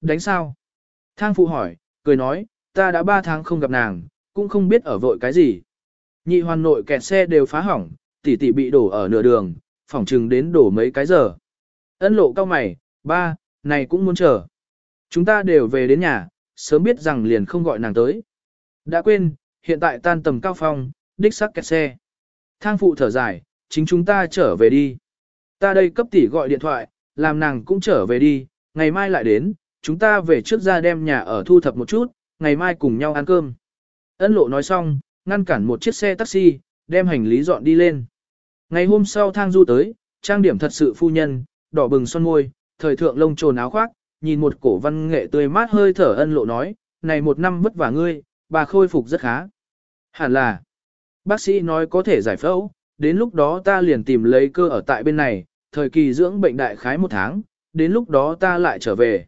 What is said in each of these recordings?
Đánh sao? Thang phụ hỏi, cười nói, ta đã 3 tháng không gặp nàng, cũng không biết ở vội cái gì. Nhị hoàn nội kẹt xe đều phá hỏng, tỷ tỷ bị đổ ở nửa đường, phỏng chừng đến đổ mấy cái giờ. Ân lộ cao mày, ba, này cũng muốn chờ. Chúng ta đều về đến nhà, sớm biết rằng liền không gọi nàng tới. Đã quên, hiện tại tan tầm cao phong, đích sắc kẹt xe. Thang phụ thở dài, chính chúng ta trở về đi. Ta đây cấp tỷ gọi điện thoại, làm nàng cũng trở về đi, ngày mai lại đến, chúng ta về trước ra đem nhà ở thu thập một chút, ngày mai cùng nhau ăn cơm. Ân lộ nói xong, ngăn cản một chiếc xe taxi, đem hành lý dọn đi lên. Ngày hôm sau thang du tới, trang điểm thật sự phu nhân, đỏ bừng son môi, thời thượng lông trồn áo khoác, nhìn một cổ văn nghệ tươi mát hơi thở ân lộ nói, này một năm vất vả ngươi, bà khôi phục rất khá. Hẳn là, bác sĩ nói có thể giải phẫu, đến lúc đó ta liền tìm lấy cơ ở tại bên này, thời kỳ dưỡng bệnh đại khái một tháng, đến lúc đó ta lại trở về.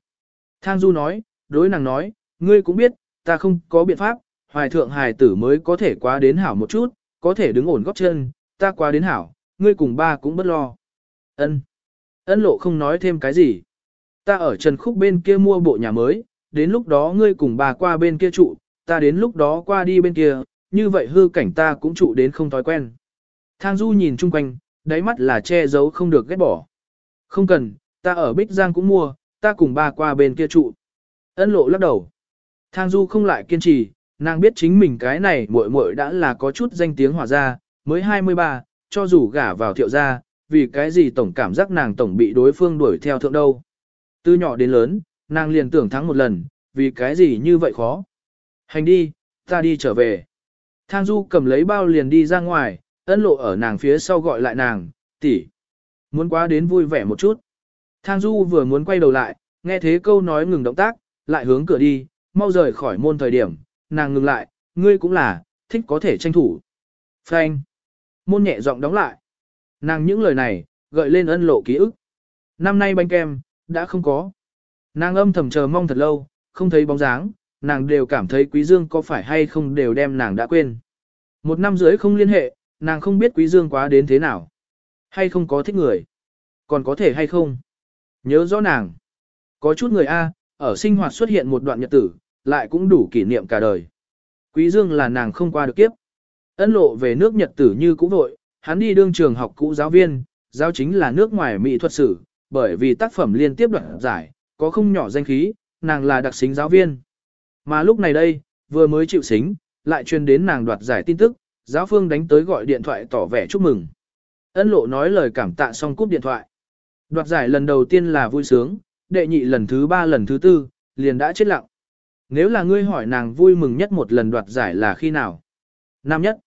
Thang Du nói, đối nàng nói, ngươi cũng biết, ta không có biện pháp, hoài thượng hài tử mới có thể qua đến hảo một chút, có thể đứng ổn góp chân, ta qua đến hảo, ngươi cùng ba cũng bất lo. Ân. Ân lộ không nói thêm cái gì. Ta ở Trần Khúc bên kia mua bộ nhà mới, đến lúc đó ngươi cùng bà qua bên kia trụ, ta đến lúc đó qua đi bên kia, như vậy hư cảnh ta cũng trụ đến không thói quen. Thang Du nhìn chung quanh, đáy mắt là che giấu không được ghét bỏ. Không cần, ta ở Bích Giang cũng mua, ta cùng ba qua bên kia trụ. Ân lộ lắc đầu. Thang Du không lại kiên trì, nàng biết chính mình cái này muội muội đã là có chút danh tiếng hỏa ra, mới 23, cho dù gả vào thiệu gia, vì cái gì tổng cảm giác nàng tổng bị đối phương đuổi theo thượng đâu. Từ nhỏ đến lớn, nàng liền tưởng thắng một lần, vì cái gì như vậy khó. Hành đi, ta đi trở về. Thang Du cầm lấy bao liền đi ra ngoài, ân lộ ở nàng phía sau gọi lại nàng, tỷ, Muốn quá đến vui vẻ một chút. Thang Du vừa muốn quay đầu lại, nghe thế câu nói ngừng động tác, lại hướng cửa đi, mau rời khỏi môn thời điểm, nàng ngừng lại, ngươi cũng là, thích có thể tranh thủ. Phanh. Môn nhẹ giọng đóng lại. Nàng những lời này, gợi lên ân lộ ký ức. Năm nay bánh kem, đã không có. Nàng âm thầm chờ mong thật lâu, không thấy bóng dáng, nàng đều cảm thấy Quý Dương có phải hay không đều đem nàng đã quên. Một năm rưỡi không liên hệ, nàng không biết Quý Dương quá đến thế nào. Hay không có thích người. Còn có thể hay không. Nhớ rõ nàng. Có chút người A, ở sinh hoạt xuất hiện một đoạn nhật tử, lại cũng đủ kỷ niệm cả đời. Quý Dương là nàng không qua được kiếp. Ân lộ về nước nhật tử như cũ vội, hắn đi đương trường học cũ giáo viên, giáo chính là nước ngoài mỹ thuật sử, bởi vì tác phẩm liên tiếp đoạt giải, có không nhỏ danh khí, nàng là đặc xính giáo viên. Mà lúc này đây, vừa mới chịu xính, lại truyền đến nàng đoạt giải tin tức, giáo phương đánh tới gọi điện thoại tỏ vẻ chúc mừng. Ân lộ nói lời cảm tạ xong cúp điện thoại. Đoạt giải lần đầu tiên là vui sướng, đệ nhị lần thứ ba lần thứ tư, liền đã chết lặng. Nếu là ngươi hỏi nàng vui mừng nhất một lần đoạt giải là khi nào? Năm nhất.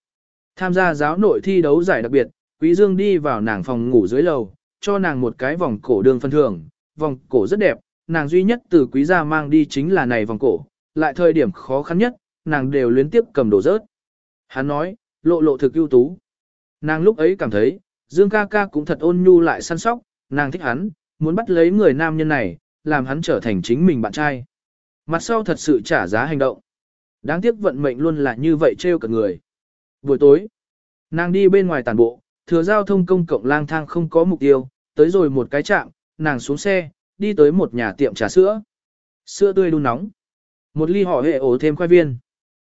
Tham gia giáo nội thi đấu giải đặc biệt, Quý Dương đi vào nàng phòng ngủ dưới lầu, cho nàng một cái vòng cổ đường phân thưởng, vòng cổ rất đẹp, nàng duy nhất từ quý gia mang đi chính là này vòng cổ, lại thời điểm khó khăn nhất, nàng đều liên tiếp cầm đồ rớt. Hắn nói, lộ lộ thực ưu tú. Nàng lúc ấy cảm thấy, Dương ca ca cũng thật ôn nhu lại săn sóc, nàng thích hắn, muốn bắt lấy người nam nhân này, làm hắn trở thành chính mình bạn trai. Mặt sau thật sự trả giá hành động. Đáng tiếc vận mệnh luôn là như vậy trêu cả người. Buổi tối, nàng đi bên ngoài tàn bộ, thừa giao thông công cộng lang thang không có mục tiêu, tới rồi một cái trạm, nàng xuống xe, đi tới một nhà tiệm trà sữa. Sữa tươi đun nóng. Một ly họ hệ ổ thêm khoai viên.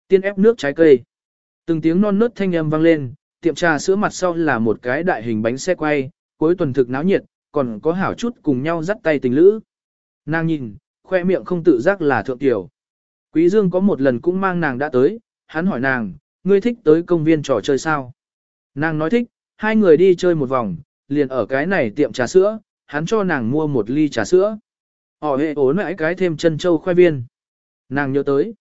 Tiên ép nước trái cây. Từng tiếng non nớt thanh âm vang lên, tiệm trà sữa mặt sau là một cái đại hình bánh xe quay, cuối tuần thực náo nhiệt, còn có hảo chút cùng nhau dắt tay tình lữ. Nàng nhìn, khoe miệng không tự giác là thượng tiểu. Quý Dương có một lần cũng mang nàng đã tới, hắn hỏi nàng, ngươi thích tới công viên trò chơi sao? Nàng nói thích, hai người đi chơi một vòng, liền ở cái này tiệm trà sữa, hắn cho nàng mua một ly trà sữa. Họ hệ ố nãi cái thêm chân châu khoai viên. Nàng nhớ tới.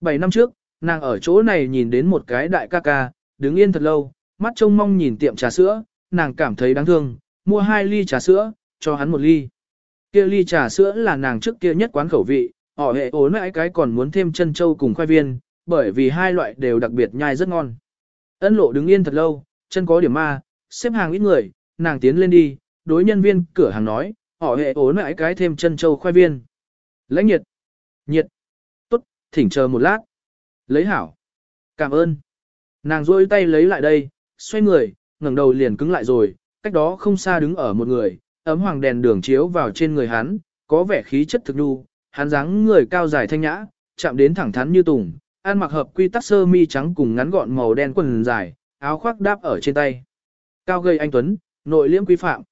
Bảy năm trước, nàng ở chỗ này nhìn đến một cái đại ca ca, đứng yên thật lâu, mắt trông mong nhìn tiệm trà sữa, nàng cảm thấy đáng thương, mua hai ly trà sữa, cho hắn một ly. Kia ly trà sữa là nàng trước kia nhất quán khẩu vị, họ hệ ố nãi cái còn muốn thêm chân châu cùng khoai viên, bởi vì hai loại đều đặc biệt nhai rất ngon. Ân lộ đứng yên thật lâu, chân có điểm ma, xếp hàng ít người, nàng tiến lên đi, đối nhân viên cửa hàng nói, họ hệ ố nãi cái thêm chân châu khoai viên. Lãnh nhiệt. Nhiệt. Tốt, thỉnh chờ một lát. Lấy hảo. Cảm ơn. Nàng rôi tay lấy lại đây, xoay người, ngẩng đầu liền cứng lại rồi, cách đó không xa đứng ở một người, ấm hoàng đèn đường chiếu vào trên người hắn, có vẻ khí chất thực đu, hắn dáng người cao dài thanh nhã, chạm đến thẳng thắn như tùng, ăn mặc hợp quy tắc sơ mi trắng cùng ngắn gọn màu đen quần dài, áo khoác đáp ở trên tay. Cao gầy anh tuấn, nội liễm quý phạm.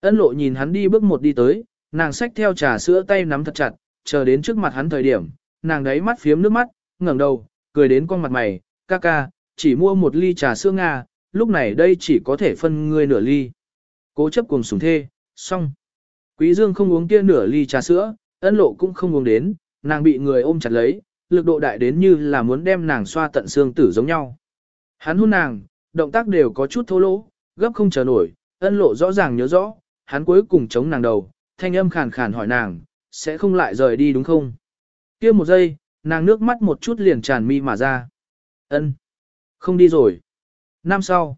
Ân lộ nhìn hắn đi bước một đi tới, nàng xách theo trà sữa tay nắm thật chặt, chờ đến trước mặt hắn thời điểm, nàng đấy mắt phiếm nước mắt, ngẩng đầu, cười đến con mặt mày, ca ca, chỉ mua một ly trà sữa Nga, lúc này đây chỉ có thể phân ngươi nửa ly. Cố chấp cùng sủng thê, xong. Quý Dương không uống kia nửa ly trà sữa, ân lộ cũng không uống đến, nàng bị người ôm chặt lấy, lực độ đại đến như là muốn đem nàng xoa tận xương tử giống nhau. Hắn hôn nàng, động tác đều có chút thô lỗ, gấp không chờ nổi, ân lộ rõ ràng nhớ rõ, hắn cuối cùng chống nàng đầu, thanh âm khàn khàn hỏi nàng, sẽ không lại rời đi đúng không? kia một giây, nàng nước mắt một chút liền tràn mi mà ra. ân Không đi rồi. Năm sau.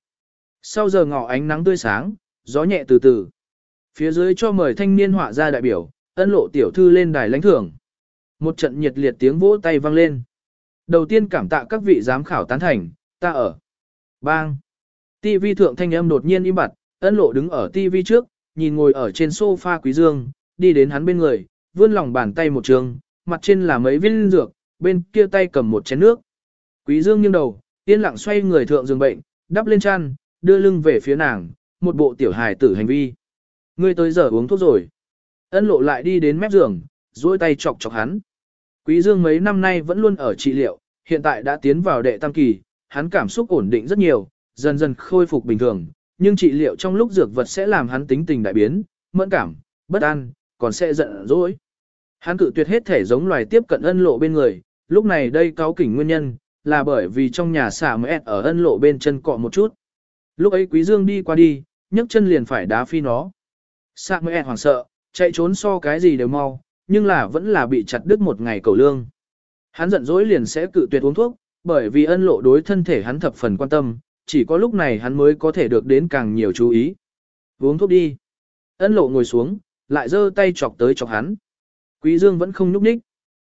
Sau giờ ngọ ánh nắng tươi sáng, gió nhẹ từ từ. Phía dưới cho mời thanh niên họa ra đại biểu, ân lộ tiểu thư lên đài lãnh thưởng. Một trận nhiệt liệt tiếng vỗ tay vang lên. Đầu tiên cảm tạ các vị giám khảo tán thành, ta ở. Bang. TV thượng thanh âm đột nhiên im bặt, ân lộ đứng ở TV trước, nhìn ngồi ở trên sofa quý dương, đi đến hắn bên người, vươn lòng bàn tay một trường, mặt trên là mấy viên dược, bên kia tay cầm một chén nước. Quý dương nghiêng đầu, yên lặng xoay người thượng giường bệnh, đắp lên chăn, đưa lưng về phía nàng, một bộ tiểu hài tử hành vi. Ngươi tới giờ uống thuốc rồi. Ân lộ lại đi đến mép giường, duỗi tay chọc chọc hắn. Quý dương mấy năm nay vẫn luôn ở trị liệu, hiện tại đã tiến vào đệ tam kỳ, hắn cảm xúc ổn định rất nhiều, dần dần khôi phục bình thường, nhưng trị liệu trong lúc dược vật sẽ làm hắn tính tình đại biến, mẫn cảm, bất an, còn sẽ giận dỗi. Hắn cự tuyệt hết thể giống loài tiếp cận ân lộ bên người, lúc này đây cáo kỉnh nguyên nhân, là bởi vì trong nhà xả mẹ ở ân lộ bên chân cọ một chút. Lúc ấy quý dương đi qua đi, nhấc chân liền phải đá phi nó. Xả mẹ hoảng sợ, chạy trốn so cái gì đều mau, nhưng là vẫn là bị chặt đứt một ngày cầu lương. Hắn giận dỗi liền sẽ cự tuyệt uống thuốc, bởi vì ân lộ đối thân thể hắn thập phần quan tâm, chỉ có lúc này hắn mới có thể được đến càng nhiều chú ý. Uống thuốc đi. Ân lộ ngồi xuống, lại giơ tay chọc tới chọc hắn. Quý Dương vẫn không nhúc nhích.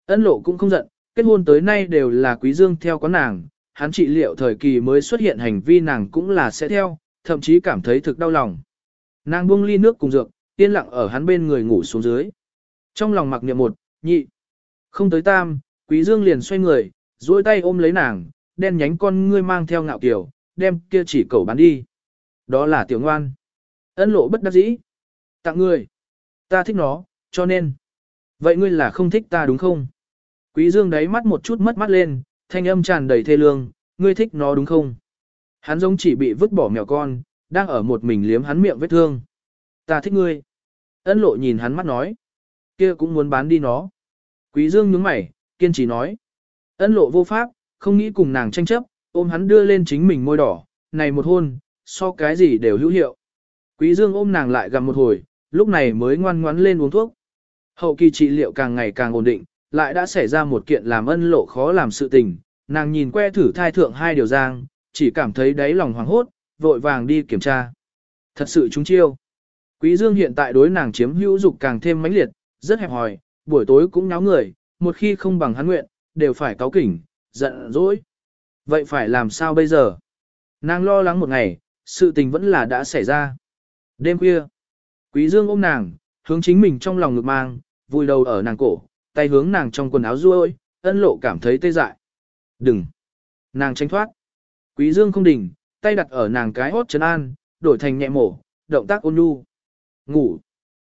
Ân lộ cũng không giận, kết hôn tới nay đều là Quý Dương theo có nàng, hắn trị liệu thời kỳ mới xuất hiện hành vi nàng cũng là sẽ theo, thậm chí cảm thấy thực đau lòng. Nàng buông ly nước cùng dược, yên lặng ở hắn bên người ngủ xuống dưới. Trong lòng mặc niệm một, nhị, không tới tam, Quý Dương liền xoay người, duỗi tay ôm lấy nàng, đen nhánh con ngươi mang theo ngạo kiều, đem kia chỉ cầu bán đi. Đó là tiểu ngoan. Ân lộ bất đắc dĩ. Tặng ngươi. Ta thích nó, cho nên. Vậy ngươi là không thích ta đúng không? Quý dương đáy mắt một chút mất mắt lên, thanh âm tràn đầy thê lương, ngươi thích nó đúng không? Hắn giống chỉ bị vứt bỏ mèo con, đang ở một mình liếm hắn miệng vết thương. Ta thích ngươi. Ân lộ nhìn hắn mắt nói. kia cũng muốn bán đi nó. Quý dương nhướng mày, kiên trì nói. Ân lộ vô pháp, không nghĩ cùng nàng tranh chấp, ôm hắn đưa lên chính mình môi đỏ, này một hôn, so cái gì đều hữu hiệu. Quý dương ôm nàng lại gặp một hồi, lúc này mới ngoan ngoãn lên uống thuốc. Hậu kỳ trị liệu càng ngày càng ổn định, lại đã xảy ra một kiện làm ân lộ khó làm sự tình, nàng nhìn que thử thai thượng hai điều giang, chỉ cảm thấy đáy lòng hoảng hốt, vội vàng đi kiểm tra. Thật sự chúng chiêu. Quý Dương hiện tại đối nàng chiếm hữu dục càng thêm mãnh liệt, rất hẹp hòi, buổi tối cũng náo người, một khi không bằng hắn nguyện, đều phải cáo kỉnh, giận dỗi. Vậy phải làm sao bây giờ? Nàng lo lắng một ngày, sự tình vẫn là đã xảy ra. Đêm khuya, Quý Dương ôm nàng, hướng chính mình trong lòng ngực mang, vùi đầu ở nàng cổ, tay hướng nàng trong quần áo ruôi, ân lộ cảm thấy tê dại. Đừng! Nàng tránh thoát. Quý Dương không đỉnh, tay đặt ở nàng cái hốt chân an, đổi thành nhẹ mổ, động tác ôn nhu. Ngủ.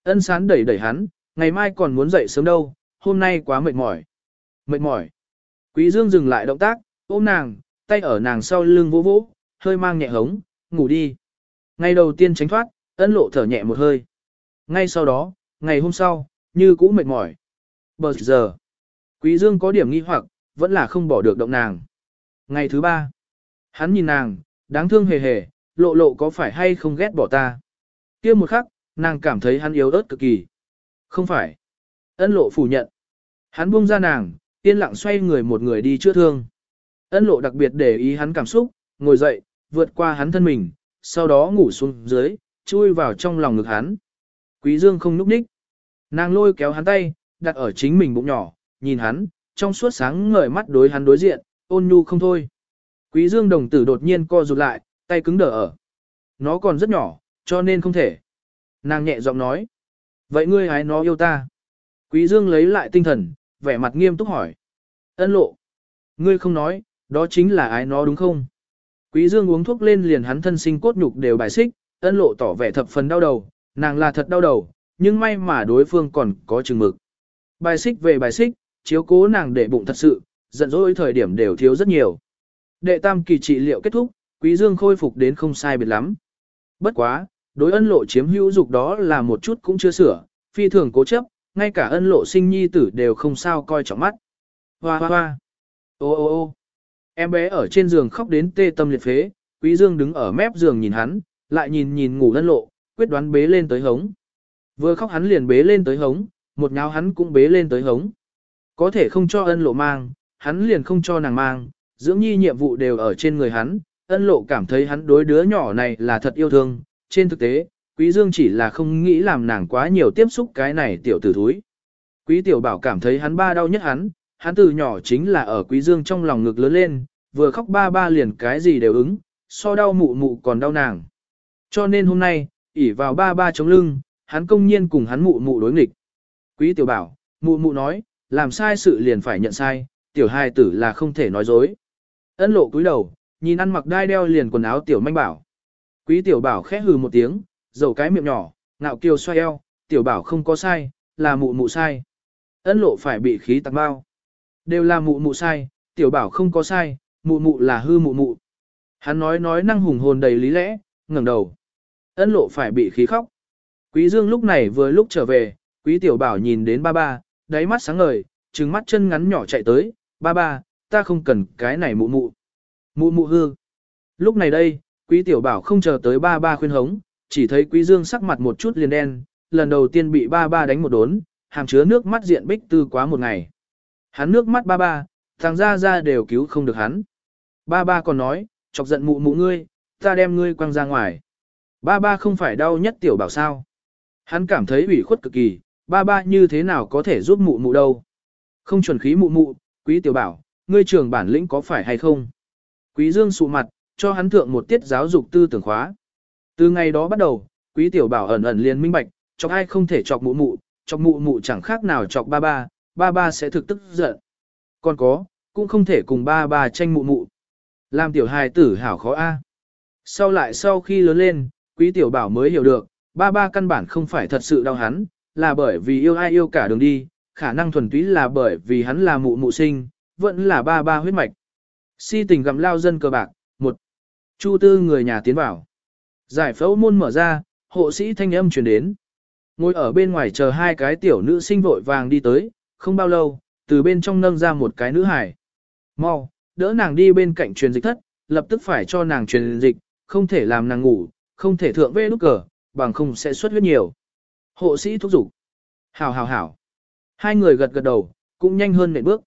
Ân sán đẩy đẩy hắn, ngày mai còn muốn dậy sớm đâu, hôm nay quá mệt mỏi. Mệt mỏi. Quý Dương dừng lại động tác, ôm nàng, tay ở nàng sau lưng vỗ vỗ, hơi mang nhẹ hống, ngủ đi. Ngày đầu tiên tránh thoát, ân lộ thở nhẹ một hơi. Ngay sau đó, ngày hôm sau, như cũ mệt mỏi. Bờ giờ, Quý Dương có điểm nghi hoặc, vẫn là không bỏ được động nàng. Ngày thứ ba, hắn nhìn nàng, đáng thương hề hề, lộ lộ có phải hay không ghét bỏ ta. kia một khắc, nàng cảm thấy hắn yếu ớt cực kỳ. Không phải. Ân lộ phủ nhận. Hắn buông ra nàng, yên lặng xoay người một người đi chữa thương. Ân lộ đặc biệt để ý hắn cảm xúc, ngồi dậy, vượt qua hắn thân mình, sau đó ngủ xuống dưới, chui vào trong lòng ngực hắn. Quý Dương không núp ních. Nàng lôi kéo hắn tay, đặt ở chính mình bụng nhỏ, nhìn hắn, trong suốt sáng ngời mắt đối hắn đối diện, ôn nhu không thôi. Quý Dương đồng tử đột nhiên co rụt lại, tay cứng đờ ở. Nó còn rất nhỏ, cho nên không thể. Nàng nhẹ giọng nói. Vậy ngươi hái nó yêu ta. Quý Dương lấy lại tinh thần, vẻ mặt nghiêm túc hỏi. Ân lộ. Ngươi không nói, đó chính là ái nó đúng không? Quý Dương uống thuốc lên liền hắn thân sinh cốt nhục đều bài xích, ân lộ tỏ vẻ thập phần đau đầu, nàng là thật đau đầu, nhưng may mà đối phương còn có chừng mực. Bài xích về bài xích, chiếu cố nàng để bụng thật sự, giận dỗi thời điểm đều thiếu rất nhiều. Đệ tam kỳ trị liệu kết thúc, Quý Dương khôi phục đến không sai biệt lắm. Bất quá, đối ân lộ chiếm hữu dục đó là một chút cũng chưa sửa, phi thường cố chấp, ngay cả ân lộ sinh nhi tử đều không sao coi trọng mắt. Hoa hoa hoa. Ô ô ô. Em bé ở trên giường khóc đến tê tâm liệt phế, Quý Dương đứng ở mép giường nhìn hắn, lại nhìn nhìn ngủ ân lộ, quyết đoán bế lên tới hống. Vừa khóc hắn liền bế lên tới hống, một nháo hắn cũng bế lên tới hống. Có thể không cho ân lộ mang, hắn liền không cho nàng mang, dưỡng nhi nhiệm vụ đều ở trên người hắn, ân lộ cảm thấy hắn đối đứa nhỏ này là thật yêu thương, trên thực tế, quý dương chỉ là không nghĩ làm nàng quá nhiều tiếp xúc cái này tiểu tử thúi. Quý tiểu bảo cảm thấy hắn ba đau nhất hắn, hắn từ nhỏ chính là ở quý dương trong lòng ngực lớn lên, vừa khóc ba ba liền cái gì đều ứng, so đau mụ mụ còn đau nàng. Cho nên hôm nay, ỉ vào ba ba chống lưng, hắn công nhiên cùng hắn mụ mụ đối nghịch. Quý tiểu bảo, mụ mụ nói, làm sai sự liền phải nhận sai, tiểu hài tử là không thể nói dối. Ân lộ cúi đầu, nhìn ăn mặc đai đeo liền quần áo tiểu manh bảo. Quý tiểu bảo khẽ hừ một tiếng, dầu cái miệng nhỏ, ngạo kiều xoay eo, tiểu bảo không có sai, là mụ mụ sai. Ân lộ phải bị khí tạc bao. Đều là mụ mụ sai, tiểu bảo không có sai, mụ mụ là hư mụ mụ. Hắn nói nói năng hùng hồn đầy lý lẽ, ngẩng đầu. Ân lộ phải bị khí khóc. Quý dương lúc này vừa lúc trở về, quý tiểu bảo nhìn đến ba ba, đáy mắt sáng ngời, trừng mắt chân ngắn nhỏ chạy tới, ba ba, ta không cần cái này mụ mụ. Mụ mụ hư. Lúc này đây, quý tiểu bảo không chờ tới ba ba khuyên hống, chỉ thấy quý dương sắc mặt một chút liền đen, lần đầu tiên bị ba ba đánh một đốn, hàm chứa nước mắt diện bích tư quá một ngày. Hắn nước mắt ba ba, thằng ra ra đều cứu không được hắn. Ba ba còn nói, chọc giận mụ mụ ngươi, ta đem ngươi quăng ra ngoài. Ba ba không phải đau nhất tiểu bảo sao. Hắn cảm thấy ủy khuất cực kỳ, ba ba như thế nào có thể giúp mụ mụ đâu. Không chuẩn khí mụ mụ, quý tiểu bảo, ngươi trường bản lĩnh có phải hay không? Quý dương sụ mặt, cho hắn thượng một tiết giáo dục tư tưởng khóa. Từ ngày đó bắt đầu, quý tiểu bảo ẩn ẩn liền minh bạch, chọc ai không thể chọc mụ mụ, chọc mụ mụ chẳng khác nào chọc ba ba, ba ba sẽ thực tức giận. Còn có, cũng không thể cùng ba ba tranh mụ mụ. Làm tiểu hài tử hảo khó a. Sau lại sau khi lớn lên, quý tiểu bảo mới hiểu được, ba ba căn bản không phải thật sự đau hắn, là bởi vì yêu ai yêu cả đường đi, khả năng thuần túy là bởi vì hắn là mụ mụ sinh, vẫn là ba ba huyết mạch. Si tình gặm lao dân cờ bạc, một. Chu tư người nhà tiến vào. Giải phẫu môn mở ra, hộ sĩ thanh âm truyền đến. Ngồi ở bên ngoài chờ hai cái tiểu nữ sinh vội vàng đi tới, không bao lâu, từ bên trong nâng ra một cái nữ hải. Mau, đỡ nàng đi bên cạnh truyền dịch thất, lập tức phải cho nàng truyền dịch, không thể làm nàng ngủ, không thể thượng vê nút cờ, bằng không sẽ xuất huyết nhiều. Hộ sĩ thúc giục. Hảo hảo hảo. Hai người gật gật đầu, cũng nhanh hơn nệm bước.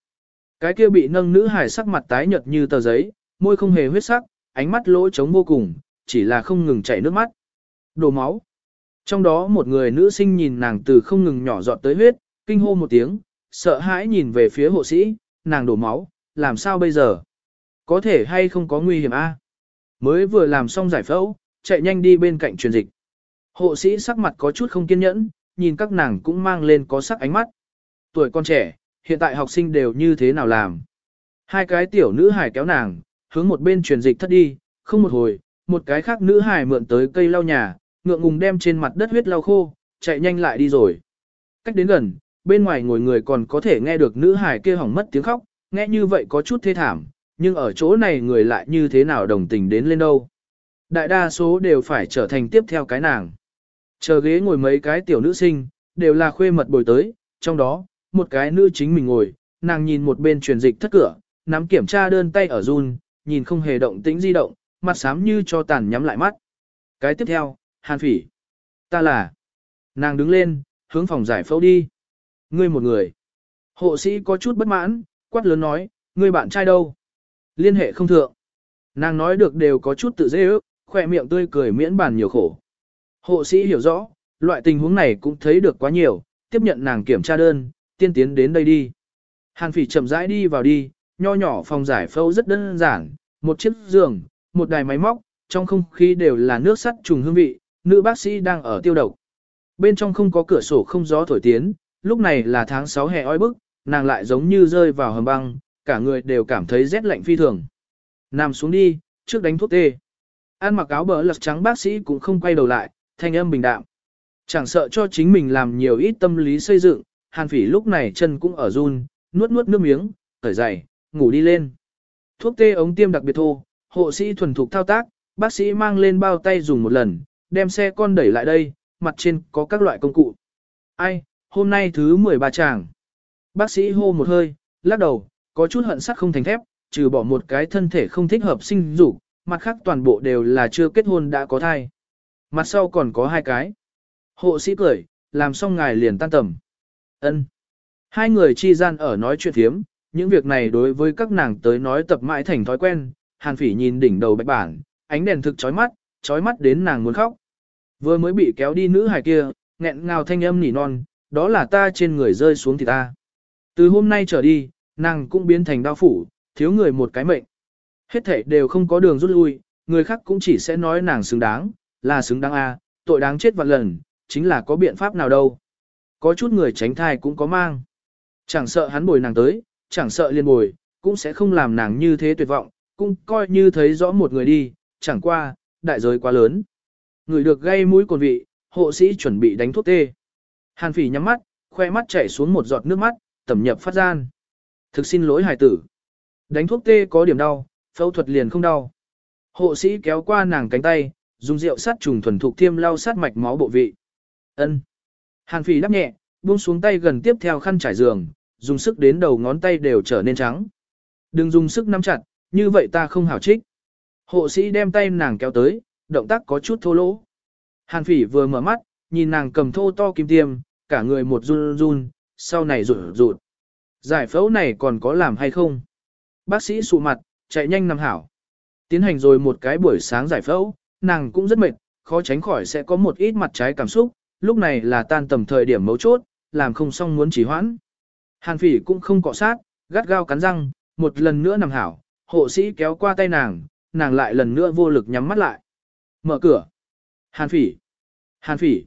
Cái kia bị nâng nữ hải sắc mặt tái nhợt như tờ giấy, môi không hề huyết sắc, ánh mắt lỗ trống vô cùng, chỉ là không ngừng chảy nước mắt. Đổ máu. Trong đó một người nữ sinh nhìn nàng từ không ngừng nhỏ giọt tới huyết, kinh hô một tiếng, sợ hãi nhìn về phía hộ sĩ, nàng đổ máu, làm sao bây giờ? Có thể hay không có nguy hiểm a? Mới vừa làm xong giải phẫu, chạy nhanh đi bên cạnh truyền dịch. Hộ sĩ sắc mặt có chút không kiên nhẫn, nhìn các nàng cũng mang lên có sắc ánh mắt. Tuổi con trẻ, hiện tại học sinh đều như thế nào làm? Hai cái tiểu nữ hải kéo nàng, hướng một bên truyền dịch thất đi, không một hồi, một cái khác nữ hải mượn tới cây lau nhà, ngượng ngùng đem trên mặt đất huyết lau khô, chạy nhanh lại đi rồi. Cách đến gần, bên ngoài ngồi người còn có thể nghe được nữ hải kia hỏng mất tiếng khóc, nghe như vậy có chút thê thảm, nhưng ở chỗ này người lại như thế nào đồng tình đến lên đâu. Đại đa số đều phải trở thành tiếp theo cái nàng. Chờ ghế ngồi mấy cái tiểu nữ sinh, đều là khuê mật bồi tới, trong đó, một cái nữ chính mình ngồi, nàng nhìn một bên truyền dịch thất cửa, nắm kiểm tra đơn tay ở run, nhìn không hề động tĩnh di động, mặt xám như cho tàn nhắm lại mắt. Cái tiếp theo, hàn phỉ. Ta là. Nàng đứng lên, hướng phòng giải phẫu đi. Ngươi một người. Hộ sĩ có chút bất mãn, quát lớn nói, ngươi bạn trai đâu? Liên hệ không thượng. Nàng nói được đều có chút tự dễ ước, khỏe miệng tươi cười miễn bàn nhiều khổ. Hộ sĩ hiểu rõ, loại tình huống này cũng thấy được quá nhiều, tiếp nhận nàng kiểm tra đơn, tiên tiến đến đây đi. Hàn phỉ chậm rãi đi vào đi, nho nhỏ phòng giải phẫu rất đơn giản, một chiếc giường, một đài máy móc, trong không khí đều là nước sắt trùng hương vị, nữ bác sĩ đang ở tiêu độc. Bên trong không có cửa sổ không gió thổi tiến, lúc này là tháng 6 hè oi bức, nàng lại giống như rơi vào hầm băng, cả người đều cảm thấy rét lạnh phi thường. Nằm xuống đi, trước đánh thuốc tê. An mặc áo bờ lật trắng bác sĩ cũng không quay đầu lại, thanh âm bình đạm. Chẳng sợ cho chính mình làm nhiều ít tâm lý xây dựng, hàn phỉ lúc này chân cũng ở run, nuốt nuốt nước miếng, thở dày, ngủ đi lên. Thuốc tê ống tiêm đặc biệt thô, hộ sĩ thuần thục thao tác, bác sĩ mang lên bao tay dùng một lần, đem xe con đẩy lại đây, mặt trên có các loại công cụ. Ai, hôm nay thứ 13 chàng. Bác sĩ hô một hơi, lắc đầu, có chút hận sắt không thành thép, trừ bỏ một cái thân thể không thích hợp sinh dục, mặt khác toàn bộ đều là chưa kết hôn đã có thai. Mặt sau còn có hai cái. Hộ sĩ cười, làm xong ngài liền tan tầm. Ân. Hai người chi gian ở nói chuyện thiếm, những việc này đối với các nàng tới nói tập mãi thành thói quen, hàn phỉ nhìn đỉnh đầu bạch bản, ánh đèn thực chói mắt, chói mắt đến nàng muốn khóc. Vừa mới bị kéo đi nữ hài kia, nghẹn ngào thanh âm nỉ non, đó là ta trên người rơi xuống thì ta. Từ hôm nay trở đi, nàng cũng biến thành đao phủ, thiếu người một cái mệnh. Hết thảy đều không có đường rút lui, người khác cũng chỉ sẽ nói nàng xứng đáng, là xứng đáng a, tội đáng chết vạn lần, chính là có biện pháp nào đâu. Có chút người tránh thai cũng có mang. Chẳng sợ hắn bồi nàng tới, chẳng sợ liên bồi, cũng sẽ không làm nàng như thế tuyệt vọng, cũng coi như thấy rõ một người đi, chẳng qua, đại giới quá lớn. Người được gây mũi cồn vị, hộ sĩ chuẩn bị đánh thuốc tê. Hàn phỉ nhắm mắt, khoe mắt chảy xuống một giọt nước mắt, tẩm nhập phát gian. Thực xin lỗi hải tử. Đánh thuốc tê có điểm đau, phẫu thuật liền không đau. Hộ sĩ kéo qua nàng cánh tay, dùng rượu sát trùng thuần thục tiêm lau sát mạch máu bộ vị. Ân. Hàn phỉ đáp nhẹ, buông xuống tay gần tiếp theo khăn trải giường, dùng sức đến đầu ngón tay đều trở nên trắng. Đừng dùng sức nắm chặt, như vậy ta không hảo trích. Hộ sĩ đem tay nàng kéo tới, động tác có chút thô lỗ. Hàn phỉ vừa mở mắt, nhìn nàng cầm thô to kim tiêm, cả người một run run, sau này rụt rụt. Giải phẫu này còn có làm hay không? Bác sĩ sụ mặt, chạy nhanh nằm hảo. Tiến hành rồi một cái buổi sáng giải phẫu, nàng cũng rất mệt, khó tránh khỏi sẽ có một ít mặt trái cảm xúc, lúc này là tan tầm thời điểm mấu chốt, làm không xong muốn chỉ hoãn. Hàn phỉ cũng không cọ sát, gắt gao cắn răng, một lần nữa nằm hảo, hộ sĩ kéo qua tay nàng, nàng lại lần nữa vô lực nhắm mắt lại. Mở cửa. Hàn phỉ. Hàn phỉ.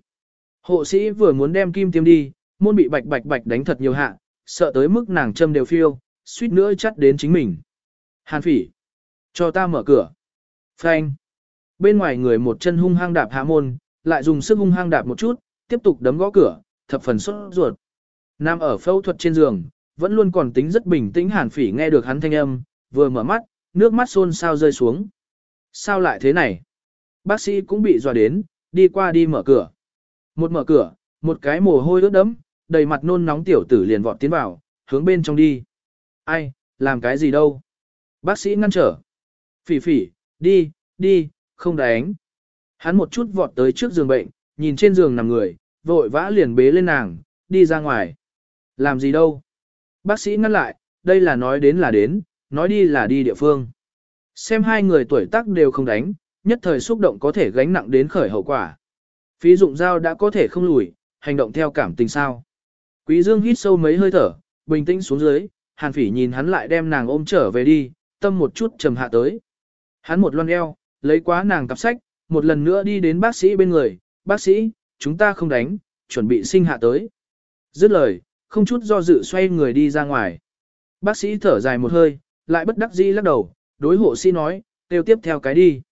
Hộ sĩ vừa muốn đem kim tiêm đi, môn bị bạch bạch bạch đánh thật nhiều hạ, sợ tới mức nàng châm đều phiêu, suýt nữa chắt đến chính mình. Hàn phỉ. Cho ta mở cửa. Phanh. Bên ngoài người một chân hung hăng đạp hạ môn, lại dùng sức hung hăng đạp một chút, tiếp tục đấm gõ cửa, thập phần sốt ruột. Nam ở phẫu thuật trên giường, vẫn luôn còn tính rất bình tĩnh hàn phỉ nghe được hắn thanh âm, vừa mở mắt, nước mắt xôn sao rơi xuống. Sao lại thế này? Bác sĩ cũng bị dọa đến, đi qua đi mở cửa. Một mở cửa, một cái mồ hôi ướt đẫm, đầy mặt nôn nóng tiểu tử liền vọt tiến vào, hướng bên trong đi. Ai, làm cái gì đâu? Bác sĩ ngăn trở. Phỉ phỉ, đi, đi, không đánh. Hắn một chút vọt tới trước giường bệnh, nhìn trên giường nằm người, vội vã liền bế lên nàng, đi ra ngoài. Làm gì đâu? Bác sĩ ngăn lại, đây là nói đến là đến, nói đi là đi địa phương. Xem hai người tuổi tác đều không đánh, nhất thời xúc động có thể gánh nặng đến khởi hậu quả. Phí dụng dao đã có thể không lùi, hành động theo cảm tình sao. Quý Dương hít sâu mấy hơi thở, bình tĩnh xuống dưới, Hàn Phỉ nhìn hắn lại đem nàng ôm trở về đi, tâm một chút trầm hạ tới. Hắn một loan eo, lấy quá nàng cặp sách, một lần nữa đi đến bác sĩ bên người, bác sĩ, chúng ta không đánh, chuẩn bị sinh hạ tới. Dứt lời, không chút do dự xoay người đi ra ngoài. Bác sĩ thở dài một hơi, lại bất đắc dĩ lắc đầu, đối hộ sĩ nói, tiêu tiếp theo cái đi.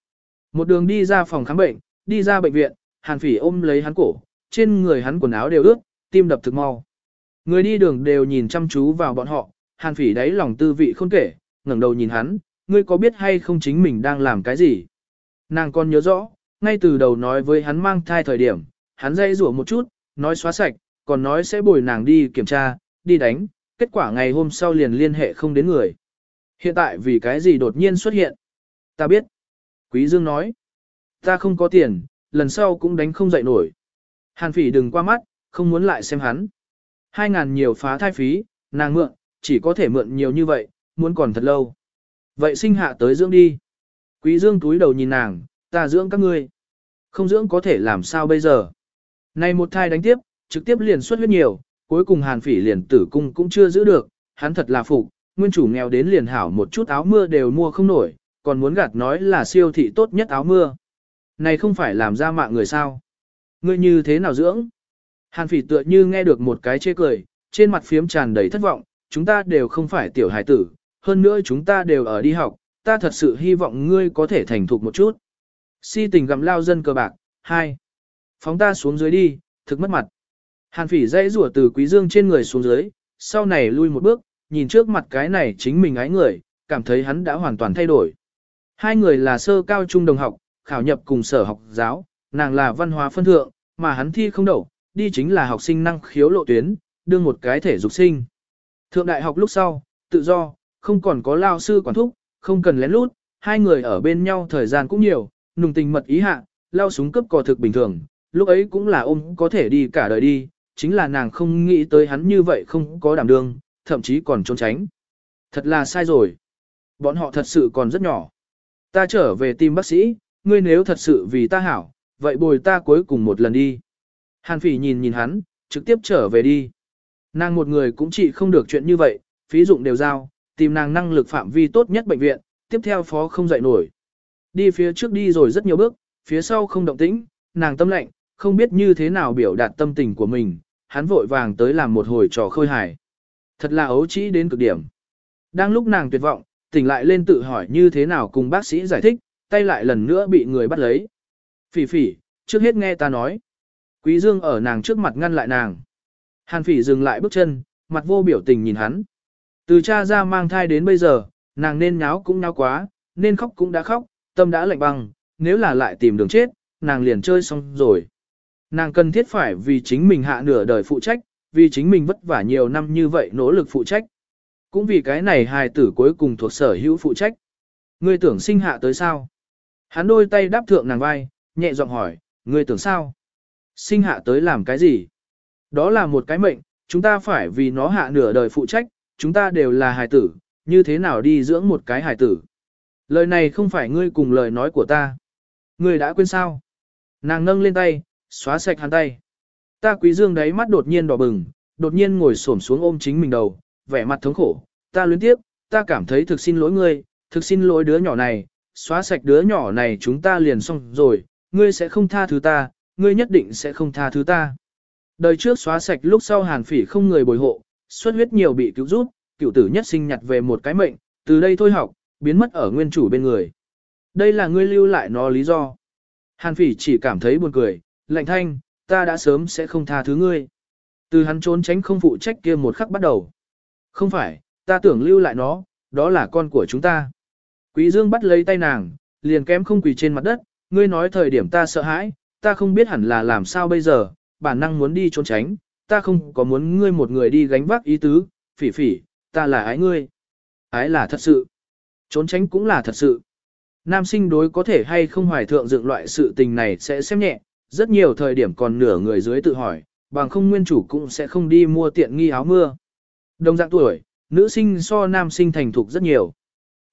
Một đường đi ra phòng khám bệnh, đi ra bệnh viện, hàn phỉ ôm lấy hắn cổ, trên người hắn quần áo đều ướt, tim đập thực mau. Người đi đường đều nhìn chăm chú vào bọn họ, hàn phỉ đáy lòng tư vị không kể, ngẩng đầu nhìn hắn, ngươi có biết hay không chính mình đang làm cái gì? Nàng còn nhớ rõ, ngay từ đầu nói với hắn mang thai thời điểm, hắn dây rủa một chút, nói xóa sạch, còn nói sẽ bồi nàng đi kiểm tra, đi đánh, kết quả ngày hôm sau liền liên hệ không đến người. Hiện tại vì cái gì đột nhiên xuất hiện? Ta biết. Quý Dương nói. Ta không có tiền, lần sau cũng đánh không dậy nổi. Hàn phỉ đừng qua mắt, không muốn lại xem hắn. Hai ngàn nhiều phá thai phí, nàng mượn, chỉ có thể mượn nhiều như vậy, muốn còn thật lâu. Vậy sinh hạ tới dưỡng đi. Quý Dương túi đầu nhìn nàng, ta dưỡng các ngươi. Không dưỡng có thể làm sao bây giờ. Này một thai đánh tiếp, trực tiếp liền xuất huyết nhiều, cuối cùng hàn phỉ liền tử cung cũng chưa giữ được, hắn thật là phục, nguyên chủ nghèo đến liền hảo một chút áo mưa đều mua không nổi, còn muốn gạt nói là siêu thị tốt nhất áo mưa. Này không phải làm ra mạng người sao? Ngươi như thế nào dưỡng? Hàn phỉ tựa như nghe được một cái chê cười, trên mặt phiếm tràn đầy thất vọng, chúng ta đều không phải tiểu hải tử, hơn nữa chúng ta đều ở đi học, ta thật sự hy vọng ngươi có thể thành thục một chút. Si tình gặm lao dân cờ bạc, hai. Phóng ta xuống dưới đi, thực mất mặt. Hàn phỉ dãy rủa từ quý dương trên người xuống dưới, sau này lui một bước, nhìn trước mặt cái này chính mình ái người, cảm thấy hắn đã hoàn toàn thay đổi. Hai người là sơ cao trung đồng học, khảo nhập cùng sở học giáo, nàng là văn hóa phân thượng, mà hắn thi không đậu, đi chính là học sinh năng khiếu lộ tuyến, đương một cái thể dục sinh. Thượng đại học lúc sau, tự do, không còn có lao sư quản thúc, không cần lén lút, hai người ở bên nhau thời gian cũng nhiều, nùng tình mật ý hạ, lao súng cấp cò thực bình thường, lúc ấy cũng là ôm có thể đi cả đời đi, chính là nàng không nghĩ tới hắn như vậy không có đảm đương, thậm chí còn trốn tránh. Thật là sai rồi. Bọn họ thật sự còn rất nhỏ. Ta trở về tìm bác sĩ, ngươi nếu thật sự vì ta hảo, vậy bồi ta cuối cùng một lần đi. Hàn phỉ nhìn nhìn hắn, trực tiếp trở về đi. Nàng một người cũng chỉ không được chuyện như vậy, phí dụng đều giao, tìm nàng năng lực phạm vi tốt nhất bệnh viện, tiếp theo phó không dậy nổi. Đi phía trước đi rồi rất nhiều bước, phía sau không động tĩnh, nàng tâm lạnh không biết như thế nào biểu đạt tâm tình của mình, hắn vội vàng tới làm một hồi trò khơi hài. Thật là ấu trĩ đến cực điểm. Đang lúc nàng tuyệt vọng, tỉnh lại lên tự hỏi như thế nào cùng bác sĩ giải thích, tay lại lần nữa bị người bắt lấy. Phỉ phỉ, trước hết nghe ta nói. Quý Dương ở nàng trước mặt ngăn lại nàng. Hàn phỉ dừng lại bước chân, mặt vô biểu tình nhìn hắn. Từ cha ra mang thai đến bây giờ, nàng nên nháo cũng nháo quá, nên khóc cũng đã khóc, tâm đã lạnh băng, nếu là lại tìm đường chết, nàng liền chơi xong rồi. Nàng cần thiết phải vì chính mình hạ nửa đời phụ trách, vì chính mình vất vả nhiều năm như vậy nỗ lực phụ trách. Cũng vì cái này hài tử cuối cùng thuộc sở hữu phụ trách. Ngươi tưởng sinh hạ tới sao? Hắn đôi tay đáp thượng nàng vai, nhẹ giọng hỏi, ngươi tưởng sao? Sinh hạ tới làm cái gì? Đó là một cái mệnh, chúng ta phải vì nó hạ nửa đời phụ trách, chúng ta đều là hài tử, như thế nào đi dưỡng một cái hài tử? Lời này không phải ngươi cùng lời nói của ta. Ngươi đã quên sao? Nàng nâng lên tay, xóa sạch hắn tay. Ta quý dương đấy mắt đột nhiên đỏ bừng, đột nhiên ngồi xổm xuống ôm chính mình đầu, vẻ mặt thống khổ. Ta luyến tiếp, ta cảm thấy thực xin lỗi ngươi, thực xin lỗi đứa nhỏ này, xóa sạch đứa nhỏ này chúng ta liền xong rồi, ngươi sẽ không tha thứ ta, ngươi nhất định sẽ không tha thứ ta. Đời trước xóa sạch lúc sau hàn phỉ không người bồi hộ, xuất huyết nhiều bị cứu rút, cựu tử nhất sinh nhặt về một cái mệnh, từ đây thôi học, biến mất ở nguyên chủ bên người. Đây là ngươi lưu lại nó lý do. Hàn phỉ chỉ cảm thấy buồn cười, lạnh thanh, ta đã sớm sẽ không tha thứ ngươi. Từ hắn trốn tránh không phụ trách kia một khắc bắt đầu. Không phải, ta tưởng lưu lại nó, đó là con của chúng ta. Quý Dương bắt lấy tay nàng, liền kém không quỳ trên mặt đất, ngươi nói thời điểm ta sợ hãi, ta không biết hẳn là làm sao bây giờ, bản năng muốn đi trốn tránh, ta không có muốn ngươi một người đi gánh vác ý tứ, phỉ phỉ, ta là ái ngươi. Ái là thật sự. Trốn tránh cũng là thật sự. Nam sinh đối có thể hay không hoài thượng dựng loại sự tình này sẽ xem nhẹ, rất nhiều thời điểm còn nửa người dưới tự hỏi, bằng không nguyên chủ cũng sẽ không đi mua tiện nghi áo mưa. Đồng dạng tuổi, nữ sinh so nam sinh thành thục rất nhiều.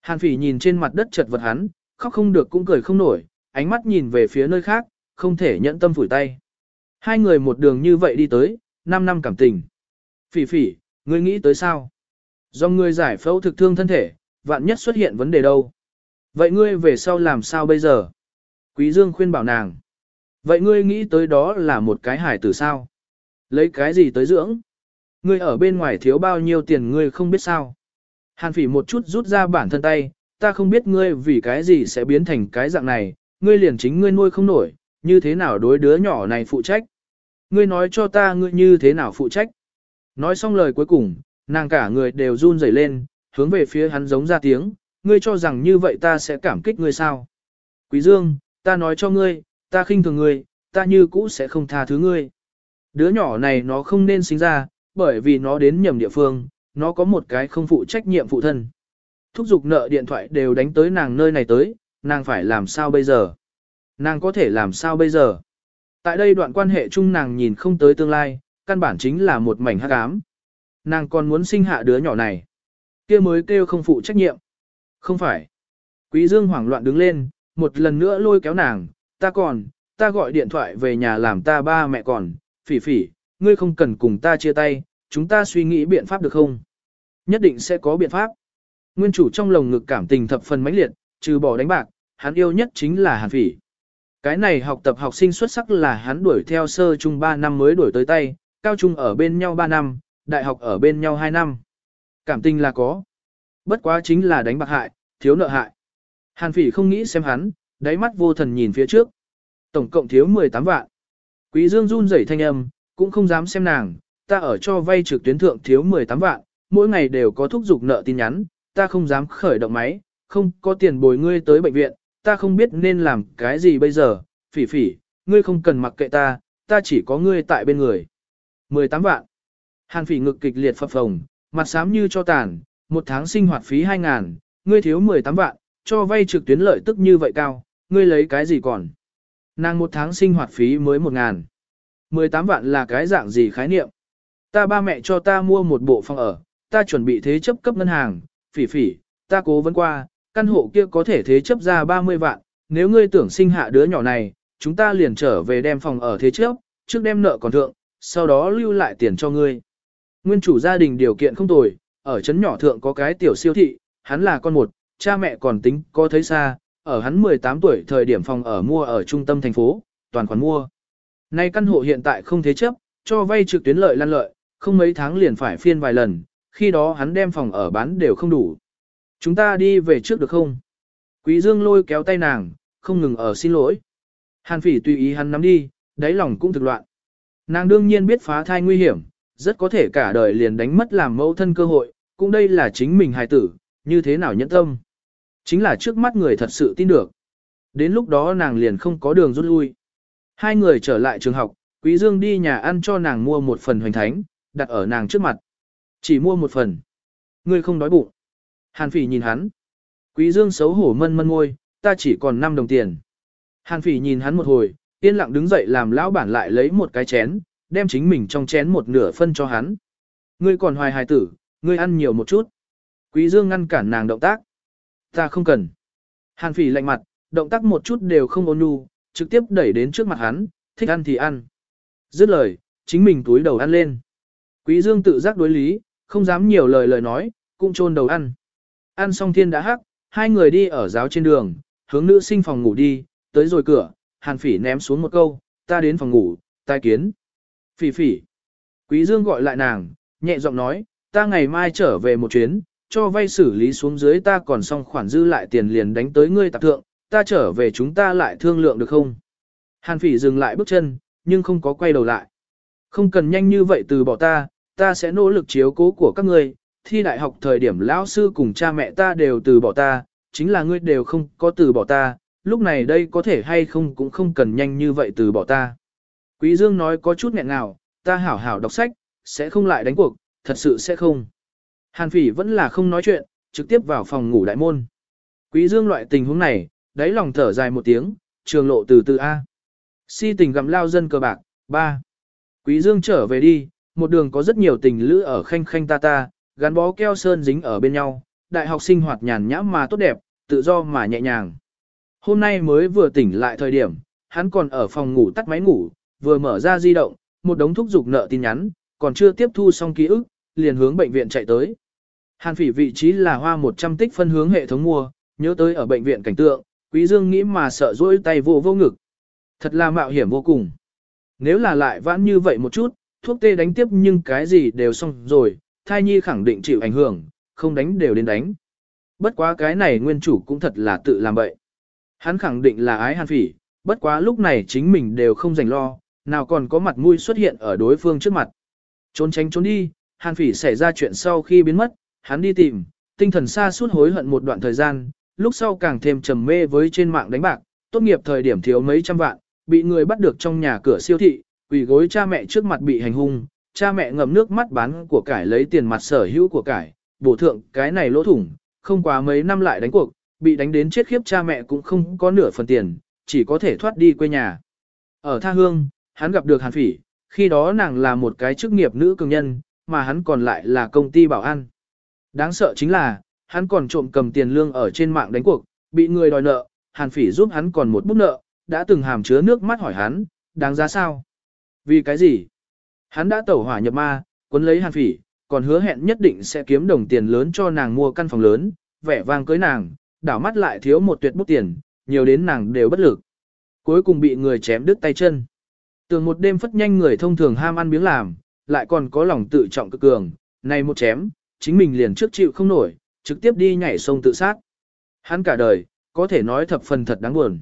Hàn phỉ nhìn trên mặt đất chật vật hắn, khóc không được cũng cười không nổi, ánh mắt nhìn về phía nơi khác, không thể nhẫn tâm phủi tay. Hai người một đường như vậy đi tới, 5 năm cảm tình. Phỉ phỉ, ngươi nghĩ tới sao? Do ngươi giải phẫu thực thương thân thể, vạn nhất xuất hiện vấn đề đâu? Vậy ngươi về sau làm sao bây giờ? Quý Dương khuyên bảo nàng. Vậy ngươi nghĩ tới đó là một cái hải tử sao? Lấy cái gì tới dưỡng? Ngươi ở bên ngoài thiếu bao nhiêu tiền ngươi không biết sao? Hàn phỉ một chút rút ra bản thân tay, ta không biết ngươi vì cái gì sẽ biến thành cái dạng này, ngươi liền chính ngươi nuôi không nổi, như thế nào đối đứa nhỏ này phụ trách? Ngươi nói cho ta ngươi như thế nào phụ trách? Nói xong lời cuối cùng, nàng cả người đều run rẩy lên, hướng về phía hắn giống ra tiếng, ngươi cho rằng như vậy ta sẽ cảm kích ngươi sao? Quý Dương, ta nói cho ngươi, ta khinh thường ngươi, ta như cũ sẽ không tha thứ ngươi. Đứa nhỏ này nó không nên sinh ra, bởi vì nó đến nhầm địa phương, nó có một cái không phụ trách nhiệm phụ thân. Thúc giục nợ điện thoại đều đánh tới nàng nơi này tới, nàng phải làm sao bây giờ? Nàng có thể làm sao bây giờ? Tại đây đoạn quan hệ chung nàng nhìn không tới tương lai, căn bản chính là một mảnh hắc ám. Nàng còn muốn sinh hạ đứa nhỏ này. kia mới kêu không phụ trách nhiệm. Không phải. Quý Dương hoảng loạn đứng lên, một lần nữa lôi kéo nàng, ta còn, ta gọi điện thoại về nhà làm ta ba mẹ còn, phỉ phỉ, ngươi không cần cùng ta chia tay, chúng ta suy nghĩ biện pháp được không? Nhất định sẽ có biện pháp. Nguyên chủ trong lồng ngực cảm tình thập phần mãnh liệt, trừ bỏ đánh bạc, hắn yêu nhất chính là hàn phỉ. Cái này học tập học sinh xuất sắc là hắn đuổi theo sơ trung 3 năm mới đuổi tới tay, cao trung ở bên nhau 3 năm, đại học ở bên nhau 2 năm. Cảm tình là có. Bất quá chính là đánh bạc hại, thiếu nợ hại. Hàn phỉ không nghĩ xem hắn, đáy mắt vô thần nhìn phía trước. Tổng cộng thiếu 18 vạn. Quý Dương run rẩy thanh âm, cũng không dám xem nàng, ta ở cho vay trực tuyến thượng thiếu 18 vạn, mỗi ngày đều có thúc giục nợ tin nhắn, ta không dám khởi động máy, không có tiền bồi ngươi tới bệnh viện, ta không biết nên làm cái gì bây giờ, phỉ phỉ, ngươi không cần mặc kệ ta, ta chỉ có ngươi tại bên người. 18 vạn. Hàn phỉ ngực kịch liệt phập phồng, mặt xám như cho tàn, một tháng sinh hoạt phí 2 ngàn, ngươi thiếu 18 vạn, cho vay trực tuyến lợi tức như vậy cao, ngươi lấy cái gì còn? Nàng một tháng sinh hoạt phí mới 1 ngàn. 18 vạn là cái dạng gì khái niệm? Ta ba mẹ cho ta mua một bộ phòng ở, ta chuẩn bị thế chấp cấp ngân hàng, phỉ phỉ, ta cố vấn qua, căn hộ kia có thể thế chấp ra 30 vạn, nếu ngươi tưởng sinh hạ đứa nhỏ này, chúng ta liền trở về đem phòng ở thế chấp, trước đem nợ còn thượng, sau đó lưu lại tiền cho ngươi. Nguyên chủ gia đình điều kiện không tồi, ở trấn nhỏ thượng có cái tiểu siêu thị, hắn là con một, cha mẹ còn tính có thấy xa, ở hắn 18 tuổi thời điểm phòng ở mua ở trung tâm thành phố, toàn khoản mua. Nay căn hộ hiện tại không thế chấp, cho vay trực tuyến lợi lan lợi, không mấy tháng liền phải phiên vài lần, khi đó hắn đem phòng ở bán đều không đủ. Chúng ta đi về trước được không? Quý Dương lôi kéo tay nàng, không ngừng ở xin lỗi. Hàn phỉ tùy ý hắn nắm đi, đáy lòng cũng thực loạn. Nàng đương nhiên biết phá thai nguy hiểm, rất có thể cả đời liền đánh mất làm mẫu thân cơ hội, cũng đây là chính mình hài tử, như thế nào nhẫn tâm. Chính là trước mắt người thật sự tin được. Đến lúc đó nàng liền không có đường rút lui. Hai người trở lại trường học, Quý Dương đi nhà ăn cho nàng mua một phần hoành thánh, đặt ở nàng trước mặt. Chỉ mua một phần. Ngươi không đói bụng. Hàn phỉ nhìn hắn. Quý Dương xấu hổ mân mân ngôi, ta chỉ còn 5 đồng tiền. Hàn phỉ nhìn hắn một hồi, yên lặng đứng dậy làm lão bản lại lấy một cái chén, đem chính mình trong chén một nửa phân cho hắn. Ngươi còn hoài hài tử, ngươi ăn nhiều một chút. Quý Dương ngăn cản nàng động tác. Ta không cần. Hàn phỉ lạnh mặt, động tác một chút đều không ôn nhu, trực tiếp đẩy đến trước mặt hắn, thích ăn thì ăn. Dứt lời, chính mình túi đầu ăn lên. Quý Dương tự giác đối lý, không dám nhiều lời lời nói, cũng chôn đầu ăn. Ăn xong thiên đã hắc, hai người đi ở giáo trên đường, hướng nữ sinh phòng ngủ đi, tới rồi cửa, hàn phỉ ném xuống một câu, ta đến phòng ngủ, tai kiến. Phỉ phỉ. Quý Dương gọi lại nàng, nhẹ giọng nói, ta ngày mai trở về một chuyến, cho vay xử lý xuống dưới ta còn xong khoản dư lại tiền liền đánh tới ngươi tạp thượng, ta trở về chúng ta lại thương lượng được không? Hàn phỉ dừng lại bước chân, nhưng không có quay đầu lại. Không cần nhanh như vậy từ bỏ ta, ta sẽ nỗ lực chiếu cố của các ngươi, thi đại học thời điểm lão sư cùng cha mẹ ta đều từ bỏ ta, chính là ngươi đều không có từ bỏ ta, lúc này đây có thể hay không cũng không cần nhanh như vậy từ bỏ ta. Quý Dương nói có chút nghẹn ngào, ta hảo hảo đọc sách, sẽ không lại đánh cuộc, thật sự sẽ không. Hàn phỉ vẫn là không nói chuyện, trực tiếp vào phòng ngủ đại môn. Quý Dương loại tình huống này, đáy lòng thở dài một tiếng, trường lộ từ từ A. Si tình gặm lao dân cờ bạc, 3. Quý Dương trở về đi, một đường có rất nhiều tình lữ ở khanh khanh ta ta, gắn bó keo sơn dính ở bên nhau, đại học sinh hoạt nhàn nhã mà tốt đẹp, tự do mà nhẹ nhàng. Hôm nay mới vừa tỉnh lại thời điểm, hắn còn ở phòng ngủ tắt máy ngủ, vừa mở ra di động, một đống thúc giục nợ tin nhắn, còn chưa tiếp thu xong ký ức, liền hướng bệnh viện chạy tới. Hàn phỉ vị trí là hoa 100 tích phân hướng hệ thống mua, nhớ tới ở bệnh viện cảnh tượng, quý dương nghĩ mà sợ rỗi tay vô vô ngực. Thật là mạo hiểm vô cùng. Nếu là lại vãn như vậy một chút, thuốc tê đánh tiếp nhưng cái gì đều xong rồi, thai nhi khẳng định chịu ảnh hưởng, không đánh đều đến đánh. Bất quá cái này nguyên chủ cũng thật là tự làm bậy. Hắn khẳng định là ái hàn phỉ, bất quá lúc này chính mình đều không dành lo, nào còn có mặt mũi xuất hiện ở đối phương trước mặt. Trốn tránh trốn đi, hàn phỉ xảy ra chuyện sau khi biến mất, hắn đi tìm, tinh thần xa suốt hối hận một đoạn thời gian, lúc sau càng thêm trầm mê với trên mạng đánh bạc, tốt nghiệp thời điểm thiếu mấy trăm vạn, bị người bắt được trong nhà cửa siêu thị, quỳ gối cha mẹ trước mặt bị hành hung, cha mẹ ngậm nước mắt bán của cải lấy tiền mặt sở hữu của cải, bổ thượng cái này lỗ thủng, không quá mấy năm lại đánh cuộc, bị đánh đến chết khiếp cha mẹ cũng không có nửa phần tiền, chỉ có thể thoát đi quê nhà. Ở Tha Hương, hắn gặp được Hàn Phỉ, khi đó nàng là một cái chức nghiệp nữ cường nhân, mà hắn còn lại là công ty bảo an. Đáng sợ chính là, hắn còn trộm cầm tiền lương ở trên mạng đánh cuộc, bị người đòi nợ, Hàn Phỉ giúp hắn còn một bút nợ, đã từng hàm chứa nước mắt hỏi hắn, đáng giá sao? Vì cái gì? Hắn đã tẩu hỏa nhập ma, quấn lấy Hàn Phỉ, còn hứa hẹn nhất định sẽ kiếm đồng tiền lớn cho nàng mua căn phòng lớn, vẻ vang cưới nàng, đảo mắt lại thiếu một tuyệt bút tiền, nhiều đến nàng đều bất lực. cuối cùng bị người chém đứt tay chân. Tường một đêm phất nhanh người thông thường ham ăn miếng làm, lại còn có lòng tự trọng cực cường, này một chém, chính mình liền trước chịu không nổi, trực tiếp đi nhảy sông tự sát. Hắn cả đời, có thể nói thập phần thật đáng buồn.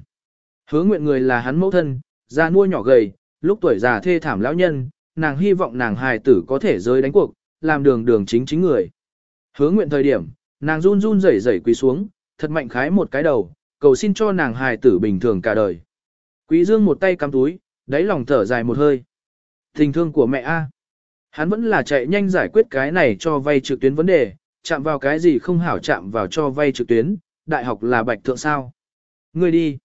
Hứa nguyện người là hắn mẫu thân, già nuôi nhỏ gầy, lúc tuổi già thê thảm lão nhân, nàng hy vọng nàng hài tử có thể rơi đánh cuộc, làm đường đường chính chính người. Hứa nguyện thời điểm, nàng run run rẩy rẩy quỳ xuống, thật mạnh khái một cái đầu, cầu xin cho nàng hài tử bình thường cả đời. Quý dương một tay cắm túi, đáy lòng thở dài một hơi. Tình thương của mẹ A. Hắn vẫn là chạy nhanh giải quyết cái này cho vay trực tuyến vấn đề, chạm vào cái gì không hảo chạm vào cho vay trực tuyến, đại học là bạch thượng sao. Ngươi đi.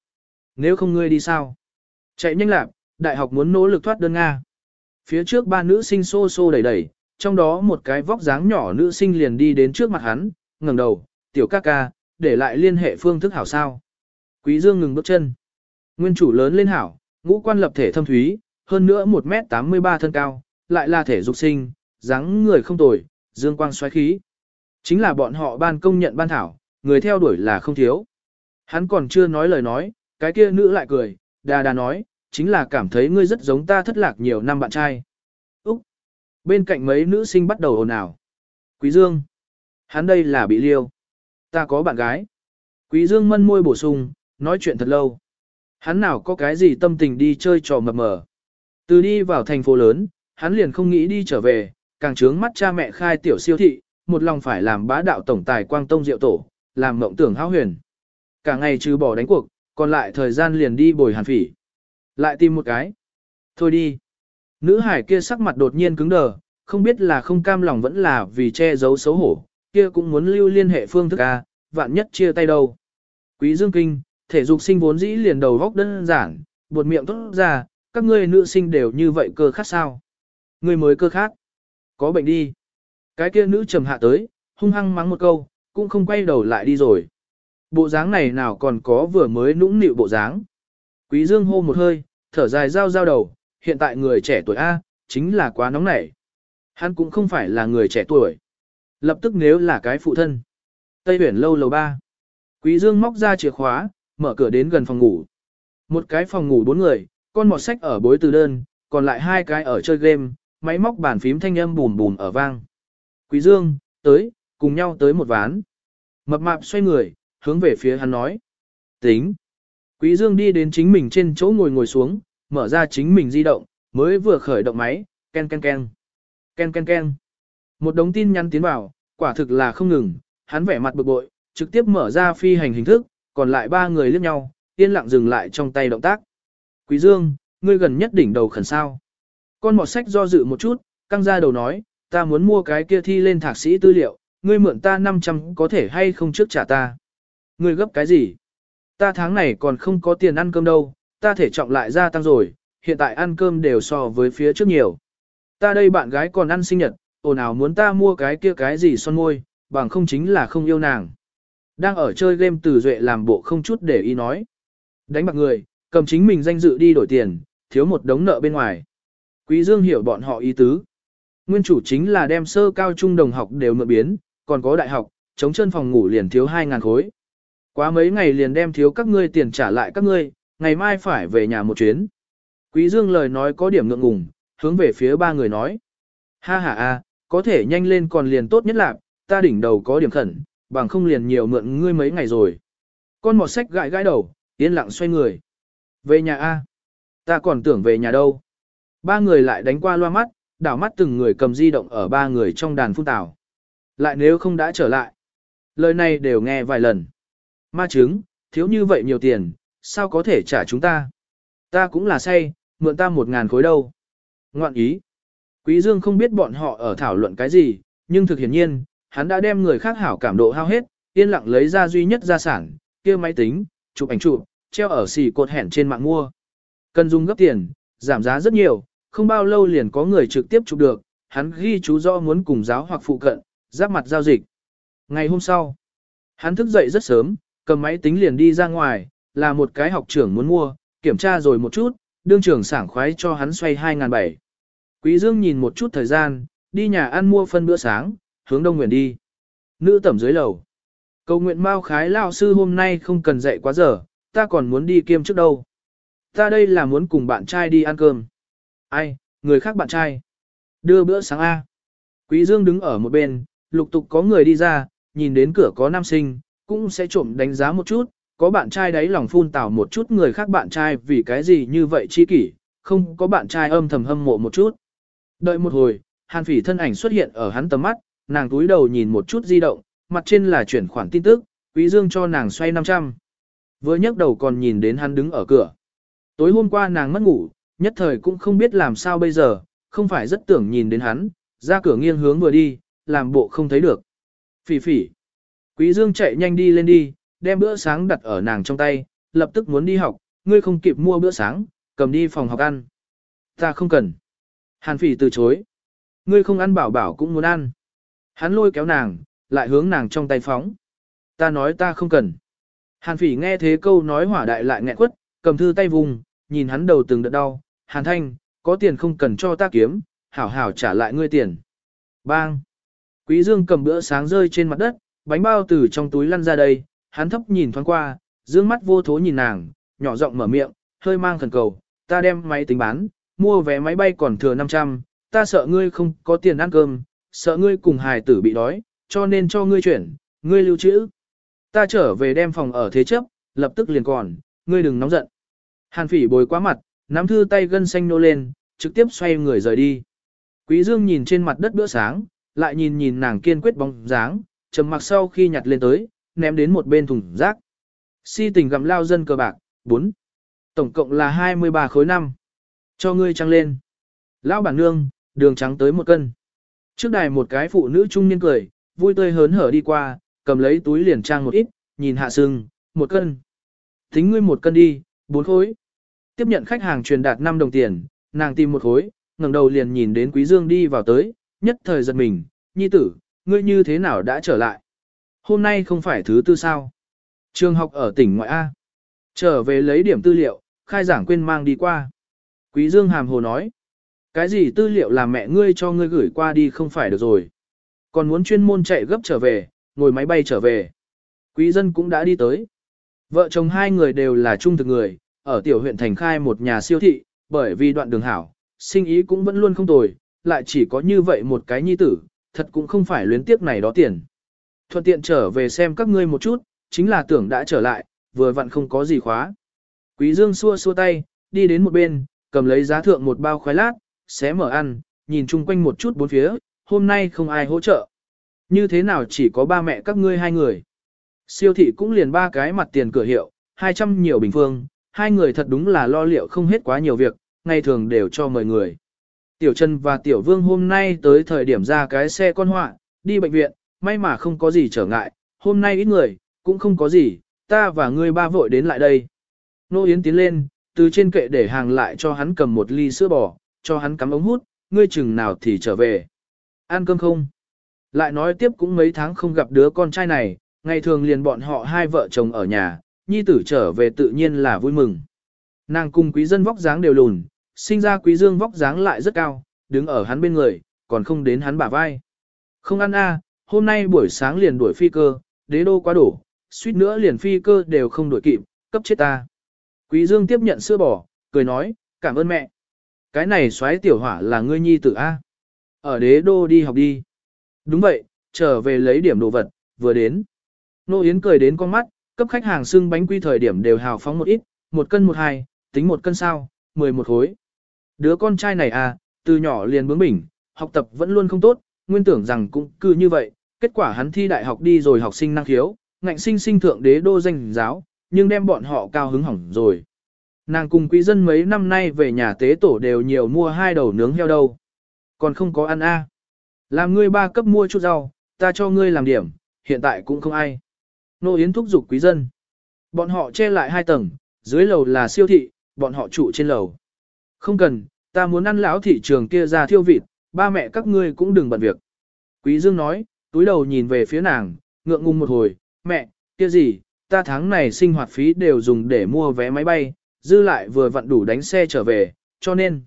Nếu không ngươi đi sao? Chạy nhanh lạc, đại học muốn nỗ lực thoát đơn Nga. Phía trước ba nữ sinh xô xô đẩy đẩy, trong đó một cái vóc dáng nhỏ nữ sinh liền đi đến trước mặt hắn, ngẩng đầu, tiểu ca ca, để lại liên hệ phương thức hảo sao. Quý Dương ngừng bước chân. Nguyên chủ lớn lên hảo, ngũ quan lập thể thâm thúy, hơn nữa 1m83 thân cao, lại là thể dục sinh, dáng người không tồi, dương quang xoáy khí. Chính là bọn họ ban công nhận ban thảo, người theo đuổi là không thiếu. Hắn còn chưa nói lời nói, cái kia nữ lại cười, đà đà nói, chính là cảm thấy ngươi rất giống ta thất lạc nhiều năm bạn trai. Úc! Bên cạnh mấy nữ sinh bắt đầu ồn ào. Quý Dương! Hắn đây là bị liêu. Ta có bạn gái. Quý Dương mân môi bổ sung, nói chuyện thật lâu. Hắn nào có cái gì tâm tình đi chơi trò mập mờ. Từ đi vào thành phố lớn, hắn liền không nghĩ đi trở về, càng trướng mắt cha mẹ khai tiểu siêu thị, một lòng phải làm bá đạo tổng tài quang tông diệu tổ, làm mộng tưởng hão huyền. Cả ngày trừ bỏ đánh cuộc, còn lại thời gian liền đi bồi hàn phỉ. Lại tìm một cái. Thôi đi. Nữ hải kia sắc mặt đột nhiên cứng đờ, không biết là không cam lòng vẫn là vì che giấu xấu hổ, kia cũng muốn lưu liên hệ phương thức A, vạn nhất chia tay đâu. Quý Dương Kinh, thể dục sinh vốn dĩ liền đầu góc đơn giản, buột miệng tốt ra, các ngươi nữ sinh đều như vậy cơ khát sao. Ngươi mới cơ khát. Có bệnh đi. Cái kia nữ trầm hạ tới, hung hăng mắng một câu, cũng không quay đầu lại đi rồi. Bộ dáng này nào còn có vừa mới nũng nịu bộ dáng. Quý Dương hô một hơi, thở dài giao giao đầu, hiện tại người trẻ tuổi A, chính là quá nóng nảy. Hắn cũng không phải là người trẻ tuổi. Lập tức nếu là cái phụ thân. Tây huyển lâu lầu ba. Quý Dương móc ra chìa khóa, mở cửa đến gần phòng ngủ. Một cái phòng ngủ bốn người, con mọt sách ở bối từ đơn, còn lại hai cái ở chơi game, máy móc bàn phím thanh âm bùm bùm ở vang. Quý Dương, tới, cùng nhau tới một ván. Mập mạp xoay người, hướng về phía hắn nói. Tính. Quý Dương đi đến chính mình trên chỗ ngồi ngồi xuống, mở ra chính mình di động, mới vừa khởi động máy, ken ken ken. Ken ken ken. Một đống tin nhắn tiến vào, quả thực là không ngừng, hắn vẻ mặt bực bội, trực tiếp mở ra phi hành hình thức, còn lại ba người liếc nhau, yên lặng dừng lại trong tay động tác. Quý Dương, ngươi gần nhất đỉnh đầu khẩn sao. Con mọt sách do dự một chút, căng ra đầu nói, ta muốn mua cái kia thi lên thạc sĩ tư liệu, ngươi mượn ta 500 có thể hay không trước trả ta. Ngươi gấp cái gì? Ta tháng này còn không có tiền ăn cơm đâu, ta thể trọng lại gia tăng rồi, hiện tại ăn cơm đều so với phía trước nhiều. Ta đây bạn gái còn ăn sinh nhật, ồn ào muốn ta mua cái kia cái gì son môi, bằng không chính là không yêu nàng. Đang ở chơi game từ duệ làm bộ không chút để ý nói. Đánh bạc người, cầm chính mình danh dự đi đổi tiền, thiếu một đống nợ bên ngoài. Quý Dương hiểu bọn họ ý tứ. Nguyên chủ chính là đem sơ cao trung đồng học đều mượn biến, còn có đại học, chống chân phòng ngủ liền thiếu 2.000 khối. Quá mấy ngày liền đem thiếu các ngươi tiền trả lại các ngươi, ngày mai phải về nhà một chuyến. Quý Dương lời nói có điểm ngượng ngùng, hướng về phía ba người nói. Ha ha a, có thể nhanh lên còn liền tốt nhất là, ta đỉnh đầu có điểm khẩn, bằng không liền nhiều mượn ngươi mấy ngày rồi. Con mọt sách gãi gãi đầu, yên lặng xoay người. Về nhà a, ta còn tưởng về nhà đâu. Ba người lại đánh qua loa mắt, đảo mắt từng người cầm di động ở ba người trong đàn phun tảo. Lại nếu không đã trở lại. Lời này đều nghe vài lần. Ma chứng, thiếu như vậy nhiều tiền, sao có thể trả chúng ta? Ta cũng là say, mượn ta một ngàn khối đâu. Ngoạn ý. Quý Dương không biết bọn họ ở thảo luận cái gì, nhưng thực hiển nhiên, hắn đã đem người khác hảo cảm độ hao hết, yên lặng lấy ra duy nhất gia sản, kia máy tính, chụp ảnh chụp, treo ở xì cột hẻn trên mạng mua. Cần dùng gấp tiền, giảm giá rất nhiều, không bao lâu liền có người trực tiếp chụp được, hắn ghi chú rõ muốn cùng giáo hoặc phụ cận, giáp mặt giao dịch. Ngày hôm sau, hắn thức dậy rất sớm, cầm máy tính liền đi ra ngoài, là một cái học trưởng muốn mua, kiểm tra rồi một chút, đương trưởng sảng khoái cho hắn xoay 2.700. Quý Dương nhìn một chút thời gian, đi nhà ăn mua phân bữa sáng, hướng đông nguyện đi. Nữ tẩm dưới lầu. Cầu nguyện Mao Khái Lão sư hôm nay không cần dạy quá giờ, ta còn muốn đi kiêm trước đâu. Ta đây là muốn cùng bạn trai đi ăn cơm. Ai, người khác bạn trai. Đưa bữa sáng A. Quý Dương đứng ở một bên, lục tục có người đi ra, nhìn đến cửa có nam sinh, cũng sẽ trộm đánh giá một chút, có bạn trai đấy lòng phun tào một chút người khác bạn trai vì cái gì như vậy chi kỷ, không có bạn trai âm thầm hâm mộ một chút. Đợi một hồi, Hàn Phỉ thân ảnh xuất hiện ở hắn tầm mắt, nàng túi đầu nhìn một chút di động, mặt trên là chuyển khoản tin tức, Quý Dương cho nàng xoay 500. Vừa nhấc đầu còn nhìn đến hắn đứng ở cửa. Tối hôm qua nàng mất ngủ, nhất thời cũng không biết làm sao bây giờ, không phải rất tưởng nhìn đến hắn, ra cửa nghiêng hướng vừa đi, làm bộ không thấy được. Phỉ phỉ. Quý Dương chạy nhanh đi lên đi, đem bữa sáng đặt ở nàng trong tay, lập tức muốn đi học, ngươi không kịp mua bữa sáng, cầm đi phòng học ăn. Ta không cần. Hàn phỉ từ chối. Ngươi không ăn bảo bảo cũng muốn ăn. Hắn lôi kéo nàng, lại hướng nàng trong tay phóng. Ta nói ta không cần. Hàn phỉ nghe thế câu nói hỏa đại lại nghẹn quất, cầm thư tay vùng, nhìn hắn đầu từng đợt đau. Hàn thanh, có tiền không cần cho ta kiếm, hảo hảo trả lại ngươi tiền. Bang! Quý Dương cầm bữa sáng rơi trên mặt đất, bánh bao từ trong túi lăn ra đây, hắn thấp nhìn thoáng qua, dương mắt vô thố nhìn nàng, nhỏ giọng mở miệng, hơi mang khẩn cầu, ta đem máy tính bán, mua vé máy bay còn thừa 500, ta sợ ngươi không có tiền ăn cơm, sợ ngươi cùng hài tử bị đói, cho nên cho ngươi chuyển, ngươi lưu trữ. Ta trở về đem phòng ở thế chấp, lập tức liền còn, ngươi đừng nóng giận. Hàn phỉ bồi quá mặt, nắm thư tay gân xanh nô lên, trực tiếp xoay người rời đi. Quý Dương nhìn trên mặt đất bữa sáng, lại nhìn nhìn nàng kiên quyết bóng dáng, trầm mặc sau khi nhặt lên tới, ném đến một bên thùng rác. Si tình gặm lao dân cờ bạc, 4. Tổng cộng là 23 khối năm. Cho ngươi trăng lên. Lão bản nương, đường trắng tới một cân. Trước đài một cái phụ nữ trung niên cười, vui tươi hớn hở đi qua, cầm lấy túi liền trang một ít, nhìn hạ sừng, một cân. Tính ngươi một cân đi, bốn khối. Tiếp nhận khách hàng truyền đạt 5 đồng tiền, nàng tìm một khối, ngẩng đầu liền nhìn đến Quý Dương đi vào tới, nhất thời giật mình, nhi tử, ngươi như thế nào đã trở lại? Hôm nay không phải thứ tư sao? Trường học ở tỉnh ngoại A. Trở về lấy điểm tư liệu, khai giảng quên mang đi qua. Quý Dương hàm hồ nói. Cái gì tư liệu làm mẹ ngươi cho ngươi gửi qua đi không phải được rồi. Còn muốn chuyên môn chạy gấp trở về, ngồi máy bay trở về. Quý dân cũng đã đi tới. Vợ chồng hai người đều là trung thực người, ở tiểu huyện thành khai một nhà siêu thị, bởi vì đoạn đường hảo, sinh ý cũng vẫn luôn không tồi, lại chỉ có như vậy một cái nhi tử, thật cũng không phải luyến tiếc này đó tiền. Thuận tiện trở về xem các ngươi một chút, chính là tưởng đã trở lại, vừa vặn không có gì khóa. Quý Dương xua xua tay, đi đến một bên, cầm lấy giá thượng một bao khoai lát, xé mở ăn, nhìn chung quanh một chút bốn phía, hôm nay không ai hỗ trợ. Như thế nào chỉ có ba mẹ các ngươi hai người. Siêu thị cũng liền ba cái mặt tiền cửa hiệu, 200 nhiều bình phương, hai người thật đúng là lo liệu không hết quá nhiều việc, ngày thường đều cho mời người. Tiểu Trần và Tiểu Vương hôm nay tới thời điểm ra cái xe con họa, đi bệnh viện, may mà không có gì trở ngại, hôm nay ít người, cũng không có gì, ta và ngươi ba vội đến lại đây. Nô Yến tiến lên, từ trên kệ để hàng lại cho hắn cầm một ly sữa bò, cho hắn cắm ống hút, ngươi chừng nào thì trở về. Ăn cơm không? Lại nói tiếp cũng mấy tháng không gặp đứa con trai này, ngày thường liền bọn họ hai vợ chồng ở nhà, nhi tử trở về tự nhiên là vui mừng. Nàng cùng quý dân vóc dáng đều lùn, sinh ra quý dương vóc dáng lại rất cao, đứng ở hắn bên người, còn không đến hắn bả vai. Không ăn a, à, hôm nay buổi sáng liền đuổi phi cơ, đế đô quá đổ, suýt nữa liền phi cơ đều không đuổi kịp, cấp chết ta. Quý dương tiếp nhận sữa bò, cười nói, cảm ơn mẹ. Cái này xoáy tiểu hỏa là ngươi nhi tử A. Ở đế đô đi học đi. Đúng vậy, trở về lấy điểm đồ vật, vừa đến. Nô Yến cười đến con mắt, cấp khách hàng xưng bánh quy thời điểm đều hào phóng một ít, một cân một hai, tính một cân sao, mười một khối. Đứa con trai này à, từ nhỏ liền bướng bỉnh, học tập vẫn luôn không tốt, nguyên tưởng rằng cũng cứ như vậy, kết quả hắn thi đại học đi rồi học sinh năng khiếu, ngạnh sinh sinh thượng đế đô danh giáo, nhưng đem bọn họ cao hứng hỏng rồi. Nàng cùng quý dân mấy năm nay về nhà tế tổ đều nhiều mua hai đầu nướng heo đâu. Còn không có ăn a. À. Làm ngươi ba cấp mua chút rau, ta cho ngươi làm điểm, hiện tại cũng không ai. Nô Yến thúc giục quý dân. Bọn họ che lại hai tầng, dưới lầu là siêu thị, bọn họ trụ trên lầu. Không cần, ta muốn ăn lão thị trường kia ra thiêu vịt, ba mẹ các ngươi cũng đừng bận việc. Quý Dương nói, túi đầu nhìn về phía nàng, ngượng ngùng một hồi, mẹ, kia gì, ta tháng này sinh hoạt phí đều dùng để mua vé máy bay, dư lại vừa vặn đủ đánh xe trở về, cho nên.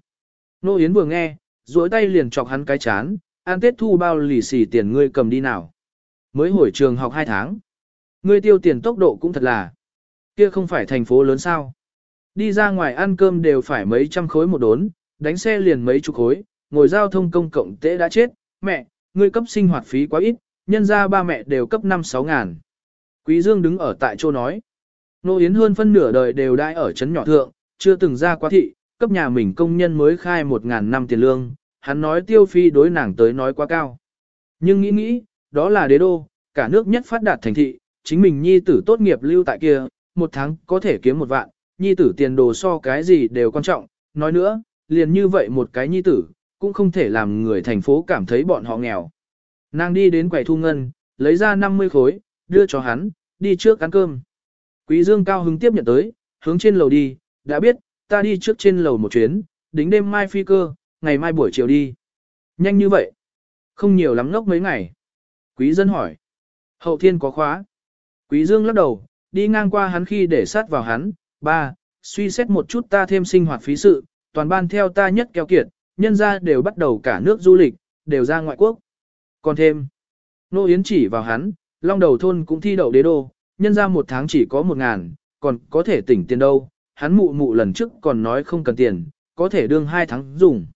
Nô Yến vừa nghe, duỗi tay liền chọc hắn cái chán, ăn tết thu bao lì xì tiền ngươi cầm đi nào. Mới hồi trường học 2 tháng. Ngươi tiêu tiền tốc độ cũng thật là. Kia không phải thành phố lớn sao. Đi ra ngoài ăn cơm đều phải mấy trăm khối một đốn, đánh xe liền mấy chục khối, ngồi giao thông công cộng tệ đã chết, mẹ, ngươi cấp sinh hoạt phí quá ít, nhân ra ba mẹ đều cấp 5-6 ngàn. Quý Dương đứng ở tại chỗ nói, Nô Yến hơn phân nửa đời đều đãi ở trấn nhỏ thượng, chưa từng ra quá thị, cấp nhà mình công nhân mới khai 1.000 năm tiền lương, hắn nói tiêu phi đối nàng tới nói quá cao. Nhưng nghĩ nghĩ, đó là đế đô, cả nước nhất phát đạt thành thị, chính mình nhi tử tốt nghiệp lưu tại kia, một tháng có thể kiếm một vạn, nhi tử tiền đồ so cái gì đều quan trọng, nói nữa, liền như vậy một cái nhi tử, cũng không thể làm người thành phố cảm thấy bọn họ nghèo. Nàng đi đến quầy thu ngân, lấy ra 50 khối, đưa cho hắn, đi trước ăn cơm. Quý Dương cao hứng tiếp nhận tới, hướng trên lầu đi, đã biết, ta đi trước trên lầu một chuyến, đính đêm mai phi cơ, ngày mai buổi chiều đi. Nhanh như vậy. Không nhiều lắm ngốc mấy ngày. Quý dân hỏi. Hậu thiên có khóa. Quý Dương lắc đầu, đi ngang qua hắn khi để sát vào hắn. Ba, suy xét một chút ta thêm sinh hoạt phí sự, toàn ban theo ta nhất keo kiệt, nhân ra đều bắt đầu cả nước du lịch, đều ra ngoại quốc. Còn thêm, Nô Yến chỉ vào hắn, long đầu thôn cũng thi đậu đế đô, nhân ra một tháng chỉ có một ngàn, còn có thể tỉnh tiền đâu, hắn mụ mụ lần trước còn nói không cần tiền, có thể đương hai tháng dùng.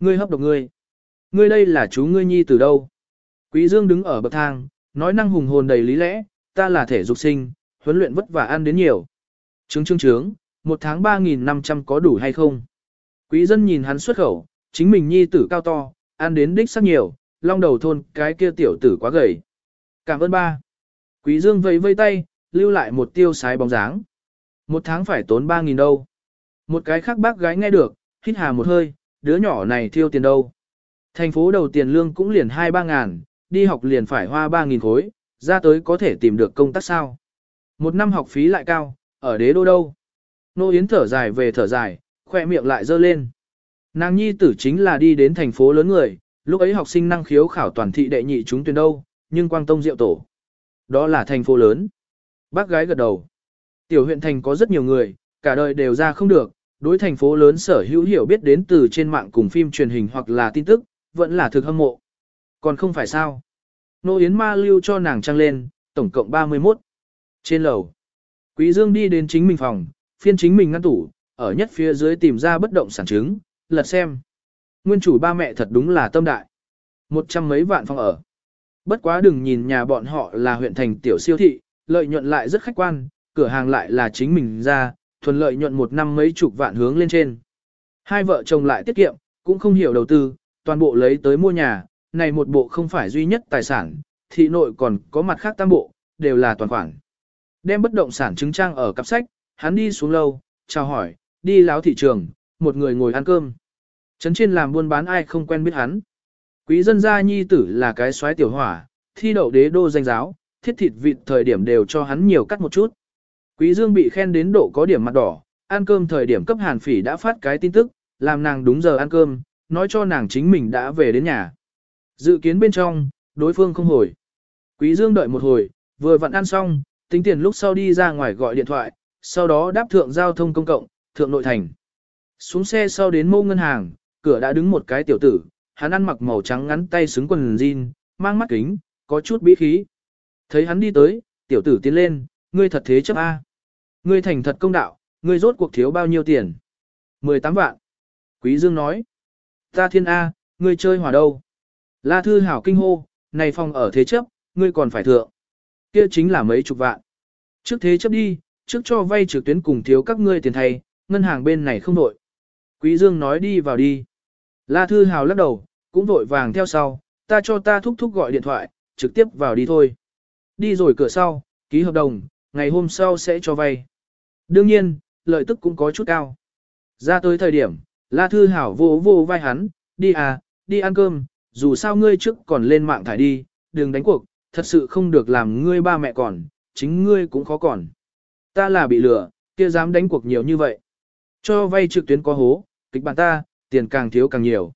Ngươi hấp độc ngươi. Ngươi đây là chú ngươi nhi từ đâu? Quý Dương đứng ở bậc thang, nói năng hùng hồn đầy lý lẽ, ta là thể dục sinh, huấn luyện vất vả ăn đến nhiều. Trướng trướng trướng, một tháng 3.500 có đủ hay không? Quý dân nhìn hắn xuất khẩu, chính mình nhi tử cao to, ăn đến đích sắc nhiều, long đầu thôn cái kia tiểu tử quá gầy. Cảm ơn ba. Quý dương vẫy vây tay, lưu lại một tiêu sái bóng dáng. Một tháng phải tốn 3.000 đâu. Một cái khác bác gái nghe được, hít hà một hơi, đứa nhỏ này tiêu tiền đâu. Thành phố đầu tiền lương cũng liền 2-3 ngàn, đi học liền phải hoa 3.000 khối, ra tới có thể tìm được công tác sao. Một năm học phí lại cao, ở đế đô đâu. Nô Yến thở dài về thở dài, khoe miệng lại dơ lên. Nàng nhi tử chính là đi đến thành phố lớn người, lúc ấy học sinh năng khiếu khảo toàn thị đệ nhị chúng tuyển đâu, nhưng quang tông diệu tổ. Đó là thành phố lớn. Bác gái gật đầu. Tiểu huyện thành có rất nhiều người, cả đời đều ra không được, đối thành phố lớn sở hữu hiểu biết đến từ trên mạng cùng phim truyền hình hoặc là tin tức, vẫn là thực hâm mộ. Còn không phải sao. Nô Yến Ma lưu cho nàng trăng lên, tổng cộng 31. Trên lầu, Quý Dương đi đến chính mình phòng, phiên chính mình ngăn tủ, ở nhất phía dưới tìm ra bất động sản chứng, lật xem. Nguyên chủ ba mẹ thật đúng là tâm đại. Một trăm mấy vạn phòng ở. Bất quá đừng nhìn nhà bọn họ là huyện thành tiểu siêu thị, lợi nhuận lại rất khách quan, cửa hàng lại là chính mình ra, thuần lợi nhuận một năm mấy chục vạn hướng lên trên. Hai vợ chồng lại tiết kiệm, cũng không hiểu đầu tư, toàn bộ lấy tới mua nhà, này một bộ không phải duy nhất tài sản, thị nội còn có mặt khác tam bộ, đều là toàn khoản. Đem bất động sản chứng trang ở cặp sách, hắn đi xuống lâu, chào hỏi, đi láo thị trường, một người ngồi ăn cơm. Trấn trên làm buôn bán ai không quen biết hắn. Quý dân gia nhi tử là cái soái tiểu hỏa, thi đậu đế đô danh giáo, thiết thịt vịt thời điểm đều cho hắn nhiều cắt một chút. Quý dương bị khen đến độ có điểm mặt đỏ, ăn cơm thời điểm cấp hàn phỉ đã phát cái tin tức, làm nàng đúng giờ ăn cơm, nói cho nàng chính mình đã về đến nhà. Dự kiến bên trong, đối phương không hồi. Quý dương đợi một hồi, vừa vặn ăn xong, tính tiền lúc sau đi ra ngoài gọi điện thoại, sau đó đáp thượng giao thông công cộng, thượng nội thành. Xuống xe sau đến mô ngân hàng, cửa đã đứng một cái tiểu tử, hắn ăn mặc màu trắng ngắn tay xứng quần jean, mang mắt kính, có chút bí khí. Thấy hắn đi tới, tiểu tử tiến lên, ngươi thật thế chấp A. Ngươi thành thật công đạo, ngươi rốt cuộc thiếu bao nhiêu tiền? 18 vạn. Quý Dương nói. Ta thiên A, ngươi chơi hòa đâu? La Thư Hảo kinh hô, này phòng ở thế chấp, ngươi còn phải thượng. Kia chính là mấy chục vạn. Trước thế chấp đi, trước cho vay trực tuyến cùng thiếu các ngươi tiền thay, ngân hàng bên này không đổi. Quý Dương nói đi vào đi. La Thư Hào lắc đầu, cũng vội vàng theo sau, ta cho ta thúc thúc gọi điện thoại, trực tiếp vào đi thôi. Đi rồi cửa sau, ký hợp đồng, ngày hôm sau sẽ cho vay. Đương nhiên, lợi tức cũng có chút cao. Ra tới thời điểm, La Thư Hảo vô vô vai hắn, đi à, đi ăn cơm, dù sao ngươi trước còn lên mạng thải đi, đừng đánh cuộc, thật sự không được làm ngươi ba mẹ còn, chính ngươi cũng khó còn. Ta là bị lừa, kia dám đánh cuộc nhiều như vậy. Cho vay trực tuyến có hố, kịch bản ta, tiền càng thiếu càng nhiều.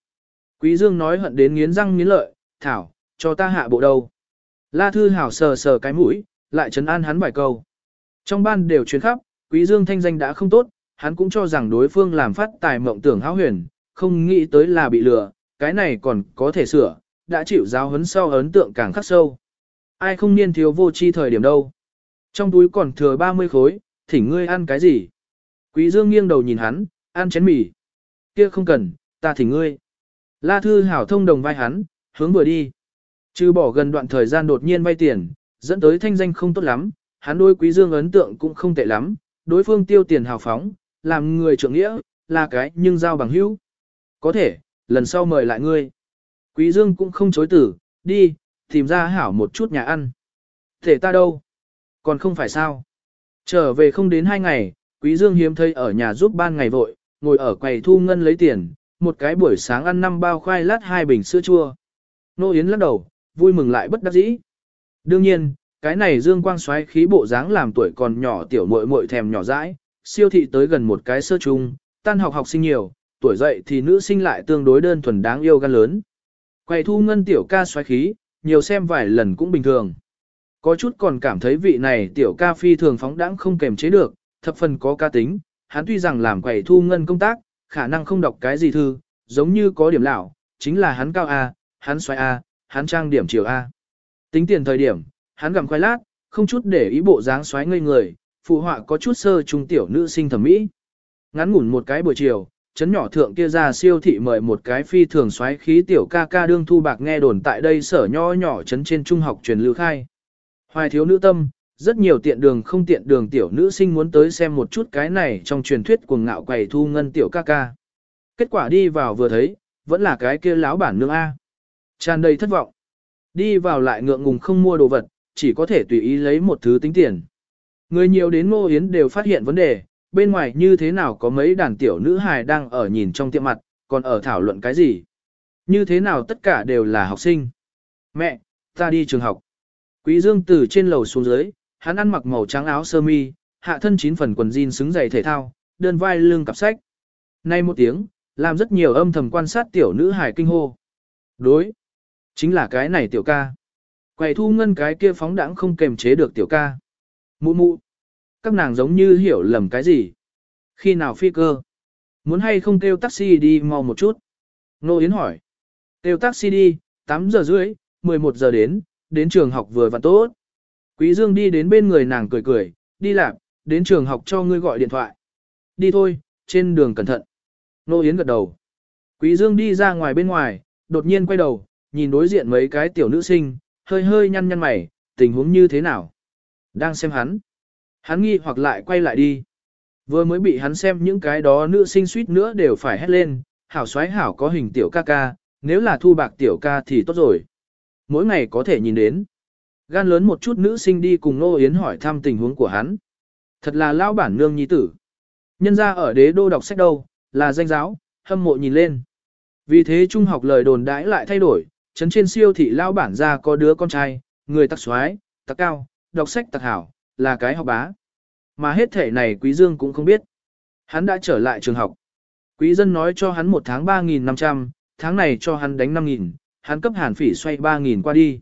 Quý Dương nói hận đến nghiến răng nghiến lợi, thảo, cho ta hạ bộ đâu. La Thư Hảo sờ sờ cái mũi, lại trấn an hắn vài câu. Trong ban đều truyền khắp, Quý Dương thanh danh đã không tốt, hắn cũng cho rằng đối phương làm phát tài mộng tưởng hão huyền, không nghĩ tới là bị lừa, cái này còn có thể sửa, đã chịu giáo huấn sau ấn tượng càng khắc sâu. Ai không niên thiếu vô chi thời điểm đâu. Trong túi còn thừa 30 khối, thỉnh ngươi ăn cái gì? Quý Dương nghiêng đầu nhìn hắn, ăn chén mì. Kia không cần, ta thỉnh ngươi. La Thư Hảo thông đồng vai hắn, hướng vừa đi. Chứ bỏ gần đoạn thời gian đột nhiên vay tiền, dẫn tới thanh danh không tốt lắm, hắn đối Quý Dương ấn tượng cũng không tệ lắm, đối phương tiêu tiền hào phóng, làm người trưởng nghĩa, là cái nhưng giao bằng hữu. Có thể, lần sau mời lại ngươi. Quý Dương cũng không chối từ, đi, tìm ra hảo một chút nhà ăn. Thể ta đâu? Còn không phải sao? Trở về không đến hai ngày, Quý Dương hiếm thấy ở nhà giúp ban ngày vội, ngồi ở quầy thu ngân lấy tiền, một cái buổi sáng ăn năm bao khoai lát hai bình sữa chua. Nô Yến lắc đầu, vui mừng lại bất đắc dĩ. Đương nhiên, cái này Dương Quang xoáy khí bộ dáng làm tuổi còn nhỏ tiểu muội muội thèm nhỏ dãi, siêu thị tới gần một cái sơ trung, tan học học sinh nhiều, tuổi dậy thì nữ sinh lại tương đối đơn thuần đáng yêu gan lớn. Quầy thu ngân tiểu ca xoáy khí, nhiều xem vài lần cũng bình thường. Có chút còn cảm thấy vị này tiểu ca phi thường phóng đãng không kềm chế được, thập phần có ca tính, hắn tuy rằng làm quầy thu ngân công tác, khả năng không đọc cái gì thư, giống như có điểm lão, chính là hắn cao A, hắn xoay A, hắn trang điểm chiều A. Tính tiền thời điểm, hắn gặm khoai lát, không chút để ý bộ dáng xoáy ngây người, phụ họa có chút sơ trung tiểu nữ sinh thẩm mỹ. Ngắn ngủn một cái buổi chiều, chấn nhỏ thượng kia ra siêu thị mời một cái phi thường xoáy khí tiểu ca ca đương thu bạc nghe đồn tại đây sở nho nhỏ chấn trên trung học truyền lưu khai. Hoài thiếu nữ tâm, rất nhiều tiện đường không tiện đường tiểu nữ sinh muốn tới xem một chút cái này trong truyền thuyết của ngạo quầy thu ngân tiểu ca ca. Kết quả đi vào vừa thấy, vẫn là cái kia láo bản nương A. Tràn đầy thất vọng. Đi vào lại ngượng ngùng không mua đồ vật, chỉ có thể tùy ý lấy một thứ tính tiền. Người nhiều đến Ngô Yến đều phát hiện vấn đề, bên ngoài như thế nào có mấy đàn tiểu nữ hài đang ở nhìn trong tiệm mặt, còn ở thảo luận cái gì. Như thế nào tất cả đều là học sinh. Mẹ, ta đi trường học. Quý Dương từ trên lầu xuống dưới, hắn ăn mặc màu trắng áo sơ mi, hạ thân chín phần quần jean xứng giày thể thao, đơn vai lưng cặp sách. Nay một tiếng, làm rất nhiều âm thầm quan sát tiểu nữ hài kinh hô. Đối, chính là cái này tiểu ca. Quầy thu ngân cái kia phóng đãng không kềm chế được tiểu ca. Mụ mụ. Các nàng giống như hiểu lầm cái gì. Khi nào phi cơ? Muốn hay không kêu taxi đi mau một chút? Nô Yến hỏi. Kêu taxi đi, 8 giờ rưỡi, 11 giờ đến, đến trường học vừa và tốt. Quý Dương đi đến bên người nàng cười cười, đi làm, đến trường học cho ngươi gọi điện thoại. Đi thôi, trên đường cẩn thận. Nô Yến gật đầu. Quý Dương đi ra ngoài bên ngoài, đột nhiên quay đầu, nhìn đối diện mấy cái tiểu nữ sinh, hơi hơi nhăn nhăn mày, tình huống như thế nào? Đang xem hắn. Hắn nghi hoặc lại quay lại đi. Vừa mới bị hắn xem những cái đó nữ sinh suýt nữa đều phải hét lên, hảo xoái hảo có hình tiểu ca ca, nếu là thu bạc tiểu ca thì tốt rồi. Mỗi ngày có thể nhìn đến. Gan lớn một chút nữ sinh đi cùng Nô Yến hỏi thăm tình huống của hắn. Thật là lao bản nương nhi tử. Nhân ra ở đế đô đọc sách đâu, là danh giáo, hâm mộ nhìn lên. Vì thế trung học lời đồn đãi lại thay đổi, chấn trên siêu thị lao bản ra có đứa con trai, người tắc xoái, tắc cao, đọc sách tắc hảo, là cái học bá. Mà hết thể này Quý Dương cũng không biết. Hắn đã trở lại trường học. Quý dân nói cho hắn một tháng 3.500, tháng này cho hắn đánh 5.000, hắn cấp hàn phỉ xoay 3.000 qua đi.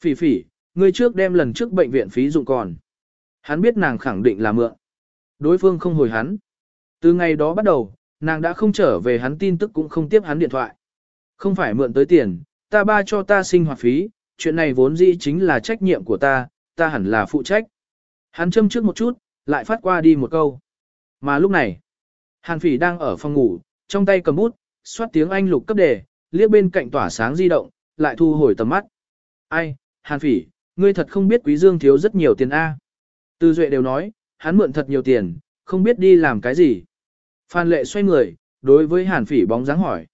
Phỉ phỉ, ngươi trước đem lần trước bệnh viện phí dụng còn. Hắn biết nàng khẳng định là mượn. Đối phương không hồi hắn. Từ ngày đó bắt đầu, nàng đã không trở về hắn tin tức cũng không tiếp hắn điện thoại. Không phải mượn tới tiền, ta ba cho ta sinh hoạt phí, chuyện này vốn dĩ chính là trách nhiệm của ta, ta hẳn là phụ trách. Hắn châm trước một chút, lại phát qua đi một câu. Mà lúc này, Hàn Phỉ đang ở phòng ngủ, trong tay cầm bút, soát tiếng Anh lục cấp đề, liếc bên cạnh tỏa sáng di động, lại thu hồi tầm mắt. Ai, Hàn Phỉ, ngươi thật không biết Quý Dương thiếu rất nhiều tiền A. Từ Duệ đều nói, hắn mượn thật nhiều tiền, không biết đi làm cái gì. Phan Lệ xoay người, đối với Hàn Phỉ bóng dáng hỏi.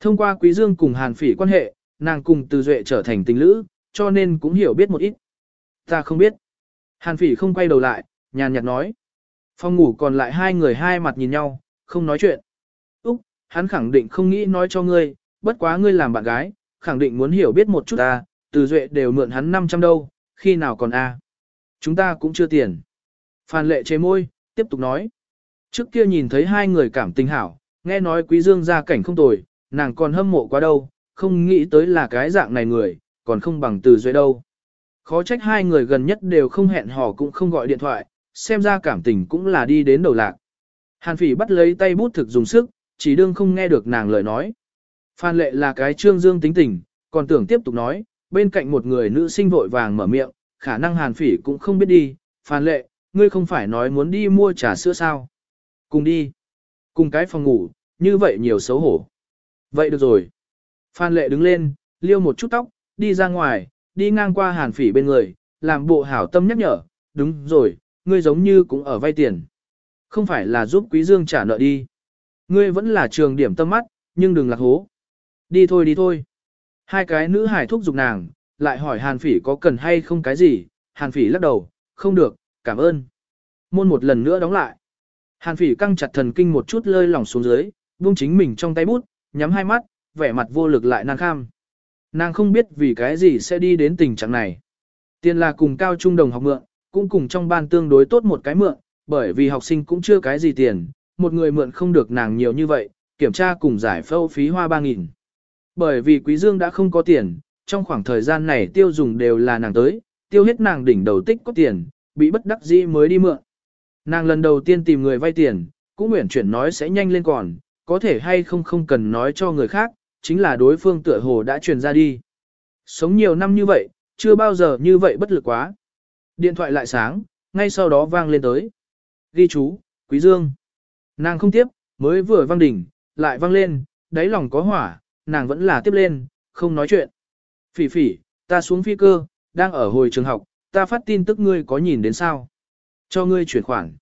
Thông qua Quý Dương cùng Hàn Phỉ quan hệ, nàng cùng Từ Duệ trở thành tình lữ, cho nên cũng hiểu biết một ít. Ta không biết. Hàn Phỉ không quay đầu lại, nhàn nhạt nói. Phòng ngủ còn lại hai người hai mặt nhìn nhau, không nói chuyện. Úc, hắn khẳng định không nghĩ nói cho ngươi, bất quá ngươi làm bạn gái, khẳng định muốn hiểu biết một chút ta, từ duệ đều mượn hắn 500 đâu, khi nào còn a? Chúng ta cũng chưa tiền. Phan lệ chế môi, tiếp tục nói. Trước kia nhìn thấy hai người cảm tình hảo, nghe nói quý dương gia cảnh không tồi, nàng còn hâm mộ quá đâu, không nghĩ tới là cái dạng này người, còn không bằng từ duệ đâu. Khó trách hai người gần nhất đều không hẹn hò cũng không gọi điện thoại, xem ra cảm tình cũng là đi đến đầu lạc. Hàn phỉ bắt lấy tay bút thực dùng sức, chỉ đương không nghe được nàng lời nói. Phan lệ là cái trương dương tính tình, còn tưởng tiếp tục nói, bên cạnh một người nữ sinh vội vàng mở miệng, khả năng hàn phỉ cũng không biết đi, Phan lệ, ngươi không phải nói muốn đi mua trà sữa sao? Cùng đi. Cùng cái phòng ngủ, như vậy nhiều xấu hổ. Vậy được rồi. Phan lệ đứng lên, liêu một chút tóc, đi ra ngoài, đi ngang qua hàn phỉ bên người, làm bộ hảo tâm nhắc nhở, đúng rồi, ngươi giống như cũng ở vay tiền. Không phải là giúp quý dương trả nợ đi. Ngươi vẫn là trường điểm tâm mắt, nhưng đừng lạc hố. Đi thôi đi thôi. Hai cái nữ hải thúc giục nàng, lại hỏi hàn phỉ có cần hay không cái gì, hàn phỉ lắc đầu, không được, cảm ơn. Môn một lần nữa đóng lại. Hàn phỉ căng chặt thần kinh một chút lơi lỏng xuống dưới, buông chính mình trong tay bút, nhắm hai mắt, vẻ mặt vô lực lại nàng kham. Nàng không biết vì cái gì sẽ đi đến tình trạng này. Tiền là cùng cao trung đồng học mượn, cũng cùng trong ban tương đối tốt một cái mượn, bởi vì học sinh cũng chưa cái gì tiền, một người mượn không được nàng nhiều như vậy, kiểm tra cùng giải phẫu phí hoa 3.000. Bởi vì Quý Dương đã không có tiền, trong khoảng thời gian này tiêu dùng đều là nàng tới, tiêu hết nàng đỉnh đầu tích có tiền, bị bất đắc dĩ mới đi mượn. Nàng lần đầu tiên tìm người vay tiền, cũng nguyện chuyển nói sẽ nhanh lên còn, có thể hay không không cần nói cho người khác, chính là đối phương tựa hồ đã truyền ra đi. Sống nhiều năm như vậy, chưa bao giờ như vậy bất lực quá. Điện thoại lại sáng, ngay sau đó vang lên tới. Ghi chú, Quý Dương. Nàng không tiếp, mới vừa vang đỉnh, lại vang lên, đáy lòng có hỏa, nàng vẫn là tiếp lên, không nói chuyện. Phỉ phỉ, ta xuống phi cơ, đang ở hồi trường học, ta phát tin tức ngươi có nhìn đến sao? Cho ngươi chuyển khoản.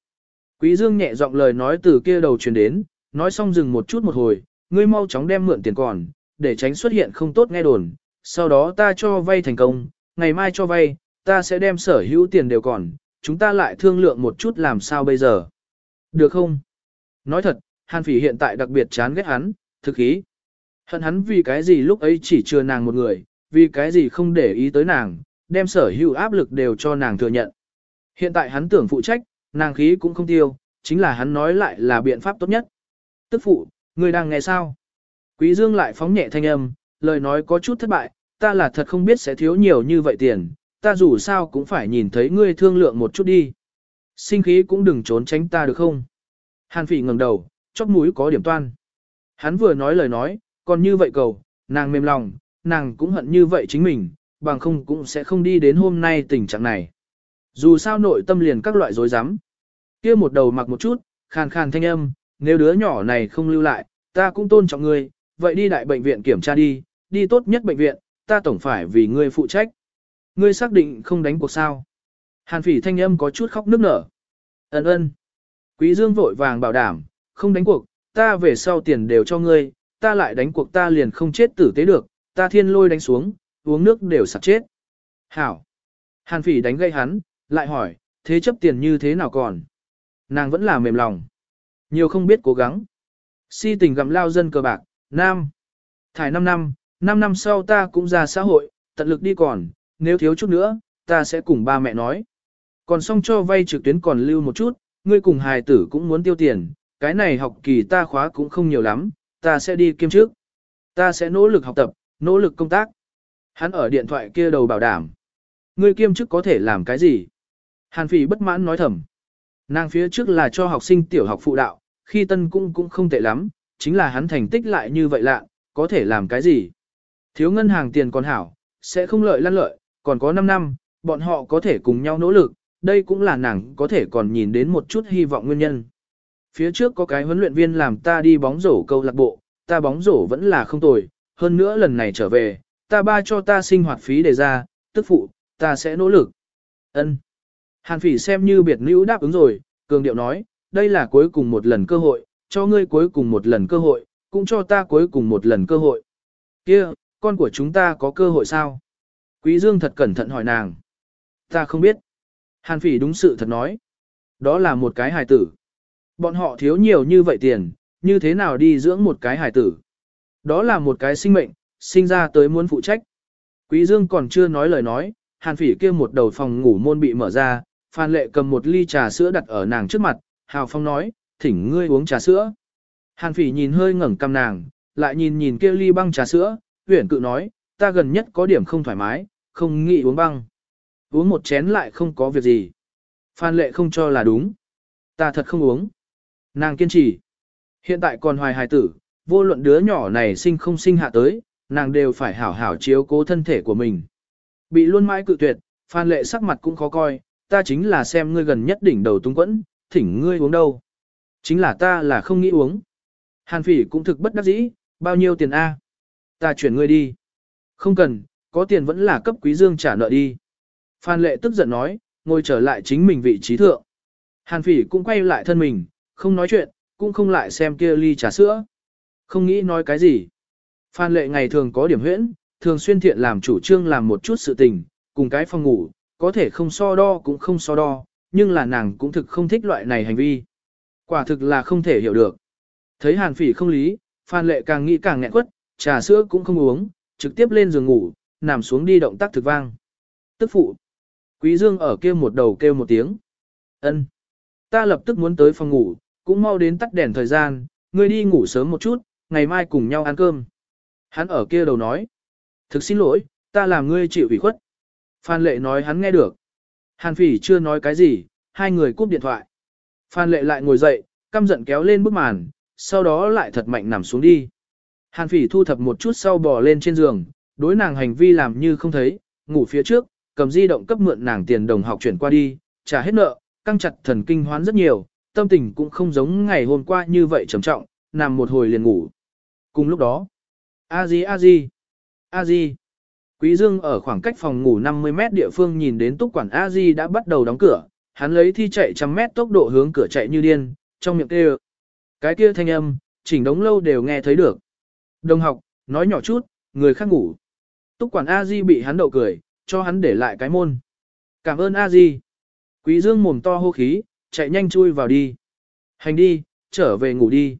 Quý Dương nhẹ giọng lời nói từ kia đầu truyền đến, nói xong dừng một chút một hồi, ngươi mau chóng đem mượn tiền còn, để tránh xuất hiện không tốt nghe đồn, sau đó ta cho vay thành công, ngày mai cho vay, ta sẽ đem sở hữu tiền đều còn, chúng ta lại thương lượng một chút làm sao bây giờ. Được không? Nói thật, Hàn Phỉ hiện tại đặc biệt chán ghét hắn, thực ý. Hận hắn vì cái gì lúc ấy chỉ chừa nàng một người, vì cái gì không để ý tới nàng, đem sở hữu áp lực đều cho nàng thừa nhận. Hiện tại hắn tưởng phụ trách, nàng khí cũng không tiêu, chính là hắn nói lại là biện pháp tốt nhất. Tức phụ, Ngươi đang nghe sao? Quý Dương lại phóng nhẹ thanh âm, lời nói có chút thất bại, ta là thật không biết sẽ thiếu nhiều như vậy tiền, ta dù sao cũng phải nhìn thấy ngươi thương lượng một chút đi. Sinh khí cũng đừng trốn tránh ta được không? Hàn phỉ ngẩng đầu, chóp mũi có điểm toan. Hắn vừa nói lời nói, còn như vậy cầu, nàng mềm lòng, nàng cũng hận như vậy chính mình, bằng không cũng sẽ không đi đến hôm nay tình trạng này. Dù sao nội tâm liền các loại dối rắm kia một đầu mặc một chút, khàn khàn thanh âm, nếu đứa nhỏ này không lưu lại, ta cũng tôn trọng ngươi, vậy đi đại bệnh viện kiểm tra đi, đi tốt nhất bệnh viện, ta tổng phải vì ngươi phụ trách. Ngươi xác định không đánh cuộc sao. Hàn phỉ thanh âm có chút khóc nức nở. Ấn ơn. Quý dương vội vàng bảo đảm, không đánh cuộc, ta về sau tiền đều cho ngươi, ta lại đánh cuộc ta liền không chết tử tế được, ta thiên lôi đánh xuống, uống nước đều sặc chết. Hảo. Hàn phỉ đánh gây hắn, lại hỏi, thế chấp tiền như thế nào còn? Nàng vẫn là mềm lòng. Nhiều không biết cố gắng. Si tình gặm lao dân cờ bạc, nam. Thải 5 năm, 5 năm sau ta cũng ra xã hội, tận lực đi còn, nếu thiếu chút nữa, ta sẽ cùng ba mẹ nói. Còn xong cho vay trực tuyến còn lưu một chút, ngươi cùng hài tử cũng muốn tiêu tiền, cái này học kỳ ta khóa cũng không nhiều lắm, ta sẽ đi kiêm trước. Ta sẽ nỗ lực học tập, nỗ lực công tác. Hắn ở điện thoại kia đầu bảo đảm. Ngươi kiêm chức có thể làm cái gì? Hàn phỉ bất mãn nói thầm. Nàng phía trước là cho học sinh tiểu học phụ đạo, khi tân cung cũng không tệ lắm, chính là hắn thành tích lại như vậy lạ, có thể làm cái gì? Thiếu ngân hàng tiền còn hảo, sẽ không lợi lăn lợi, còn có 5 năm, bọn họ có thể cùng nhau nỗ lực, đây cũng là nàng có thể còn nhìn đến một chút hy vọng nguyên nhân. Phía trước có cái huấn luyện viên làm ta đi bóng rổ câu lạc bộ, ta bóng rổ vẫn là không tồi, hơn nữa lần này trở về, ta ba cho ta sinh hoạt phí để ra, tức phụ, ta sẽ nỗ lực. Ân. Hàn phỉ xem như biệt nữ đáp ứng rồi, cường điệu nói, đây là cuối cùng một lần cơ hội, cho ngươi cuối cùng một lần cơ hội, cũng cho ta cuối cùng một lần cơ hội. Kia, con của chúng ta có cơ hội sao? Quý Dương thật cẩn thận hỏi nàng. Ta không biết. Hàn phỉ đúng sự thật nói. Đó là một cái hài tử. Bọn họ thiếu nhiều như vậy tiền, như thế nào đi dưỡng một cái hài tử. Đó là một cái sinh mệnh, sinh ra tới muốn phụ trách. Quý Dương còn chưa nói lời nói, hàn phỉ kia một đầu phòng ngủ môn bị mở ra, Phan Lệ cầm một ly trà sữa đặt ở nàng trước mặt, Hào Phong nói, thỉnh ngươi uống trà sữa. Hàn phỉ nhìn hơi ngẩng cằm nàng, lại nhìn nhìn kia ly băng trà sữa, huyển cự nói, ta gần nhất có điểm không thoải mái, không nghĩ uống băng. Uống một chén lại không có việc gì. Phan Lệ không cho là đúng. Ta thật không uống. Nàng kiên trì. Hiện tại còn hoài hài tử, vô luận đứa nhỏ này sinh không sinh hạ tới, nàng đều phải hảo hảo chiếu cố thân thể của mình. Bị luôn mãi cự tuyệt, Phan Lệ sắc mặt cũng khó coi, ta chính là xem ngươi gần nhất đỉnh đầu túng quẫn, thỉnh ngươi uống đâu. Chính là ta là không nghĩ uống. Hàn phỉ cũng thực bất đắc dĩ, bao nhiêu tiền A? Ta chuyển ngươi đi. Không cần, có tiền vẫn là cấp quý dương trả nợ đi. Phan lệ tức giận nói, ngồi trở lại chính mình vị trí thượng. Hàn phỉ cũng quay lại thân mình, không nói chuyện, cũng không lại xem kia ly trà sữa. Không nghĩ nói cái gì. Phan lệ ngày thường có điểm huyễn, thường xuyên thiện làm chủ trương làm một chút sự tình, cùng cái phòng ngủ, có thể không so đo cũng không so đo, nhưng là nàng cũng thực không thích loại này hành vi. Quả thực là không thể hiểu được. Thấy hàn phỉ không lý, Phan lệ càng nghĩ càng nghẹn quất, trà sữa cũng không uống, trực tiếp lên giường ngủ, nằm xuống đi động tác thực vang. Tức phụ. Quý Dương ở kia một đầu kêu một tiếng. ân Ta lập tức muốn tới phòng ngủ, cũng mau đến tắt đèn thời gian, ngươi đi ngủ sớm một chút, ngày mai cùng nhau ăn cơm. Hắn ở kia đầu nói. Thực xin lỗi, ta làm ngươi chịu ủy khuất. Phan lệ nói hắn nghe được. Hàn phỉ chưa nói cái gì, hai người cúp điện thoại. Phan lệ lại ngồi dậy, căm giận kéo lên bức màn, sau đó lại thật mạnh nằm xuống đi. Hàn phỉ thu thập một chút sau bò lên trên giường, đối nàng hành vi làm như không thấy, ngủ phía trước, cầm di động cấp mượn nàng tiền đồng học chuyển qua đi, trả hết nợ, căng chặt thần kinh hoán rất nhiều, tâm tình cũng không giống ngày hôm qua như vậy trầm trọng, nằm một hồi liền ngủ. Cùng lúc đó, a di a di, a di, Quý Dương ở khoảng cách phòng ngủ 50 mét địa phương nhìn đến túc quản a di đã bắt đầu đóng cửa, hắn lấy thi chạy trăm mét tốc độ hướng cửa chạy như điên, trong miệng kêu. Cái kia thanh âm, chỉnh đống lâu đều nghe thấy được. Đồng học, nói nhỏ chút, người khác ngủ. Túc quản a di bị hắn đậu cười, cho hắn để lại cái môn. Cảm ơn a di. Quý Dương mồm to hô khí, chạy nhanh chui vào đi. Hành đi, trở về ngủ đi.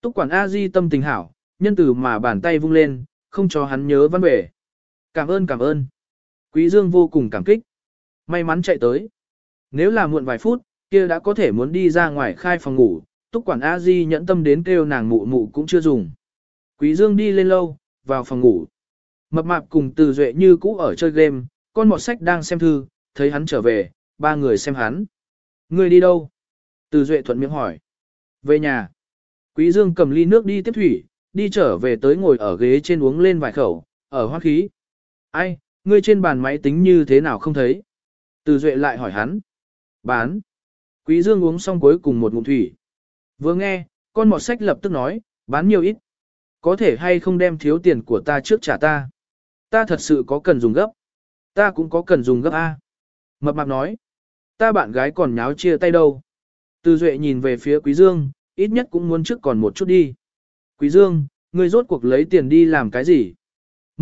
Túc quản A-di tâm tình hảo, nhân từ mà bàn tay vung lên, không cho hắn nhớ văn bể. Cảm ơn cảm ơn. Quý Dương vô cùng cảm kích. May mắn chạy tới. Nếu là muộn vài phút, kia đã có thể muốn đi ra ngoài khai phòng ngủ, túc quản A-di nhẫn tâm đến kêu nàng mụ mụ cũng chưa dùng. Quý Dương đi lên lâu, vào phòng ngủ. Mập mạp cùng từ duệ như cũ ở chơi game, con mọt sách đang xem thư, thấy hắn trở về, ba người xem hắn. Người đi đâu? Từ duệ thuận miệng hỏi. Về nhà. Quý Dương cầm ly nước đi tiếp thủy, đi trở về tới ngồi ở ghế trên uống lên vài khẩu, ở hoa khí. Ai, ngươi trên bàn máy tính như thế nào không thấy? Từ Duệ lại hỏi hắn. Bán. Quý Dương uống xong cuối cùng một ngụm thủy. Vừa nghe, con mọt sách lập tức nói, bán nhiều ít. Có thể hay không đem thiếu tiền của ta trước trả ta. Ta thật sự có cần dùng gấp. Ta cũng có cần dùng gấp A. Mập mạp nói. Ta bạn gái còn nháo chia tay đâu. Từ Duệ nhìn về phía Quý Dương, ít nhất cũng muốn trước còn một chút đi. Quý Dương, ngươi rốt cuộc lấy tiền đi làm cái gì?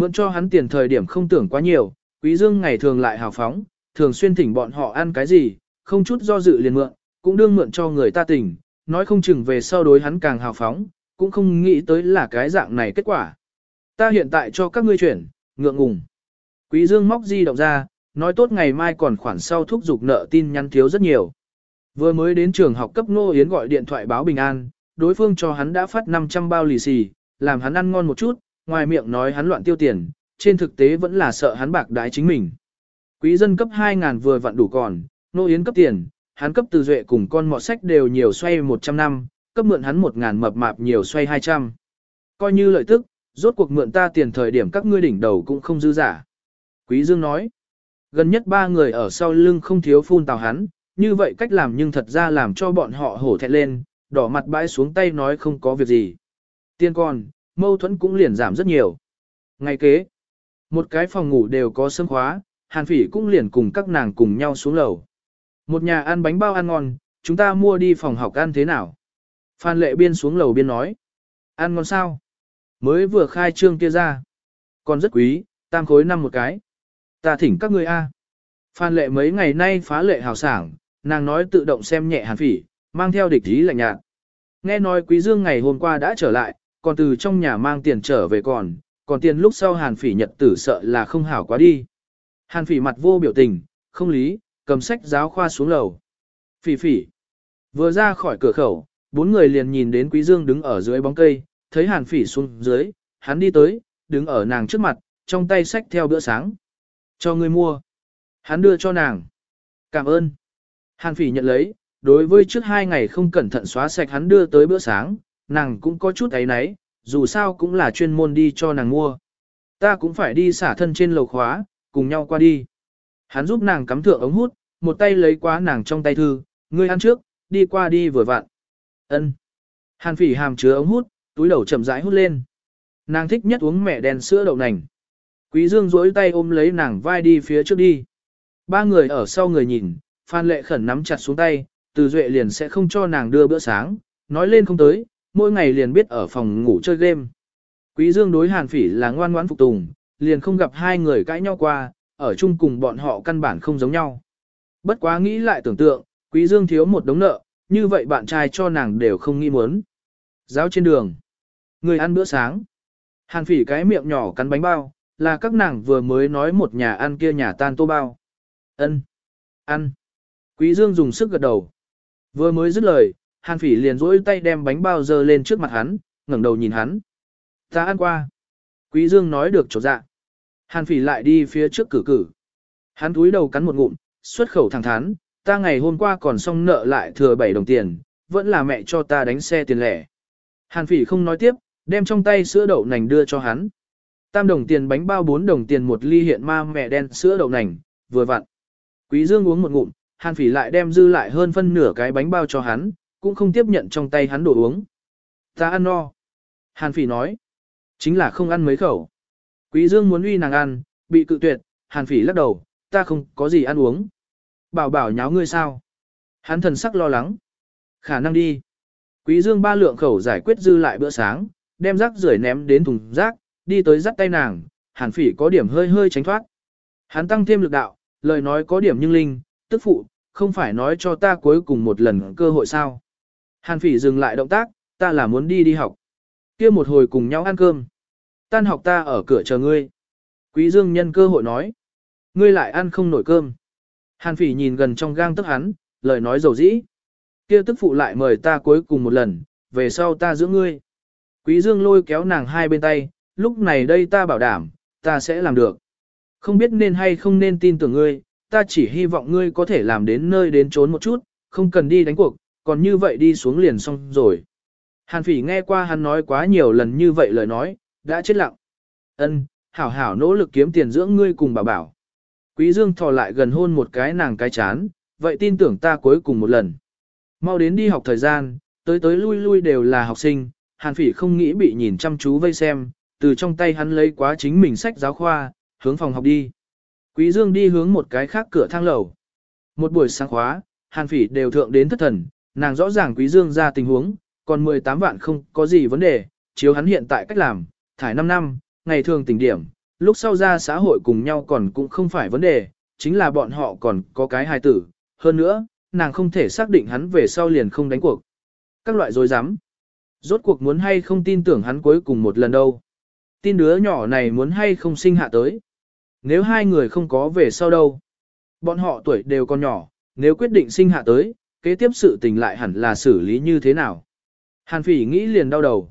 Mượn cho hắn tiền thời điểm không tưởng quá nhiều, Quý Dương ngày thường lại hào phóng, thường xuyên thỉnh bọn họ ăn cái gì, không chút do dự liền mượn, cũng đương mượn cho người ta tỉnh, nói không chừng về sau đối hắn càng hào phóng, cũng không nghĩ tới là cái dạng này kết quả. Ta hiện tại cho các ngươi chuyển, ngượng ngùng. Quý Dương móc di động ra, nói tốt ngày mai còn khoản sau thúc giục nợ tin nhắn thiếu rất nhiều. Vừa mới đến trường học cấp Nô Yến gọi điện thoại báo bình an, đối phương cho hắn đã phát 500 bao lì xì, làm hắn ăn ngon một chút, ngoài miệng nói hắn loạn tiêu tiền, trên thực tế vẫn là sợ hắn bạc đái chính mình. Quý dân cấp 2.000 vừa vặn đủ còn, Nô Yến cấp tiền, hắn cấp từ duệ cùng con mọt sách đều nhiều xoay 100 năm, cấp mượn hắn 1.000 mập mạp nhiều xoay 200. Coi như lợi tức, rốt cuộc mượn ta tiền thời điểm các ngươi đỉnh đầu cũng không dư giả. Quý Dương nói, gần nhất ba người ở sau lưng không thiếu phun tào hắn, như vậy cách làm nhưng thật ra làm cho bọn họ hổ thẹn lên, đỏ mặt bãi xuống tay nói không có việc gì. Tiên con, mâu thuẫn cũng liền giảm rất nhiều. Ngày kế, một cái phòng ngủ đều có sân khóa, hàn phỉ cũng liền cùng các nàng cùng nhau xuống lầu. Một nhà ăn bánh bao ăn ngon, chúng ta mua đi phòng học ăn thế nào? Phan lệ biên xuống lầu biên nói. Ăn ngon sao? Mới vừa khai trương kia ra. Còn rất quý, tam khối năm một cái. Ta thỉnh các ngươi A. Phan lệ mấy ngày nay phá lệ hào sảng, nàng nói tự động xem nhẹ hàn phỉ, mang theo địch ý lạnh nhạt. Nghe nói quý dương ngày hôm qua đã trở lại, còn từ trong nhà mang tiền trở về còn, còn tiền lúc sau hàn phỉ nhật tử sợ là không hảo quá đi. Hàn phỉ mặt vô biểu tình, không lý, cầm sách giáo khoa xuống lầu. Phỉ phỉ. Vừa ra khỏi cửa khẩu, bốn người liền nhìn đến quý dương đứng ở dưới bóng cây, thấy hàn phỉ xuống dưới, hắn đi tới, đứng ở nàng trước mặt, trong tay sách theo bữa sáng. Cho người mua. Hắn đưa cho nàng. Cảm ơn. Hàn phỉ nhận lấy, đối với trước hai ngày không cẩn thận xóa sạch hắn đưa tới bữa sáng, nàng cũng có chút ấy nấy, dù sao cũng là chuyên môn đi cho nàng mua. Ta cũng phải đi xả thân trên lầu khóa, cùng nhau qua đi. Hắn giúp nàng cắm thượng ống hút, một tay lấy quá nàng trong tay thư, ngươi ăn trước, đi qua đi vừa vặn. Ân. Hàn phỉ hàm chứa ống hút, túi đầu chậm rãi hút lên. Nàng thích nhất uống mẹ đen sữa đậu nành. Quý Dương duỗi tay ôm lấy nàng vai đi phía trước đi. Ba người ở sau người nhìn, Phan Lệ Khẩn nắm chặt xuống tay, từ duệ liền sẽ không cho nàng đưa bữa sáng, nói lên không tới, mỗi ngày liền biết ở phòng ngủ chơi game. Quý Dương đối Hàn Phỉ là ngoan ngoãn phục tùng, liền không gặp hai người cãi nhau qua, ở chung cùng bọn họ căn bản không giống nhau. Bất quá nghĩ lại tưởng tượng, Quý Dương thiếu một đống nợ, như vậy bạn trai cho nàng đều không nghĩ muốn. Giáo trên đường, người ăn bữa sáng. Hàn Phỉ cái miệng nhỏ cắn bánh bao, là các nàng vừa mới nói một nhà ăn kia nhà tan tô bao. Ân, ăn. Quý Dương dùng sức gật đầu. Vừa mới dứt lời, Hàn Phỉ liền rỗi tay đem bánh bao dơ lên trước mặt hắn, ngẩng đầu nhìn hắn. Ta ăn qua. Quý Dương nói được chỗ dạ. Hàn Phỉ lại đi phía trước cử cử. Hắn túi đầu cắn một ngụm, xuất khẩu thẳng thắn, ta ngày hôm qua còn xong nợ lại thừa 7 đồng tiền, vẫn là mẹ cho ta đánh xe tiền lẻ. Hàn Phỉ không nói tiếp, đem trong tay sữa đậu nành đưa cho hắn. Tam đồng tiền bánh bao 4 đồng tiền một ly hiện ma mẹ đen sữa đậu nành, vừa vặn. Quý Dương uống một ngụm, Hàn Phỉ lại đem dư lại hơn phân nửa cái bánh bao cho hắn, cũng không tiếp nhận trong tay hắn đồ uống. Ta ăn no. Hàn Phỉ nói. Chính là không ăn mấy khẩu. Quý Dương muốn uy nàng ăn, bị cự tuyệt, Hàn Phỉ lắc đầu, ta không có gì ăn uống. Bảo bảo nháo ngươi sao? Hắn thần sắc lo lắng. Khả năng đi. Quý Dương ba lượng khẩu giải quyết dư lại bữa sáng, đem rác rưởi ném đến thùng rác, đi tới dắt tay nàng, Hàn Phỉ có điểm hơi hơi tránh thoát. Hắn tăng thêm lực đạo, lời nói có điểm nhưng linh, tức phụ, không phải nói cho ta cuối cùng một lần cơ hội sao. Hàn phỉ dừng lại động tác, ta là muốn đi đi học. kia một hồi cùng nhau ăn cơm. Tan học ta ở cửa chờ ngươi. Quý dương nhân cơ hội nói. Ngươi lại ăn không nổi cơm. Hàn phỉ nhìn gần trong gang tức hắn, lời nói dầu dĩ. kia tức phụ lại mời ta cuối cùng một lần, về sau ta giữ ngươi. Quý dương lôi kéo nàng hai bên tay, lúc này đây ta bảo đảm, ta sẽ làm được. Không biết nên hay không nên tin tưởng ngươi, ta chỉ hy vọng ngươi có thể làm đến nơi đến trốn một chút, không cần đi đánh cuộc, còn như vậy đi xuống liền xong rồi. Hàn phỉ nghe qua hắn nói quá nhiều lần như vậy lời nói, đã chết lặng. Ân, hảo hảo nỗ lực kiếm tiền dưỡng ngươi cùng bảo bảo. Quý Dương thò lại gần hôn một cái nàng cái chán, vậy tin tưởng ta cuối cùng một lần. Mau đến đi học thời gian, tới tới lui lui đều là học sinh, Hàn Phỉ không nghĩ bị nhìn chăm chú vây xem, từ trong tay hắn lấy quá chính mình sách giáo khoa, hướng phòng học đi. Quý Dương đi hướng một cái khác cửa thang lầu. Một buổi sáng khóa, Hàn Phỉ đều thượng đến thất thần, nàng rõ ràng Quý Dương ra tình huống, còn 18 vạn không có gì vấn đề, chiếu hắn hiện tại cách làm, thải 5 năm, ngày thường tỉnh điểm, lúc sau ra xã hội cùng nhau còn cũng không phải vấn đề, chính là bọn họ còn có cái hài tử, hơn nữa, nàng không thể xác định hắn về sau liền không đánh cuộc. Các loại dối rắm Rốt cuộc muốn hay không tin tưởng hắn cuối cùng một lần đâu. Tin đứa nhỏ này muốn hay không sinh hạ tới. Nếu hai người không có về sau đâu. Bọn họ tuổi đều còn nhỏ, nếu quyết định sinh hạ tới, kế tiếp sự tình lại hẳn là xử lý như thế nào. Hàn phỉ nghĩ liền đau đầu.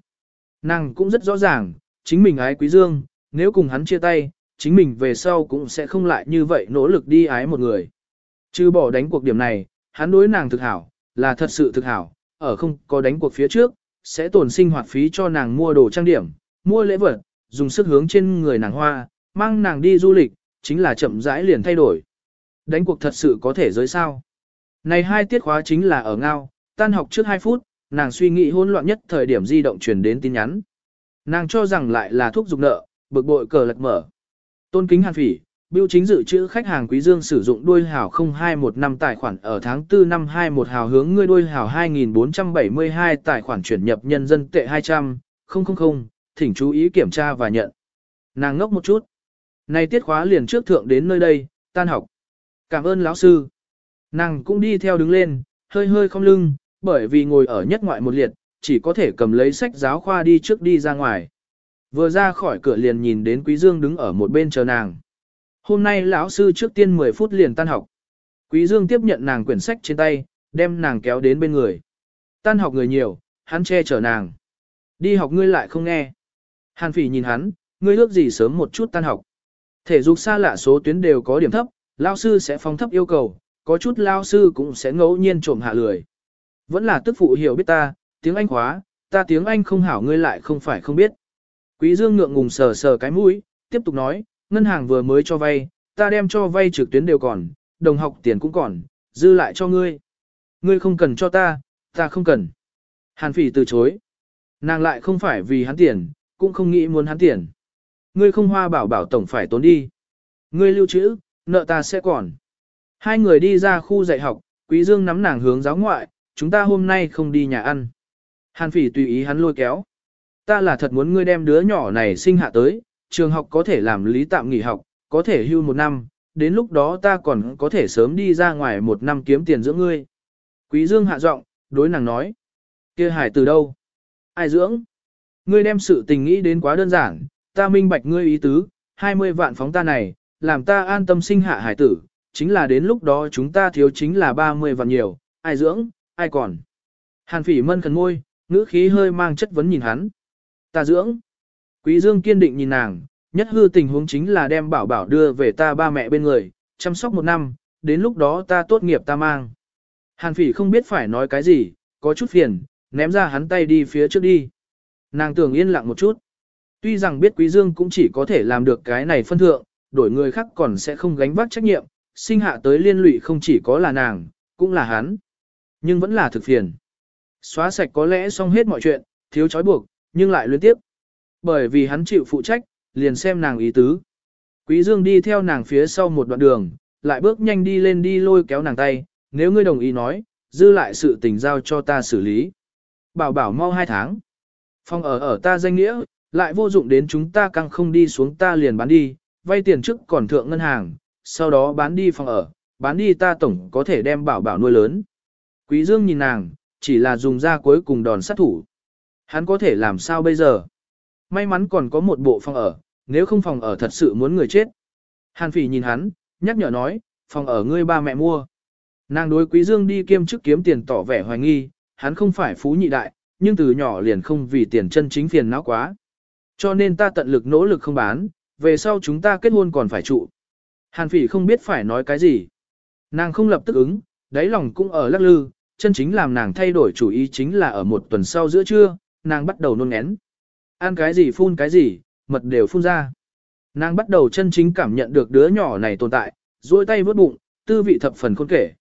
Nàng cũng rất rõ ràng, chính mình ái quý dương, nếu cùng hắn chia tay, chính mình về sau cũng sẽ không lại như vậy nỗ lực đi ái một người. Chứ bỏ đánh cuộc điểm này, hắn đối nàng thực hảo, là thật sự thực hảo, ở không có đánh cuộc phía trước, sẽ tổn sinh hoạt phí cho nàng mua đồ trang điểm, mua lễ vật, dùng sức hướng trên người nàng hoa, mang nàng đi du lịch, chính là chậm rãi liền thay đổi. Đánh cuộc thật sự có thể giới sao. Này hai tiết khóa chính là ở ngao, tan học trước 2 phút, nàng suy nghĩ hỗn loạn nhất thời điểm di động truyền đến tin nhắn. Nàng cho rằng lại là thuốc dục nợ, bực bội cờ lật mở. Tôn kính hàn phỉ, Biêu chính dự trữ khách hàng quý dương sử dụng đuôi hào 0215 tài khoản ở tháng 4 năm 21 hào hướng ngươi đuôi hào 2472 tài khoản chuyển nhập nhân dân tệ 200, 000, thỉnh chú ý kiểm tra và nhận. Nàng ngốc một chút. Này tiết khóa liền trước thượng đến nơi đây, tan học. Cảm ơn lão sư. Nàng cũng đi theo đứng lên, hơi hơi không lưng, bởi vì ngồi ở nhất ngoại một liệt, chỉ có thể cầm lấy sách giáo khoa đi trước đi ra ngoài. Vừa ra khỏi cửa liền nhìn đến Quý Dương đứng ở một bên chờ nàng. Hôm nay lão sư trước tiên 10 phút liền tan học. Quý Dương tiếp nhận nàng quyển sách trên tay, đem nàng kéo đến bên người. Tan học người nhiều, hắn che chở nàng. Đi học ngươi lại không nghe. Hàn phỉ nhìn hắn, ngươi ước gì sớm một chút tan học. Thể dục xa lạ số tuyến đều có điểm thấp, lão sư sẽ phong thấp yêu cầu, có chút lao sư cũng sẽ ngẫu nhiên trộm hạ lười. Vẫn là tức phụ hiểu biết ta, tiếng Anh khóa, ta tiếng Anh không hảo ngươi lại không phải không biết. Quý Dương ngượng ngùng sờ sờ cái mũi, tiếp tục nói, ngân hàng vừa mới cho vay, ta đem cho vay trực tuyến đều còn, đồng học tiền cũng còn, dư lại cho ngươi. Ngươi không cần cho ta, ta không cần. Hàn phỉ từ chối. Nàng lại không phải vì hắn tiền, cũng không nghĩ muốn hắn tiền. Ngươi không hoa bảo bảo tổng phải tốn đi. Ngươi lưu trữ, nợ ta sẽ còn. Hai người đi ra khu dạy học, Quý Dương nắm nàng hướng giáo ngoại, chúng ta hôm nay không đi nhà ăn. Hàn phỉ tùy ý hắn lôi kéo. Ta là thật muốn ngươi đem đứa nhỏ này sinh hạ tới, trường học có thể làm lý tạm nghỉ học, có thể hưu một năm, đến lúc đó ta còn có thể sớm đi ra ngoài một năm kiếm tiền dưỡng ngươi. Quý Dương hạ giọng, đối nàng nói. kia hải từ đâu? Ai dưỡng? Ngươi đem sự tình nghĩ đến quá đơn giản, ta minh bạch ngươi ý tứ, 20 vạn phóng ta này, làm ta an tâm sinh hạ hải tử, chính là đến lúc đó chúng ta thiếu chính là 30 vạn nhiều, ai dưỡng, ai còn. Hàn phỉ mân khẩn môi, ngữ khí hơi mang chất vấn nhìn hắn. Ta dưỡng. Quý Dương kiên định nhìn nàng, nhất hư tình huống chính là đem bảo bảo đưa về ta ba mẹ bên người, chăm sóc một năm, đến lúc đó ta tốt nghiệp ta mang. Hàn phỉ không biết phải nói cái gì, có chút phiền, ném ra hắn tay đi phía trước đi. Nàng tưởng yên lặng một chút. Tuy rằng biết Quý Dương cũng chỉ có thể làm được cái này phân thượng, đổi người khác còn sẽ không gánh vác trách nhiệm, sinh hạ tới liên lụy không chỉ có là nàng, cũng là hắn. Nhưng vẫn là thực phiền. Xóa sạch có lẽ xong hết mọi chuyện, thiếu chói buộc, nhưng lại luyến tiếp. Bởi vì hắn chịu phụ trách, liền xem nàng ý tứ. Quý Dương đi theo nàng phía sau một đoạn đường, lại bước nhanh đi lên đi lôi kéo nàng tay, nếu ngươi đồng ý nói, dư lại sự tình giao cho ta xử lý. Bảo bảo mau hai tháng. Phòng ở ở ta danh nghĩa, lại vô dụng đến chúng ta căng không đi xuống ta liền bán đi, vay tiền trước còn thượng ngân hàng, sau đó bán đi phòng ở, bán đi ta tổng có thể đem bảo bảo nuôi lớn. Quý Dương nhìn nàng, chỉ là dùng ra cuối cùng đòn sát thủ. Hắn có thể làm sao bây giờ? May mắn còn có một bộ phòng ở, nếu không phòng ở thật sự muốn người chết. Hàn phỉ nhìn hắn, nhắc nhở nói, phòng ở ngươi ba mẹ mua. Nàng đối quý dương đi kiêm chức kiếm tiền tỏ vẻ hoài nghi, hắn không phải phú nhị đại, nhưng từ nhỏ liền không vì tiền chân chính phiền não quá. Cho nên ta tận lực nỗ lực không bán, về sau chúng ta kết hôn còn phải trụ. Hàn phỉ không biết phải nói cái gì. Nàng không lập tức ứng, đáy lòng cũng ở lắc lư, chân chính làm nàng thay đổi chủ ý chính là ở một tuần sau giữa trưa, nàng bắt đầu nôn ngén. Ăn cái gì phun cái gì, mật đều phun ra. Nàng bắt đầu chân chính cảm nhận được đứa nhỏ này tồn tại, duỗi tay vớt bụng, tư vị thập phần khôn kể.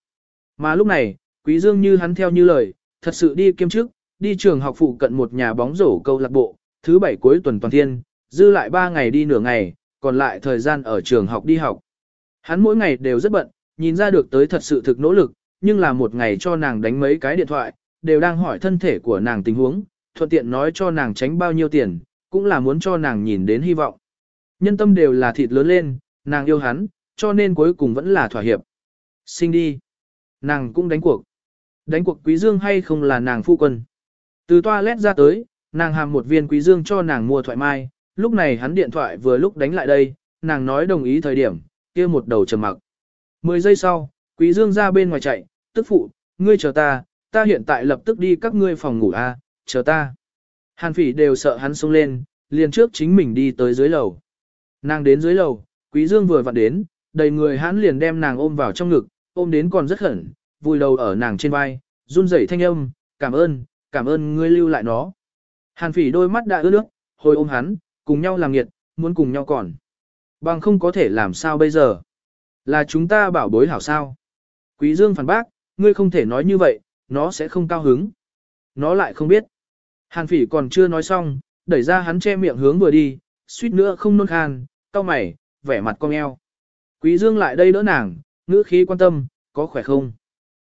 Mà lúc này, Quý Dương như hắn theo như lời, thật sự đi kiêm chức, đi trường học phụ cận một nhà bóng rổ câu lạc bộ, thứ bảy cuối tuần toàn thiên, dư lại ba ngày đi nửa ngày, còn lại thời gian ở trường học đi học. Hắn mỗi ngày đều rất bận, nhìn ra được tới thật sự thực nỗ lực, nhưng là một ngày cho nàng đánh mấy cái điện thoại, đều đang hỏi thân thể của nàng tình huống, thuận tiện nói cho nàng tránh bao nhiêu tiền, cũng là muốn cho nàng nhìn đến hy vọng. Nhân tâm đều là thịt lớn lên, nàng yêu hắn, cho nên cuối cùng vẫn là thỏa hiệp. Sinh đi. Nàng cũng đánh cuộc. Đánh cuộc quý dương hay không là nàng phu quân. Từ toilet ra tới, nàng hàm một viên quý dương cho nàng mua thoại mai, lúc này hắn điện thoại vừa lúc đánh lại đây, nàng nói đồng ý thời điểm, kia một đầu trầm mặc. Mười giây sau, quý dương ra bên ngoài chạy, tức phụ, ngươi chờ ta, ta hiện tại lập tức đi các ngươi phòng ngủ a, chờ ta. Hàn phỉ đều sợ hắn xông lên, liền trước chính mình đi tới dưới lầu. Nàng đến dưới lầu, quý dương vừa vặn đến, đầy người hắn liền đem nàng ôm vào trong ngực, ôm đến còn rất khẩn, vùi đầu ở nàng trên vai, run rẩy thanh âm, cảm ơn, cảm ơn ngươi lưu lại nó. Hàn phỉ đôi mắt đã ướt nước, hồi ôm hắn, cùng nhau làm nghiệt, muốn cùng nhau còn. Bằng không có thể làm sao bây giờ. Là chúng ta bảo bối hảo sao. Quý dương phản bác, ngươi không thể nói như vậy, nó sẽ không cao hứng. Nó lại không biết. Hàn phỉ còn chưa nói xong, đẩy ra hắn che miệng hướng vừa đi, suýt nữa không nôn khan, cau mày, vẻ mặt cong eo. Quý dương lại đây đỡ nàng, ngữ khí quan tâm, có khỏe không?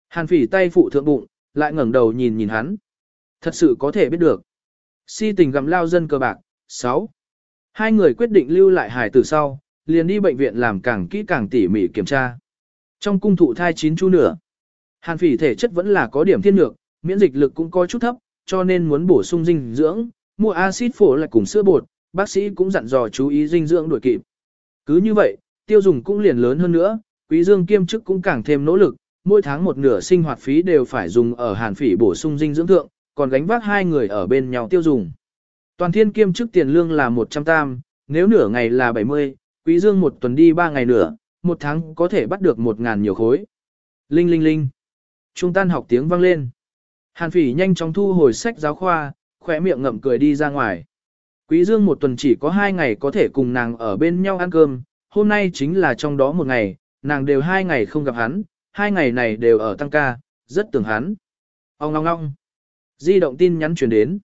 Hàn phỉ tay phụ thượng bụng, lại ngẩng đầu nhìn nhìn hắn. Thật sự có thể biết được. Si tình gặm lao dân cờ bạc, 6. Hai người quyết định lưu lại hải tử sau, liền đi bệnh viện làm càng kỹ càng tỉ mỉ kiểm tra. Trong cung thụ thai chín chu nửa, Hàn phỉ thể chất vẫn là có điểm thiên lược, miễn dịch lực cũng có chút thấp, cho nên muốn bổ sung dinh dưỡng, mua axit phổ lại cùng sữa bột, bác sĩ cũng dặn dò chú ý dinh dưỡng đuổi kịp. Cứ như vậy, tiêu dùng cũng liền lớn hơn nữa, quý dương kiêm chức cũng càng thêm nỗ lực, mỗi tháng một nửa sinh hoạt phí đều phải dùng ở hàn phỉ bổ sung dinh dưỡng thượng, còn gánh vác hai người ở bên nhau tiêu dùng. Toàn thiên kiêm chức tiền lương là 100 tam, nếu nửa ngày là 70, quý dương một tuần đi 3 ngày nửa, một tháng có thể bắt được 1 ngàn nhiều khối. Linh linh linh. Trung tan học tiếng vang lên. Hàn phỉ nhanh chóng thu hồi sách giáo khoa, khỏe miệng ngậm cười đi ra ngoài. Quý Dương một tuần chỉ có hai ngày có thể cùng nàng ở bên nhau ăn cơm, hôm nay chính là trong đó một ngày, nàng đều hai ngày không gặp hắn, hai ngày này đều ở tăng ca, rất tưởng hắn. Ông ngong ngong. Di động tin nhắn truyền đến.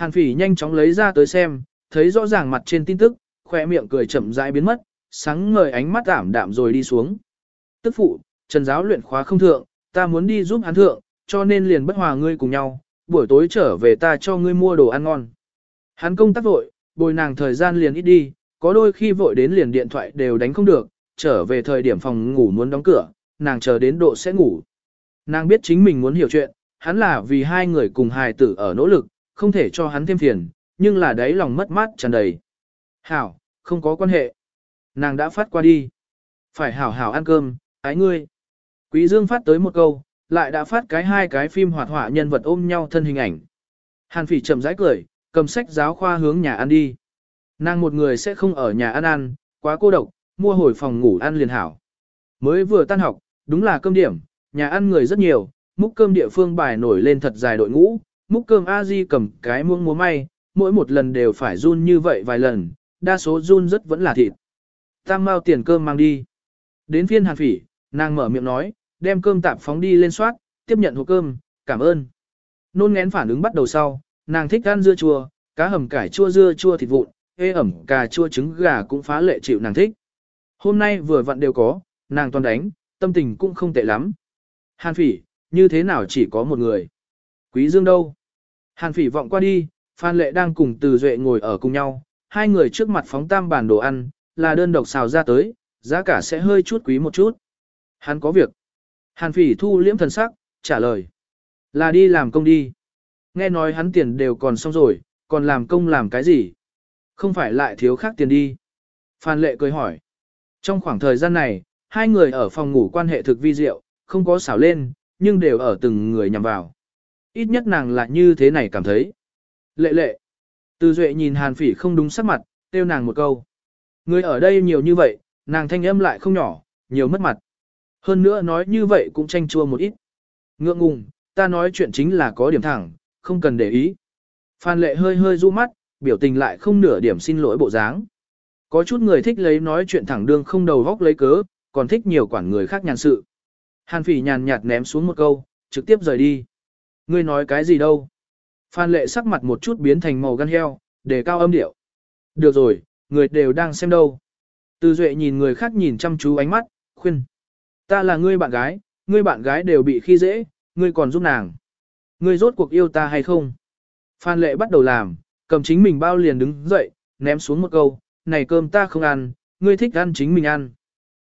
Hàn phỉ nhanh chóng lấy ra tới xem, thấy rõ ràng mặt trên tin tức, khỏe miệng cười chậm rãi biến mất, sáng ngời ánh mắt ảm đạm rồi đi xuống. Tức phụ, trần giáo luyện khóa không thượng, ta muốn đi giúp hắn thượng, cho nên liền bất hòa ngươi cùng nhau, buổi tối trở về ta cho ngươi mua đồ ăn ngon. Hắn công tác vội, bồi nàng thời gian liền ít đi, có đôi khi vội đến liền điện thoại đều đánh không được, trở về thời điểm phòng ngủ muốn đóng cửa, nàng chờ đến độ sẽ ngủ. Nàng biết chính mình muốn hiểu chuyện, hắn là vì hai người cùng hài tử ở nỗ lực, không thể cho hắn thêm phiền, nhưng là đấy lòng mất mát tràn đầy. Hảo, không có quan hệ. Nàng đã phát qua đi. Phải hảo hảo ăn cơm, ái ngươi. Quý Dương phát tới một câu, lại đã phát cái hai cái phim hoạt họa nhân vật ôm nhau thân hình ảnh. Hàn phỉ chậm rãi cười, cầm sách giáo khoa hướng nhà ăn đi. Nàng một người sẽ không ở nhà ăn ăn, quá cô độc, mua hồi phòng ngủ ăn liền hảo. Mới vừa tan học, đúng là cơm điểm, nhà ăn người rất nhiều, múc cơm địa phương bài nổi lên thật dài đội ngũ, múc cơm a di cầm cái muỗng múa may, mỗi một lần đều phải run như vậy vài lần, đa số run rất vẫn là thịt. Tam mau tiền cơm mang đi. Đến phiên hàn phỉ, nàng mở miệng nói, đem cơm tạp phóng đi lên soát, tiếp nhận hộp cơm, cảm ơn. Nôn ngén phản ứng bắt đầu sau, nàng thích ăn dưa chua, cá hầm cải chua dưa chua thịt vụn, ê ẩm cà chua trứng gà cũng phá lệ chịu nàng thích. Hôm nay vừa vặn đều có, nàng toàn đánh, tâm tình cũng không tệ lắm. Hàn phỉ, như thế nào chỉ có một người? Quý dương đâu? Hàn phỉ vọng qua đi, Phan Lệ đang cùng Từ Duệ ngồi ở cùng nhau, hai người trước mặt phóng tam bản đồ ăn, là đơn độc xào ra tới, giá cả sẽ hơi chút quý một chút. Hắn có việc. Hàn phỉ thu liễm thần sắc, trả lời. Là đi làm công đi. Nghe nói hắn tiền đều còn xong rồi, còn làm công làm cái gì? Không phải lại thiếu khác tiền đi. Phan Lệ cười hỏi. Trong khoảng thời gian này, hai người ở phòng ngủ quan hệ thực vi diệu, không có xảo lên, nhưng đều ở từng người nhằm vào. Ít nhất nàng là như thế này cảm thấy. Lệ lệ. Từ Duệ nhìn Hàn Phỉ không đúng sắc mặt, kêu nàng một câu. Người ở đây nhiều như vậy, nàng thanh âm lại không nhỏ, nhiều mất mặt. Hơn nữa nói như vậy cũng tranh chua một ít. Ngượng ngùng, ta nói chuyện chính là có điểm thẳng, không cần để ý. Phan lệ hơi hơi du mắt, biểu tình lại không nửa điểm xin lỗi bộ dáng. Có chút người thích lấy nói chuyện thẳng đương không đầu vóc lấy cớ, còn thích nhiều quản người khác nhàn sự. Hàn phỉ nhàn nhạt ném xuống một câu, trực tiếp rời đi. Ngươi nói cái gì đâu? Phan lệ sắc mặt một chút biến thành màu gan heo, để cao âm điệu. Được rồi, người đều đang xem đâu. Từ duệ nhìn người khác nhìn chăm chú ánh mắt, khuyên. Ta là ngươi bạn gái, ngươi bạn gái đều bị khi dễ, ngươi còn giúp nàng. Ngươi rốt cuộc yêu ta hay không? Phan lệ bắt đầu làm, cầm chính mình bao liền đứng dậy, ném xuống một câu, này cơm ta không ăn, ngươi thích ăn chính mình ăn.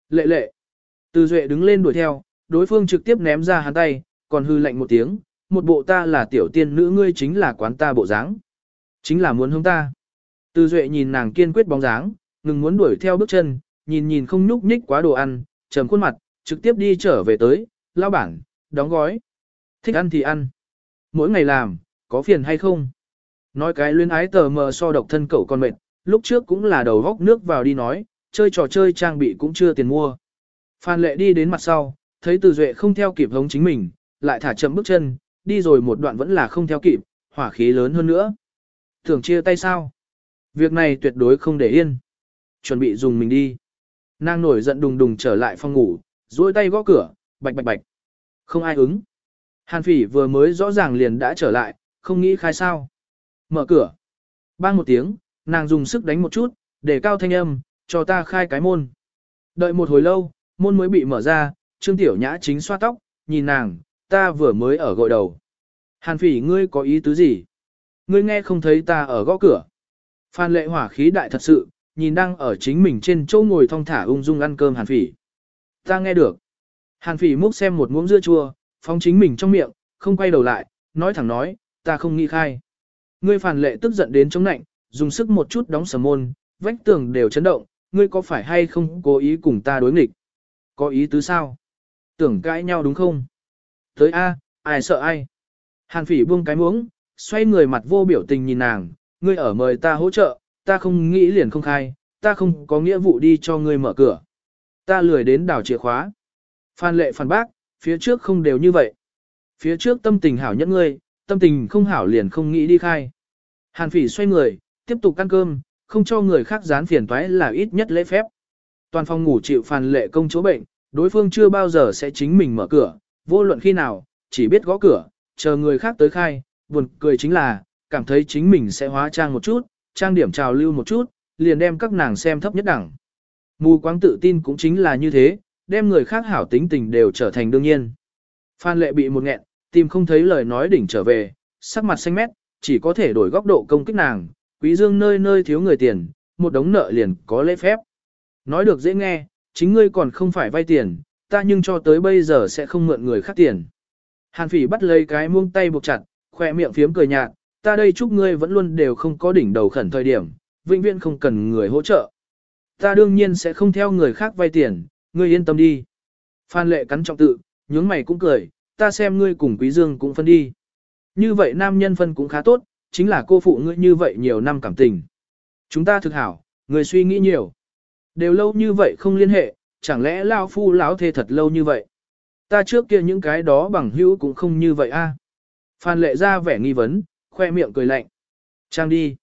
Lệ lệ. Từ duệ đứng lên đuổi theo, đối phương trực tiếp ném ra hắn tay, còn hư lạnh một tiếng, một bộ ta là tiểu tiên nữ ngươi chính là quán ta bộ dáng. Chính là muốn hướng ta. Từ duệ nhìn nàng kiên quyết bóng dáng, ngừng muốn đuổi theo bước chân, nhìn nhìn không nhúc nhích quá đồ ăn, trầm khuôn mặt, trực tiếp đi trở về tới, lao bản, đóng gói. Thích ăn thì ăn. Mỗi ngày làm, có phiền hay không? Nói cái luyến ái tờ mờ so độc thân cậu con mệt, lúc trước cũng là đầu góc nước vào đi nói, chơi trò chơi trang bị cũng chưa tiền mua. Phan lệ đi đến mặt sau, thấy từ duệ không theo kịp hống chính mình, lại thả chậm bước chân, đi rồi một đoạn vẫn là không theo kịp, hỏa khí lớn hơn nữa. Thường chia tay sao? Việc này tuyệt đối không để yên. Chuẩn bị dùng mình đi. Nàng nổi giận đùng đùng trở lại phòng ngủ, duỗi tay gõ cửa, bạch bạch bạch. Không ai ứng. Hàn phỉ vừa mới rõ ràng liền đã trở lại, không nghĩ khai sao. Mở cửa. Bang một tiếng, nàng dùng sức đánh một chút, để cao thanh âm, cho ta khai cái môn. Đợi một hồi lâu, môn mới bị mở ra, Trương Tiểu Nhã chính xoa tóc, nhìn nàng, ta vừa mới ở gội đầu. Hàn phỉ ngươi có ý tứ gì? Ngươi nghe không thấy ta ở gõ cửa. Phan lệ hỏa khí đại thật sự, nhìn đang ở chính mình trên chỗ ngồi thong thả ung dung ăn cơm hàn phỉ. Ta nghe được. Hàn phỉ múc xem một muỗng dưa chua, phóng chính mình trong miệng, không quay đầu lại, nói thẳng nói, ta không nghĩ khai. Ngươi phản lệ tức giận đến chống nạnh, dùng sức một chút đóng sầm môn, vách tường đều chấn động, ngươi có phải hay không cố ý cùng ta đối nghịch? Có ý tứ sao? Tưởng cãi nhau đúng không? Tới A, ai sợ ai? Hàn phỉ buông cái muỗng, xoay người mặt vô biểu tình nhìn nàng, ngươi ở mời ta hỗ trợ, ta không nghĩ liền không khai, ta không có nghĩa vụ đi cho ngươi mở cửa. Ta lười đến đảo chìa khóa. Phan lệ phản bác, phía trước không đều như vậy. Phía trước tâm tình hảo nhất ngươi, tâm tình không hảo liền không nghĩ đi khai. Hàn phỉ xoay người, tiếp tục ăn cơm, không cho người khác dán phiền toái là ít nhất lễ phép. Toàn phòng ngủ chịu phàn lệ công chúa bệnh, đối phương chưa bao giờ sẽ chính mình mở cửa, vô luận khi nào, chỉ biết gõ cửa, chờ người khác tới khai, buồn cười chính là, cảm thấy chính mình sẽ hóa trang một chút, trang điểm trào lưu một chút, liền đem các nàng xem thấp nhất đẳng. Mù quáng tự tin cũng chính là như thế, đem người khác hảo tính tình đều trở thành đương nhiên. Phan lệ bị một nghẹn, tìm không thấy lời nói đỉnh trở về, sắc mặt xanh mét, chỉ có thể đổi góc độ công kích nàng, quý dương nơi nơi thiếu người tiền, một đống nợ liền có lễ phép. Nói được dễ nghe, chính ngươi còn không phải vay tiền, ta nhưng cho tới bây giờ sẽ không mượn người khác tiền. Hàn phỉ bắt lấy cái muông tay buộc chặt, khoe miệng phiếm cười nhạt, ta đây chúc ngươi vẫn luôn đều không có đỉnh đầu khẩn thời điểm, vĩnh viễn không cần người hỗ trợ. Ta đương nhiên sẽ không theo người khác vay tiền, ngươi yên tâm đi. Phan lệ cắn trọng tự, nhướng mày cũng cười, ta xem ngươi cùng quý dương cũng phân đi. Như vậy nam nhân phân cũng khá tốt, chính là cô phụ ngươi như vậy nhiều năm cảm tình. Chúng ta thực hảo, người suy nghĩ nhiều. Đều lâu như vậy không liên hệ, chẳng lẽ lao phu lão thê thật lâu như vậy. Ta trước kia những cái đó bằng hữu cũng không như vậy a. À? Phan lệ ra vẻ nghi vấn, khoe miệng cười lạnh. Trang đi.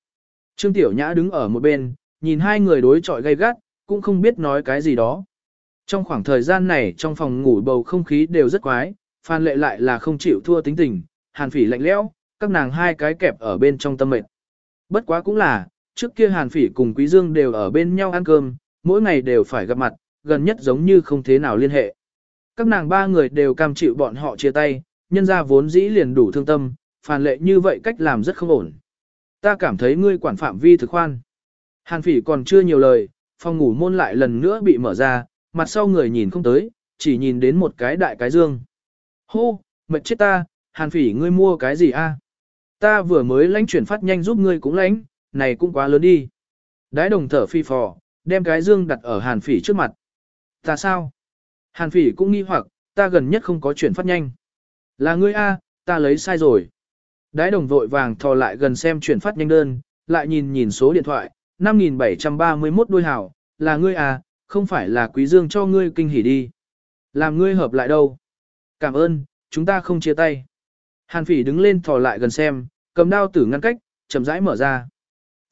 Trương Tiểu Nhã đứng ở một bên, nhìn hai người đối chọi gay gắt, cũng không biết nói cái gì đó. Trong khoảng thời gian này trong phòng ngủ bầu không khí đều rất quái, Phan lệ lại là không chịu thua tính tình, hàn phỉ lạnh lẽo, các nàng hai cái kẹp ở bên trong tâm mệt. Bất quá cũng là, trước kia hàn phỉ cùng quý dương đều ở bên nhau ăn cơm, mỗi ngày đều phải gặp mặt, gần nhất giống như không thế nào liên hệ. Các nàng ba người đều cam chịu bọn họ chia tay, nhân ra vốn dĩ liền đủ thương tâm, phản lệ như vậy cách làm rất không ổn. Ta cảm thấy ngươi quản phạm vi thực khoan. Hàn phỉ còn chưa nhiều lời, phòng ngủ môn lại lần nữa bị mở ra, mặt sau người nhìn không tới, chỉ nhìn đến một cái đại cái dương. Hô, mệt chết ta, hàn phỉ ngươi mua cái gì a? Ta vừa mới lãnh chuyển phát nhanh giúp ngươi cũng lãnh, này cũng quá lớn đi. Đái đồng thở phi phò, đem cái dương đặt ở hàn phỉ trước mặt. Ta sao? Hàn phỉ cũng nghi hoặc, ta gần nhất không có chuyển phát nhanh. Là ngươi A, ta lấy sai rồi. Đái đồng vội vàng thò lại gần xem chuyển phát nhanh đơn, lại nhìn nhìn số điện thoại, 5731 đôi hảo, là ngươi à, không phải là quý dương cho ngươi kinh hỉ đi. Làm ngươi hợp lại đâu. Cảm ơn, chúng ta không chia tay. Hàn phỉ đứng lên thò lại gần xem, cầm đao tử ngăn cách, chậm rãi mở ra.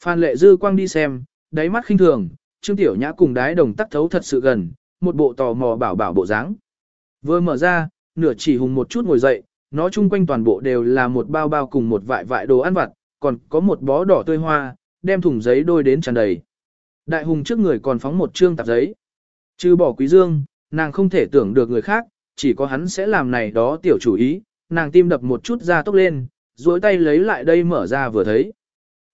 Phan lệ dư quang đi xem, đáy mắt khinh thường, Trương Tiểu Nhã cùng đái đồng tắc thấu thật sự gần, một bộ tò mò bảo bảo bộ dáng. Vừa mở ra, nửa chỉ hùng một chút ngồi dậy, nó chung quanh toàn bộ đều là một bao bao cùng một vại vại đồ ăn vặt, còn có một bó đỏ tươi hoa, đem thùng giấy đôi đến tràn đầy. Đại hùng trước người còn phóng một trương tạp giấy. Trừ bỏ quý dương, nàng không thể tưởng được người khác, chỉ có hắn sẽ làm này đó tiểu chủ ý, nàng tim đập một chút ra tốc lên, duỗi tay lấy lại đây mở ra vừa thấy.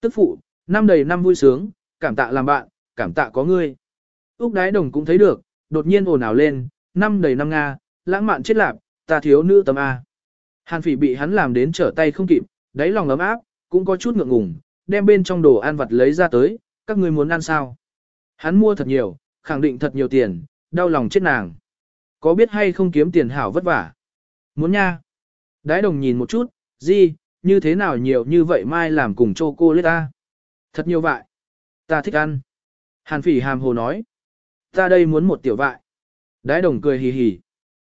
Tức phụ, năm đầy năm vui sướng, cảm tạ làm bạn, cảm tạ có ngươi. Úc đái đồng cũng thấy được, đột nhiên ồn ào lên, năm đầy năm Nga, lãng mạn chết lạc ta thiếu nữ tâm A. Hàn phỉ bị hắn làm đến trở tay không kịp, đáy lòng ấm áp, cũng có chút ngượng ngùng, đem bên trong đồ ăn vặt lấy ra tới, các ngươi muốn ăn sao? Hắn mua thật nhiều, khẳng định thật nhiều tiền, đau lòng chết nàng. Có biết hay không kiếm tiền hảo vất vả? Muốn nha. Đái đồng nhìn một chút, gì, như thế nào nhiều như vậy mai làm cùng chô cô lết ta? Thật nhiều vậy. Ta thích ăn. Hàn phỉ hàm hồ nói. Ta đây muốn một tiểu vại. Đái đồng cười hì hì.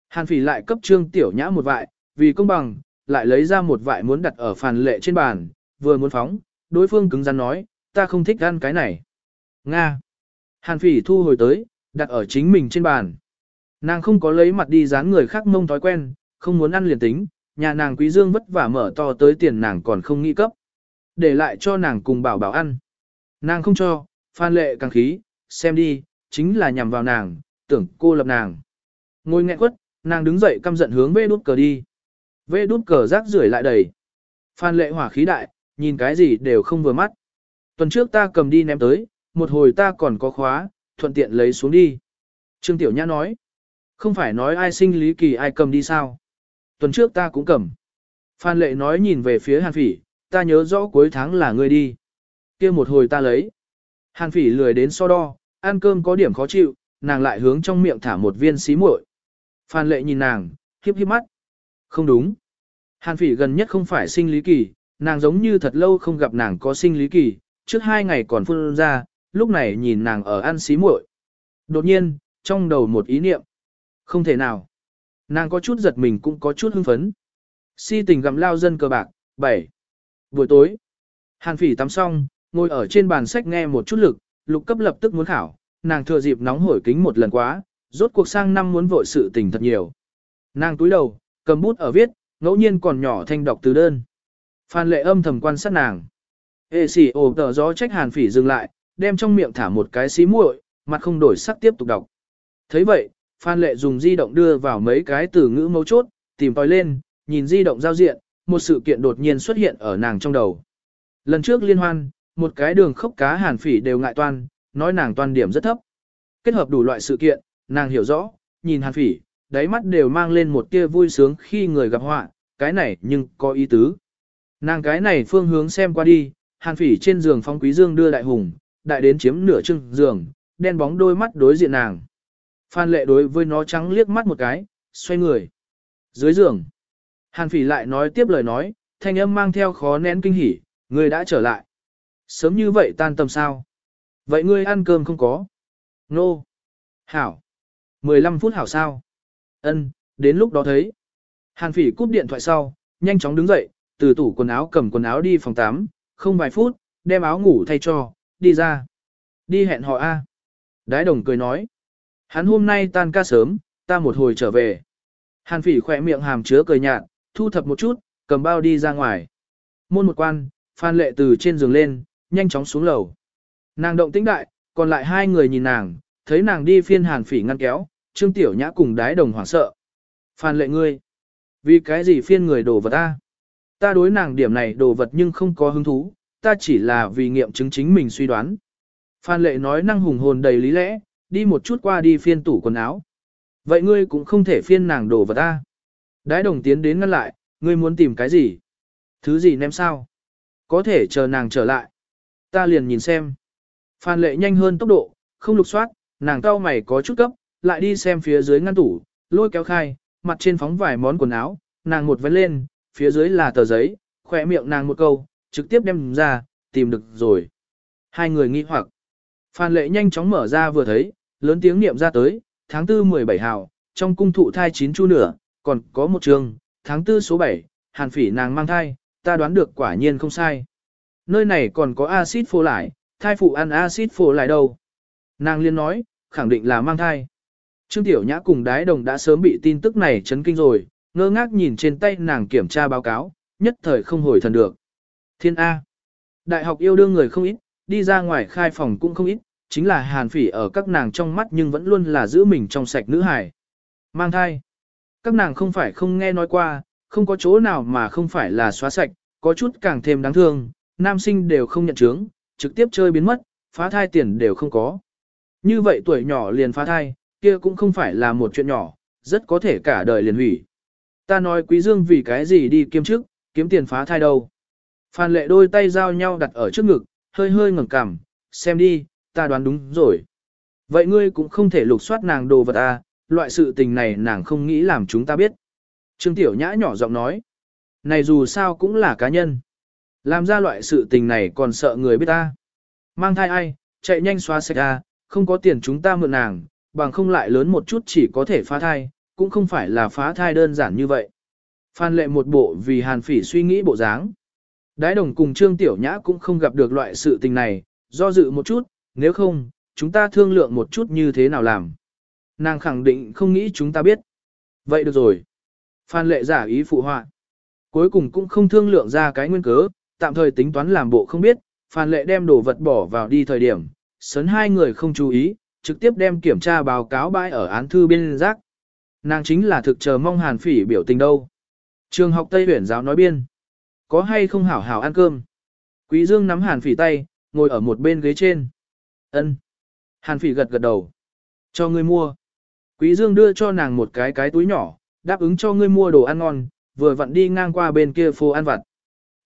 Hàn phỉ lại cấp trương tiểu nhã một vại, vì công bằng, lại lấy ra một vại muốn đặt ở phàn lệ trên bàn, vừa muốn phóng, đối phương cứng rắn nói, ta không thích ăn cái này. Nga. Hàn phỉ thu hồi tới, đặt ở chính mình trên bàn. Nàng không có lấy mặt đi dán người khác mông thói quen, không muốn ăn liền tính, nhà nàng quý dương vất vả mở to tới tiền nàng còn không nghĩ cấp. Để lại cho nàng cùng bảo bảo ăn. Nàng không cho, phan lệ càng khí, xem đi, chính là nhằm vào nàng, tưởng cô lập nàng. Ngồi nghẹn quất, nàng đứng dậy căm giận hướng vê đút cờ đi. Vê đút cờ rác rưởi lại đầy. Phan lệ hỏa khí đại, nhìn cái gì đều không vừa mắt. Tuần trước ta cầm đi ném tới, một hồi ta còn có khóa, thuận tiện lấy xuống đi. Trương Tiểu Nhã nói. Không phải nói ai sinh lý kỳ ai cầm đi sao. Tuần trước ta cũng cầm. Phan lệ nói nhìn về phía Hàn Phỉ, ta nhớ rõ cuối tháng là ngươi đi. kia một hồi ta lấy. Hàn Phỉ lười đến so đo, ăn cơm có điểm khó chịu, nàng lại hướng trong miệng thả một viên xí muội. Phan lệ nhìn nàng, khiếp khiếp mắt. Không đúng. Hàn phỉ gần nhất không phải sinh lý kỳ, nàng giống như thật lâu không gặp nàng có sinh lý kỳ, trước hai ngày còn phun ra, lúc này nhìn nàng ở ăn xí muội. Đột nhiên, trong đầu một ý niệm. Không thể nào. Nàng có chút giật mình cũng có chút hưng phấn. Si tình gặm lao dân cờ bạc, 7. Buổi tối, Hàn phỉ tắm xong, ngồi ở trên bàn sách nghe một chút lực, lục cấp lập tức muốn khảo, nàng thừa dịp nóng hổi kính một lần quá, rốt cuộc sang năm muốn vội sự tình thật nhiều. Nàng túi đầu, cầm bút ở viết, ngẫu nhiên còn nhỏ thanh đọc từ đơn. Phan lệ âm thầm quan sát nàng. Ê xì ồ tờ gió trách hàn phỉ dừng lại, đem trong miệng thả một cái xí muội, mặt không đổi sắc tiếp tục đọc. thấy vậy, Phan lệ dùng di động đưa vào mấy cái từ ngữ mấu chốt, tìm tòi lên, nhìn di động giao diện, một sự kiện đột nhiên xuất hiện ở nàng trong đầu. Lần trước liên hoan, một cái đường khốc cá hàn phỉ đều ngại toan, nói nàng toan điểm rất thấp. Kết hợp đủ loại sự kiện, nàng hiểu rõ, nhìn hàn phỉ, đáy mắt đều mang lên một tia vui sướng khi người gặp họa, cái này nhưng có ý tứ. Nàng cái này phương hướng xem qua đi, hàn phỉ trên giường phong quý dương đưa đại hùng, đại đến chiếm nửa chân giường, đen bóng đôi mắt đối diện nàng. Phan lệ đối với nó trắng liếc mắt một cái, xoay người. Dưới giường, hàn phỉ lại nói tiếp lời nói, thanh âm mang theo khó nén kinh hỉ, người đã trở lại. Sớm như vậy tan tầm sao? Vậy ngươi ăn cơm không có? Nô. No. Hảo. 15 phút hảo sao? Ân, đến lúc đó thấy. Hàn phỉ cúp điện thoại sau, nhanh chóng đứng dậy, từ tủ quần áo cầm quần áo đi phòng 8, không vài phút, đem áo ngủ thay cho, đi ra. Đi hẹn họ A. Đái đồng cười nói. Hắn hôm nay tan ca sớm, ta một hồi trở về. Hàn phỉ khỏe miệng hàm chứa cười nhạt, thu thập một chút, cầm bao đi ra ngoài. Môn một quan, Phan Lệ từ trên giường lên, nhanh chóng xuống lầu. Nàng động tĩnh đại, còn lại hai người nhìn nàng, thấy nàng đi phiên hàn phỉ ngăn kéo, Trương Tiểu Nhã cùng đái đồng hoảng sợ. Phan Lệ ngươi, vì cái gì phiên người đồ vật ta? Ta đối nàng điểm này đồ vật nhưng không có hứng thú, ta chỉ là vì nghiệm chứng chính mình suy đoán. Phan Lệ nói năng hùng hồn đầy lý lẽ, đi một chút qua đi phiên tủ quần áo. Vậy ngươi cũng không thể phiên nàng đồ vật ta. Đái đồng tiến đến ngăn lại, ngươi muốn tìm cái gì? Thứ gì ném sao? Có thể chờ nàng trở lại. Ta liền nhìn xem. Phan lệ nhanh hơn tốc độ, không lục soát, nàng cao mày có chút cấp, lại đi xem phía dưới ngăn tủ, lôi kéo khai, mặt trên phóng vài món quần áo, nàng một vén lên, phía dưới là tờ giấy, khỏe miệng nàng một câu, trực tiếp đem ra, tìm được rồi. Hai người nghi hoặc. Phan lệ nhanh chóng mở ra vừa thấy, lớn tiếng niệm ra tới, tháng 4 17 hào, trong cung thụ thai 9 chu nửa, còn có một trường, tháng 4 số 7, hàn phỉ nàng mang thai, ta đoán được quả nhiên không sai. Nơi này còn có axit phô lại, thai phụ ăn axit phô lại đâu. Nàng liên nói, khẳng định là mang thai. Trương Tiểu Nhã cùng đái đồng đã sớm bị tin tức này chấn kinh rồi, ngơ ngác nhìn trên tay nàng kiểm tra báo cáo, nhất thời không hồi thần được. Thiên A. Đại học yêu đương người không ít, đi ra ngoài khai phòng cũng không ít, chính là hàn phỉ ở các nàng trong mắt nhưng vẫn luôn là giữ mình trong sạch nữ hài. Mang thai. Các nàng không phải không nghe nói qua, không có chỗ nào mà không phải là xóa sạch, có chút càng thêm đáng thương, nam sinh đều không nhận chứng, trực tiếp chơi biến mất, phá thai tiền đều không có. Như vậy tuổi nhỏ liền phá thai, kia cũng không phải là một chuyện nhỏ, rất có thể cả đời liền hủy. Ta nói quý dương vì cái gì đi kiếm trước, kiếm tiền phá thai đâu. Phan lệ đôi tay giao nhau đặt ở trước ngực, hơi hơi ngẩng cằm, xem đi, ta đoán đúng rồi. Vậy ngươi cũng không thể lục soát nàng đồ vật à, loại sự tình này nàng không nghĩ làm chúng ta biết. Trương Tiểu Nhã nhỏ giọng nói, này dù sao cũng là cá nhân. Làm ra loại sự tình này còn sợ người biết ta. Mang thai ai, chạy nhanh xóa sạch ra, không có tiền chúng ta mượn nàng, bằng không lại lớn một chút chỉ có thể phá thai, cũng không phải là phá thai đơn giản như vậy. Phan lệ một bộ vì hàn phỉ suy nghĩ bộ dáng. Đái đồng cùng Trương Tiểu Nhã cũng không gặp được loại sự tình này, do dự một chút, nếu không, chúng ta thương lượng một chút như thế nào làm. Nàng khẳng định không nghĩ chúng ta biết. Vậy được rồi. Phan lệ giả ý phụ họa. Cuối cùng cũng không thương lượng ra cái nguyên cớ, tạm thời tính toán làm bộ không biết, Phan lệ đem đồ vật bỏ vào đi thời điểm, sấn hai người không chú ý, trực tiếp đem kiểm tra báo cáo bãi ở án thư biên rác. Nàng chính là thực chờ mong hàn phỉ biểu tình đâu. Trường học Tây Huyển giáo nói biên. Có hay không hảo hảo ăn cơm? Quý Dương nắm hàn phỉ tay, ngồi ở một bên ghế trên. Ân. Hàn phỉ gật gật đầu. Cho ngươi mua. Quý Dương đưa cho nàng một cái cái túi nhỏ, đáp ứng cho ngươi mua đồ ăn ngon, vừa vặn đi ngang qua bên kia phố ăn vặt.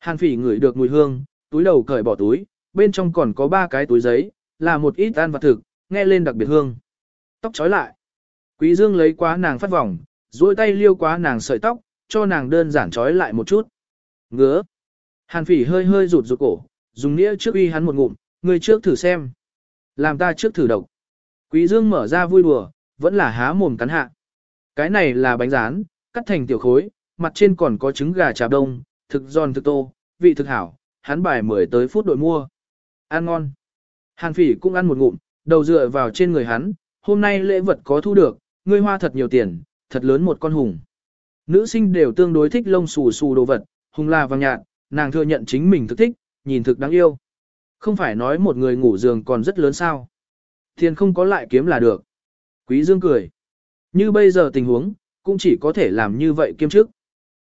Hàn phỉ ngửi được mùi hương, túi đầu cởi bỏ túi, bên trong còn có ba cái túi giấy, là một ít ăn vặt thực, nghe lên đặc biệt hương. Tóc trói lại. Quý Dương lấy quá nàng phát vòng, duỗi tay liêu quá nàng sợi tóc, cho nàng đơn giản trói lại một chút. Ngứa. Hàn phỉ hơi hơi rụt rụt cổ, dùng nghĩa trước uy hắn một ngụm, người trước thử xem. Làm ta trước thử độc. Quý Dương mở ra vui đùa, vẫn là há mồm cắn hạ. Cái này là bánh rán, cắt thành tiểu khối, mặt trên còn có trứng gà chạp đông, thực giòn thực tô, vị thực hảo, hắn bài mười tới phút đội mua. Ăn ngon. Hàn phỉ cũng ăn một ngụm, đầu dựa vào trên người hắn, hôm nay lễ vật có thu được, ngươi hoa thật nhiều tiền, thật lớn một con hùng. Nữ sinh đều tương đối thích lông xù xù đồ vật, hùng là vàng nhạt, nàng thừa nhận chính mình thực thích, nhìn thực đáng yêu. Không phải nói một người ngủ giường còn rất lớn sao. Tiền không có lại kiếm là được. Quý Dương cười. Như bây giờ tình huống, cũng chỉ có thể làm như vậy kiêm chức.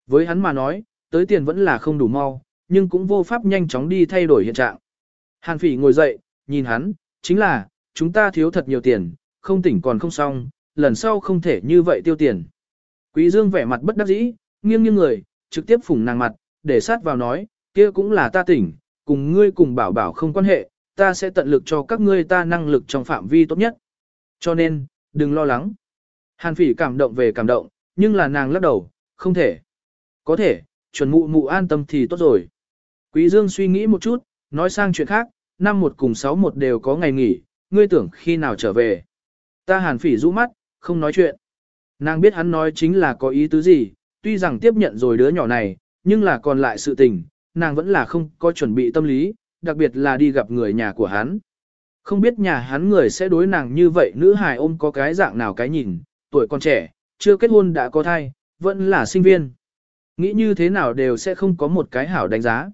Với hắn mà nói, tới tiền vẫn là không đủ mau, nhưng cũng vô pháp nhanh chóng đi thay đổi hiện trạng. Hàn phỉ ngồi dậy, nhìn hắn, chính là, chúng ta thiếu thật nhiều tiền, không tỉnh còn không xong, lần sau không thể như vậy tiêu tiền. Quý Dương vẻ mặt bất đắc dĩ, nghiêng nghiêng người, trực tiếp phủng nàng mặt, để sát vào nói, kia cũng là ta tỉnh, cùng ngươi cùng bảo bảo không quan hệ, ta sẽ tận lực cho các ngươi ta năng lực trong phạm vi tốt nhất. Cho nên, đừng lo lắng. Hàn phỉ cảm động về cảm động, nhưng là nàng lắc đầu, không thể. Có thể, chuẩn mụ mụ an tâm thì tốt rồi. Quý Dương suy nghĩ một chút, nói sang chuyện khác, năm một cùng sáu một đều có ngày nghỉ, ngươi tưởng khi nào trở về. Ta hàn phỉ rũ mắt, không nói chuyện. Nàng biết hắn nói chính là có ý tứ gì, tuy rằng tiếp nhận rồi đứa nhỏ này, nhưng là còn lại sự tình, nàng vẫn là không có chuẩn bị tâm lý, đặc biệt là đi gặp người nhà của hắn. Không biết nhà hắn người sẽ đối nàng như vậy nữ hài ôm có cái dạng nào cái nhìn, tuổi còn trẻ, chưa kết hôn đã có thai, vẫn là sinh viên. Nghĩ như thế nào đều sẽ không có một cái hảo đánh giá.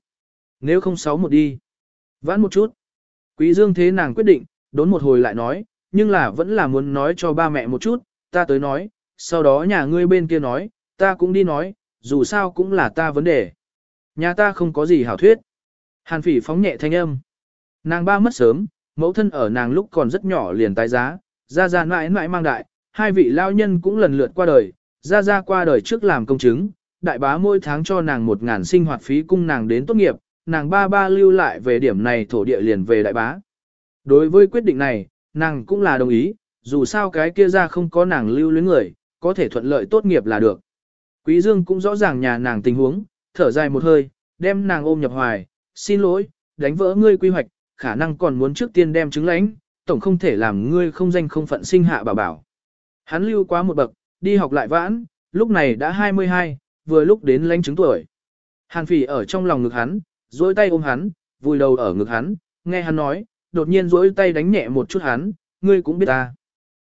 Nếu không sáu một đi. Vãn một chút. Quý dương thế nàng quyết định, đốn một hồi lại nói, nhưng là vẫn là muốn nói cho ba mẹ một chút, ta tới nói, sau đó nhà ngươi bên kia nói, ta cũng đi nói, dù sao cũng là ta vấn đề. Nhà ta không có gì hảo thuyết. Hàn phỉ phóng nhẹ thanh âm. Nàng ba mất sớm, mẫu thân ở nàng lúc còn rất nhỏ liền tái giá, ra ra mãi mãi mang đại, hai vị lao nhân cũng lần lượt qua đời, ra ra qua đời trước làm công chứng, đại bá mỗi tháng cho nàng một ngàn sinh hoạt phí cung nàng đến tốt nghiệp, nàng ba ba lưu lại về điểm này thổ địa liền về đại bá. Đối với quyết định này, nàng cũng là đồng ý, dù sao cái kia ra không có nàng lưu luyến người, có thể thuận lợi tốt nghiệp là được. Quý Dương cũng rõ ràng nhà nàng tình huống, thở dài một hơi, đem nàng ôm nhập hoài, xin lỗi, đánh vỡ ngươi quy hoạch, khả năng còn muốn trước tiên đem chứng lãnh, tổng không thể làm ngươi không danh không phận sinh hạ bảo bảo. Hắn lưu quá một bậc, đi học lại vãn, lúc này đã 22, vừa lúc đến lãnh chứng tuổi. Hàn phỉ ở trong lòng ngực hắn, duỗi tay ôm hắn, vùi đầu ở ngực hắn, nghe hắn nói, đột nhiên duỗi tay đánh nhẹ một chút hắn, ngươi cũng biết ta.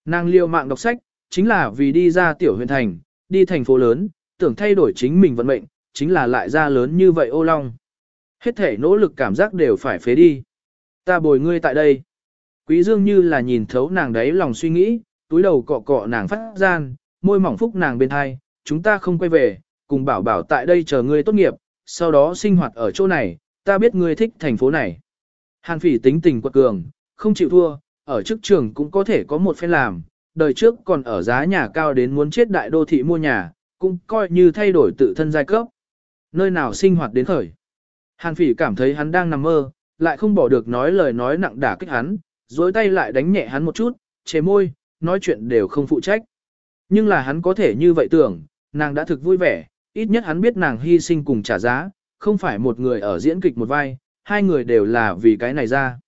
Nàng liều mạng đọc sách, chính là vì đi ra tiểu huyện thành, đi thành phố lớn, tưởng thay đổi chính mình vận mệnh, chính là lại ra lớn như vậy ô long. Hết thể nỗ lực cảm giác đều phải phế đi. Ta bồi ngươi tại đây. Quý dương như là nhìn thấu nàng đấy lòng suy nghĩ, túi đầu cọ cọ nàng phát gian, môi mỏng phúc nàng bên hai, chúng ta không quay về, cùng bảo bảo tại đây chờ ngươi tốt nghiệp, sau đó sinh hoạt ở chỗ này, ta biết ngươi thích thành phố này. Hàn phỉ tính tình quật cường, không chịu thua, ở chức trường cũng có thể có một phen làm, đời trước còn ở giá nhà cao đến muốn chết đại đô thị mua nhà, cũng coi như thay đổi tự thân giai cấp. Nơi nào sinh hoạt đến khởi. Hàn phỉ cảm thấy hắn đang nằm mơ, lại không bỏ được nói lời nói nặng đả kích hắn, dối tay lại đánh nhẹ hắn một chút, chế môi, nói chuyện đều không phụ trách. Nhưng là hắn có thể như vậy tưởng, nàng đã thực vui vẻ, ít nhất hắn biết nàng hy sinh cùng trả giá, không phải một người ở diễn kịch một vai, hai người đều là vì cái này ra.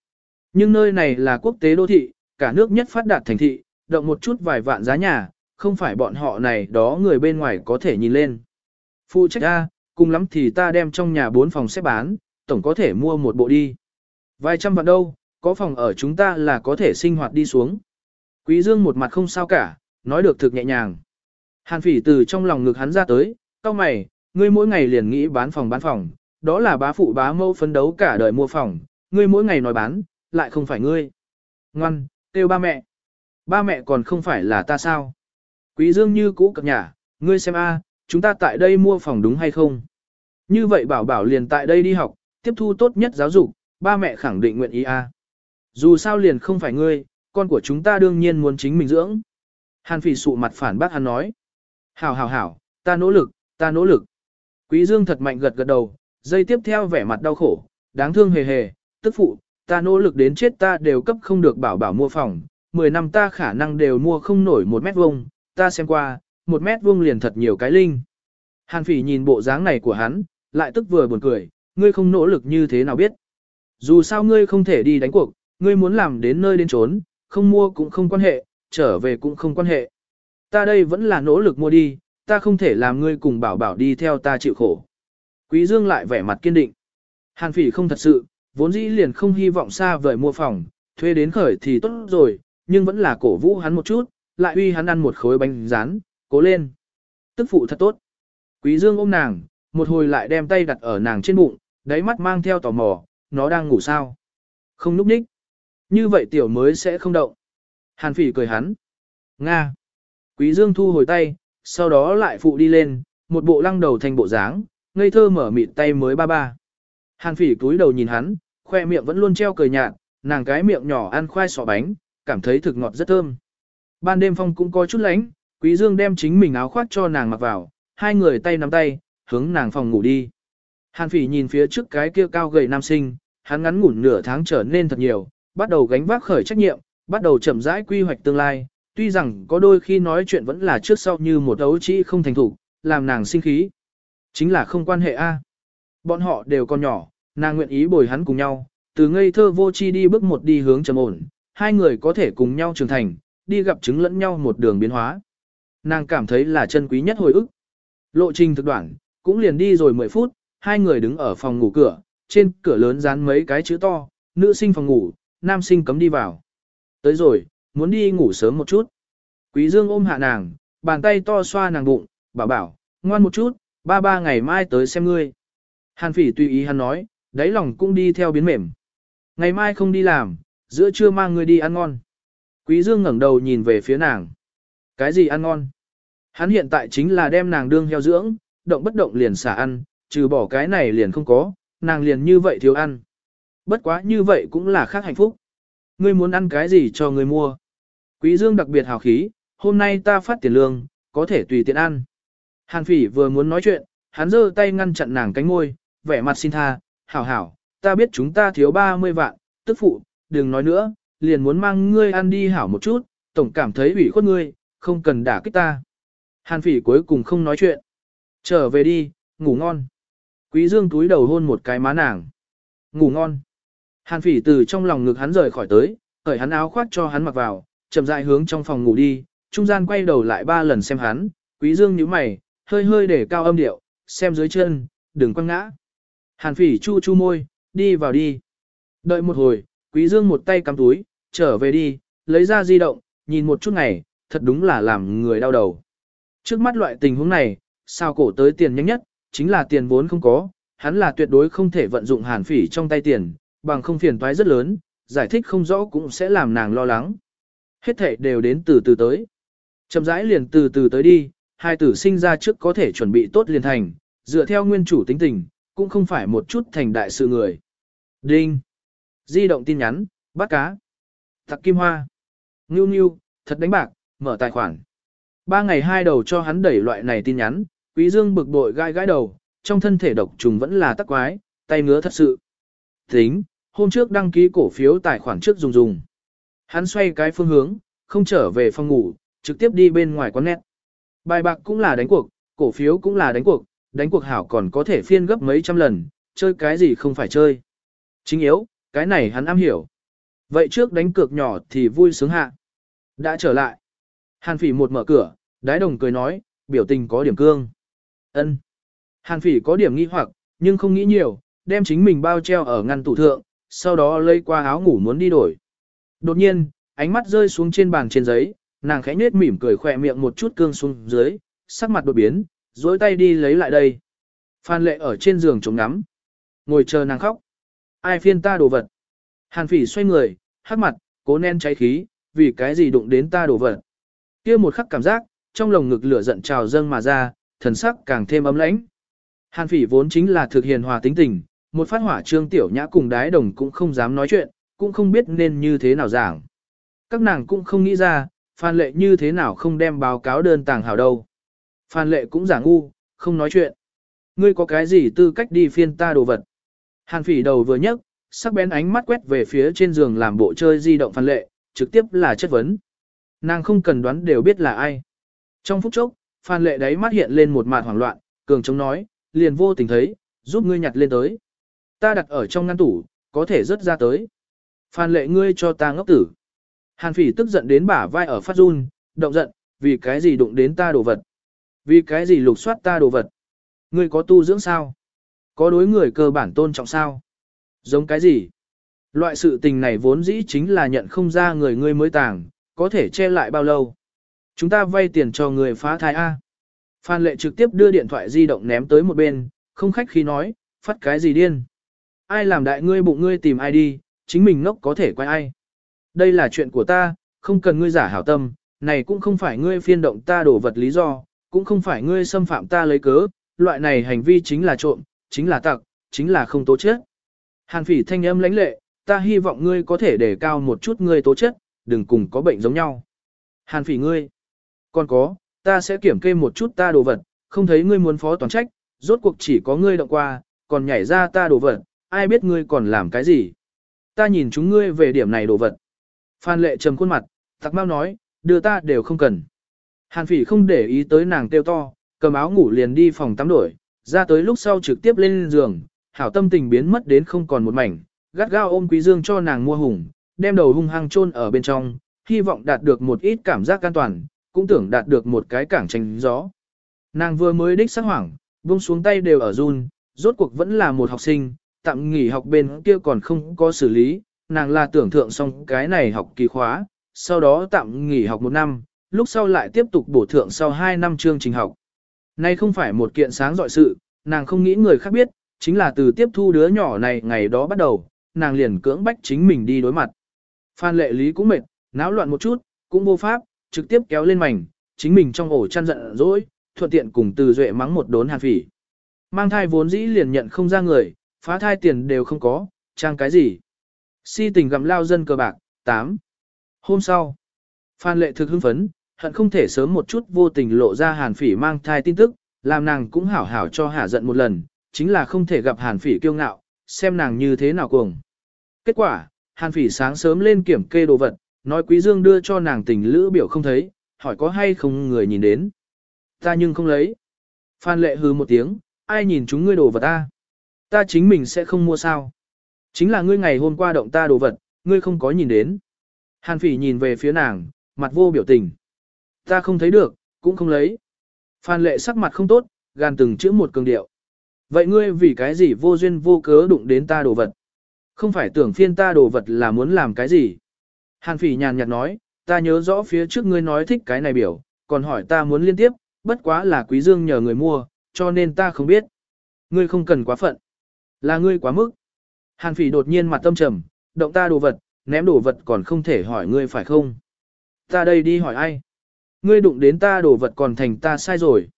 Nhưng nơi này là quốc tế đô thị, cả nước nhất phát đạt thành thị, động một chút vài vạn giá nhà, không phải bọn họ này đó người bên ngoài có thể nhìn lên. Phụ trách A, cùng lắm thì ta đem trong nhà bốn phòng xếp bán, tổng có thể mua một bộ đi. Vài trăm vạn đâu, có phòng ở chúng ta là có thể sinh hoạt đi xuống. Quý Dương một mặt không sao cả, nói được thực nhẹ nhàng. Hàn phỉ từ trong lòng ngực hắn ra tới, cao mày, ngươi mỗi ngày liền nghĩ bán phòng bán phòng, đó là bá phụ bá mâu phấn đấu cả đời mua phòng, ngươi mỗi ngày nói bán, lại không phải ngươi. Ngoan, kêu ba mẹ. Ba mẹ còn không phải là ta sao? Quý Dương như cũ cập nhà, ngươi xem a, à, chúng ta tại đây mua phòng đúng hay không? Như vậy bảo bảo liền tại đây đi học, tiếp thu tốt nhất giáo dục, ba mẹ khẳng định nguyện ý a. Dù sao liền không phải ngươi, con của chúng ta đương nhiên muốn chính mình dưỡng. Hàn phỉ sụ mặt phản bác hắn nói. Hảo hảo hảo, ta nỗ lực, ta nỗ lực. Quý Dương thật mạnh gật gật đầu, dây tiếp theo vẻ mặt đau khổ, đáng thương hề hề, tức phụ, ta nỗ lực đến chết ta đều cấp không được bảo bảo mua phòng, 10 năm ta khả năng đều mua không nổi một mét vuông, ta xem qua, một mét vuông liền thật nhiều cái linh. Hàn phỉ nhìn bộ dáng này của hắn, lại tức vừa buồn cười, ngươi không nỗ lực như thế nào biết. Dù sao ngươi không thể đi đánh cuộc, ngươi muốn làm đến nơi đến trốn, không mua cũng không quan hệ, trở về cũng không quan hệ. Ta đây vẫn là nỗ lực mua đi, ta không thể làm ngươi cùng bảo bảo đi theo ta chịu khổ. Quý Dương lại vẻ mặt kiên định. Hàn phỉ không thật sự, vốn dĩ liền không hy vọng xa vời mua phòng, thuê đến khởi thì tốt rồi, nhưng vẫn là cổ vũ hắn một chút, lại uy hắn ăn một khối bánh rán, cố lên. Tức phụ thật tốt. Quý Dương ôm nàng, một hồi lại đem tay đặt ở nàng trên bụng, đáy mắt mang theo tò mò, nó đang ngủ sao? Không núp ních. Như vậy tiểu mới sẽ không động. Hàn phỉ cười hắn. Nga. Quý Dương thu hồi tay, sau đó lại phụ đi lên, một bộ lăng đầu thành bộ dáng, ngây thơ mở mịt tay mới ba ba. Hàn phỉ cúi đầu nhìn hắn, khoe miệng vẫn luôn treo cười nhạt, nàng cái miệng nhỏ ăn khoai sọ bánh, cảm thấy thực ngọt rất thơm. Ban đêm phong cũng có chút lánh, Quý Dương đem chính mình áo khoác cho nàng mặc vào, hai người tay nắm tay, hướng nàng phòng ngủ đi. Hàn phỉ nhìn phía trước cái kia cao gầy nam sinh, hắn ngắn ngủn nửa tháng trở nên thật nhiều, bắt đầu gánh vác khởi trách nhiệm, bắt đầu chậm rãi quy hoạch tương lai, tuy rằng có đôi khi nói chuyện vẫn là trước sau như một đấu trĩ không thành thủ, làm nàng sinh khí. Chính là không quan hệ A. Bọn họ đều còn nhỏ, nàng nguyện ý bồi hắn cùng nhau, từ ngây thơ vô chi đi bước một đi hướng trầm ổn, hai người có thể cùng nhau trưởng thành, đi gặp chứng lẫn nhau một đường biến hóa. Nàng cảm thấy là chân quý nhất hồi ức. Lộ trình thực đoạn, cũng liền đi rồi 10 phút, hai người đứng ở phòng ngủ cửa, trên cửa lớn dán mấy cái chữ to, nữ sinh phòng ngủ, nam sinh cấm đi vào. Tới rồi, muốn đi ngủ sớm một chút. Quý Dương ôm hạ nàng, bàn tay to xoa nàng bụng, bảo bảo, ngoan một chút, ba ba ngày mai tới xem ngươi. Hàn phỉ tùy ý hắn nói, đáy lòng cũng đi theo biến mềm. Ngày mai không đi làm, giữa trưa mang ngươi đi ăn ngon. Quý Dương ngẩng đầu nhìn về phía nàng. Cái gì ăn ngon? Hắn hiện tại chính là đem nàng đương heo dưỡng, động bất động liền xả ăn, trừ bỏ cái này liền không có, nàng liền như vậy thiếu ăn. Bất quá như vậy cũng là khác hạnh phúc. Ngươi muốn ăn cái gì cho ngươi mua? Quý Dương đặc biệt hào khí, hôm nay ta phát tiền lương, có thể tùy tiện ăn. Hàn phỉ vừa muốn nói chuyện, hắn giơ tay ngăn chặn nàng cánh môi, vẻ mặt xin tha, hảo hảo, ta biết chúng ta thiếu 30 vạn, tức phụ, đừng nói nữa, liền muốn mang ngươi ăn đi hảo một chút, tổng cảm thấy ủy khuất ngươi, không cần đả kích ta. Hàn phỉ cuối cùng không nói chuyện. Trở về đi, ngủ ngon. Quý dương túi đầu hôn một cái má nàng. Ngủ ngon. Hàn phỉ từ trong lòng ngực hắn rời khỏi tới, cởi hắn áo khoác cho hắn mặc vào, chậm rãi hướng trong phòng ngủ đi, trung gian quay đầu lại ba lần xem hắn, quý dương nhíu mày, hơi hơi để cao âm điệu, xem dưới chân, đừng quăng ngã. Hàn phỉ chu chu môi, đi vào đi. Đợi một hồi, quý dương một tay cắm túi, trở về đi, lấy ra di động, nhìn một chút ngày, thật đúng là làm người đau đầu. Trước mắt loại tình huống này, sao cổ tới tiền nhanh nhất, chính là tiền vốn không có, hắn là tuyệt đối không thể vận dụng hàn phỉ trong tay tiền, bằng không phiền toái rất lớn, giải thích không rõ cũng sẽ làm nàng lo lắng. Hết thể đều đến từ từ tới. Chậm rãi liền từ từ tới đi, hai tử sinh ra trước có thể chuẩn bị tốt liền thành, dựa theo nguyên chủ tính tình, cũng không phải một chút thành đại sự người. Đinh. Di động tin nhắn, bắt cá. Tặc kim hoa. Ngưu ngưu, thật đánh bạc, mở tài khoản. Ba ngày hai đầu cho hắn đẩy loại này tin nhắn, quý dương bực bội gai gãi đầu, trong thân thể độc trùng vẫn là tắc quái, tay ngứa thật sự. Tính, hôm trước đăng ký cổ phiếu tài khoản trước dùng dùng. Hắn xoay cái phương hướng, không trở về phòng ngủ, trực tiếp đi bên ngoài quán nét. Bài bạc cũng là đánh cuộc, cổ phiếu cũng là đánh cuộc, đánh cuộc hảo còn có thể phiên gấp mấy trăm lần, chơi cái gì không phải chơi. Chính yếu, cái này hắn am hiểu. Vậy trước đánh cược nhỏ thì vui sướng hạ. Đã trở lại. Hàn phỉ một mở cửa, đái đồng cười nói, biểu tình có điểm cương. ân Hàn phỉ có điểm nghi hoặc, nhưng không nghĩ nhiều, đem chính mình bao treo ở ngăn tủ thượng, sau đó lấy qua áo ngủ muốn đi đổi. Đột nhiên, ánh mắt rơi xuống trên bàn trên giấy, nàng khẽ nết mỉm cười khỏe miệng một chút cương xuống dưới, sắc mặt đột biến, dối tay đi lấy lại đây. Phan lệ ở trên giường chống ngắm, ngồi chờ nàng khóc. Ai phiên ta đồ vật? Hàn phỉ xoay người, hắc mặt, cố nén cháy khí, vì cái gì đụng đến ta đồ vật. kia một khắc cảm giác, trong lồng ngực lửa giận trào dâng mà ra, thần sắc càng thêm ấm lãnh. Hàn phỉ vốn chính là thực hiền hòa tính tình, một phát hỏa trương tiểu nhã cùng đái đồng cũng không dám nói chuyện, cũng không biết nên như thế nào giảng. Các nàng cũng không nghĩ ra, Phan Lệ như thế nào không đem báo cáo đơn tàng hảo đâu. Phan Lệ cũng giả ngu, không nói chuyện. Ngươi có cái gì tư cách đi phiên ta đồ vật? Hàn phỉ đầu vừa nhấc, sắc bén ánh mắt quét về phía trên giường làm bộ chơi di động Phan Lệ, trực tiếp là chất vấn. Nàng không cần đoán đều biết là ai. Trong phút chốc, Phan Lệ đáy mắt hiện lên một mạt hoảng loạn, cường chống nói, liền vô tình thấy, giúp ngươi nhặt lên tới. Ta đặt ở trong ngăn tủ, có thể rớt ra tới. Phan Lệ ngươi cho ta ngốc tử. Hàn phỉ tức giận đến bả vai ở phát run, động giận, vì cái gì đụng đến ta đồ vật. Vì cái gì lục soát ta đồ vật. Ngươi có tu dưỡng sao? Có đối người cơ bản tôn trọng sao? Giống cái gì? Loại sự tình này vốn dĩ chính là nhận không ra người ngươi mới tàng, có thể che lại bao lâu. Chúng ta vay tiền cho người phá thai A. Phan lệ trực tiếp đưa điện thoại di động ném tới một bên, không khách khí nói, phát cái gì điên. ai làm đại ngươi bụng ngươi tìm ai đi, chính mình ngốc có thể quay ai. Đây là chuyện của ta, không cần ngươi giả hảo tâm, này cũng không phải ngươi phiên động ta đổ vật lý do, cũng không phải ngươi xâm phạm ta lấy cớ, loại này hành vi chính là trộm, chính là tặc, chính là không tố chất. Hàn phỉ thanh âm lãnh lệ, ta hy vọng ngươi có thể đề cao một chút ngươi tố chất, đừng cùng có bệnh giống nhau. Hàn phỉ ngươi, còn có, ta sẽ kiểm kê một chút ta đồ vật, không thấy ngươi muốn phó toàn trách, rốt cuộc chỉ có ngươi động qua, còn nhảy ra ta đồ vật, ai biết ngươi còn làm cái gì. Ta nhìn chúng ngươi về điểm này đồ vật. Phan lệ trầm khuôn mặt, tặc mau nói, đưa ta đều không cần. Hàn phỉ không để ý tới nàng kêu to, cầm áo ngủ liền đi phòng tắm đổi, ra tới lúc sau trực tiếp lên giường, hảo tâm tình biến mất đến không còn một mảnh, gắt gao ôm quý dương cho nàng mua hùng, đem đầu hung hăng chôn ở bên trong, hy vọng đạt được một ít cảm giác an toàn, cũng tưởng đạt được một cái cảng tranh gió. Nàng vừa mới đích sắc hoảng, buông xuống tay đều ở run, rốt cuộc vẫn là một học sinh, tạm nghỉ học bên kia còn không có xử lý, nàng là tưởng thượng xong cái này học kỳ khóa, sau đó tạm nghỉ học một năm, lúc sau lại tiếp tục bổ thượng sau hai năm chương trình học. Nay không phải một kiện sáng dọi sự, nàng không nghĩ người khác biết, chính là từ tiếp thu đứa nhỏ này ngày đó bắt đầu, nàng liền cưỡng bách chính mình đi đối mặt. Phan lệ lý cũng mệt, náo loạn một chút, cũng vô pháp, trực tiếp kéo lên mảnh, chính mình trong ổ chăn giận dỗi, thuận tiện cùng từ duệ mắng một đốn hàn phỉ. Mang thai vốn dĩ liền nhận không ra người, phá thai tiền đều không có, trang cái gì. Si tình gặm lao dân cờ bạc, 8. Hôm sau, Phan lệ thực hưng phấn, hận không thể sớm một chút vô tình lộ ra hàn phỉ mang thai tin tức, làm nàng cũng hảo hảo cho hả giận một lần, chính là không thể gặp hàn phỉ kiêu ngạo, xem nàng như thế nào cuồng. Kết quả, hàn phỉ sáng sớm lên kiểm kê đồ vật, nói quý dương đưa cho nàng tình lữ biểu không thấy, hỏi có hay không người nhìn đến. Ta nhưng không lấy. Phan lệ hừ một tiếng, ai nhìn chúng ngươi đồ vật ta? Ta chính mình sẽ không mua sao. Chính là ngươi ngày hôm qua động ta đồ vật, ngươi không có nhìn đến. Hàn phỉ nhìn về phía nàng, mặt vô biểu tình. Ta không thấy được, cũng không lấy. Phan lệ sắc mặt không tốt, gan từng chữ một cường điệu. Vậy ngươi vì cái gì vô duyên vô cớ đụng đến ta đồ vật? Không phải tưởng phiên ta đồ vật là muốn làm cái gì? Hàn phỉ nhàn nhạt nói, ta nhớ rõ phía trước ngươi nói thích cái này biểu, còn hỏi ta muốn liên tiếp, bất quá là quý dương nhờ người mua, cho nên ta không biết. Ngươi không cần quá phận. Là ngươi quá mức. Hàn phỉ đột nhiên mặt tâm trầm, động ta đồ vật, ném đồ vật còn không thể hỏi ngươi phải không? Ta đây đi hỏi ai? Ngươi đụng đến ta đồ vật còn thành ta sai rồi.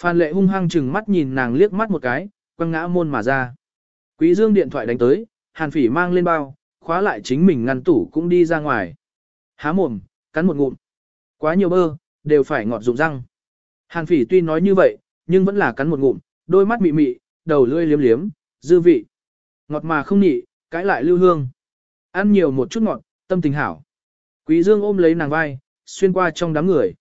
Phan lệ hung hăng chừng mắt nhìn nàng liếc mắt một cái, quăng ngã môn mà ra. Quý dương điện thoại đánh tới, hàn phỉ mang lên bao, khóa lại chính mình ngăn tủ cũng đi ra ngoài. Há mồm, cắn một ngụm. Quá nhiều bơ, đều phải ngọt rụng răng. Hàn phỉ tuy nói như vậy, nhưng vẫn là cắn một ngụm, đôi mắt mị mị, đầu lưỡi liếm liếm, dư vị. Ngọt mà không nhị, cãi lại lưu hương. Ăn nhiều một chút ngọt, tâm tình hảo. Quý Dương ôm lấy nàng vai, xuyên qua trong đám người.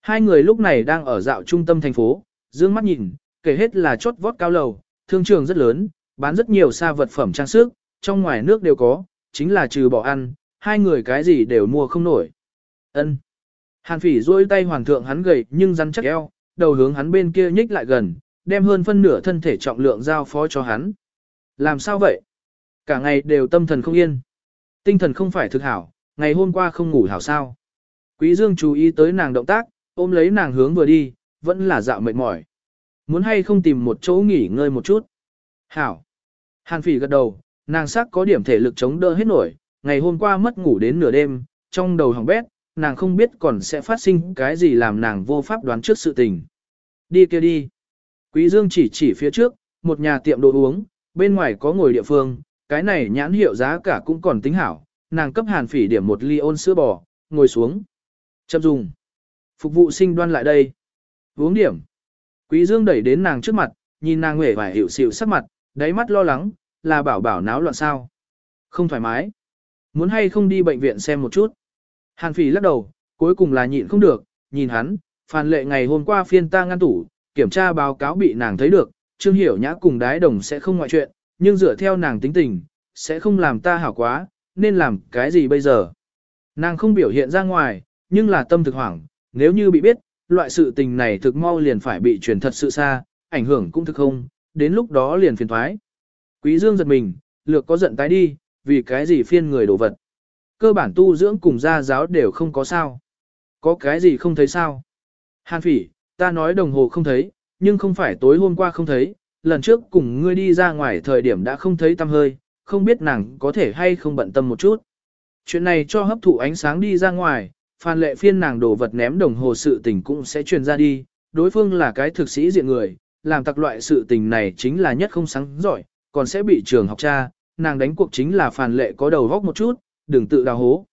Hai người lúc này đang ở dạo trung tâm thành phố, dương mắt nhìn, kể hết là chốt vót cao lầu, thương trường rất lớn, bán rất nhiều xa vật phẩm trang sức, trong ngoài nước đều có, chính là trừ bỏ ăn, hai người cái gì đều mua không nổi. Ân. Hàn phỉ duỗi tay hoàn thượng hắn gầy nhưng rắn chắc eo, đầu hướng hắn bên kia nhích lại gần, đem hơn phân nửa thân thể trọng lượng giao phó cho hắn. Làm sao vậy? Cả ngày đều tâm thần không yên. Tinh thần không phải thực hảo, ngày hôm qua không ngủ hảo sao. Quý Dương chú ý tới nàng động tác, ôm lấy nàng hướng vừa đi, vẫn là dạo mệt mỏi. Muốn hay không tìm một chỗ nghỉ ngơi một chút. Hảo. Hàn phỉ gật đầu, nàng sắc có điểm thể lực chống đỡ hết nổi, ngày hôm qua mất ngủ đến nửa đêm, trong đầu hỏng bét, nàng không biết còn sẽ phát sinh cái gì làm nàng vô pháp đoán trước sự tình. Đi kia đi. Quý Dương chỉ chỉ phía trước, một nhà tiệm đồ uống, bên ngoài có ngồi địa phương, cái này nhãn hiệu giá cả cũng còn tính hảo, nàng cấp hàn phỉ điểm một ly ôn sữa bò, ngồi xuống. Chậm dùng. Phục vụ sinh đoan lại đây. Uống điểm. Quý Dương đẩy đến nàng trước mặt, nhìn nàng nguệ vải hiểu xịu sắc mặt, đáy mắt lo lắng, là bảo bảo náo loạn sao. Không thoải mái. Muốn hay không đi bệnh viện xem một chút. Hàn phỉ lắc đầu, cuối cùng là nhịn không được, nhìn hắn, phàn lệ ngày hôm qua phiên ta ngăn tủ, kiểm tra báo cáo bị nàng thấy được, Trương Hiểu Nhã cùng đái đồng sẽ không ngoại chuyện, nhưng dựa theo nàng tính tình, sẽ không làm ta hảo quá, nên làm cái gì bây giờ. Nàng không biểu hiện ra ngoài, nhưng là tâm thực hoảng, nếu như bị biết, loại sự tình này thực mau liền phải bị truyền thật sự xa, ảnh hưởng cũng thực không, đến lúc đó liền phiền thoái. Quý Dương giật mình, lược có giận tái đi, vì cái gì phiên người đổ vật. Cơ bản tu dưỡng cùng gia giáo đều không có sao. Có cái gì không thấy sao? Hàn phỉ, ta nói đồng hồ không thấy, nhưng không phải tối hôm qua không thấy, lần trước cùng ngươi đi ra ngoài thời điểm đã không thấy tâm hơi, không biết nàng có thể hay không bận tâm một chút. Chuyện này cho hấp thụ ánh sáng đi ra ngoài, Phan lệ phiên nàng đổ vật ném đồng hồ sự tình cũng sẽ truyền ra đi, đối phương là cái thực sĩ diện người, làm tặc loại sự tình này chính là nhất không sáng giỏi, còn sẽ bị trường học tra. nàng đánh cuộc chính là Phan lệ có đầu góc một chút, đừng tự đào hố.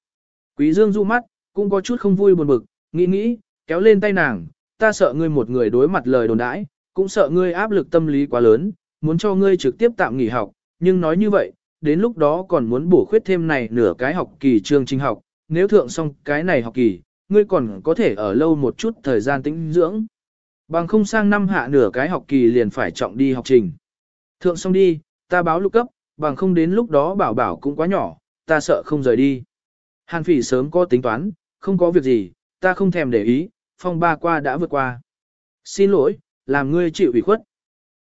Quý Dương du mắt, cũng có chút không vui buồn bực, nghĩ nghĩ, kéo lên tay nàng, ta sợ ngươi một người đối mặt lời đồn đãi, cũng sợ ngươi áp lực tâm lý quá lớn, muốn cho ngươi trực tiếp tạm nghỉ học, nhưng nói như vậy, đến lúc đó còn muốn bổ khuyết thêm này nửa cái học kỳ chương trình học, nếu thượng xong cái này học kỳ, ngươi còn có thể ở lâu một chút thời gian tĩnh dưỡng. Bằng không sang năm hạ nửa cái học kỳ liền phải trọng đi học trình. Thượng xong đi, ta báo lục cấp, bằng không đến lúc đó bảo bảo cũng quá nhỏ, ta sợ không rời đi. Hàn phỉ sớm có tính toán, không có việc gì, ta không thèm để ý, phong ba qua đã vượt qua. Xin lỗi, làm ngươi chịu ủy khuất.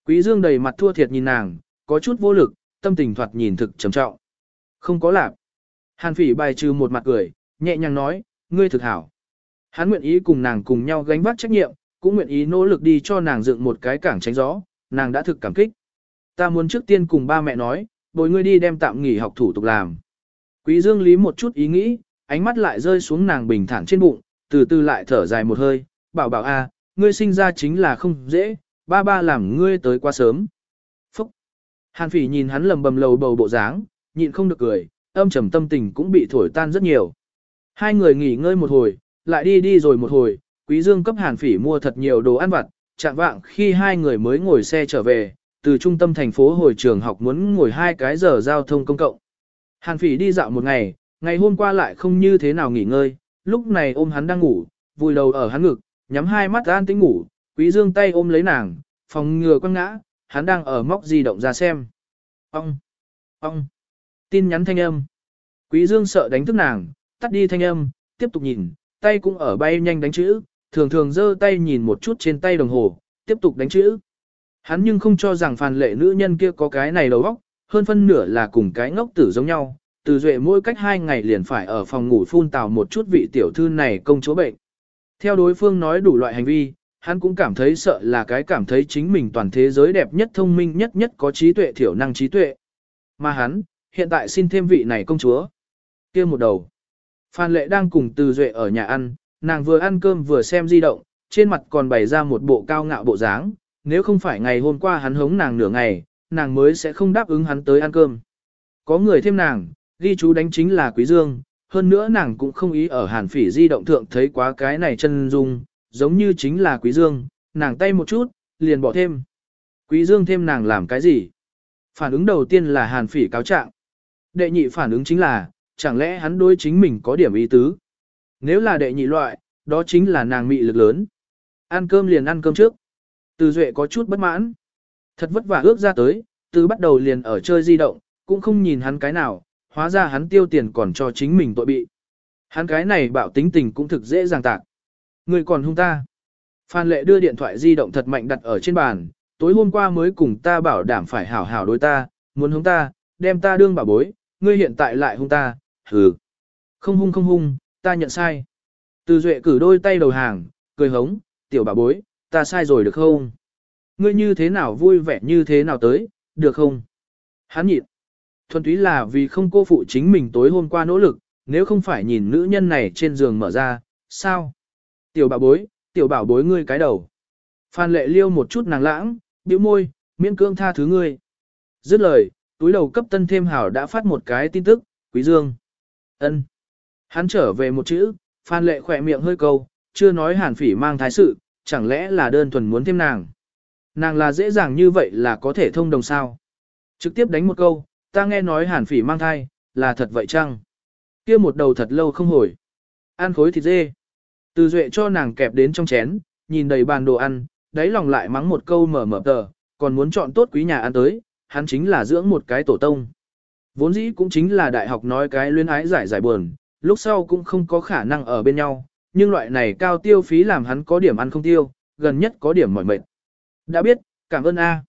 Quý Dương đầy mặt thua thiệt nhìn nàng, có chút vô lực, tâm tình thoạt nhìn thực trầm trọng. Không có lạc. Hàn phỉ bài trừ một mặt cười, nhẹ nhàng nói, ngươi thực hảo. Hắn nguyện ý cùng nàng cùng nhau gánh vác trách nhiệm, cũng nguyện ý nỗ lực đi cho nàng dựng một cái cảng tránh gió, nàng đã thực cảm kích. Ta muốn trước tiên cùng ba mẹ nói, bồi ngươi đi đem tạm nghỉ học thủ tục làm. Quý Dương lý một chút ý nghĩ, ánh mắt lại rơi xuống nàng bình thản trên bụng, từ từ lại thở dài một hơi, bảo bảo a, à, ngươi sinh ra chính là không dễ, ba ba làm ngươi tới quá sớm. Phúc! Hàn phỉ nhìn hắn lầm bầm lầu bầu bộ dáng, nhịn không được cười, âm trầm tâm tình cũng bị thổi tan rất nhiều. Hai người nghỉ ngơi một hồi, lại đi đi rồi một hồi, quý dương cấp hàn phỉ mua thật nhiều đồ ăn vặt, chạm vạng khi hai người mới ngồi xe trở về, từ trung tâm thành phố hồi trường học muốn ngồi hai cái giờ giao thông công cộng. Hàn phỉ đi dạo một ngày, ngày hôm qua lại không như thế nào nghỉ ngơi, lúc này ôm hắn đang ngủ, vùi đầu ở hắn ngực, nhắm hai mắt an tĩnh ngủ, quý dương tay ôm lấy nàng, phòng ngừa quăng ngã, hắn đang ở móc di động ra xem. Ông! Ông! Tin nhắn thanh âm. Quý dương sợ đánh thức nàng, tắt đi thanh âm, tiếp tục nhìn, tay cũng ở bay nhanh đánh chữ, thường thường giơ tay nhìn một chút trên tay đồng hồ, tiếp tục đánh chữ. Hắn nhưng không cho rằng phàn lệ nữ nhân kia có cái này đầu óc, hơn phân nửa là cùng cái ngốc tử giống nhau, từ duệ mỗi cách hai ngày liền phải ở phòng ngủ phun tào một chút vị tiểu thư này công chúa bệnh. Theo đối phương nói đủ loại hành vi, hắn cũng cảm thấy sợ là cái cảm thấy chính mình toàn thế giới đẹp nhất thông minh nhất nhất có trí tuệ thiểu năng trí tuệ. Mà hắn, hiện tại xin thêm vị này công chúa. kia một đầu. Phan Lệ đang cùng Từ Duệ ở nhà ăn, nàng vừa ăn cơm vừa xem di động, trên mặt còn bày ra một bộ cao ngạo bộ dáng, nếu không phải ngày hôm qua hắn hống nàng nửa ngày, nàng mới sẽ không đáp ứng hắn tới ăn cơm. Có người thêm nàng, ghi chú đánh chính là Quý Dương, hơn nữa nàng cũng không ý ở hàn phỉ di động thượng thấy quá cái này chân dung, giống như chính là Quý Dương, nàng tay một chút, liền bỏ thêm. Quý Dương thêm nàng làm cái gì? Phản ứng đầu tiên là hàn phỉ cáo trạng. Đệ nhị phản ứng chính là, chẳng lẽ hắn đối chính mình có điểm ý tứ? Nếu là đệ nhị loại, đó chính là nàng mị lực lớn. Ăn cơm liền ăn cơm trước. Từ Duệ có chút bất mãn. Thật vất vả ước ra tới, từ bắt đầu liền ở chơi di động, cũng không nhìn hắn cái nào, hóa ra hắn tiêu tiền còn cho chính mình tội bị. Hắn cái này bạo tính tình cũng thực dễ dàng tạc. Người còn hung ta. Phan lệ đưa điện thoại di động thật mạnh đặt ở trên bàn, tối hôm qua mới cùng ta bảo đảm phải hảo hảo đối ta, muốn hung ta, đem ta đương bảo bối, ngươi hiện tại lại hung ta, hừ. Không hung không hung, ta nhận sai. Từ duệ cử đôi tay đầu hàng, cười hống, tiểu bảo bối, ta sai rồi được không? Ngươi như thế nào vui vẻ như thế nào tới, được không? Hắn nhịn. Thuần túy là vì không cô phụ chính mình tối hôm qua nỗ lực, nếu không phải nhìn nữ nhân này trên giường mở ra, sao? Tiểu bảo bối, tiểu bảo bối ngươi cái đầu. Phan lệ liêu một chút nàng lãng, bĩu môi, miễn cương tha thứ ngươi. Dứt lời, túi đầu cấp tân thêm hảo đã phát một cái tin tức, quý dương. ân. Hắn trở về một chữ, Phan lệ khỏe miệng hơi câu, chưa nói hàn phỉ mang thái sự, chẳng lẽ là đơn thuần muốn thêm nàng. Nàng là dễ dàng như vậy là có thể thông đồng sao. Trực tiếp đánh một câu, ta nghe nói hàn phỉ mang thai, là thật vậy chăng? kia một đầu thật lâu không hồi. Ăn khối thịt dê. Từ duệ cho nàng kẹp đến trong chén, nhìn đầy bàn đồ ăn, đáy lòng lại mắng một câu mở mở tờ, còn muốn chọn tốt quý nhà ăn tới, hắn chính là dưỡng một cái tổ tông. Vốn dĩ cũng chính là đại học nói cái luyến ái giải giải buồn, lúc sau cũng không có khả năng ở bên nhau, nhưng loại này cao tiêu phí làm hắn có điểm ăn không tiêu, gần nhất có điểm mỏi mệt. Đã biết, cảm ơn A.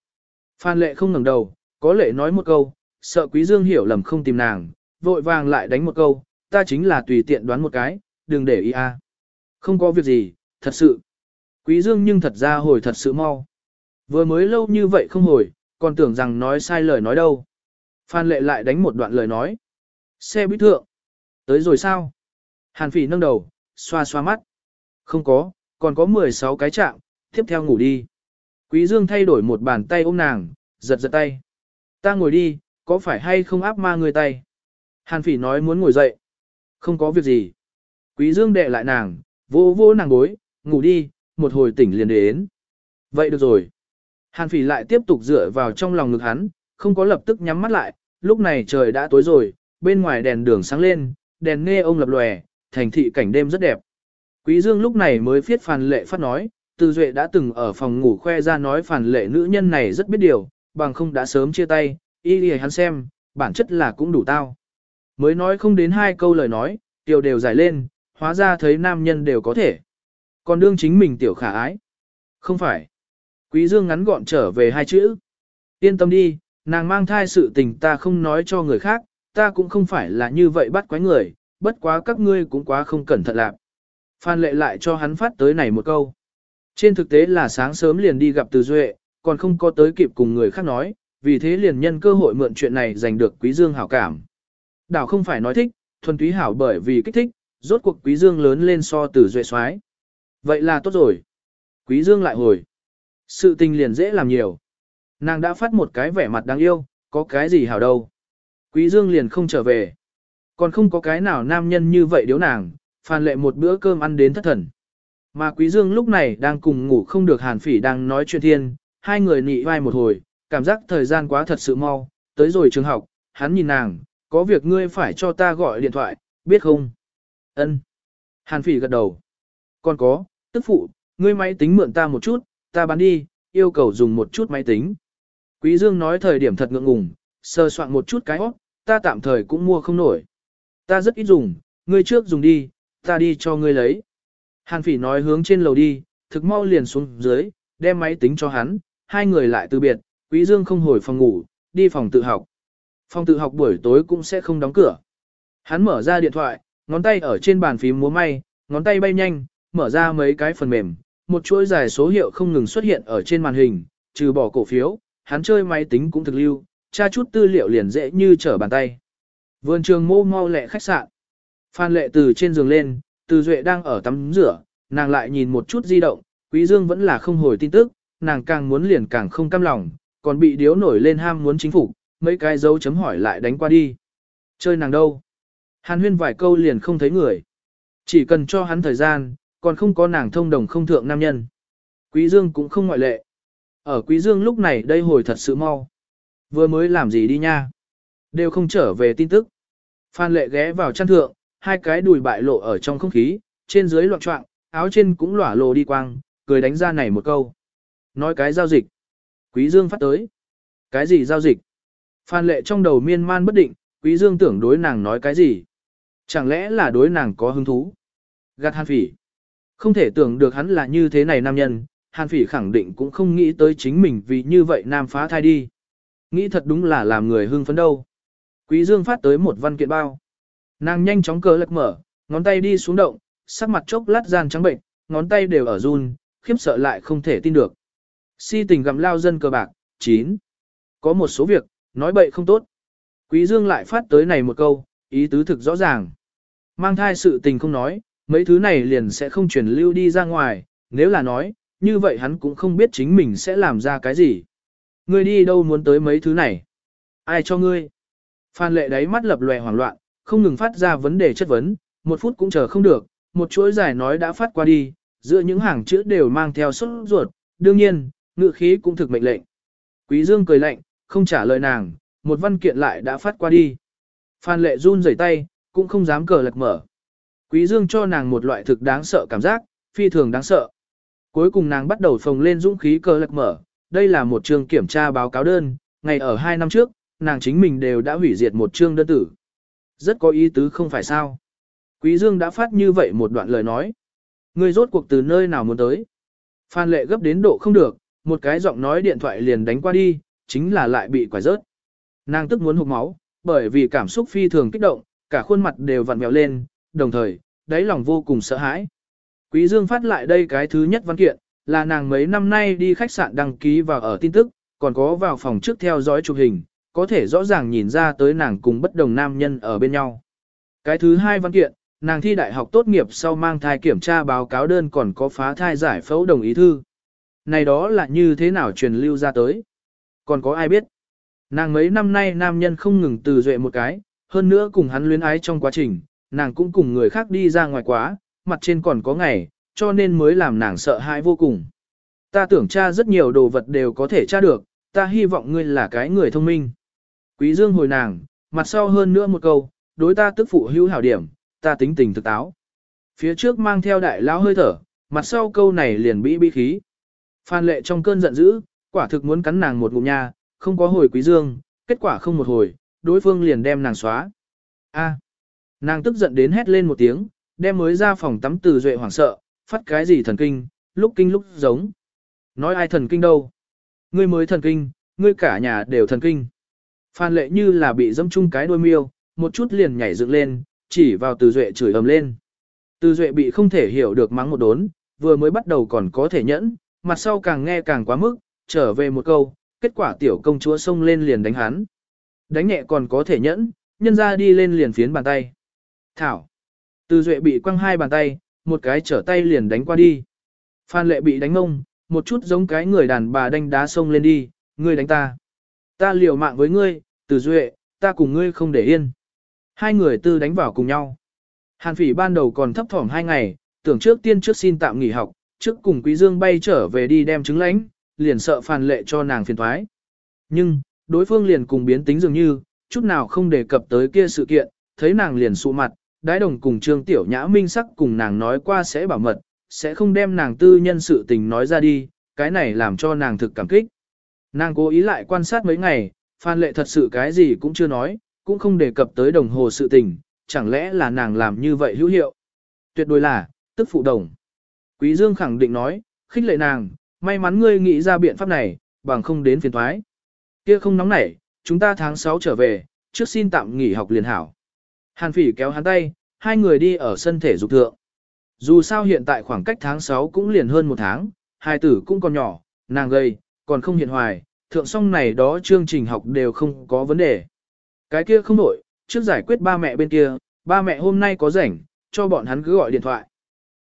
Phan lệ không ngẩng đầu, có lệ nói một câu, sợ quý dương hiểu lầm không tìm nàng, vội vàng lại đánh một câu, ta chính là tùy tiện đoán một cái, đừng để ý A. Không có việc gì, thật sự. Quý dương nhưng thật ra hồi thật sự mau. Vừa mới lâu như vậy không hồi, còn tưởng rằng nói sai lời nói đâu. Phan lệ lại đánh một đoạn lời nói. Xe buýt thượng. Tới rồi sao? Hàn phỉ nâng đầu, xoa xoa mắt. Không có, còn có 16 cái chạm, tiếp theo ngủ đi. Quý Dương thay đổi một bàn tay ôm nàng, giật giật tay. Ta ngồi đi, có phải hay không áp ma người tay? Hàn phỉ nói muốn ngồi dậy. Không có việc gì. Quý Dương đệ lại nàng, vô vô nàng gối, ngủ đi, một hồi tỉnh liền đến. Vậy được rồi. Hàn phỉ lại tiếp tục dựa vào trong lòng ngực hắn, không có lập tức nhắm mắt lại, lúc này trời đã tối rồi, bên ngoài đèn đường sáng lên, đèn nghe ông lập lòe, thành thị cảnh đêm rất đẹp. Quý Dương lúc này mới viết phàn lệ phát nói, từ duệ đã từng ở phòng ngủ khoe ra nói phàn lệ nữ nhân này rất biết điều, bằng không đã sớm chia tay, y lìa hắn xem, bản chất là cũng đủ tao. Mới nói không đến hai câu lời nói, tiểu đều giải lên, hóa ra thấy nam nhân đều có thể. Còn đương chính mình tiểu khả ái. Không phải. Quý Dương ngắn gọn trở về hai chữ. Yên tâm đi, nàng mang thai sự tình ta không nói cho người khác, ta cũng không phải là như vậy bắt quái người, bất quá các ngươi cũng quá không cẩn thận lạc. Phan lệ lại cho hắn phát tới này một câu. Trên thực tế là sáng sớm liền đi gặp Từ Duệ, còn không có tới kịp cùng người khác nói, vì thế liền nhân cơ hội mượn chuyện này giành được Quý Dương hảo cảm. Đảo không phải nói thích, thuần túy hảo bởi vì kích thích, rốt cuộc Quý Dương lớn lên so Từ Duệ soái. Vậy là tốt rồi. Quý Dương lại hồi. Sự tình liền dễ làm nhiều. Nàng đã phát một cái vẻ mặt đáng yêu, có cái gì hảo đâu. Quý Dương liền không trở về. Còn không có cái nào nam nhân như vậy điếu nàng, phàn lệ một bữa cơm ăn đến thất thần. Mà Quý Dương lúc này đang cùng ngủ không được hàn phỉ đang nói chuyện thiên, hai người nị vai một hồi, cảm giác thời gian quá thật sự mau, tới rồi trường học, hắn nhìn nàng, có việc ngươi phải cho ta gọi điện thoại, biết không? Ân. Hàn phỉ gật đầu. Còn có, tức phụ, ngươi máy tính mượn ta một chút, ta bán đi, yêu cầu dùng một chút máy tính. Quý Dương nói thời điểm thật ngượng ngùng, sơ soạn một chút cái óc, ta tạm thời cũng mua không nổi. Ta rất ít dùng, ngươi trước dùng đi, ta đi cho ngươi lấy. Hàn phỉ nói hướng trên lầu đi, thực mau liền xuống dưới, đem máy tính cho hắn, hai người lại từ biệt, Quý Dương không hồi phòng ngủ, đi phòng tự học. Phòng tự học buổi tối cũng sẽ không đóng cửa. Hắn mở ra điện thoại, ngón tay ở trên bàn phím múa may, ngón tay bay nhanh, mở ra mấy cái phần mềm, một chuỗi dài số hiệu không ngừng xuất hiện ở trên màn hình, trừ bỏ cổ phiếu, hắn chơi máy tính cũng thực lưu, tra chút tư liệu liền dễ như trở bàn tay. Vườn trường mô mau lẹ khách sạn. Phan lệ từ trên giường lên, từ duệ đang ở tắm rửa, nàng lại nhìn một chút di động, quý dương vẫn là không hồi tin tức, nàng càng muốn liền càng không cam lòng, còn bị điếu nổi lên ham muốn chính phủ, mấy cái dấu chấm hỏi lại đánh qua đi. Chơi nàng đâu? Hàn huyên vài câu liền không thấy người. Chỉ cần cho hắn thời gian, còn không có nàng thông đồng không thượng nam nhân. Quý Dương cũng không ngoại lệ. Ở Quý Dương lúc này đây hồi thật sự mau. Vừa mới làm gì đi nha? Đều không trở về tin tức. Phan lệ ghé vào chăn thượng, hai cái đùi bại lộ ở trong không khí, trên dưới loạn trọng, áo trên cũng lỏa lồ đi quang, cười đánh ra này một câu. Nói cái giao dịch. Quý Dương phát tới. Cái gì giao dịch? Phan lệ trong đầu miên man bất định, Quý Dương tưởng đối nàng nói cái gì? Chẳng lẽ là đối nàng có hứng thú? Gạt hàn phỉ. Không thể tưởng được hắn là như thế này nam nhân, hàn phỉ khẳng định cũng không nghĩ tới chính mình vì như vậy nam phá thai đi. Nghĩ thật đúng là làm người hưng phấn đâu. Quý Dương phát tới một văn kiện bao. Nàng nhanh chóng cờ lật mở, ngón tay đi xuống động, sắc mặt chốc lát gian trắng bệnh, ngón tay đều ở run, khiếp sợ lại không thể tin được. Si tình gặm lao dân cờ bạc, 9. Có một số việc, nói bậy không tốt. Quý Dương lại phát tới này một câu, ý tứ thực rõ ràng. Mang thai sự tình không nói, mấy thứ này liền sẽ không truyền lưu đi ra ngoài, nếu là nói, như vậy hắn cũng không biết chính mình sẽ làm ra cái gì. Ngươi đi đâu muốn tới mấy thứ này? Ai cho ngươi? Phan lệ đáy mắt lập lòe hoảng loạn, không ngừng phát ra vấn đề chất vấn, một phút cũng chờ không được, một chuỗi giải nói đã phát qua đi, giữa những hàng chữ đều mang theo sốt ruột, đương nhiên, ngự khí cũng thực mệnh lệnh. Quý Dương cười lạnh, không trả lời nàng, một văn kiện lại đã phát qua đi. Phan lệ run rẩy tay, cũng không dám cờ lật mở. Quý Dương cho nàng một loại thực đáng sợ cảm giác, phi thường đáng sợ. Cuối cùng nàng bắt đầu phồng lên dũng khí cờ lật mở, đây là một trường kiểm tra báo cáo đơn, ngày ở hai năm trước, nàng chính mình đều đã hủy diệt một chương đơn tử. Rất có ý tứ không phải sao. Quý Dương đã phát như vậy một đoạn lời nói. Ngươi rốt cuộc từ nơi nào muốn tới. Phan lệ gấp đến độ không được, một cái giọng nói điện thoại liền đánh qua đi, chính là lại bị quải rớt. Nàng tức muốn hụt máu, bởi vì cảm xúc phi thường kích động, cả khuôn mặt đều vặn vẹo lên, đồng thời, đáy lòng vô cùng sợ hãi. Quý Dương phát lại đây cái thứ nhất văn kiện, Là nàng mấy năm nay đi khách sạn đăng ký và ở tin tức, còn có vào phòng trước theo dõi chụp hình, có thể rõ ràng nhìn ra tới nàng cùng bất đồng nam nhân ở bên nhau. Cái thứ hai văn kiện, nàng thi đại học tốt nghiệp sau mang thai kiểm tra báo cáo đơn còn có phá thai giải phẫu đồng ý thư. Này đó là như thế nào truyền lưu ra tới? Còn có ai biết? Nàng mấy năm nay nam nhân không ngừng từ duệ một cái, hơn nữa cùng hắn luyến ái trong quá trình, nàng cũng cùng người khác đi ra ngoài quá, mặt trên còn có ngày, cho nên mới làm nàng sợ hãi vô cùng. Ta tưởng tra rất nhiều đồ vật đều có thể tra được, ta hy vọng ngươi là cái người thông minh. Quý dương hồi nàng, mặt sau hơn nữa một câu, đối ta tức phụ hữu hảo điểm, ta tính tình thực táo. Phía trước mang theo đại lão hơi thở, mặt sau câu này liền bị bi khí. Phan lệ trong cơn giận dữ, quả thực muốn cắn nàng một ngụm nha, không có hồi quý dương, kết quả không một hồi, đối phương liền đem nàng xóa. A, nàng tức giận đến hét lên một tiếng, đem mới ra phòng tắm từ duệ hoảng sợ, phát cái gì thần kinh, lúc kinh lúc giống. Nói ai thần kinh đâu? Ngươi mới thần kinh, ngươi cả nhà đều thần kinh. Phan lệ như là bị dâm chung cái đuôi miêu, một chút liền nhảy dựng lên, chỉ vào từ duệ chửi ầm lên. Từ duệ bị không thể hiểu được mắng một đốn, vừa mới bắt đầu còn có thể nhẫn, mặt sau càng nghe càng quá mức, trở về một câu, kết quả tiểu công chúa xông lên liền đánh hắn. Đánh nhẹ còn có thể nhẫn, nhân ra đi lên liền phiến bàn tay. Thảo. Từ duệ bị quăng hai bàn tay, một cái trở tay liền đánh qua đi. Phan lệ bị đánh ngông, một chút giống cái người đàn bà đánh đá xông lên đi, ngươi đánh ta. Ta liều mạng với ngươi, từ duệ, ta cùng ngươi không để yên. Hai người tư đánh vào cùng nhau. Hàn phỉ ban đầu còn thấp thỏm hai ngày, tưởng trước tiên trước xin tạm nghỉ học, trước cùng Quý Dương bay trở về đi đem trứng lãnh, liền sợ phàn lệ cho nàng phiền toái Nhưng, đối phương liền cùng biến tính dường như, chút nào không đề cập tới kia sự kiện, thấy nàng liền sụ mặt, đái đồng cùng trương tiểu nhã minh sắc cùng nàng nói qua sẽ bảo mật, sẽ không đem nàng tư nhân sự tình nói ra đi, cái này làm cho nàng thực cảm kích. Nàng cố ý lại quan sát mấy ngày, Phan Lệ thật sự cái gì cũng chưa nói, cũng không đề cập tới đồng hồ sự tình, chẳng lẽ là nàng làm như vậy hữu hiệu. Tuyệt đối là, tức phụ đồng. Quý Dương khẳng định nói, khích lệ nàng, may mắn ngươi nghĩ ra biện pháp này, bằng không đến phiền thoái. Kia không nóng nảy, chúng ta tháng 6 trở về, trước xin tạm nghỉ học liền hảo. Hàn phỉ kéo hắn tay, hai người đi ở sân thể dục thượng. Dù sao hiện tại khoảng cách tháng 6 cũng liền hơn một tháng, hai tử cũng còn nhỏ, nàng gầy, còn không hiện hoài, thượng song này đó chương trình học đều không có vấn đề. Cái kia không nổi, trước giải quyết ba mẹ bên kia, ba mẹ hôm nay có rảnh, cho bọn hắn cứ gọi điện thoại.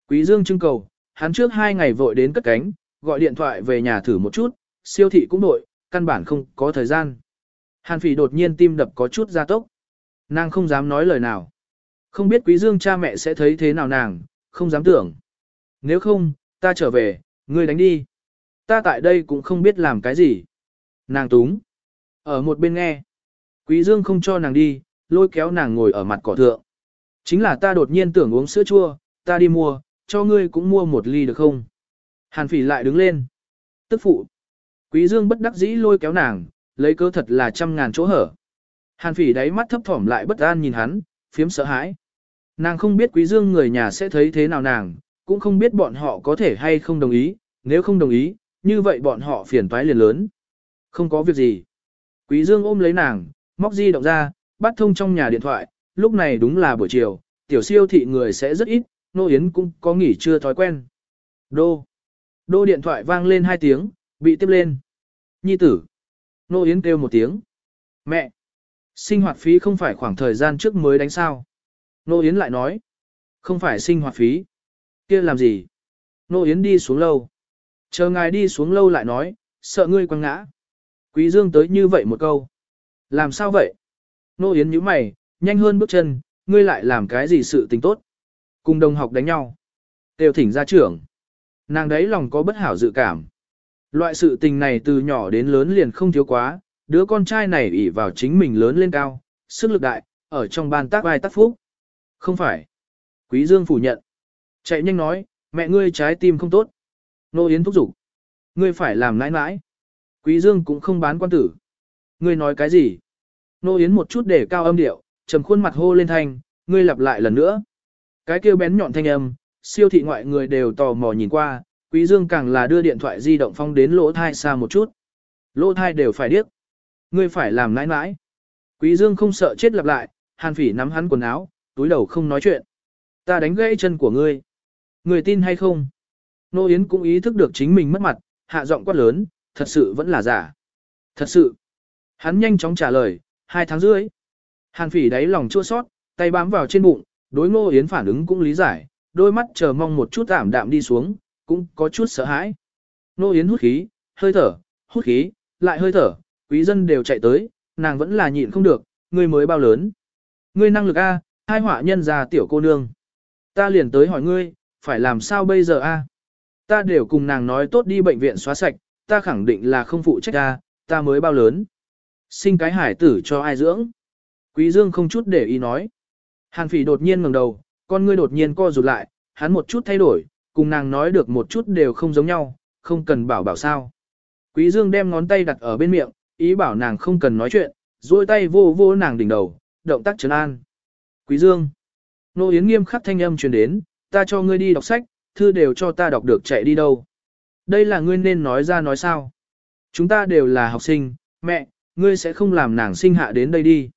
Quý Dương trưng cầu, hắn trước hai ngày vội đến cất cánh, gọi điện thoại về nhà thử một chút, siêu thị cũng đội, căn bản không có thời gian. Hàn phỉ đột nhiên tim đập có chút gia tốc. Nàng không dám nói lời nào. Không biết quý dương cha mẹ sẽ thấy thế nào nàng, không dám tưởng. Nếu không, ta trở về, ngươi đánh đi. Ta tại đây cũng không biết làm cái gì. Nàng túng. Ở một bên nghe. Quý dương không cho nàng đi, lôi kéo nàng ngồi ở mặt cỏ thượng. Chính là ta đột nhiên tưởng uống sữa chua, ta đi mua, cho ngươi cũng mua một ly được không? Hàn phỉ lại đứng lên. Tức phụ. Quý dương bất đắc dĩ lôi kéo nàng, lấy cơ thật là trăm ngàn chỗ hở. Hàn phỉ đáy mắt thấp thỏm lại bất an nhìn hắn, phiếm sợ hãi. Nàng không biết quý dương người nhà sẽ thấy thế nào nàng, cũng không biết bọn họ có thể hay không đồng ý, nếu không đồng ý, như vậy bọn họ phiền toái liền lớn. Không có việc gì. Quý dương ôm lấy nàng, móc di động ra, bắt thông trong nhà điện thoại, lúc này đúng là buổi chiều, tiểu siêu thị người sẽ rất ít, nô yến cũng có nghỉ chưa thói quen. Đô. Đô điện thoại vang lên hai tiếng, bị tiếp lên. Nhi tử. Nô yến kêu một tiếng. Mẹ. Sinh hoạt phí không phải khoảng thời gian trước mới đánh sao. Nô Yến lại nói. Không phải sinh hoạt phí. kia làm gì? Nô Yến đi xuống lâu. Chờ ngài đi xuống lâu lại nói, sợ ngươi quăng ngã. Quý Dương tới như vậy một câu. Làm sao vậy? Nô Yến nhíu mày, nhanh hơn bước chân, ngươi lại làm cái gì sự tình tốt? Cùng đồng học đánh nhau. Đều thỉnh ra trưởng. Nàng đấy lòng có bất hảo dự cảm. Loại sự tình này từ nhỏ đến lớn liền không thiếu quá, đứa con trai này ỷ vào chính mình lớn lên cao, sức lực đại, ở trong ban tác vai tác phúc. Không phải. Quý Dương phủ nhận. Chạy nhanh nói, mẹ ngươi trái tim không tốt. Nô Yến thúc giục. Ngươi phải làm nãi nãi. Quý Dương cũng không bán quan tử. Ngươi nói cái gì? Nô Yến một chút để cao âm điệu, trầm khuôn mặt hô lên thanh, ngươi lặp lại lần nữa. Cái kêu bén nhọn thanh âm, siêu thị ngoại người đều tò mò nhìn qua, Quý Dương càng là đưa điện thoại di động phong đến lỗ thai xa một chút. Lỗ thai đều phải điếc. Ngươi phải làm nãi nãi. Quý Dương không sợ chết lặp lại, Hàn Phỉ nắm hắn quần áo, túi đầu không nói chuyện. Ta đánh gãy chân của ngươi. Ngươi tin hay không? Nô Yến cũng ý thức được chính mình mất mặt, hạ giọng quát lớn, thật sự vẫn là giả. Thật sự. Hắn nhanh chóng trả lời, hai tháng rưỡi. Hàn phỉ đáy lòng chua xót, tay bám vào trên bụng, đối Ngô Yến phản ứng cũng lý giải, đôi mắt chờ mong một chút ảm đạm đi xuống, cũng có chút sợ hãi. Ngô Yến hút khí, hơi thở, hút khí, lại hơi thở, quý dân đều chạy tới, nàng vẫn là nhịn không được, ngươi mới bao lớn. Ngươi năng lực A, hai họa nhân già tiểu cô nương. Ta liền tới hỏi ngươi, phải làm sao bây giờ A? Ta đều cùng nàng nói tốt đi bệnh viện xóa sạch, ta khẳng định là không phụ trách A, ta mới bao lớn. Sinh cái hải tử cho ai dưỡng? Quý Dương không chút để ý nói. Hàn phỉ đột nhiên ngẩng đầu, con ngươi đột nhiên co rụt lại, hắn một chút thay đổi, cùng nàng nói được một chút đều không giống nhau, không cần bảo bảo sao. Quý Dương đem ngón tay đặt ở bên miệng, ý bảo nàng không cần nói chuyện, duỗi tay vô vô nàng đỉnh đầu, động tác trấn an. Quý Dương. Nô Yến nghiêm khắc thanh âm truyền đến, ta cho ngươi đi đọc sách, thư đều cho ta đọc được chạy đi đâu. Đây là ngươi nên nói ra nói sao. Chúng ta đều là học sinh, mẹ, ngươi sẽ không làm nàng sinh hạ đến đây đi.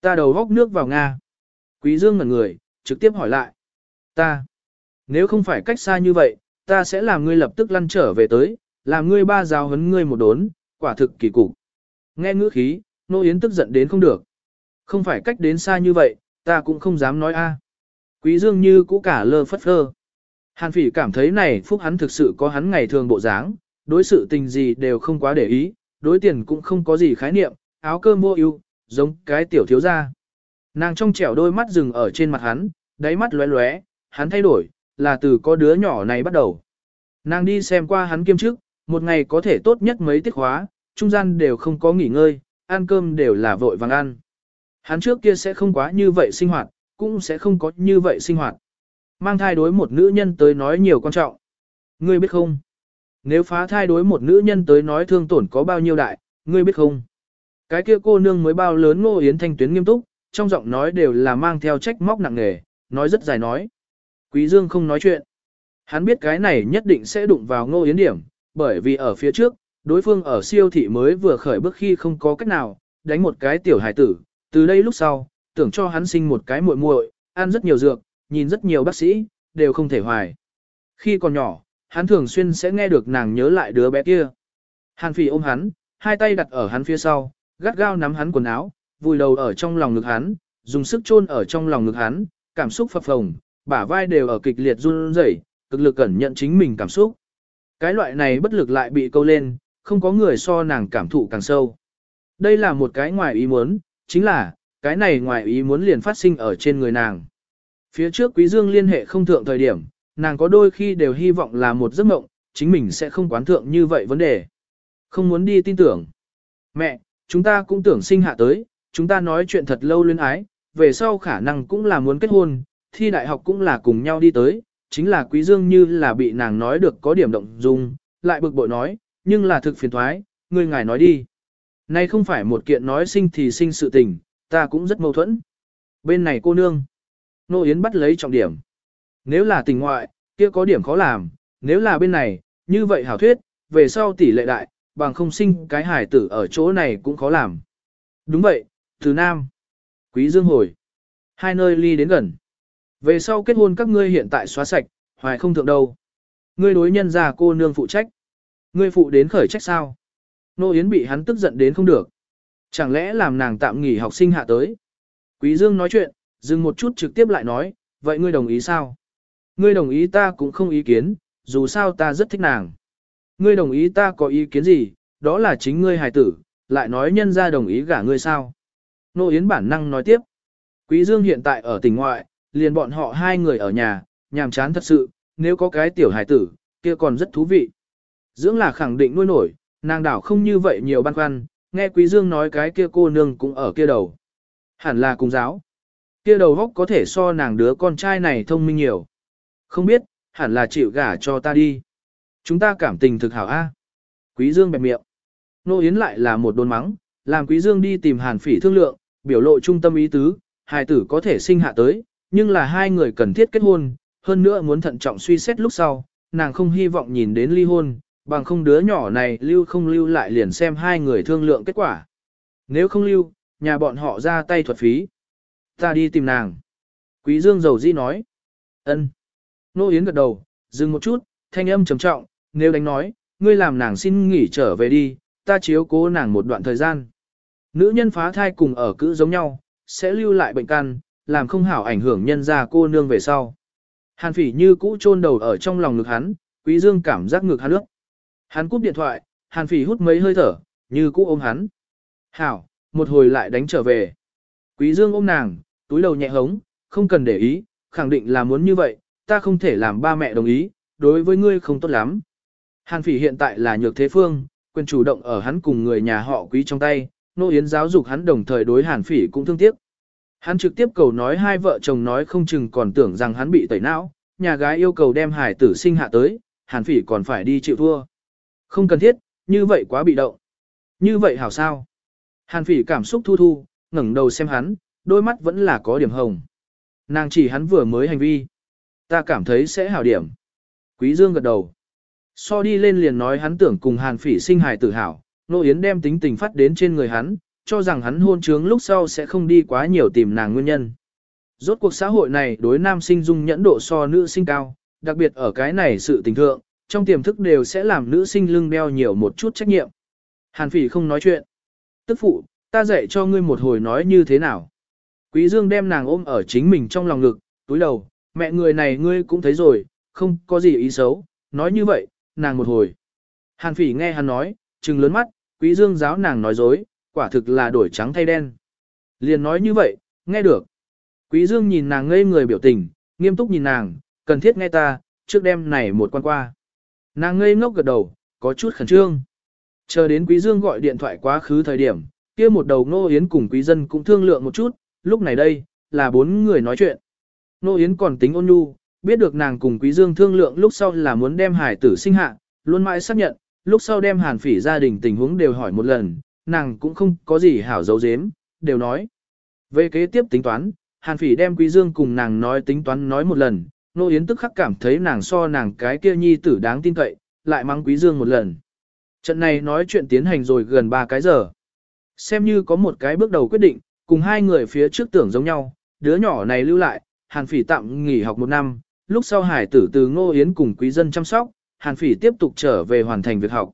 Ta đầu góc nước vào Nga. Quý Dương ngẩn người, trực tiếp hỏi lại. Ta. Nếu không phải cách xa như vậy, ta sẽ làm ngươi lập tức lăn trở về tới, làm ngươi ba giáo huấn ngươi một đốn, quả thực kỳ cục. Nghe ngữ khí, Nô Yến tức giận đến không được. Không phải cách đến xa như vậy, ta cũng không dám nói a. À. Quý Dương như cũ cả lơ phất phơ. Hàn phỉ cảm thấy này phúc hắn thực sự có hắn ngày thường bộ dáng, đối sự tình gì đều không quá để ý, đối tiền cũng không có gì khái niệm, áo cơm mua yêu, giống cái tiểu thiếu gia. Nàng trong trẻo đôi mắt dừng ở trên mặt hắn, đáy mắt lóe lóe, hắn thay đổi, là từ có đứa nhỏ này bắt đầu. Nàng đi xem qua hắn kiêm chức, một ngày có thể tốt nhất mấy tiết khóa, trung gian đều không có nghỉ ngơi, ăn cơm đều là vội vàng ăn. Hắn trước kia sẽ không quá như vậy sinh hoạt, cũng sẽ không có như vậy sinh hoạt. Mang thai đối một nữ nhân tới nói nhiều quan trọng. Ngươi biết không? Nếu phá thai đối một nữ nhân tới nói thương tổn có bao nhiêu đại, ngươi biết không? Cái kia cô nương mới bao lớn ngô yến thanh tuyến nghiêm túc, trong giọng nói đều là mang theo trách móc nặng nề, nói rất dài nói. Quý Dương không nói chuyện. Hắn biết cái này nhất định sẽ đụng vào ngô yến điểm, bởi vì ở phía trước, đối phương ở siêu thị mới vừa khởi bước khi không có cách nào, đánh một cái tiểu hải tử, từ đây lúc sau, tưởng cho hắn sinh một cái muội muội, ăn rất nhiều dược, nhìn rất nhiều bác sĩ, đều không thể hoài. Khi còn nhỏ, hắn thường xuyên sẽ nghe được nàng nhớ lại đứa bé kia. Hàn phỉ ôm hắn, hai tay đặt ở hắn phía sau, gắt gao nắm hắn quần áo, vùi đầu ở trong lòng ngực hắn, dùng sức chôn ở trong lòng ngực hắn, cảm xúc phập phồng, bả vai đều ở kịch liệt run rẩy, cực lực cẩn nhận chính mình cảm xúc. Cái loại này bất lực lại bị câu lên, không có người so nàng cảm thụ càng sâu. Đây là một cái ngoài ý muốn, chính là, cái này ngoài ý muốn liền phát sinh ở trên người nàng. Phía trước Quý Dương liên hệ không thượng thời điểm, nàng có đôi khi đều hy vọng là một giấc mộng, chính mình sẽ không quán thượng như vậy vấn đề. Không muốn đi tin tưởng. Mẹ, chúng ta cũng tưởng sinh hạ tới, chúng ta nói chuyện thật lâu luyến ái, về sau khả năng cũng là muốn kết hôn, thi đại học cũng là cùng nhau đi tới, chính là Quý Dương như là bị nàng nói được có điểm động dung, lại bực bội nói, nhưng là thực phiền thoái, ngươi ngài nói đi. Này không phải một kiện nói sinh thì sinh sự tình, ta cũng rất mâu thuẫn. Bên này cô nương. Nô Yến bắt lấy trọng điểm. Nếu là tình ngoại, kia có điểm khó làm, nếu là bên này, như vậy hảo thuyết, về sau tỷ lệ đại, bằng không sinh cái hải tử ở chỗ này cũng khó làm. Đúng vậy, từ Nam. Quý Dương hồi. Hai nơi ly đến gần. Về sau kết hôn các ngươi hiện tại xóa sạch, hoài không thượng đâu. Ngươi đối nhân già cô nương phụ trách. Ngươi phụ đến khởi trách sao? Nô Yến bị hắn tức giận đến không được. Chẳng lẽ làm nàng tạm nghỉ học sinh hạ tới? Quý Dương nói chuyện, dừng một chút trực tiếp lại nói, vậy ngươi đồng ý sao? Ngươi đồng ý ta cũng không ý kiến, dù sao ta rất thích nàng. Ngươi đồng ý ta có ý kiến gì, đó là chính ngươi hài tử, lại nói nhân gia đồng ý gả ngươi sao? Nô Yến bản năng nói tiếp. Quý Dương hiện tại ở tỉnh ngoại, liền bọn họ hai người ở nhà, nhàm chán thật sự, nếu có cái tiểu hài tử, kia còn rất thú vị. Dưỡng là khẳng định nuôi nổi, nàng đảo không như vậy nhiều băn khoăn, nghe Quý Dương nói cái kia cô nương cũng ở kia đầu. Hẳn là cùng giáo. Kia đầu góc có thể so nàng đứa con trai này thông minh nhiều. Không biết, hẳn là chịu gả cho ta đi. Chúng ta cảm tình thực hảo a. Quý Dương bẹp miệng. Nô Yến lại là một đồn mắng, làm Quý Dương đi tìm Hàn Phỉ thương lượng, biểu lộ trung tâm ý tứ, hài tử có thể sinh hạ tới, nhưng là hai người cần thiết kết hôn, hơn nữa muốn thận trọng suy xét lúc sau, nàng không hy vọng nhìn đến ly hôn, bằng không đứa nhỏ này lưu không lưu lại liền xem hai người thương lượng kết quả. Nếu không lưu, nhà bọn họ ra tay thuật phí. Ta đi tìm nàng. Quý Dương dầu di nói. ân. Nô Yến gật đầu, dừng một chút, thanh âm trầm trọng, nếu đánh nói, ngươi làm nàng xin nghỉ trở về đi, ta chiếu cố nàng một đoạn thời gian. Nữ nhân phá thai cùng ở cữ giống nhau, sẽ lưu lại bệnh căn, làm không hảo ảnh hưởng nhân gia cô nương về sau. Hàn phỉ như cũ chôn đầu ở trong lòng ngực hắn, quý dương cảm giác ngực hắn nước. Hắn cúp điện thoại, hàn phỉ hút mấy hơi thở, như cũ ôm hắn. Hảo, một hồi lại đánh trở về. Quý dương ôm nàng, túi đầu nhẹ hống, không cần để ý, khẳng định là muốn như vậy, ta không thể làm ba mẹ đồng ý, đối với ngươi không tốt lắm. Hàn phỉ hiện tại là nhược thế phương, quyền chủ động ở hắn cùng người nhà họ quý trong tay, nô yến giáo dục hắn đồng thời đối hàn phỉ cũng thương tiếc. Hắn trực tiếp cầu nói hai vợ chồng nói không chừng còn tưởng rằng hắn bị tẩy não, nhà gái yêu cầu đem hải tử sinh hạ tới, hàn phỉ còn phải đi chịu thua. Không cần thiết, như vậy quá bị động. Như vậy hảo sao? Hàn phỉ cảm xúc thu thu, ngẩng đầu xem hắn, đôi mắt vẫn là có điểm hồng. Nàng chỉ hắn vừa mới hành vi. Ta cảm thấy sẽ hảo điểm. Quý Dương gật đầu. So đi lên liền nói hắn tưởng cùng hàn phỉ sinh hài tử hảo, nô yến đem tính tình phát đến trên người hắn, cho rằng hắn hôn trướng lúc sau sẽ không đi quá nhiều tìm nàng nguyên nhân. Rốt cuộc xã hội này đối nam sinh dung nhẫn độ so nữ sinh cao, đặc biệt ở cái này sự tình thượng, trong tiềm thức đều sẽ làm nữ sinh lưng đeo nhiều một chút trách nhiệm. Hàn phỉ không nói chuyện. Tức phụ, ta dạy cho ngươi một hồi nói như thế nào. Quý Dương đem nàng ôm ở chính mình trong lòng ngực, túi đầu, mẹ người này ngươi cũng thấy rồi, không có gì ý xấu, nói như vậy, nàng một hồi. Hàn phỉ nghe hắn nói, trừng lớn mắt, quý dương giáo nàng nói dối, quả thực là đổi trắng thay đen. Liền nói như vậy, nghe được. Quý dương nhìn nàng ngây người biểu tình, nghiêm túc nhìn nàng, cần thiết nghe ta, trước đêm này một quan qua. Nàng ngây ngốc gật đầu, có chút khẩn trương. Chờ đến quý dương gọi điện thoại quá khứ thời điểm, kia một đầu Nô Yến cùng quý dân cũng thương lượng một chút, lúc này đây, là bốn người nói chuyện. Nô Yến còn tính ôn nhu, biết được nàng cùng quý dương thương lượng lúc sau là muốn đem hải tử sinh hạ, luôn mãi xác nhận, lúc sau đem hàn phỉ gia đình tình huống đều hỏi một lần, nàng cũng không có gì hảo dấu dếm, đều nói. Về kế tiếp tính toán, hàn phỉ đem quý dương cùng nàng nói tính toán nói một lần, Nô Yến tức khắc cảm thấy nàng so nàng cái kia nhi tử đáng tin cậy, lại mắng quý dương một lần. Trận này nói chuyện tiến hành rồi gần 3 cái giờ. Xem như có một cái bước đầu quyết định, cùng hai người phía trước tưởng giống nhau, đứa nhỏ này lưu lại, Hàn Phỉ tạm nghỉ học một năm, lúc sau hải tử từ Ngô Yến cùng quý dân chăm sóc, Hàn Phỉ tiếp tục trở về hoàn thành việc học.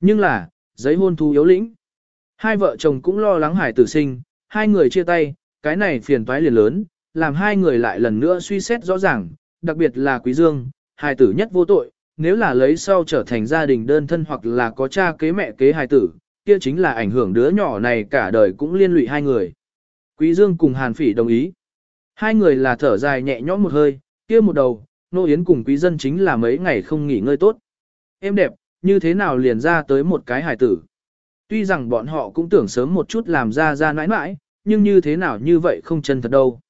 Nhưng là, giấy hôn thu yếu lĩnh. Hai vợ chồng cũng lo lắng hải tử sinh, hai người chia tay, cái này phiền toái liền lớn, làm hai người lại lần nữa suy xét rõ ràng, đặc biệt là Quý Dương, Hải tử nhất vô tội, nếu là lấy sau trở thành gia đình đơn thân hoặc là có cha kế mẹ kế Hải tử, kia chính là ảnh hưởng đứa nhỏ này cả đời cũng liên lụy hai người. Quý Dương cùng Hàn Phỉ đồng ý. Hai người là thở dài nhẹ nhõm một hơi, kia một đầu, Nô Yến cùng Quý Dân chính là mấy ngày không nghỉ ngơi tốt. Em đẹp, như thế nào liền ra tới một cái hài tử. Tuy rằng bọn họ cũng tưởng sớm một chút làm ra ra nãi nãi, nhưng như thế nào như vậy không chân thật đâu.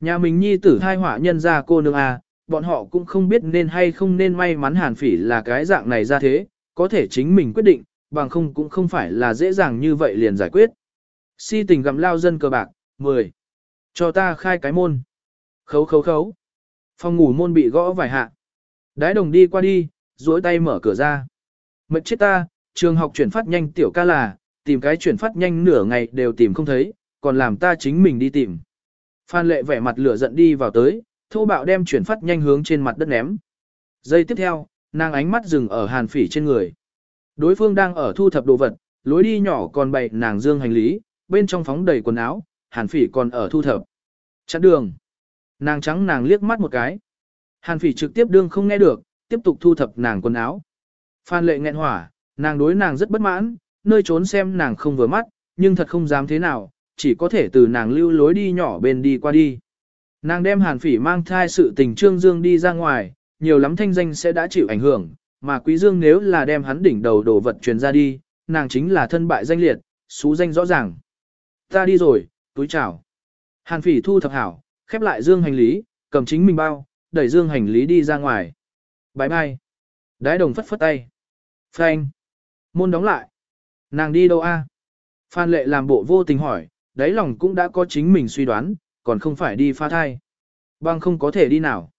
Nhà mình nhi tử thai họa nhân ra cô nương à, bọn họ cũng không biết nên hay không nên may mắn hàn phỉ là cái dạng này ra thế, có thể chính mình quyết định, bằng không cũng không phải là dễ dàng như vậy liền giải quyết. Si tình gặm lao dân cờ bạc, 10. Cho ta khai cái môn. Khấu khấu khấu. Phòng ngủ môn bị gõ vài hạ. Đái đồng đi qua đi, duỗi tay mở cửa ra. Mệt chết ta, trường học chuyển phát nhanh tiểu ca là, tìm cái chuyển phát nhanh nửa ngày đều tìm không thấy, còn làm ta chính mình đi tìm. Phan lệ vẻ mặt lửa giận đi vào tới, thô bạo đem chuyển phát nhanh hướng trên mặt đất ném. Giây tiếp theo, nàng ánh mắt dừng ở hàn phỉ trên người. Đối phương đang ở thu thập đồ vật, lối đi nhỏ còn bày nàng dương hành lý, bên trong phóng đầy quần áo, hàn phỉ còn ở thu thập. Chặn đường. Nàng trắng nàng liếc mắt một cái. Hàn phỉ trực tiếp đương không nghe được, tiếp tục thu thập nàng quần áo. Phan lệ nghẹn hỏa, nàng đối nàng rất bất mãn, nơi trốn xem nàng không vừa mắt, nhưng thật không dám thế nào, chỉ có thể từ nàng lưu lối đi nhỏ bên đi qua đi. Nàng đem hàn phỉ mang thai sự tình trương dương đi ra ngoài, nhiều lắm thanh danh sẽ đã chịu ảnh hưởng, mà quý dương nếu là đem hắn đỉnh đầu đồ vật truyền ra đi, nàng chính là thân bại danh liệt, xú danh rõ ràng. Ta đi rồi, túi chào. Hàn phỉ thu thập hảo, khép lại dương hành lý, cầm chính mình bao, đẩy dương hành lý đi ra ngoài. Bái mai. Đái đồng phất phất tay. Phanh. Môn đóng lại. Nàng đi đâu a? Phan lệ làm bộ vô tình hỏi, đáy lòng cũng đã có chính mình suy đoán, còn không phải đi pha thai. Băng không có thể đi nào.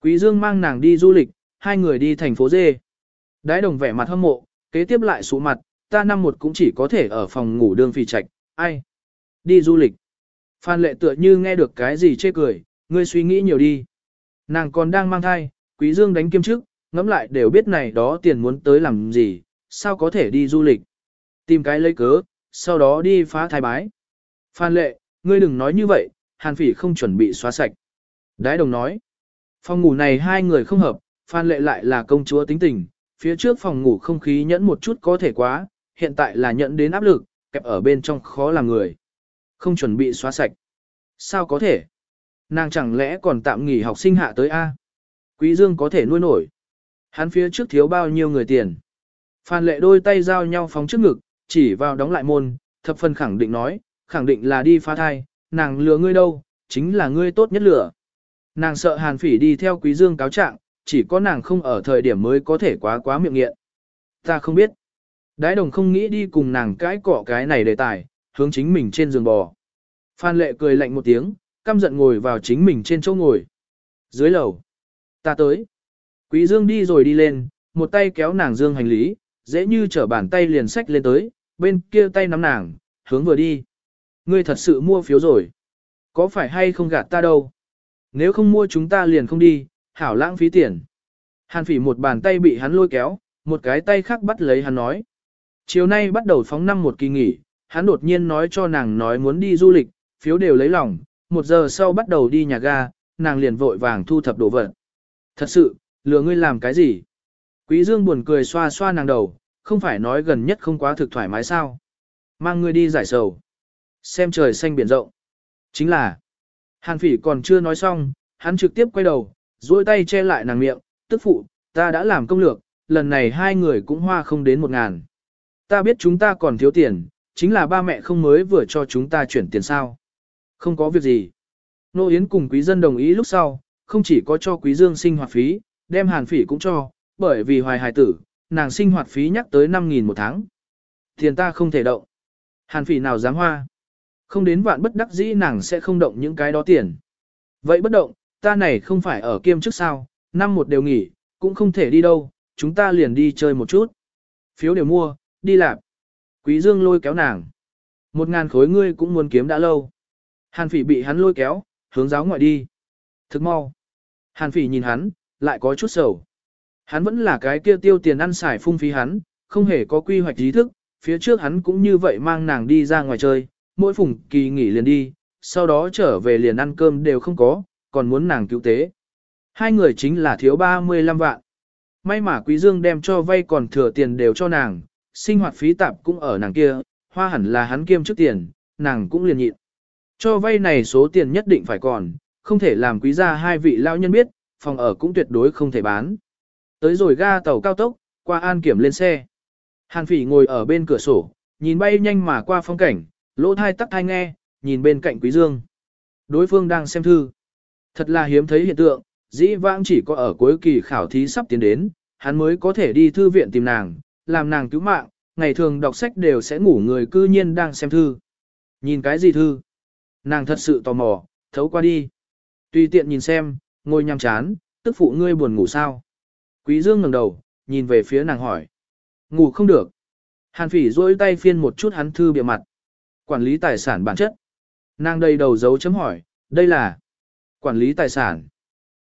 Quý Dương mang nàng đi du lịch, hai người đi thành phố Dê. Đái đồng vẻ mặt hâm mộ, kế tiếp lại sụ mặt, ta năm một cũng chỉ có thể ở phòng ngủ đường phi trạch, ai? Đi du lịch. Phan lệ tựa như nghe được cái gì chê cười, ngươi suy nghĩ nhiều đi. Nàng còn đang mang thai, quý dương đánh kiêm trước, ngẫm lại đều biết này đó tiền muốn tới làm gì, sao có thể đi du lịch. Tìm cái lấy cớ, sau đó đi phá thai bái. Phan lệ, ngươi đừng nói như vậy, hàn phỉ không chuẩn bị xóa sạch. Đái đồng nói, phòng ngủ này hai người không hợp, Phan lệ lại là công chúa tính tình, phía trước phòng ngủ không khí nhẫn một chút có thể quá, hiện tại là nhận đến áp lực, kẹp ở bên trong khó làm người. Không chuẩn bị xóa sạch. Sao có thể? Nàng chẳng lẽ còn tạm nghỉ học sinh hạ tới A? Quý Dương có thể nuôi nổi. Hắn phía trước thiếu bao nhiêu người tiền. Phan lệ đôi tay giao nhau phóng trước ngực, chỉ vào đóng lại môn, thập phần khẳng định nói, khẳng định là đi phá thai, nàng lừa ngươi đâu, chính là ngươi tốt nhất lừa. Nàng sợ hàn phỉ đi theo quý dương cáo trạng, chỉ có nàng không ở thời điểm mới có thể quá quá miệng nghiện. Ta không biết. Đái đồng không nghĩ đi cùng nàng cái cọ cái này đề tài, hướng chính mình trên giường bò. Phan lệ cười lạnh một tiếng, căm giận ngồi vào chính mình trên chỗ ngồi. Dưới lầu. Ta tới. Quý dương đi rồi đi lên, một tay kéo nàng dương hành lý, dễ như trở bàn tay liền sách lên tới, bên kia tay nắm nàng, hướng vừa đi. Ngươi thật sự mua phiếu rồi. Có phải hay không gạt ta đâu? Nếu không mua chúng ta liền không đi, hảo lãng phí tiền. Hàn phỉ một bàn tay bị hắn lôi kéo, một cái tay khác bắt lấy hắn nói. Chiều nay bắt đầu phóng năm một kỳ nghỉ, hắn đột nhiên nói cho nàng nói muốn đi du lịch, phiếu đều lấy lòng, một giờ sau bắt đầu đi nhà ga, nàng liền vội vàng thu thập đồ vật. Thật sự, lừa ngươi làm cái gì? Quý Dương buồn cười xoa xoa nàng đầu, không phải nói gần nhất không quá thực thoải mái sao? Mang ngươi đi giải sầu. Xem trời xanh biển rộng. Chính là, Hàn phỉ còn chưa nói xong, hắn trực tiếp quay đầu, duỗi tay che lại nàng miệng, tức phụ, ta đã làm công lược, lần này hai người cũng hoa không đến một ngàn. Ta biết chúng ta còn thiếu tiền, chính là ba mẹ không mới vừa cho chúng ta chuyển tiền sao. Không có việc gì. Nô Yến cùng quý dân đồng ý lúc sau, không chỉ có cho quý dương sinh hoạt phí, đem hàn phỉ cũng cho, bởi vì hoài hài tử, nàng sinh hoạt phí nhắc tới 5.000 một tháng. Tiền ta không thể động. Hàn phỉ nào dám hoa. Không đến vạn bất đắc dĩ nàng sẽ không động những cái đó tiền. Vậy bất động, ta này không phải ở kiêm trước sao, năm một đều nghỉ, cũng không thể đi đâu, chúng ta liền đi chơi một chút. Phiếu đều mua, đi làm. Quý Dương lôi kéo nàng. Một ngàn khối ngươi cũng muốn kiếm đã lâu. Hàn phỉ bị hắn lôi kéo, hướng giáo ngoại đi. Thức mau. Hàn phỉ nhìn hắn, lại có chút sầu. Hắn vẫn là cái kia tiêu tiền ăn xài phung phí hắn, không hề có quy hoạch trí thức, phía trước hắn cũng như vậy mang nàng đi ra ngoài chơi, mỗi phùng kỳ nghỉ liền đi, sau đó trở về liền ăn cơm đều không có, còn muốn nàng cứu tế. Hai người chính là thiếu 35 vạn. May mà Quý Dương đem cho vay còn thừa tiền đều cho nàng, sinh hoạt phí tạp cũng ở nàng kia, hoa hẳn là hắn kiêm trước tiền, nàng cũng liền nhịn. Cho vay này số tiền nhất định phải còn, không thể làm quý gia hai vị lao nhân biết, phòng ở cũng tuyệt đối không thể bán. Tới rồi ga tàu cao tốc, qua an kiểm lên xe. Hàn phỉ ngồi ở bên cửa sổ, nhìn bay nhanh mà qua phong cảnh, lỗ thai tắt thai nghe, nhìn bên cạnh quý dương. Đối phương đang xem thư. Thật là hiếm thấy hiện tượng, dĩ vãng chỉ có ở cuối kỳ khảo thí sắp tiến đến, hắn mới có thể đi thư viện tìm nàng, làm nàng cứu mạng, ngày thường đọc sách đều sẽ ngủ người cư nhiên đang xem thư. Nhìn cái gì thư? Nàng thật sự tò mò, thấu qua đi. Tùy tiện nhìn xem, ngồi nhằm chán, tức phụ ngươi buồn ngủ sao? Quý Dương ngẩng đầu, nhìn về phía nàng hỏi. Ngủ không được. Hàn phỉ duỗi tay phiên một chút hắn thư bìa mặt. Quản lý tài sản bản chất. Nàng đây đầu dấu chấm hỏi, đây là quản lý tài sản.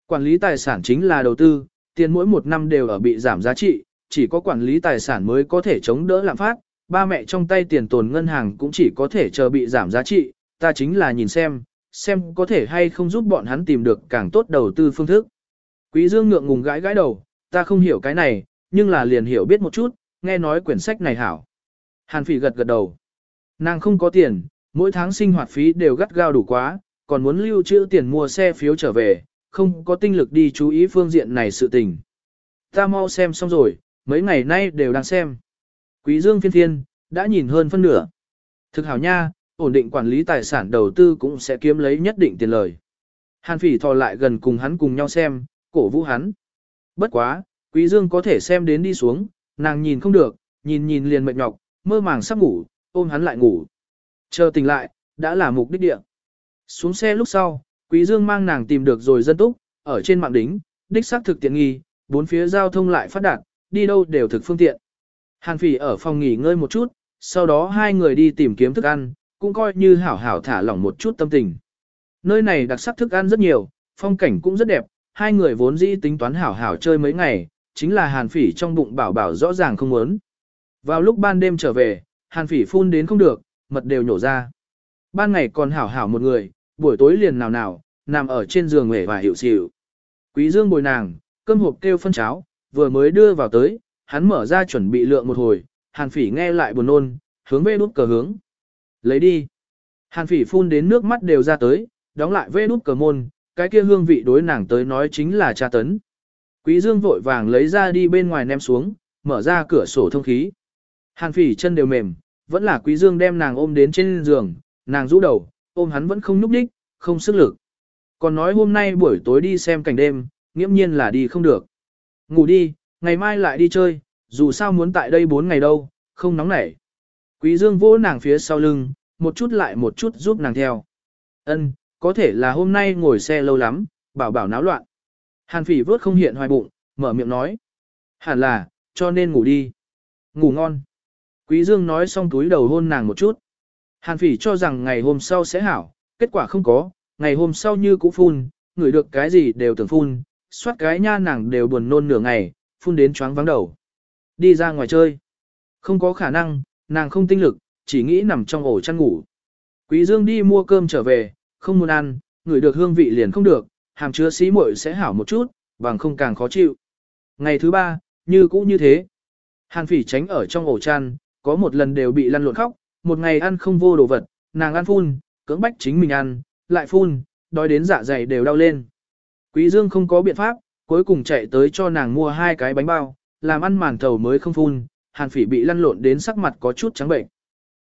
Quản lý tài sản chính là đầu tư, tiền mỗi một năm đều ở bị giảm giá trị, chỉ có quản lý tài sản mới có thể chống đỡ lạm phát, ba mẹ trong tay tiền tồn ngân hàng cũng chỉ có thể chờ bị giảm giá trị, ta chính là nhìn xem, xem có thể hay không giúp bọn hắn tìm được càng tốt đầu tư phương thức. Quý Dương ngượng ngùng gãi gãi đầu, ta không hiểu cái này, nhưng là liền hiểu biết một chút, nghe nói quyển sách này hảo. Hàn Phỉ gật gật đầu. Nàng không có tiền, mỗi tháng sinh hoạt phí đều gắt gao đủ quá, còn muốn lưu trữ tiền mua xe phiếu trở về, không có tinh lực đi chú ý phương diện này sự tình. Ta mau xem xong rồi, mấy ngày nay đều đang xem. Quý Dương phiên thiên, đã nhìn hơn phân nửa. Thực hảo nha, ổn định quản lý tài sản đầu tư cũng sẽ kiếm lấy nhất định tiền lời. Hàn phỉ thò lại gần cùng hắn cùng nhau xem, cổ vũ hắn. Bất quá, Quý Dương có thể xem đến đi xuống, nàng nhìn không được, nhìn nhìn liền mệt nhọc, mơ màng sắp ngủ, ôm hắn lại ngủ. Chờ tỉnh lại, đã là mục đích địa. Xuống xe lúc sau, Quý Dương mang nàng tìm được rồi dân túc, ở trên mạng đính, đích xác thực tiện nghi, bốn phía giao thông lại phát đạt, đi đâu đều thực phương tiện. Hàn phỉ ở phòng nghỉ ngơi một chút, sau đó hai người đi tìm kiếm thức ăn, cũng coi như hảo hảo thả lỏng một chút tâm tình. Nơi này đặc sắc thức ăn rất nhiều, phong cảnh cũng rất đẹp, hai người vốn dĩ tính toán hảo hảo chơi mấy ngày, chính là hàn phỉ trong bụng bảo bảo rõ ràng không muốn. Vào lúc ban đêm trở về, hàn phỉ phun đến không được, mật đều nhổ ra. Ban ngày còn hảo hảo một người, buổi tối liền nào nào, nằm ở trên giường nghề và hiệu xỉu. Quý dương bồi nàng, cơm hộp kêu phân cháo, vừa mới đưa vào tới, hắn mở ra chuẩn bị lượng một hồi, hàn phỉ nghe lại buồn nôn, hướng về nút cờ hướng. Lấy đi. Hàn phỉ phun đến nước mắt đều ra tới, đóng lại vê nút cờ môn, cái kia hương vị đối nàng tới nói chính là tra tấn. Quý dương vội vàng lấy ra đi bên ngoài ném xuống, mở ra cửa sổ thông khí. Hàn phỉ chân đều mềm, vẫn là quý dương đem nàng ôm đến trên giường, nàng rũ đầu, ôm hắn vẫn không nhúc đích, không sức lực. Còn nói hôm nay buổi tối đi xem cảnh đêm, nghiễm nhiên là đi không được. Ngủ đi, ngày mai lại đi chơi, dù sao muốn tại đây 4 ngày đâu, không nóng nảy. Quý dương vỗ nàng phía sau lưng, một chút lại một chút giúp nàng theo. Ân, có thể là hôm nay ngồi xe lâu lắm, bảo bảo náo loạn. Hàn phỉ vớt không hiện hoài bụng, mở miệng nói. Hẳn là, cho nên ngủ đi. Ngủ ngon. Quý Dương nói xong túi đầu hôn nàng một chút. Hàn phỉ cho rằng ngày hôm sau sẽ hảo, kết quả không có, ngày hôm sau như cũ phun, ngửi được cái gì đều tưởng phun, soát cái nha nàng đều buồn nôn nửa ngày, phun đến choáng vắng đầu. Đi ra ngoài chơi. Không có khả năng, nàng không tinh lực, chỉ nghĩ nằm trong ổ chăn ngủ. Quý Dương đi mua cơm trở về, không muốn ăn, ngửi được hương vị liền không được, hàm chứa xí muội sẽ hảo một chút, bằng không càng khó chịu. Ngày thứ ba, như cũ như thế. Hàn phỉ tránh ở trong ổ chăn, có một lần đều bị lăn lộn khóc, một ngày ăn không vô đồ vật, nàng ăn phun, cưỡng bách chính mình ăn, lại phun, đói đến dạ dày đều đau lên. Quý Dương không có biện pháp, cuối cùng chạy tới cho nàng mua hai cái bánh bao, làm ăn màn thầu mới không phun, hàn phỉ bị lăn lộn đến sắc mặt có chút trắng bệnh.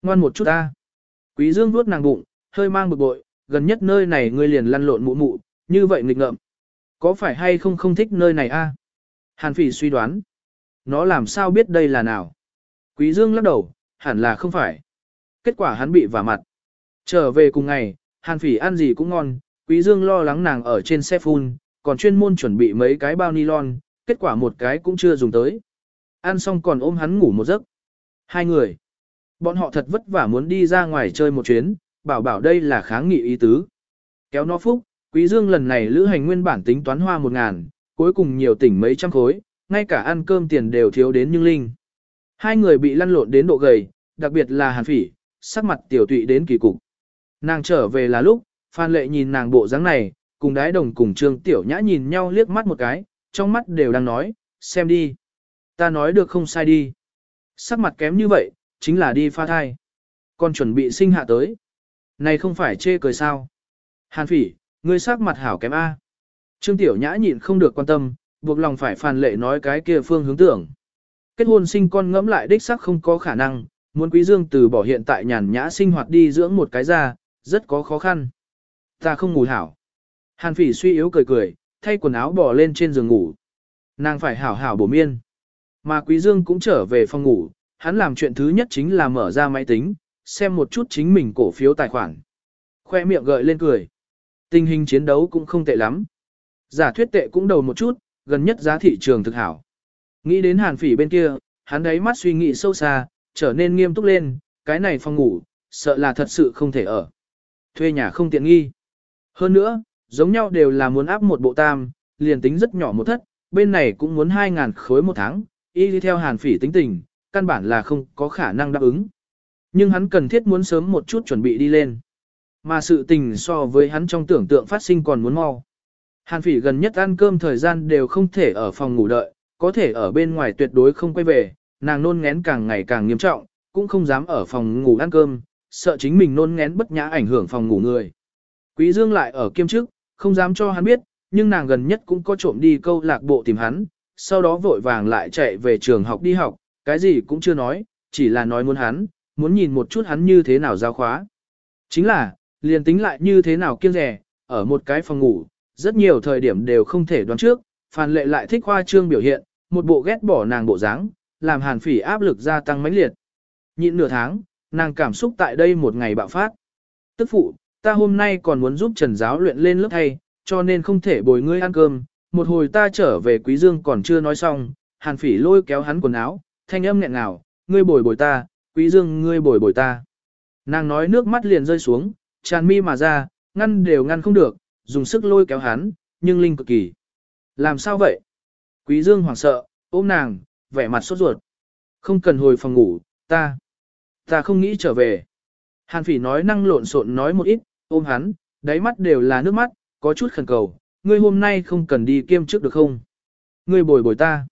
Ngoan một chút ta. Quý Dương vuốt nàng bụng, hơi mang bực bội, gần nhất nơi này ngươi liền lăn lộn mụ mụ, như vậy nghịch ngợm. Có phải hay không không thích nơi này a? Hàn phỉ suy đoán. Nó làm sao biết đây là nào? Quý Dương lắc đầu, hẳn là không phải. Kết quả hắn bị vả mặt. Trở về cùng ngày, Hàn phỉ ăn gì cũng ngon, Quý Dương lo lắng nàng ở trên xe phun, còn chuyên môn chuẩn bị mấy cái bao nylon, kết quả một cái cũng chưa dùng tới. Ăn xong còn ôm hắn ngủ một giấc. Hai người. Bọn họ thật vất vả muốn đi ra ngoài chơi một chuyến, bảo bảo đây là kháng nghị ý tứ. Kéo nó phúc, Quý Dương lần này lữ hành nguyên bản tính toán hoa một ngàn, cuối cùng nhiều tỉnh mấy trăm khối, ngay cả ăn cơm tiền đều thiếu đến nhưng linh. Hai người bị lăn lộn đến độ gầy, đặc biệt là hàn phỉ, sắc mặt tiểu tụy đến kỳ cục. Nàng trở về là lúc, Phan Lệ nhìn nàng bộ dáng này, cùng đái đồng cùng Trương Tiểu Nhã nhìn nhau liếc mắt một cái, trong mắt đều đang nói, xem đi. Ta nói được không sai đi. Sắc mặt kém như vậy, chính là đi pha thai. Con chuẩn bị sinh hạ tới. Này không phải chê cười sao. Hàn phỉ, ngươi sắc mặt hảo kém A. Trương Tiểu Nhã nhịn không được quan tâm, buộc lòng phải Phan Lệ nói cái kia phương hướng tưởng. Kết hôn sinh con ngẫm lại đích sắc không có khả năng, muốn Quý Dương từ bỏ hiện tại nhàn nhã sinh hoạt đi dưỡng một cái ra, rất có khó khăn. Ta không ngủ hảo. Hàn phỉ suy yếu cười cười, thay quần áo bỏ lên trên giường ngủ. Nàng phải hảo hảo bổ miên. Mà Quý Dương cũng trở về phòng ngủ, hắn làm chuyện thứ nhất chính là mở ra máy tính, xem một chút chính mình cổ phiếu tài khoản. Khoe miệng gợi lên cười. Tình hình chiến đấu cũng không tệ lắm. Giả thuyết tệ cũng đầu một chút, gần nhất giá thị trường thực hảo. Nghĩ đến hàn phỉ bên kia, hắn đấy mắt suy nghĩ sâu xa, trở nên nghiêm túc lên, cái này phòng ngủ, sợ là thật sự không thể ở. Thuê nhà không tiện nghi. Hơn nữa, giống nhau đều là muốn áp một bộ tam, liền tính rất nhỏ một thất, bên này cũng muốn 2.000 khối một tháng, y đi theo hàn phỉ tính tình, căn bản là không có khả năng đáp ứng. Nhưng hắn cần thiết muốn sớm một chút chuẩn bị đi lên. Mà sự tình so với hắn trong tưởng tượng phát sinh còn muốn mau. Hàn phỉ gần nhất ăn cơm thời gian đều không thể ở phòng ngủ đợi, có thể ở bên ngoài tuyệt đối không quay về, nàng nôn ngén càng ngày càng nghiêm trọng, cũng không dám ở phòng ngủ ăn cơm, sợ chính mình nôn ngén bất nhã ảnh hưởng phòng ngủ người. Quý Dương lại ở kiêm chức, không dám cho hắn biết, nhưng nàng gần nhất cũng có trộm đi câu lạc bộ tìm hắn, sau đó vội vàng lại chạy về trường học đi học, cái gì cũng chưa nói, chỉ là nói muốn hắn, muốn nhìn một chút hắn như thế nào giao khóa. Chính là, liền tính lại như thế nào kiêng rẻ, ở một cái phòng ngủ, rất nhiều thời điểm đều không thể đoán trước, Phan Lệ lại thích hoa trương biểu hiện, một bộ ghét bỏ nàng bộ dáng, làm Hàn Phỉ áp lực gia tăng mãnh liệt. Nhịn nửa tháng, nàng cảm xúc tại đây một ngày bạo phát. Tức phụ, ta hôm nay còn muốn giúp Trần Giáo luyện lên lớp thay, cho nên không thể bồi ngươi ăn cơm. Một hồi ta trở về Quý Dương còn chưa nói xong, Hàn Phỉ lôi kéo hắn quần áo, thanh âm nghẹn ngào, ngươi bồi bồi ta, Quý Dương ngươi bồi bồi ta. Nàng nói nước mắt liền rơi xuống, tràn mi mà ra, ngăn đều ngăn không được, dùng sức lôi kéo hắn, nhưng linh cực kỳ. Làm sao vậy? Quý Dương hoảng sợ, ôm nàng, vẻ mặt sốt ruột. Không cần hồi phòng ngủ, ta, ta không nghĩ trở về. Hàn phỉ nói năng lộn xộn nói một ít, ôm hắn, đáy mắt đều là nước mắt, có chút khẩn cầu, ngươi hôm nay không cần đi kiêm trước được không? Ngươi bồi bồi ta.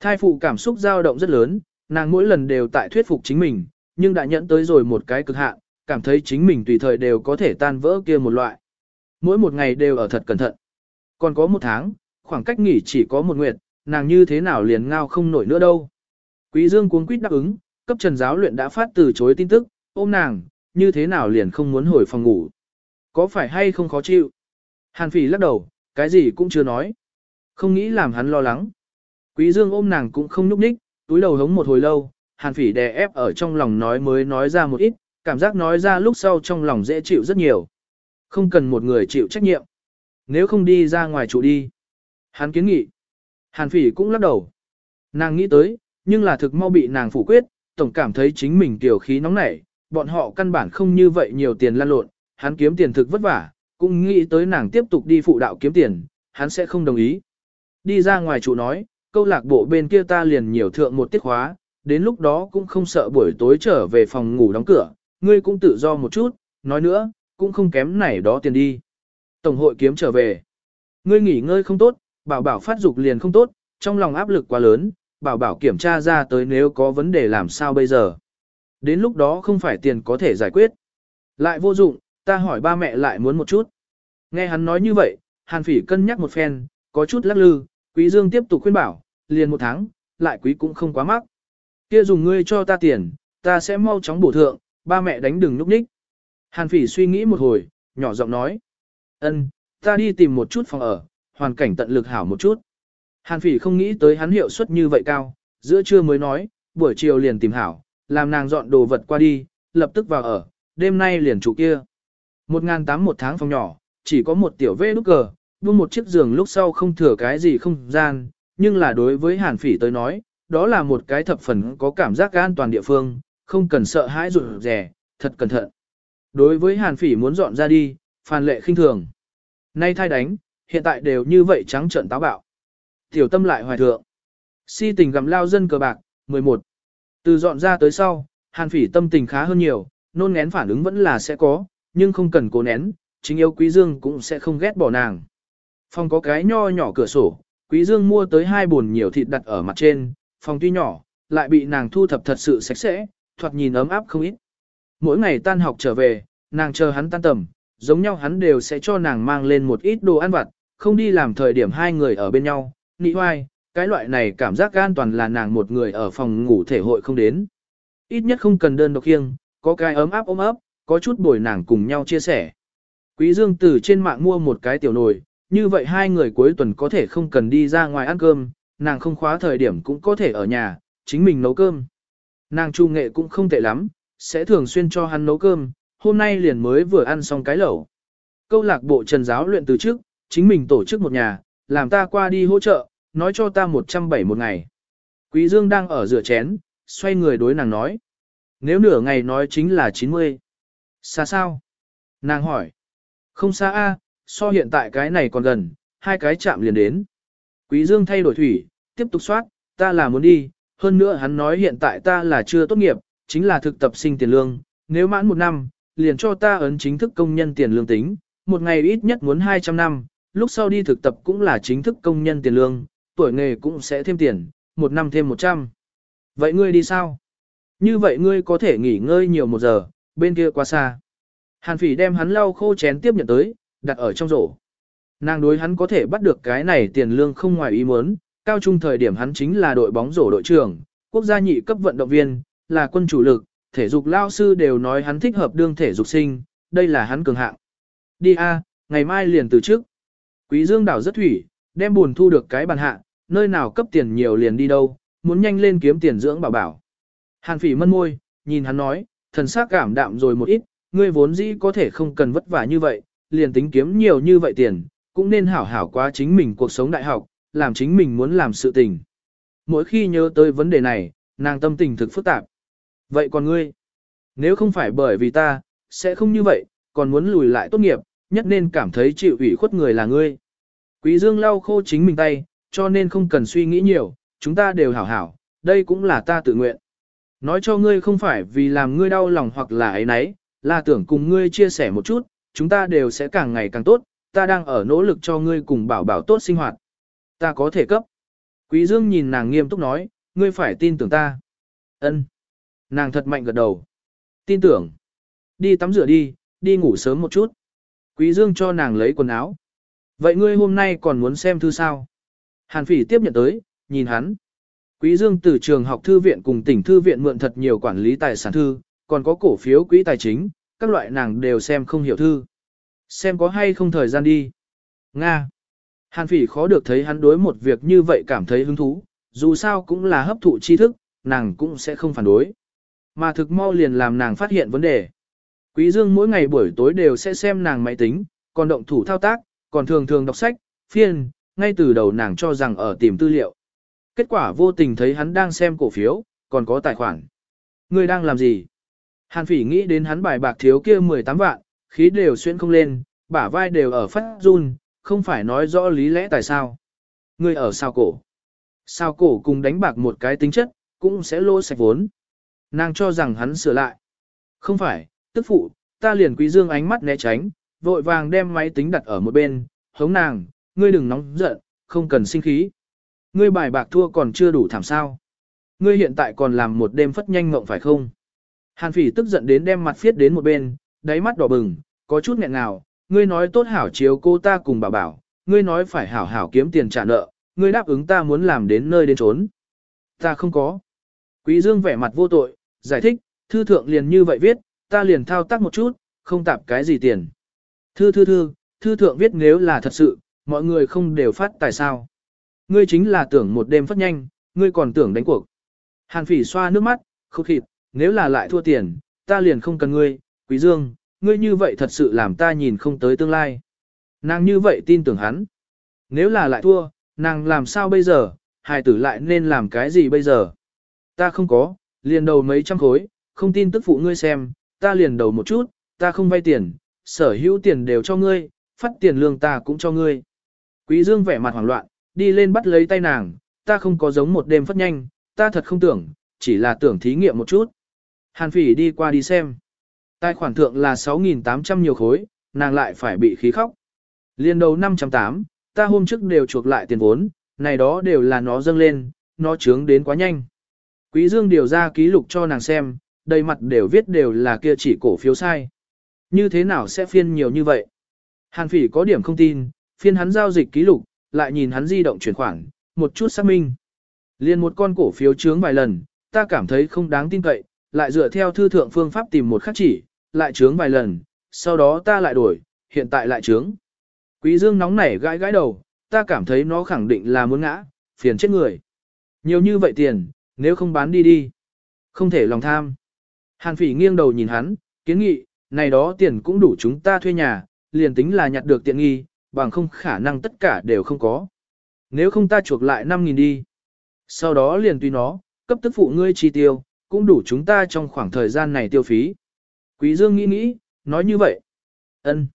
Thai phụ cảm xúc dao động rất lớn, nàng mỗi lần đều tại thuyết phục chính mình, nhưng đã nhẫn tới rồi một cái cực hạn, cảm thấy chính mình tùy thời đều có thể tan vỡ kia một loại. Mỗi một ngày đều ở thật cẩn thận. Còn có một tháng, khoảng cách nghỉ chỉ có một nguyệt, nàng như thế nào liền ngao không nổi nữa đâu. Quý Dương cuống quýt đáp ứng, cấp trần giáo luyện đã phát từ chối tin tức, ôm nàng, như thế nào liền không muốn hồi phòng ngủ. Có phải hay không khó chịu? Hàn phỉ lắc đầu, cái gì cũng chưa nói. Không nghĩ làm hắn lo lắng. Quý Dương ôm nàng cũng không núp ních, túi đầu hống một hồi lâu, hàn phỉ đè ép ở trong lòng nói mới nói ra một ít, cảm giác nói ra lúc sau trong lòng dễ chịu rất nhiều. Không cần một người chịu trách nhiệm. Nếu không đi ra ngoài trụ đi. Hắn kiến nghị. Hàn phỉ cũng lắc đầu. Nàng nghĩ tới, nhưng là thực mau bị nàng phủ quyết, tổng cảm thấy chính mình tiểu khí nóng nảy, bọn họ căn bản không như vậy nhiều tiền lan lộn, hắn kiếm tiền thực vất vả, cũng nghĩ tới nàng tiếp tục đi phụ đạo kiếm tiền, hắn sẽ không đồng ý. Đi ra ngoài chủ nói, câu lạc bộ bên kia ta liền nhiều thượng một tiết khóa, đến lúc đó cũng không sợ buổi tối trở về phòng ngủ đóng cửa, ngươi cũng tự do một chút, nói nữa, cũng không kém này đó tiền đi. Tổng hội kiếm trở về. Ngươi nghỉ ngơi không tốt, bảo bảo phát dục liền không tốt, trong lòng áp lực quá lớn, bảo bảo kiểm tra ra tới nếu có vấn đề làm sao bây giờ. Đến lúc đó không phải tiền có thể giải quyết. Lại vô dụng, ta hỏi ba mẹ lại muốn một chút. Nghe hắn nói như vậy, Hàn Phỉ cân nhắc một phen, có chút lắc lư, Quý Dương tiếp tục khuyên bảo, liền một tháng, lại quý cũng không quá mắc. Kia dùng ngươi cho ta tiền, ta sẽ mau chóng bổ thượng, ba mẹ đánh đừng núp ních. Hàn Phỉ suy nghĩ một hồi, nhỏ giọng nói. ân, ta đi tìm một chút phòng ở, hoàn cảnh tận lực hảo một chút. Hàn Phỉ không nghĩ tới hắn hiệu suất như vậy cao, giữa trưa mới nói, buổi chiều liền tìm hảo, làm nàng dọn đồ vật qua đi, lập tức vào ở, đêm nay liền chủ kia. Một ngàn tám một tháng phòng nhỏ, chỉ có một tiểu vê nút cờ, buông một chiếc giường lúc sau không thừa cái gì không gian, nhưng là đối với hàn phỉ tới nói, đó là một cái thập phần có cảm giác an toàn địa phương, không cần sợ hãi rụt rẻ, thật cẩn thận. Đối với hàn phỉ muốn dọn ra đi, phàn lệ khinh thường. Nay thai đánh, hiện tại đều như vậy trắng trợn táo bạo. Tiểu tâm lại hoài thượng. Si tình gặm lao dân cờ bạc, 11. Từ dọn ra tới sau, hàn phỉ tâm tình khá hơn nhiều, nôn ngén phản ứng vẫn là sẽ có, nhưng không cần cố nén, chính yêu quý dương cũng sẽ không ghét bỏ nàng. Phòng có cái nho nhỏ cửa sổ, quý dương mua tới hai bồn nhiều thịt đặt ở mặt trên, phòng tuy nhỏ, lại bị nàng thu thập thật sự sạch sẽ, thoạt nhìn ấm áp không ít. Mỗi ngày tan học trở về, nàng chờ hắn tan tầm, giống nhau hắn đều sẽ cho nàng mang lên một ít đồ ăn vặt, không đi làm thời điểm hai người ở bên nhau, nị hoai, cái loại này cảm giác an toàn là nàng một người ở phòng ngủ thể hội không đến. Ít nhất không cần đơn độc khiêng, có cái ấm áp ôm ấp, có chút bồi nàng cùng nhau chia sẻ. Quý Dương từ trên mạng mua một cái tiểu nồi, như vậy hai người cuối tuần có thể không cần đi ra ngoài ăn cơm, nàng không khóa thời điểm cũng có thể ở nhà, chính mình nấu cơm. Nàng trung nghệ cũng không tệ lắm, sẽ thường xuyên cho hắn nấu cơm, hôm nay liền mới vừa ăn xong cái lẩu. Câu lạc bộ trần giáo luyện từ trước, chính mình tổ chức một nhà, làm ta qua đi hỗ trợ, nói cho ta 170 một ngày. Quý Dương đang ở rửa chén, xoay người đối nàng nói. Nếu nửa ngày nói chính là 90. Xa sao? Nàng hỏi. Không xa a, so hiện tại cái này còn gần, hai cái chạm liền đến. Quý Dương thay đổi thủy, tiếp tục soát, ta là muốn đi, hơn nữa hắn nói hiện tại ta là chưa tốt nghiệp, chính là thực tập sinh tiền lương, nếu mãn một năm, liền cho ta ấn chính thức công nhân tiền lương tính, một ngày ít nhất muốn 200 năm, lúc sau đi thực tập cũng là chính thức công nhân tiền lương, tuổi nghề cũng sẽ thêm tiền, một năm thêm 100. Vậy ngươi đi sao? Như vậy ngươi có thể nghỉ ngơi nhiều một giờ, bên kia quá xa. Hàn phỉ đem hắn lau khô chén tiếp nhận tới, đặt ở trong rổ. Nàng đối hắn có thể bắt được cái này tiền lương không ngoài ý muốn, cao trung thời điểm hắn chính là đội bóng rổ đội trưởng, quốc gia nhị cấp vận động viên, là quân chủ lực, thể dục lao sư đều nói hắn thích hợp đương thể dục sinh, đây là hắn cường hạng. Đi a, ngày mai liền từ trước. Quý Dương đảo rất thủy, đem buồn thu được cái bàn hạ, nơi nào cấp tiền nhiều liền đi đâu, muốn nhanh lên kiếm tiền dưỡng bảo bảo. Hàn phỉ mân môi, nhìn hắn nói, thần sắc cảm đạm rồi một ít, ngươi vốn dĩ có thể không cần vất vả như vậy, liền tính kiếm nhiều như vậy tiền, cũng nên hảo hảo quá chính mình cuộc sống đại học, làm chính mình muốn làm sự tình. Mỗi khi nhớ tới vấn đề này, nàng tâm tình thực phức tạp. Vậy còn ngươi? Nếu không phải bởi vì ta, sẽ không như vậy, còn muốn lùi lại tốt nghiệp, nhất nên cảm thấy chịu ủy khuất người là ngươi. Quý Dương lau khô chính mình tay, cho nên không cần suy nghĩ nhiều, chúng ta đều hảo hảo, đây cũng là ta tự nguyện. Nói cho ngươi không phải vì làm ngươi đau lòng hoặc là ấy nấy, là tưởng cùng ngươi chia sẻ một chút, chúng ta đều sẽ càng ngày càng tốt, ta đang ở nỗ lực cho ngươi cùng bảo bảo tốt sinh hoạt. Ta có thể cấp. Quý Dương nhìn nàng nghiêm túc nói, ngươi phải tin tưởng ta. Ân. Nàng thật mạnh gật đầu. Tin tưởng. Đi tắm rửa đi, đi ngủ sớm một chút. Quý Dương cho nàng lấy quần áo. Vậy ngươi hôm nay còn muốn xem thư sao? Hàn Phỉ tiếp nhận tới, nhìn hắn. Quý Dương từ trường học thư viện cùng tỉnh thư viện mượn thật nhiều quản lý tài sản thư, còn có cổ phiếu quỹ tài chính, các loại nàng đều xem không hiểu thư. Xem có hay không thời gian đi. Nga. Hàn Phỉ khó được thấy hắn đối một việc như vậy cảm thấy hứng thú, dù sao cũng là hấp thụ tri thức, nàng cũng sẽ không phản đối. Mà thực mau liền làm nàng phát hiện vấn đề. Quý Dương mỗi ngày buổi tối đều sẽ xem nàng máy tính, còn động thủ thao tác, còn thường thường đọc sách, phiên, ngay từ đầu nàng cho rằng ở tìm tư liệu. Kết quả vô tình thấy hắn đang xem cổ phiếu, còn có tài khoản. Người đang làm gì? Hàn phỉ nghĩ đến hắn bài bạc thiếu kia 18 vạn, khí đều xuyên không lên, bả vai đều ở phát run, không phải nói rõ lý lẽ tại sao. Người ở sao cổ. Sao cổ cùng đánh bạc một cái tính chất, cũng sẽ lô sạch vốn. Nàng cho rằng hắn sửa lại. Không phải, tức phụ, ta liền quý dương ánh mắt né tránh, vội vàng đem máy tính đặt ở một bên, hống nàng, ngươi đừng nóng giận, không cần sinh khí. Ngươi bài bạc thua còn chưa đủ thảm sao. Ngươi hiện tại còn làm một đêm phất nhanh mộng phải không? Hàn phỉ tức giận đến đem mặt phiết đến một bên, đáy mắt đỏ bừng, có chút nghẹn nào, ngươi nói tốt hảo chiếu cô ta cùng bảo bảo, ngươi nói phải hảo hảo kiếm tiền trả nợ, ngươi đáp ứng ta muốn làm đến nơi đến trốn. Ta không có. Quý Dương vẻ mặt vô tội, giải thích, thư thượng liền như vậy viết, ta liền thao tác một chút, không tạp cái gì tiền. Thư thư thư, thư thượng viết nếu là thật sự, mọi người không đều phát tài sao. Ngươi chính là tưởng một đêm phát nhanh, ngươi còn tưởng đánh cuộc. Hàn phỉ xoa nước mắt, khúc khịt, nếu là lại thua tiền, ta liền không cần ngươi, quý dương, ngươi như vậy thật sự làm ta nhìn không tới tương lai. Nàng như vậy tin tưởng hắn. Nếu là lại thua, nàng làm sao bây giờ, hài tử lại nên làm cái gì bây giờ? Ta không có, liền đầu mấy trăm khối, không tin tức phụ ngươi xem, ta liền đầu một chút, ta không vay tiền, sở hữu tiền đều cho ngươi, phát tiền lương ta cũng cho ngươi. Quý Dương vẻ mặt hoảng loạn, đi lên bắt lấy tay nàng, ta không có giống một đêm phát nhanh, ta thật không tưởng, chỉ là tưởng thí nghiệm một chút. Hàn phỉ đi qua đi xem. Tài khoản thượng là 6.800 nhiều khối, nàng lại phải bị khí khóc. Liên đầu 508, ta hôm trước đều chuộc lại tiền vốn, này đó đều là nó dâng lên, nó trướng đến quá nhanh. Quý Dương điều ra ký lục cho nàng xem, đầy mặt đều viết đều là kia chỉ cổ phiếu sai. Như thế nào sẽ phiên nhiều như vậy? Hàn phỉ có điểm không tin, phiên hắn giao dịch ký lục, lại nhìn hắn di động chuyển khoản, một chút xác minh. Liên một con cổ phiếu trướng vài lần, ta cảm thấy không đáng tin cậy, lại dựa theo thư thượng phương pháp tìm một khắc chỉ, lại trướng vài lần, sau đó ta lại đổi, hiện tại lại trướng. Quý dương nóng nảy gãi gãi đầu, ta cảm thấy nó khẳng định là muốn ngã, phiền chết người. Nhiều như vậy tiền, nếu không bán đi đi. Không thể lòng tham. Hàn phỉ nghiêng đầu nhìn hắn, kiến nghị, này đó tiền cũng đủ chúng ta thuê nhà, liền tính là nhặt được tiện nghi, bằng không khả năng tất cả đều không có. Nếu không ta chuộc lại 5.000 đi. Sau đó liền tùy nó, cấp tức phụ ngươi chi tiêu, cũng đủ chúng ta trong khoảng thời gian này tiêu phí. Quý Dương nghĩ nghĩ, nói như vậy. ân.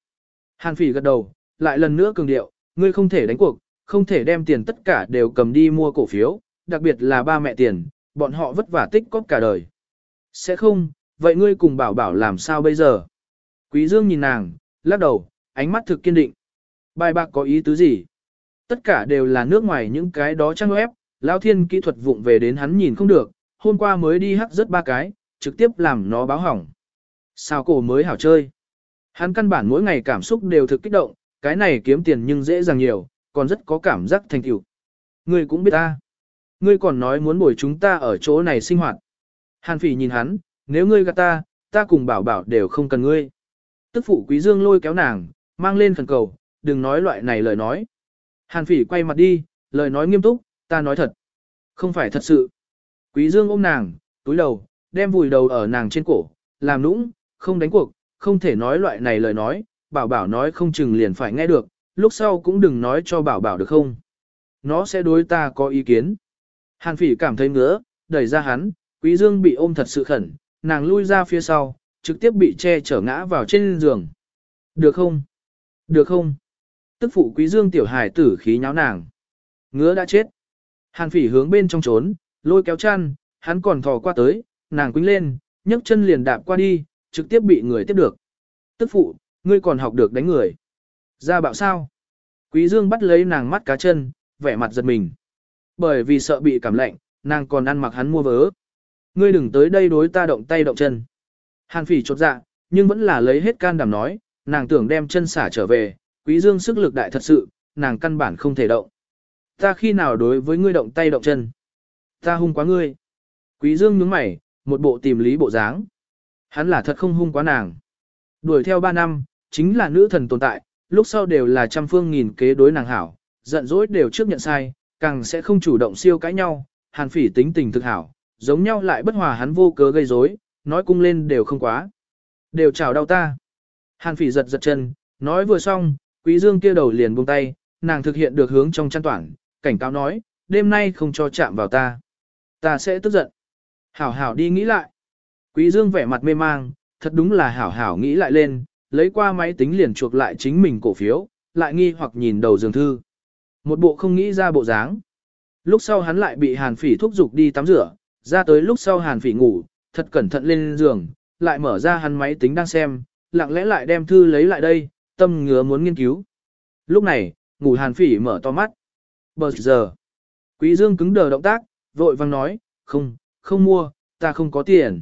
Hàn phỉ gật đầu, lại lần nữa cường điệu, ngươi không thể đánh cuộc, không thể đem tiền tất cả đều cầm đi mua cổ phiếu, đặc biệt là ba mẹ tiền, bọn họ vất vả tích cóp cả đời. Sẽ không, vậy ngươi cùng bảo bảo làm sao bây giờ? Quý Dương nhìn nàng, lắc đầu, ánh mắt thực kiên định. Bài bạc có ý tứ gì? Tất cả đều là nước ngoài những cái đó trang web, Lão Thiên kỹ thuật vụng về đến hắn nhìn không được, hôm qua mới đi hắc rất ba cái, trực tiếp làm nó báo hỏng. Sao cổ mới hảo chơi? Hắn căn bản mỗi ngày cảm xúc đều thực kích động, cái này kiếm tiền nhưng dễ dàng nhiều, còn rất có cảm giác thành tựu. Ngươi cũng biết ta. Ngươi còn nói muốn bồi chúng ta ở chỗ này sinh hoạt. Hàn phỉ nhìn hắn, nếu ngươi gạt ta, ta cùng bảo bảo đều không cần ngươi. Tức phụ quý dương lôi kéo nàng, mang lên khẩn cầu, đừng nói loại này lời nói. Hàn phỉ quay mặt đi, lời nói nghiêm túc, ta nói thật. Không phải thật sự. Quý dương ôm nàng, túi đầu, đem vùi đầu ở nàng trên cổ, làm nũng, không đánh cuộc, không thể nói loại này lời nói, bảo bảo nói không chừng liền phải nghe được, lúc sau cũng đừng nói cho bảo bảo được không. Nó sẽ đối ta có ý kiến. Hàn phỉ cảm thấy ngứa, đẩy ra hắn, quý dương bị ôm thật sự khẩn, nàng lui ra phía sau, trực tiếp bị che chở ngã vào trên giường. Được không? Được không? Tức phụ quý dương tiểu hài tử khí nháo nàng. Ngứa đã chết. Hàn phỉ hướng bên trong trốn, lôi kéo chăn, hắn còn thò qua tới, nàng quýnh lên, nhấc chân liền đạp qua đi, trực tiếp bị người tiếp được. Tức phụ, ngươi còn học được đánh người. Ra bạo sao? Quý Dương bắt lấy nàng mắt cá chân, vẻ mặt giật mình. Bởi vì sợ bị cảm lạnh, nàng còn ăn mặc hắn mua vớ. Ngươi đừng tới đây đối ta động tay động chân. Hàn phỉ chột dạ, nhưng vẫn là lấy hết can đảm nói, nàng tưởng đem chân xả trở về, quý dương sức lực đại thật sự, nàng căn bản không thể động. Ta khi nào đối với ngươi động tay động chân? Ta hung quá ngươi. Quý dương nhướng mày, một bộ tìm lý bộ dáng. Hắn là thật không hung quá nàng. Đuổi theo ba năm, chính là nữ thần tồn tại, lúc sau đều là trăm phương nghìn kế đối nàng hảo, giận dỗi đều trước nhận sai, càng sẽ không chủ động siêu cãi nhau, hàn phỉ tính tình thực hảo, giống nhau lại bất hòa hắn vô cớ gây rối, nói cung lên đều không quá. Đều chào đau ta. Hàn phỉ giật giật chân, nói vừa xong, quý dương kia đầu liền buông tay, nàng thực hiện được hướng trong chăn toản, cảnh cáo nói, đêm nay không cho chạm vào ta. Ta sẽ tức giận. Hảo hảo đi nghĩ lại. Quý dương vẻ mặt mê mang, thật đúng là hảo hảo nghĩ lại lên, lấy qua máy tính liền chuộc lại chính mình cổ phiếu, lại nghi hoặc nhìn đầu giường thư. Một bộ không nghĩ ra bộ dáng. Lúc sau hắn lại bị hàn phỉ thúc giục đi tắm rửa, ra tới lúc sau hàn phỉ ngủ, thật cẩn thận lên giường, lại mở ra hắn máy tính đang xem, lặng lẽ lại đem thư lấy lại đây, tâm ngứa muốn nghiên cứu. Lúc này, ngủ hàn phỉ mở to mắt. Bờ giờ, quý dương cứng đờ động tác, vội vang nói, không, không mua, ta không có tiền.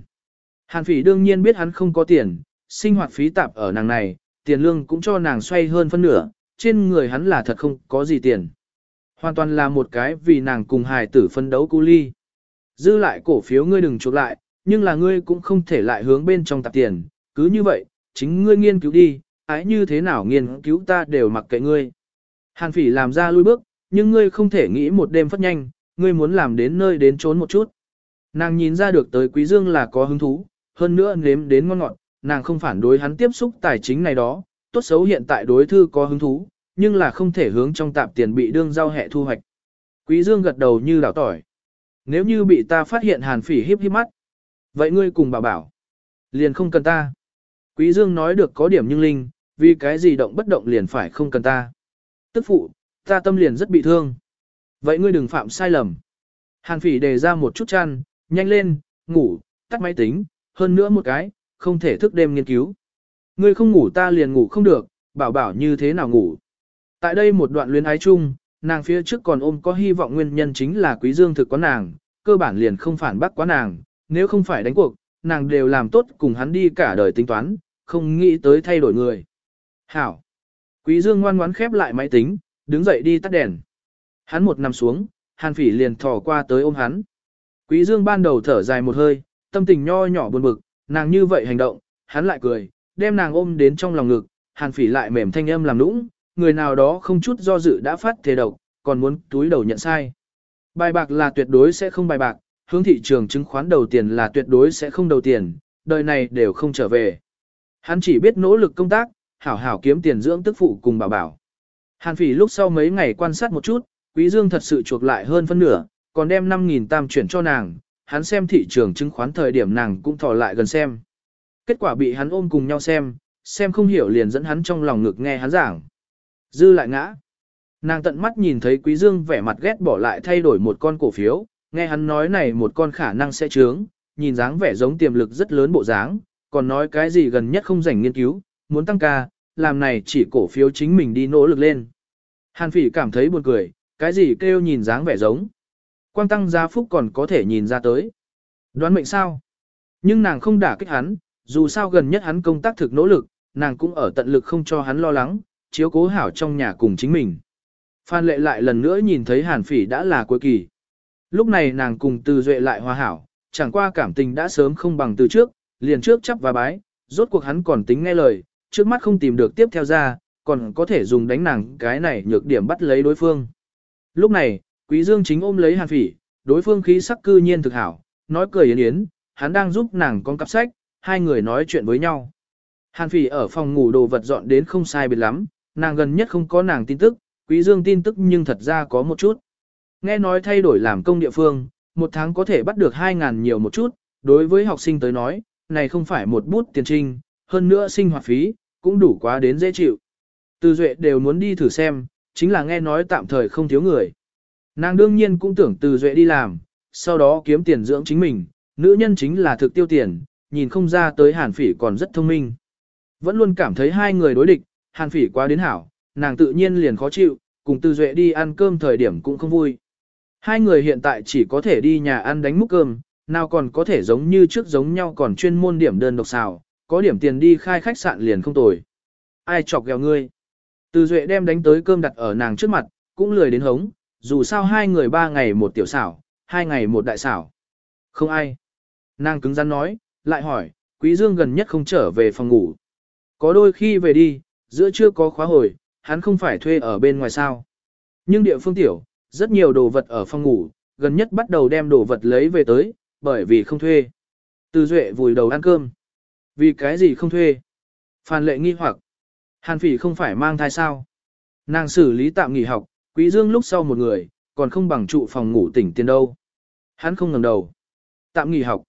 Hàn phỉ đương nhiên biết hắn không có tiền, sinh hoạt phí tạp ở nàng này, tiền lương cũng cho nàng xoay hơn phân nửa, trên người hắn là thật không có gì tiền. Hoàn toàn là một cái vì nàng cùng hài tử phân đấu cu ly. Dư lại cổ phiếu ngươi đừng chuộc lại, nhưng là ngươi cũng không thể lại hướng bên trong tạp tiền, cứ như vậy, chính ngươi nghiên cứu đi, ái như thế nào nghiên cứu ta đều mặc kệ ngươi. Hàn phỉ làm ra lui bước, nhưng ngươi không thể nghĩ một đêm phát nhanh, ngươi muốn làm đến nơi đến trốn một chút. Nàng nhìn ra được tới quý dương là có hứng thú, hơn nữa nếm đến ngon ngọt, nàng không phản đối hắn tiếp xúc tài chính này đó, tốt xấu hiện tại đối thư có hứng thú, nhưng là không thể hướng trong tạp tiền bị đương giao hệ thu hoạch. Quý dương gật đầu như đảo tỏi. Nếu như bị ta phát hiện hàn phỉ hiếp hiếp mắt, vậy ngươi cùng bảo bảo. Liền không cần ta. Quý dương nói được có điểm nhưng linh, vì cái gì động bất động liền phải không cần ta. Tức phụ, ta tâm liền rất bị thương. Vậy ngươi đừng phạm sai lầm. Hàn phỉ đề ra một chút chăn, nhanh lên, ngủ, tắt máy tính, hơn nữa một cái, không thể thức đêm nghiên cứu. Ngươi không ngủ ta liền ngủ không được, bảo bảo như thế nào ngủ. Tại đây một đoạn luyến ái chung, nàng phía trước còn ôm có hy vọng nguyên nhân chính là quý dương thực quá nàng, cơ bản liền không phản bác quá nàng, nếu không phải đánh cuộc, nàng đều làm tốt cùng hắn đi cả đời tính toán, không nghĩ tới thay đổi người. Hảo! Quý dương ngoan ngoãn khép lại máy tính, đứng dậy đi tắt đèn. Hắn một nằm xuống, hàn phỉ liền thò qua tới ôm hắn. Quý dương ban đầu thở dài một hơi, tâm tình nho nhỏ buồn bực, nàng như vậy hành động, hắn lại cười, đem nàng ôm đến trong lòng ngực, hàn phỉ lại mềm thanh âm làm nũng, người nào đó không chút do dự đã phát thế độc, còn muốn túi đầu nhận sai. Bài bạc là tuyệt đối sẽ không bài bạc, hướng thị trường chứng khoán đầu tiền là tuyệt đối sẽ không đầu tiền, đời này đều không trở về. Hắn chỉ biết nỗ lực công tác, hảo hảo kiếm tiền dưỡng tức phụ cùng bảo bảo. Hàn phỉ lúc sau mấy ngày quan sát một chút, quý dương thật sự chuộc lại hơn phân nửa, còn đem 5.000 tam chuyển cho nàng, hắn xem thị trường chứng khoán thời điểm nàng cũng thò lại gần xem. Kết quả bị hắn ôm cùng nhau xem, xem không hiểu liền dẫn hắn trong lòng ngực nghe hắn giảng. Dư lại ngã. Nàng tận mắt nhìn thấy Quý Dương vẻ mặt ghét bỏ lại thay đổi một con cổ phiếu, nghe hắn nói này một con khả năng sẽ trướng, nhìn dáng vẻ giống tiềm lực rất lớn bộ dáng, còn nói cái gì gần nhất không rảnh nghiên cứu, muốn tăng ca, làm này chỉ cổ phiếu chính mình đi nỗ lực lên. Hàn phỉ cảm thấy buồn cười, cái gì kêu nhìn dáng vẻ giống. Quang tăng gia phúc còn có thể nhìn ra tới. Đoán mệnh sao? Nhưng nàng không đả kích hắn, dù sao gần nhất hắn công tác thực nỗ lực, nàng cũng ở tận lực không cho hắn lo lắng, chiếu cố hảo trong nhà cùng chính mình. Phan lệ lại lần nữa nhìn thấy hàn phỉ đã là cuối kỳ. Lúc này nàng cùng từ duệ lại hòa hảo, chẳng qua cảm tình đã sớm không bằng từ trước, liền trước chấp và bái, rốt cuộc hắn còn tính nghe lời, trước mắt không tìm được tiếp theo ra, còn có thể dùng đánh nàng cái này nhược điểm bắt lấy đối phương. Lúc này, Quý Dương chính ôm lấy hàn phỉ, đối phương khí sắc cư nhiên thực hảo, nói cười yến yến, hắn đang giúp nàng con cặp sách, hai người nói chuyện với nhau. Hàn phỉ ở phòng ngủ đồ vật dọn đến không sai biệt lắm, nàng gần nhất không có nàng tin tức, quý dương tin tức nhưng thật ra có một chút. Nghe nói thay đổi làm công địa phương, một tháng có thể bắt được 2.000 nhiều một chút, đối với học sinh tới nói, này không phải một bút tiền trinh, hơn nữa sinh hoạt phí, cũng đủ quá đến dễ chịu. Từ duệ đều muốn đi thử xem, chính là nghe nói tạm thời không thiếu người. Nàng đương nhiên cũng tưởng từ duệ đi làm, sau đó kiếm tiền dưỡng chính mình, nữ nhân chính là thực tiêu tiền, nhìn không ra tới hàn phỉ còn rất thông minh. Vẫn luôn cảm thấy hai người đối địch, hàn phỉ quá đến hảo, nàng tự nhiên liền khó chịu, cùng từ duệ đi ăn cơm thời điểm cũng không vui. Hai người hiện tại chỉ có thể đi nhà ăn đánh múc cơm, nào còn có thể giống như trước giống nhau còn chuyên môn điểm đơn độc xào, có điểm tiền đi khai khách sạn liền không tồi. Ai chọc ghẹo ngươi? Từ Duệ đem đánh tới cơm đặt ở nàng trước mặt, cũng lười đến hống, dù sao hai người ba ngày một tiểu xảo, hai ngày một đại xảo. Không ai. Nàng cứng rắn nói, lại hỏi, Quý Dương gần nhất không trở về phòng ngủ. Có đôi khi về đi, giữa trưa có khóa hồi, hắn không phải thuê ở bên ngoài sao. Nhưng địa phương tiểu, rất nhiều đồ vật ở phòng ngủ, gần nhất bắt đầu đem đồ vật lấy về tới, bởi vì không thuê. Từ Duệ vùi đầu ăn cơm. Vì cái gì không thuê? Phan lệ nghi hoặc. Hàn phỉ không phải mang thai sao? Nàng xử lý tạm nghỉ học, quý dương lúc sau một người, còn không bằng trụ phòng ngủ tỉnh tiền đâu. Hắn không ngẩng đầu. Tạm nghỉ học.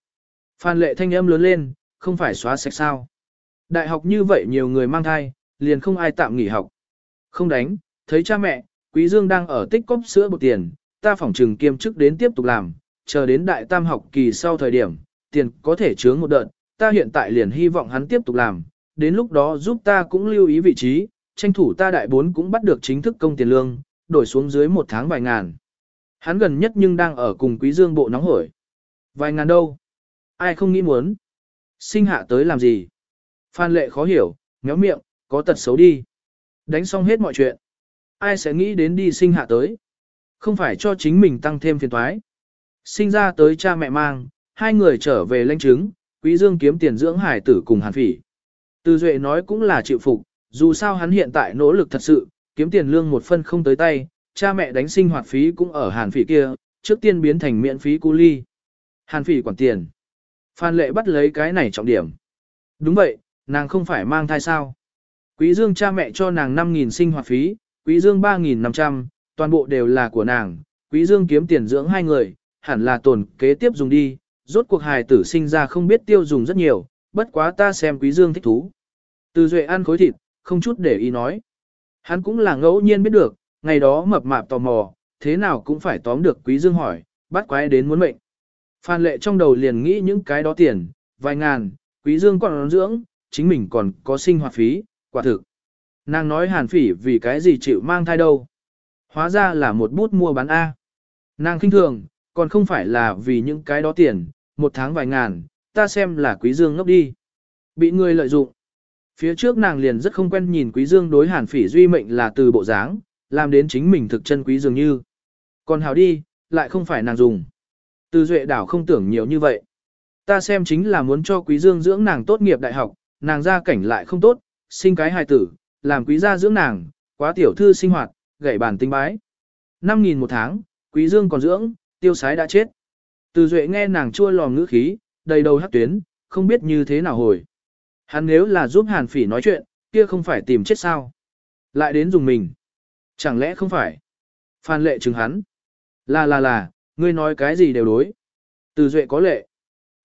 Phan lệ thanh âm lớn lên, không phải xóa sạch sao. Đại học như vậy nhiều người mang thai, liền không ai tạm nghỉ học. Không đánh, thấy cha mẹ, quý dương đang ở tích cóp sữa bột tiền, ta phỏng trừng kiêm chức đến tiếp tục làm, chờ đến đại tam học kỳ sau thời điểm, tiền có thể chướng một đợt, ta hiện tại liền hy vọng hắn tiếp tục làm, đến lúc đó giúp ta cũng lưu ý vị trí, tranh thủ ta đại bốn cũng bắt được chính thức công tiền lương, đổi xuống dưới một tháng vài ngàn. Hắn gần nhất nhưng đang ở cùng quý dương bộ nóng hổi. Vài ngàn đâu? Ai không nghĩ muốn? Sinh hạ tới làm gì? Phan lệ khó hiểu, méo miệng, có tật xấu đi. Đánh xong hết mọi chuyện. Ai sẽ nghĩ đến đi sinh hạ tới? Không phải cho chính mình tăng thêm phiền toái. Sinh ra tới cha mẹ mang, hai người trở về lãnh chứng, quý dương kiếm tiền dưỡng hải tử cùng hàn phỉ. Từ Duệ nói cũng là chịu phục, dù sao hắn hiện tại nỗ lực thật sự, kiếm tiền lương một phân không tới tay, cha mẹ đánh sinh hoạt phí cũng ở hàn phỉ kia, trước tiên biến thành miễn phí cu ly. Hàn phỉ quản tiền. Phan lệ bắt lấy cái này trọng điểm. Đúng vậy, nàng không phải mang thai sao. Quý dương cha mẹ cho nàng 5.000 sinh hoạt phí, quý dương 3.500, toàn bộ đều là của nàng. Quý dương kiếm tiền dưỡng hai người, hẳn là tồn kế tiếp dùng đi, rốt cuộc hài tử sinh ra không biết tiêu dùng rất nhiều, bất quá ta xem quý dương thích thú. Từ Duệ ăn khối thịt, không chút để ý nói. Hắn cũng là ngẫu nhiên biết được, ngày đó mập mạp tò mò, thế nào cũng phải tóm được quý dương hỏi, bắt quái đến muốn mệnh. Phan lệ trong đầu liền nghĩ những cái đó tiền, vài ngàn, quý dương còn dưỡng, chính mình còn có sinh hoạt phí, quả thực. Nàng nói hàn phỉ vì cái gì chịu mang thai đâu. Hóa ra là một bút mua bán A. Nàng kinh thường, còn không phải là vì những cái đó tiền, một tháng vài ngàn, ta xem là quý dương ngốc đi. Bị người lợi dụng. Phía trước nàng liền rất không quen nhìn quý dương đối hàn phỉ duy mệnh là từ bộ dáng, làm đến chính mình thực chân quý dường như. Còn hào đi, lại không phải nàng dùng. Từ duệ đảo không tưởng nhiều như vậy. Ta xem chính là muốn cho quý dương dưỡng nàng tốt nghiệp đại học, nàng gia cảnh lại không tốt, sinh cái hài tử, làm quý gia dưỡng nàng, quá tiểu thư sinh hoạt, gậy bàn tinh bái. 5.000 một tháng, quý dương còn dưỡng, tiêu sái đã chết. Từ duệ nghe nàng chua lòm ngữ khí, đầy đầu hắc tuyến, không biết như thế nào hồi. Hắn nếu là giúp Hàn Phỉ nói chuyện, kia không phải tìm chết sao. Lại đến dùng mình. Chẳng lẽ không phải? Phan lệ chứng hắn. Là là là, ngươi nói cái gì đều đối. Từ duệ có lệ.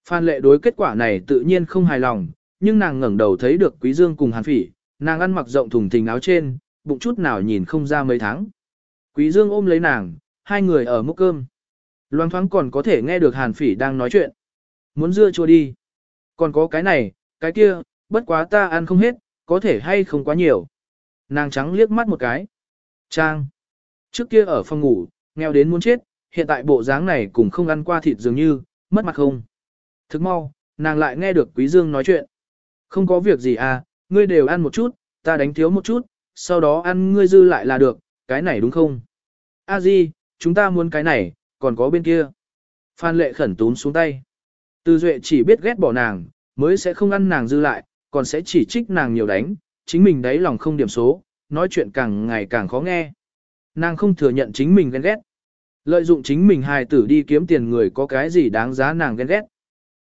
Phan lệ đối kết quả này tự nhiên không hài lòng, nhưng nàng ngẩng đầu thấy được Quý Dương cùng Hàn Phỉ, nàng ăn mặc rộng thùng thình áo trên, bụng chút nào nhìn không ra mấy tháng. Quý Dương ôm lấy nàng, hai người ở múc cơm. Loan thoáng còn có thể nghe được Hàn Phỉ đang nói chuyện. Muốn dưa chua đi. Còn có cái này, cái kia, bất quá ta ăn không hết, có thể hay không quá nhiều. Nàng trắng liếc mắt một cái. Trang. Trước kia ở phòng ngủ, nghèo đến muốn chết, hiện tại bộ dáng này cũng không ăn qua thịt dường như, mất mặt không. Thức mau, nàng lại nghe được Quý Dương nói chuyện. Không có việc gì à, ngươi đều ăn một chút, ta đánh thiếu một chút, sau đó ăn ngươi dư lại là được, cái này đúng không? A Di, chúng ta muốn cái này, còn có bên kia. Phan lệ khẩn tún xuống tay. Từ Duệ chỉ biết ghét bỏ nàng, mới sẽ không ăn nàng dư lại, còn sẽ chỉ trích nàng nhiều đánh, chính mình đấy lòng không điểm số, nói chuyện càng ngày càng khó nghe. Nàng không thừa nhận chính mình ghen ghét. Lợi dụng chính mình hài tử đi kiếm tiền người có cái gì đáng giá nàng ghen ghét.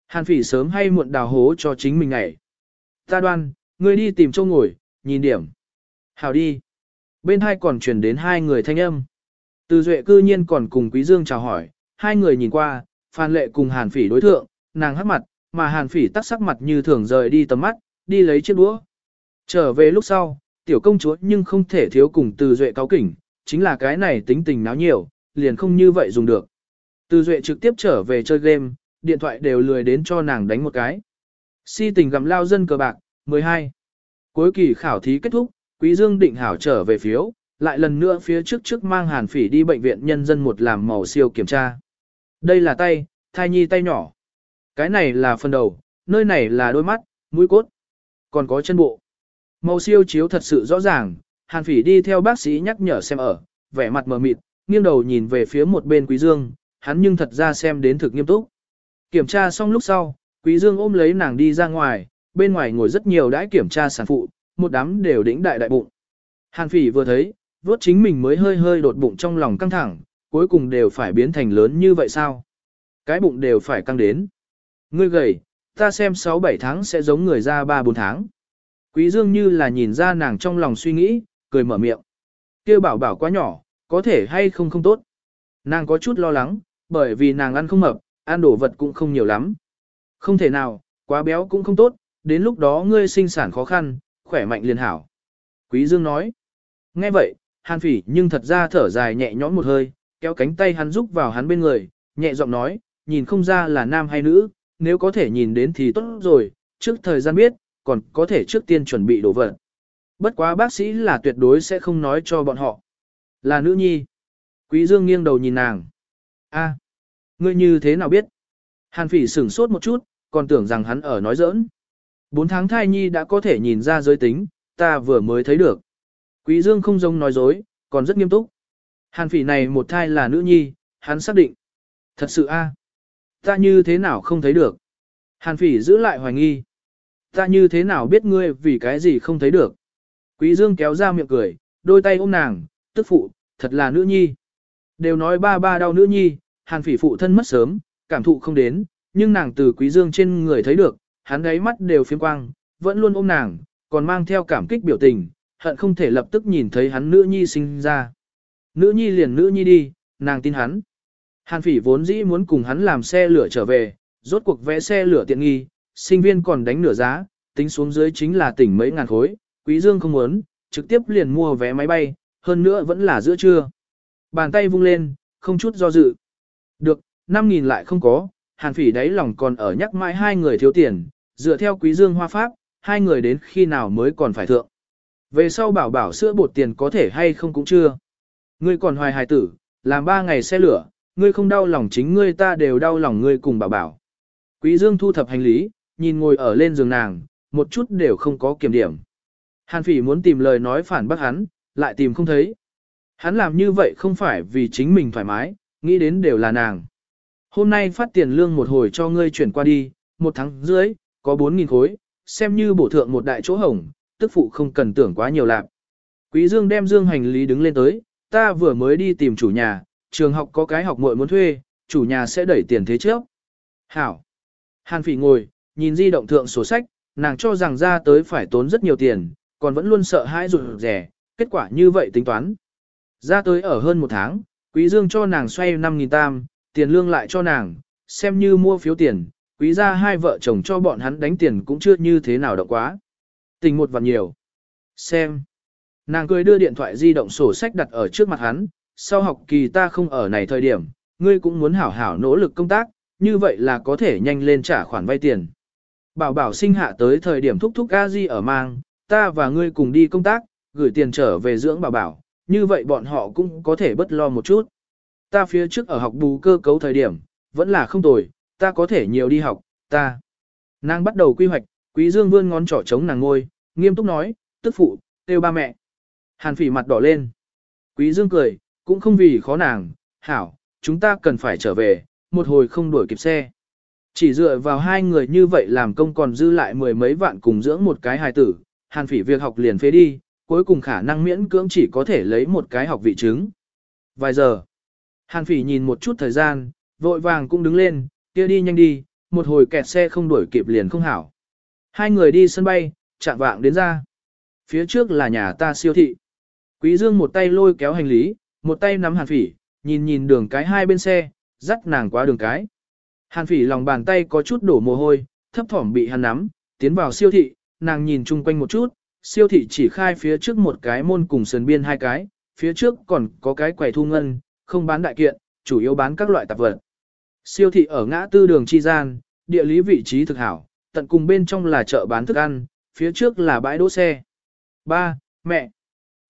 Hàn phỉ sớm hay muộn đào hố cho chính mình ngày. Ta đoan, ngươi đi tìm châu ngồi, nhìn điểm. Hào đi. Bên hai còn truyền đến hai người thanh âm. Từ duệ cư nhiên còn cùng Quý Dương chào hỏi, hai người nhìn qua, Phan Lệ cùng Hàn Phỉ đối thượng, nàng hắc mặt, mà Hàn Phỉ tắt sắc mặt như thường rời đi tầm mắt, đi lấy chiếc đũa. Trở về lúc sau, tiểu công chúa nhưng không thể thiếu cùng từ duệ cáo kỉnh, chính là cái này tính tình náo nhiều, liền không như vậy dùng được. Từ Duệ trực tiếp trở về chơi game, điện thoại đều lười đến cho nàng đánh một cái. Si tình gặm lao dân cờ bạc, 12. Cuối kỳ khảo thí kết thúc, Quý Dương định hảo trở về phiếu, lại lần nữa phía trước trước mang hàn phỉ đi bệnh viện nhân dân một làm màu siêu kiểm tra. Đây là tay, thai nhi tay nhỏ. Cái này là phần đầu, nơi này là đôi mắt, mũi cốt, còn có chân bộ. Màu siêu chiếu thật sự rõ ràng, hàn phỉ đi theo bác sĩ nhắc nhở xem ở, vẻ mặt mờ mịt, nghiêng đầu nhìn về phía một bên quý dương, hắn nhưng thật ra xem đến thực nghiêm túc. Kiểm tra xong lúc sau, quý dương ôm lấy nàng đi ra ngoài, bên ngoài ngồi rất nhiều đãi kiểm tra sản phụ, một đám đều đĩnh đại đại bụng. Hàn phỉ vừa thấy, vuốt chính mình mới hơi hơi đột bụng trong lòng căng thẳng, cuối cùng đều phải biến thành lớn như vậy sao? Cái bụng đều phải căng đến. Ngươi gầy, ta xem 6-7 tháng sẽ giống người ra 3-4 tháng. Quý Dương như là nhìn ra nàng trong lòng suy nghĩ, cười mở miệng. Kêu bảo bảo quá nhỏ, có thể hay không không tốt. Nàng có chút lo lắng, bởi vì nàng ăn không mập, ăn đồ vật cũng không nhiều lắm. Không thể nào, quá béo cũng không tốt, đến lúc đó ngươi sinh sản khó khăn, khỏe mạnh liền hảo. Quý Dương nói. Nghe vậy, Hàn Phỉ nhưng thật ra thở dài nhẹ nhõm một hơi, kéo cánh tay hắn rúc vào hắn bên người, nhẹ giọng nói, nhìn không ra là nam hay nữ, nếu có thể nhìn đến thì tốt rồi, trước thời gian biết, còn có thể trước tiên chuẩn bị đồ vật. Bất quá bác sĩ là tuyệt đối sẽ không nói cho bọn họ. Là nữ nhi. Quý Dương nghiêng đầu nhìn nàng. A, ngươi như thế nào biết? Hàn phỉ sửng sốt một chút, còn tưởng rằng hắn ở nói giỡn. Bốn tháng thai nhi đã có thể nhìn ra giới tính, ta vừa mới thấy được. Quý Dương không giống nói dối, còn rất nghiêm túc. Hàn phỉ này một thai là nữ nhi, hắn xác định. Thật sự a, Ta như thế nào không thấy được? Hàn phỉ giữ lại hoài nghi. Ta như thế nào biết ngươi vì cái gì không thấy được? Quý Dương kéo ra miệng cười, đôi tay ôm nàng, tức phụ, thật là nữ nhi. Đều nói ba ba đau nữ nhi, hàn phỉ phụ thân mất sớm, cảm thụ không đến, nhưng nàng từ quý dương trên người thấy được, hắn gáy mắt đều phiếm quang, vẫn luôn ôm nàng, còn mang theo cảm kích biểu tình, hận không thể lập tức nhìn thấy hắn nữ nhi sinh ra. Nữ nhi liền nữ nhi đi, nàng tin hắn. Hàn phỉ vốn dĩ muốn cùng hắn làm xe lửa trở về, rốt cuộc vẽ xe lửa tiện nghi, sinh viên còn đánh nửa giá, tính xuống dưới chính là tỉnh mấy ngàn khối, quý dương không muốn, trực tiếp liền mua vé máy bay, hơn nữa vẫn là giữa trưa. Bàn tay vung lên, không chút do dự. Được, 5.000 lại không có, hàn phỉ đáy lòng còn ở nhắc mãi hai người thiếu tiền, dựa theo quý dương hoa pháp, hai người đến khi nào mới còn phải thượng. Về sau bảo bảo sữa bột tiền có thể hay không cũng chưa. Ngươi còn hoài hài tử, làm ba ngày xe lửa, ngươi không đau lòng chính ngươi ta đều đau lòng ngươi cùng bảo bảo. Quý dương thu thập hành lý, nhìn ngồi ở lên giường nàng, một chút đều không có kiểm điểm. Hàn phỉ muốn tìm lời nói phản bác hắn, lại tìm không thấy. Hắn làm như vậy không phải vì chính mình thoải mái, nghĩ đến đều là nàng. Hôm nay phát tiền lương một hồi cho ngươi chuyển qua đi, một tháng dưới, có 4.000 khối, xem như bổ thượng một đại chỗ hồng, tức phụ không cần tưởng quá nhiều lạc. Quý Dương đem dương hành lý đứng lên tới, ta vừa mới đi tìm chủ nhà, trường học có cái học muội muốn thuê, chủ nhà sẽ đẩy tiền thế trước. Hảo. Hàn phỉ ngồi, nhìn di động thượng sổ sách, nàng cho rằng ra tới phải tốn rất nhiều tiền, còn vẫn luôn sợ hãi rụt rẻ, kết quả như vậy tính toán. Ra tới ở hơn một tháng, quý dương cho nàng xoay 5.000 tam, tiền lương lại cho nàng, xem như mua phiếu tiền, quý gia hai vợ chồng cho bọn hắn đánh tiền cũng chưa như thế nào động quá. Tình một vạn nhiều. Xem. Nàng cười đưa điện thoại di động sổ sách đặt ở trước mặt hắn, sau học kỳ ta không ở này thời điểm, ngươi cũng muốn hảo hảo nỗ lực công tác, như vậy là có thể nhanh lên trả khoản vay tiền. Bảo bảo sinh hạ tới thời điểm thúc thúc a di ở mang, ta và ngươi cùng đi công tác, gửi tiền trở về dưỡng bảo bảo, như vậy bọn họ cũng có thể bất lo một chút. Ta phía trước ở học bù cơ cấu thời điểm, vẫn là không tồi, ta có thể nhiều đi học, ta. Nàng bắt đầu quy hoạch, quý dương vươn ngón trỏ chống nàng ngôi, nghiêm túc nói, tức phụ, kêu ba mẹ. Hàn phỉ mặt đỏ lên. Quý dương cười, cũng không vì khó nàng, hảo, chúng ta cần phải trở về, một hồi không đuổi kịp xe. Chỉ dựa vào hai người như vậy làm công còn dư lại mười mấy vạn cùng dưỡng một cái hài tử, hàn phỉ việc học liền phế đi, cuối cùng khả năng miễn cưỡng chỉ có thể lấy một cái học vị chứng. Vài giờ, hàn phỉ nhìn một chút thời gian, vội vàng cũng đứng lên, kia đi nhanh đi, một hồi kẹt xe không đuổi kịp liền không hảo. Hai người đi sân bay, chạm vạng đến ra. Phía trước là nhà ta siêu thị. Quý Dương một tay lôi kéo hành lý, một tay nắm hàn phỉ, nhìn nhìn đường cái hai bên xe, dắt nàng qua đường cái. Hàn phỉ lòng bàn tay có chút đổ mồ hôi, thấp thỏm bị hắn nắm, tiến vào siêu thị, nàng nhìn chung quanh một chút, siêu thị chỉ khai phía trước một cái môn cùng sườn biên hai cái, phía trước còn có cái quầy thu ngân, không bán đại kiện, chủ yếu bán các loại tạp vật. Siêu thị ở ngã tư đường chi gian, địa lý vị trí thực hảo, tận cùng bên trong là chợ bán thức ăn, phía trước là bãi đỗ xe. Ba, mẹ.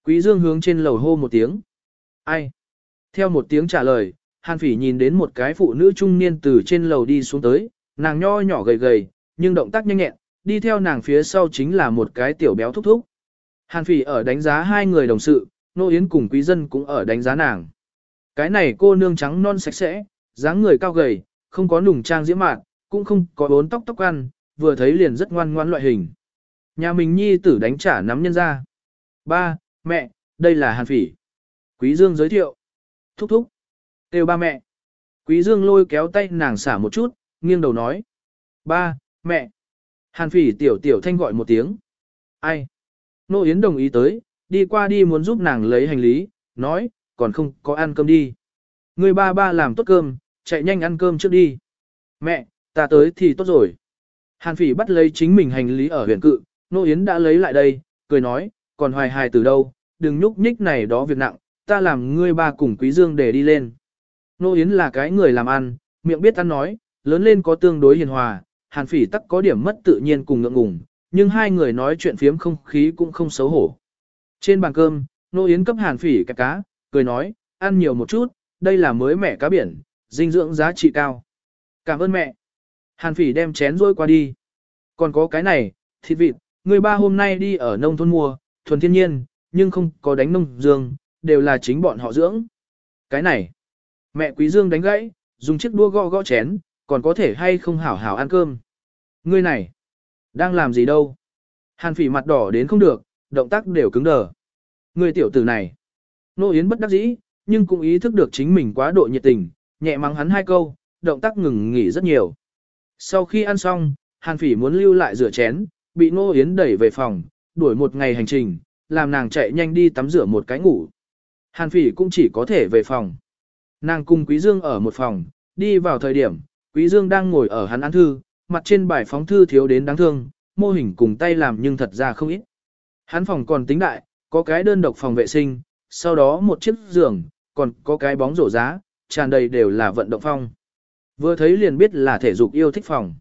Quý Dương hướng trên lầu hô một tiếng. Ai? Theo một tiếng trả lời, Hàn Phỉ nhìn đến một cái phụ nữ trung niên từ trên lầu đi xuống tới, nàng nho nhỏ gầy gầy, nhưng động tác nhanh nhẹn, đi theo nàng phía sau chính là một cái tiểu béo thúc thúc. Hàn Phỉ ở đánh giá hai người đồng sự, Nô Yến cùng quý dân cũng ở đánh giá nàng. Cái này cô nương trắng non sạch sẽ, dáng người cao gầy, không có nùng trang diễm mạn, cũng không có bốn tóc tóc ăn, vừa thấy liền rất ngoan ngoan loại hình. Nhà mình nhi tử đánh trả nắm nhân ra. Ba, mẹ, đây là Hàn Phỉ. Quý Dương giới thiệu. Thúc thúc. Têu ba mẹ. Quý Dương lôi kéo tay nàng xả một chút, nghiêng đầu nói. Ba, mẹ. Hàn Phỉ tiểu tiểu thanh gọi một tiếng. Ai? Nô Yến đồng ý tới, đi qua đi muốn giúp nàng lấy hành lý, nói, còn không có ăn cơm đi. Người ba ba làm tốt cơm, chạy nhanh ăn cơm trước đi. Mẹ, ta tới thì tốt rồi. Hàn phỉ bắt lấy chính mình hành lý ở huyện cự, Nô Yến đã lấy lại đây, cười nói, còn hoài hài từ đâu, đừng nhúc nhích này đó việc nặng, ta làm ngươi ba cùng quý dương để đi lên. Nô Yến là cái người làm ăn, miệng biết ăn nói, lớn lên có tương đối hiền hòa, hàn phỉ tắc có điểm mất tự nhiên cùng ngượng ngùng, nhưng hai người nói chuyện phiếm không khí cũng không xấu hổ. Trên bàn cơm, Nô Yến cấp hàn phỉ cái cá, cười nói, ăn nhiều một chút, đây là mới mẻ cá biển, dinh dưỡng giá trị cao. Cảm ơn mẹ. Hàn phỉ đem chén rôi qua đi. Còn có cái này, thịt vịt, người ba hôm nay đi ở nông thôn mua, thuần thiên nhiên, nhưng không có đánh nông dương, đều là chính bọn họ dưỡng. Cái này, mẹ quý dương đánh gãy, dùng chiếc đua gõ gõ chén, còn có thể hay không hảo hảo ăn cơm. Ngươi này, đang làm gì đâu? Hàn phỉ mặt đỏ đến không được, động tác đều cứng đờ. Ngươi tiểu tử này, nô yến bất đắc dĩ, nhưng cũng ý thức được chính mình quá độ nhiệt tình, nhẹ mắng hắn hai câu, động tác ngừng nghỉ rất nhiều. Sau khi ăn xong, Hàn Phỉ muốn lưu lại rửa chén, bị Ngô Yến đẩy về phòng, đuổi một ngày hành trình, làm nàng chạy nhanh đi tắm rửa một cái ngủ. Hàn Phỉ cũng chỉ có thể về phòng. Nàng cùng Quý Dương ở một phòng, đi vào thời điểm, Quý Dương đang ngồi ở hắn án thư, mặt trên bài phóng thư thiếu đến đáng thương, mô hình cùng tay làm nhưng thật ra không ít. Hắn phòng còn tính đại, có cái đơn độc phòng vệ sinh, sau đó một chiếc giường, còn có cái bóng rổ giá, tràn đầy đều là vận động phong. Vừa thấy liền biết là thể dục yêu thích phòng.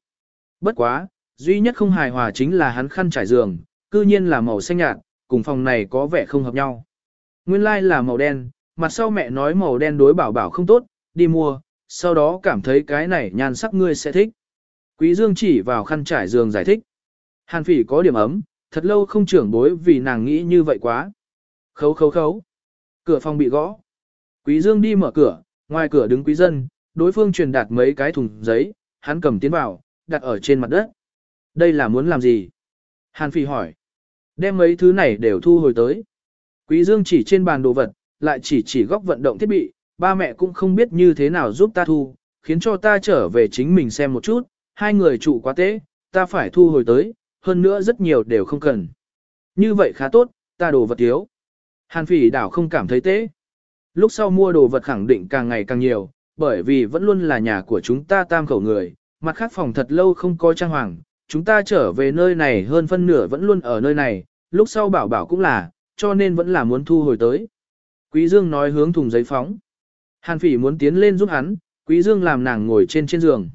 Bất quá, duy nhất không hài hòa chính là hắn khăn trải giường, cư nhiên là màu xanh nhạt, cùng phòng này có vẻ không hợp nhau. Nguyên lai like là màu đen, mặt sau mẹ nói màu đen đối bảo bảo không tốt, đi mua, sau đó cảm thấy cái này nhan sắc ngươi sẽ thích. Quý Dương chỉ vào khăn trải giường giải thích. Hàn phỉ có điểm ấm, thật lâu không trưởng bối vì nàng nghĩ như vậy quá. Khấu khấu khấu. Cửa phòng bị gõ. Quý Dương đi mở cửa, ngoài cửa đứng quý dân, đối phương truyền đạt mấy cái thùng giấy, hắn cầm tiến vào, đặt ở trên mặt đất. Đây là muốn làm gì? Hàn Phi hỏi. Đem mấy thứ này đều thu hồi tới. Quý Dương chỉ trên bàn đồ vật, lại chỉ chỉ góc vận động thiết bị, ba mẹ cũng không biết như thế nào giúp ta thu, khiến cho ta trở về chính mình xem một chút, hai người trụ quá tế, ta phải thu hồi tới, hơn nữa rất nhiều đều không cần. Như vậy khá tốt, ta đồ vật thiếu. Hàn phỉ đảo không cảm thấy tế. Lúc sau mua đồ vật khẳng định càng ngày càng nhiều, bởi vì vẫn luôn là nhà của chúng ta tam khẩu người, mặt khác phòng thật lâu không có trang hoàng, chúng ta trở về nơi này hơn phân nửa vẫn luôn ở nơi này, lúc sau bảo bảo cũng là, cho nên vẫn là muốn thu hồi tới. Quý Dương nói hướng thùng giấy phóng. Hàn phỉ muốn tiến lên giúp hắn, Quý Dương làm nàng ngồi trên trên giường.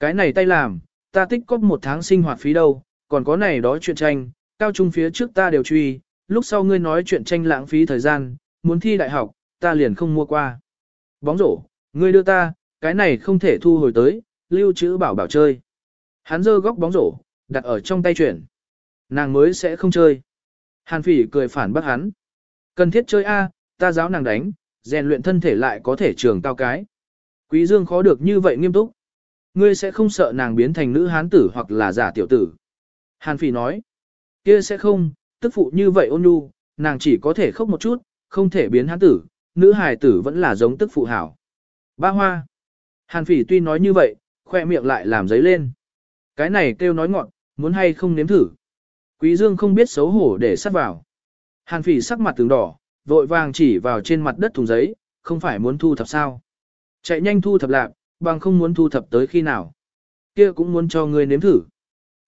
Cái này tay làm, ta tích cóp một tháng sinh hoạt phí đâu, còn có này đó chuyện tranh, cao trung phía trước ta đều truy, lúc sau ngươi nói chuyện tranh lãng phí thời gian, muốn thi đại học, ta liền không mua qua. Bóng rổ, ngươi đưa ta, cái này không thể thu hồi tới, lưu trữ bảo bảo chơi. Hắn giơ góc bóng rổ, đặt ở trong tay chuyển. Nàng mới sẽ không chơi. Hàn phỉ cười phản bác hắn. Cần thiết chơi A, ta giáo nàng đánh, rèn luyện thân thể lại có thể trường cao cái. Quý dương khó được như vậy nghiêm túc. Ngươi sẽ không sợ nàng biến thành nữ hán tử hoặc là giả tiểu tử. Hàn phỉ nói. kia sẽ không, tức phụ như vậy ôn nhu, nàng chỉ có thể khóc một chút, không thể biến hán tử, nữ hài tử vẫn là giống tức phụ hảo. Ba hoa. Hàn phỉ tuy nói như vậy, khoe miệng lại làm giấy lên. Cái này kêu nói ngọn, muốn hay không nếm thử. Quý Dương không biết xấu hổ để sát vào. Hàn phỉ sắc mặt tướng đỏ, vội vàng chỉ vào trên mặt đất thùng giấy, không phải muốn thu thập sao. Chạy nhanh thu thập lạc, bằng không muốn thu thập tới khi nào. Kia cũng muốn cho ngươi nếm thử.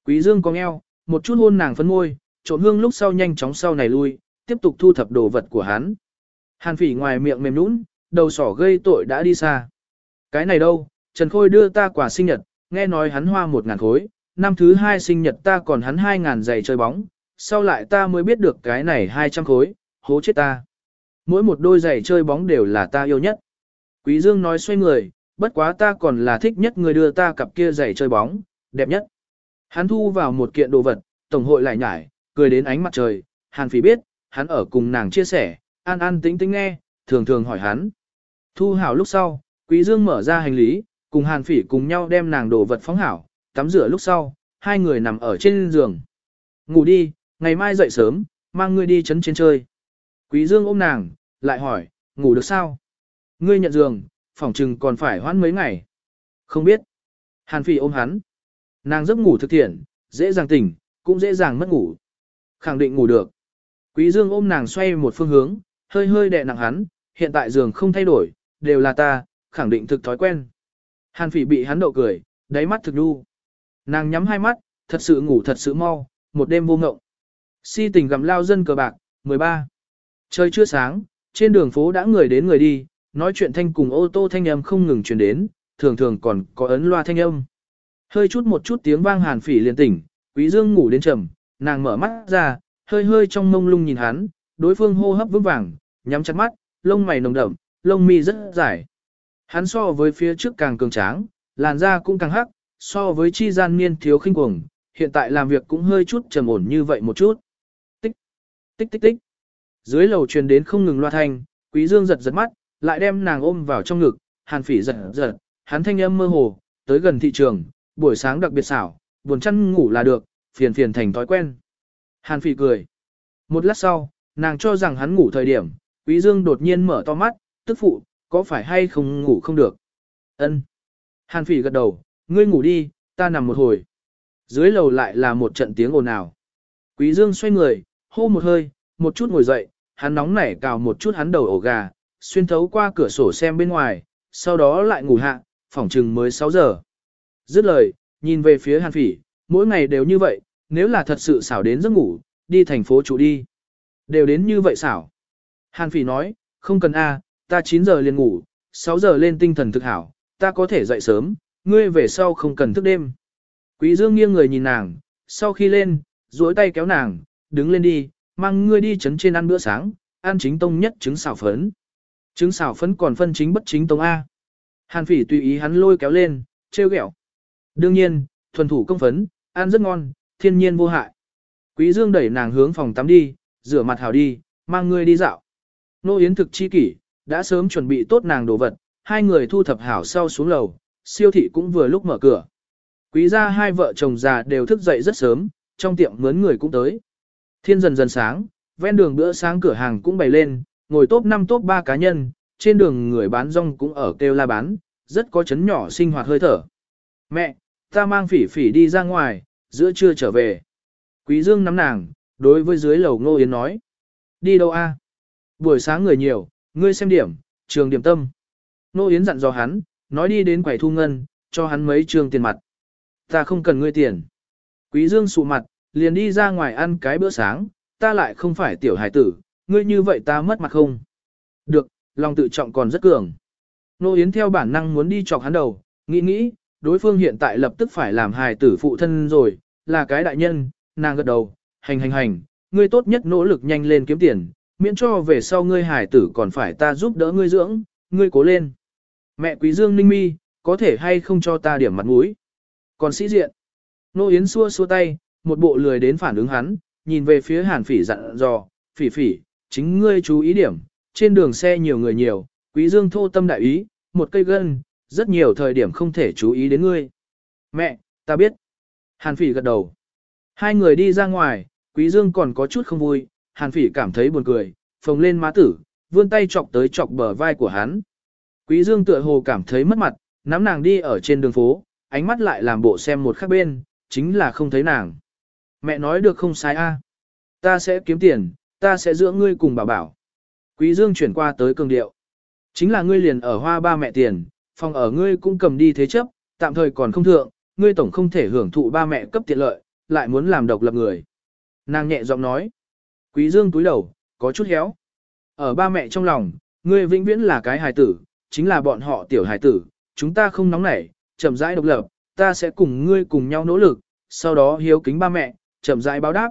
Quý Dương cong eo, một chút hôn nàng phấn môi, trộn hương lúc sau nhanh chóng sau này lui, tiếp tục thu thập đồ vật của hắn. Hàn phỉ ngoài miệng mềm nũng, đầu sỏ gây tội đã đi xa. Cái này đâu, Trần Khôi đưa ta quà sinh nhật, nghe nói hắn hoa một ngàn khối, năm thứ hai sinh nhật ta còn hắn hai ngàn giày chơi bóng, sau lại ta mới biết được cái này hai trăm khối, hố chết ta. Mỗi một đôi giày chơi bóng đều là ta yêu nhất. Quý Dương nói xoay người, bất quá ta còn là thích nhất người đưa ta cặp kia giày chơi bóng, đẹp nhất. Hắn thu vào một kiện đồ vật, tổng hội lại nhải, cười đến ánh mặt trời, Hàn Phỉ biết, hắn ở cùng nàng chia sẻ, an an tĩnh tĩnh nghe, thường thường hỏi hắn. Thu hảo lúc sau, Quý Dương mở ra hành lý, cùng Hàn Phỉ cùng nhau đem nàng đồ vật phóng hảo, tắm rửa lúc sau, hai người nằm ở trên giường. Ngủ đi, ngày mai dậy sớm, mang ngươi đi chấn trên chơi. Quý Dương ôm nàng, lại hỏi, ngủ được sao? Ngươi nhận giường, phòng trừng còn phải hoãn mấy ngày. Không biết. Hàn Phỉ ôm hắn. Nàng giấc ngủ thực thiện, dễ dàng tỉnh, cũng dễ dàng mất ngủ. Khẳng định ngủ được. Quý Dương ôm nàng xoay một phương hướng, hơi hơi đè nặng hắn, hiện tại giường không thay đổi, đều là ta, khẳng định thực thói quen. Hàn phỉ bị hắn đậu cười, đáy mắt thực đu. Nàng nhắm hai mắt, thật sự ngủ thật sự mau, một đêm vô ngộng. Si tình gặm lao dân cờ bạc, 13. Trời chưa sáng, trên đường phố đã người đến người đi, nói chuyện thanh cùng ô tô thanh âm không ngừng truyền đến, thường thường còn có ấn loa thanh âm. Hơi chút một chút tiếng vang hàn phỉ liền tỉnh, quý dương ngủ đến trầm, nàng mở mắt ra, hơi hơi trong mông lung nhìn hắn, đối phương hô hấp vững vàng, nhắm chặt mắt, lông mày nồng đậm, lông mi rất dài. Hắn so với phía trước càng cường tráng, làn da cũng càng hắc, so với chi gian niên thiếu khinh cuồng, hiện tại làm việc cũng hơi chút trầm ổn như vậy một chút. Tích, tích tích tích. Dưới lầu truyền đến không ngừng loa thanh, Quý Dương giật giật mắt, lại đem nàng ôm vào trong ngực, Hàn Phỉ giật giật, hắn thanh âm mơ hồ, tới gần thị trường, buổi sáng đặc biệt xảo, buồn chăn ngủ là được, phiền phiền thành thói quen. Hàn Phỉ cười. Một lát sau, nàng cho rằng hắn ngủ thời điểm, Quý Dương đột nhiên mở to mắt, tức phụ, có phải hay không ngủ không được? Ân. Hàn Phỉ gật đầu, ngươi ngủ đi, ta nằm một hồi. Dưới lầu lại là một trận tiếng ồn ào. Quý Dương xoay người, hô một hơi, một chút ngồi dậy, hắn nóng nảy cào một chút hắn đầu ổ gà, xuyên thấu qua cửa sổ xem bên ngoài, sau đó lại ngủ hạ, phỏng chừng mới 6 giờ. Dứt lời, nhìn về phía Hàn Phỉ, mỗi ngày đều như vậy, nếu là thật sự xảo đến giấc ngủ, đi thành phố chủ đi. Đều đến như vậy xảo. Hàn Phỉ nói, không cần a, ta 9 giờ liền ngủ, 6 giờ lên tinh thần thực hảo, ta có thể dậy sớm, ngươi về sau không cần thức đêm. Quý Dương nghiêng người nhìn nàng, sau khi lên, duỗi tay kéo nàng, đứng lên đi, mang ngươi đi chấn trên ăn bữa sáng, ăn chính tông nhất trứng xào phấn. Trứng xào phấn còn phân chính bất chính tông A. Hàn phỉ tùy ý hắn lôi kéo lên, treo gẹo. Đương nhiên, thuần thủ công phấn, ăn rất ngon, thiên nhiên vô hại. Quý Dương đẩy nàng hướng phòng tắm đi, rửa mặt hảo đi, mang ngươi đi dạo. Nô Yến thực chi kỷ, đã sớm chuẩn bị tốt nàng đồ vật, hai người thu thập hảo sau xuống lầu, siêu thị cũng vừa lúc mở cửa. Quý gia hai vợ chồng già đều thức dậy rất sớm, trong tiệm mướn người cũng tới. Thiên dần dần sáng, ven đường bữa sáng cửa hàng cũng bày lên, ngồi top 5 top 3 cá nhân, trên đường người bán rong cũng ở kêu la bán, rất có chấn nhỏ sinh hoạt hơi thở. Mẹ, ta mang phỉ phỉ đi ra ngoài, giữa trưa trở về. Quý dương nắm nàng, đối với dưới lầu ngô yến nói. Đi đâu a? Buổi sáng người nhiều, ngươi xem điểm, trường điểm tâm. Nô Yến dặn dò hắn, nói đi đến quầy thu ngân, cho hắn mấy trường tiền mặt. Ta không cần ngươi tiền. Quý Dương sụ mặt, liền đi ra ngoài ăn cái bữa sáng, ta lại không phải tiểu hải tử, ngươi như vậy ta mất mặt không? Được, lòng tự trọng còn rất cường. Nô Yến theo bản năng muốn đi chọc hắn đầu, nghĩ nghĩ, đối phương hiện tại lập tức phải làm hài tử phụ thân rồi, là cái đại nhân, nàng gật đầu, hành hành hành, ngươi tốt nhất nỗ lực nhanh lên kiếm tiền, miễn cho về sau ngươi hải tử còn phải ta giúp đỡ ngươi dưỡng, ngươi cố lên. Mẹ quý dương ninh mi, có thể hay không cho ta điểm mặt mũi. Còn sĩ diện. Nô Yến xua xua tay, một bộ lười đến phản ứng hắn, nhìn về phía hàn phỉ dặn dò, phỉ phỉ, chính ngươi chú ý điểm, trên đường xe nhiều người nhiều, quý dương thô tâm đại ý, một cây gân, rất nhiều thời điểm không thể chú ý đến ngươi. Mẹ, ta biết. Hàn phỉ gật đầu. Hai người đi ra ngoài, quý dương còn có chút không vui, hàn phỉ cảm thấy buồn cười, phồng lên má tử, vươn tay chọc tới chọc bờ vai của hắn. Quý dương tựa hồ cảm thấy mất mặt, nắm nàng đi ở trên đường phố, ánh mắt lại làm bộ xem một khác bên, chính là không thấy nàng. Mẹ nói được không sai a, Ta sẽ kiếm tiền, ta sẽ dưỡng ngươi cùng bảo bảo. Quý dương chuyển qua tới cường điệu. Chính là ngươi liền ở hoa ba mẹ tiền, phòng ở ngươi cũng cầm đi thế chấp, tạm thời còn không thượng, ngươi tổng không thể hưởng thụ ba mẹ cấp tiện lợi, lại muốn làm độc lập người. Nàng nhẹ giọng nói. Quý dương túi đầu, có chút héo. Ở ba mẹ trong lòng, ngươi vĩnh viễn là cái hài tử, chính là bọn họ tiểu hài tử, chúng ta không nóng nảy, chậm rãi độc lập, ta sẽ cùng ngươi cùng nhau nỗ lực, sau đó hiếu kính ba mẹ, chậm rãi báo đáp.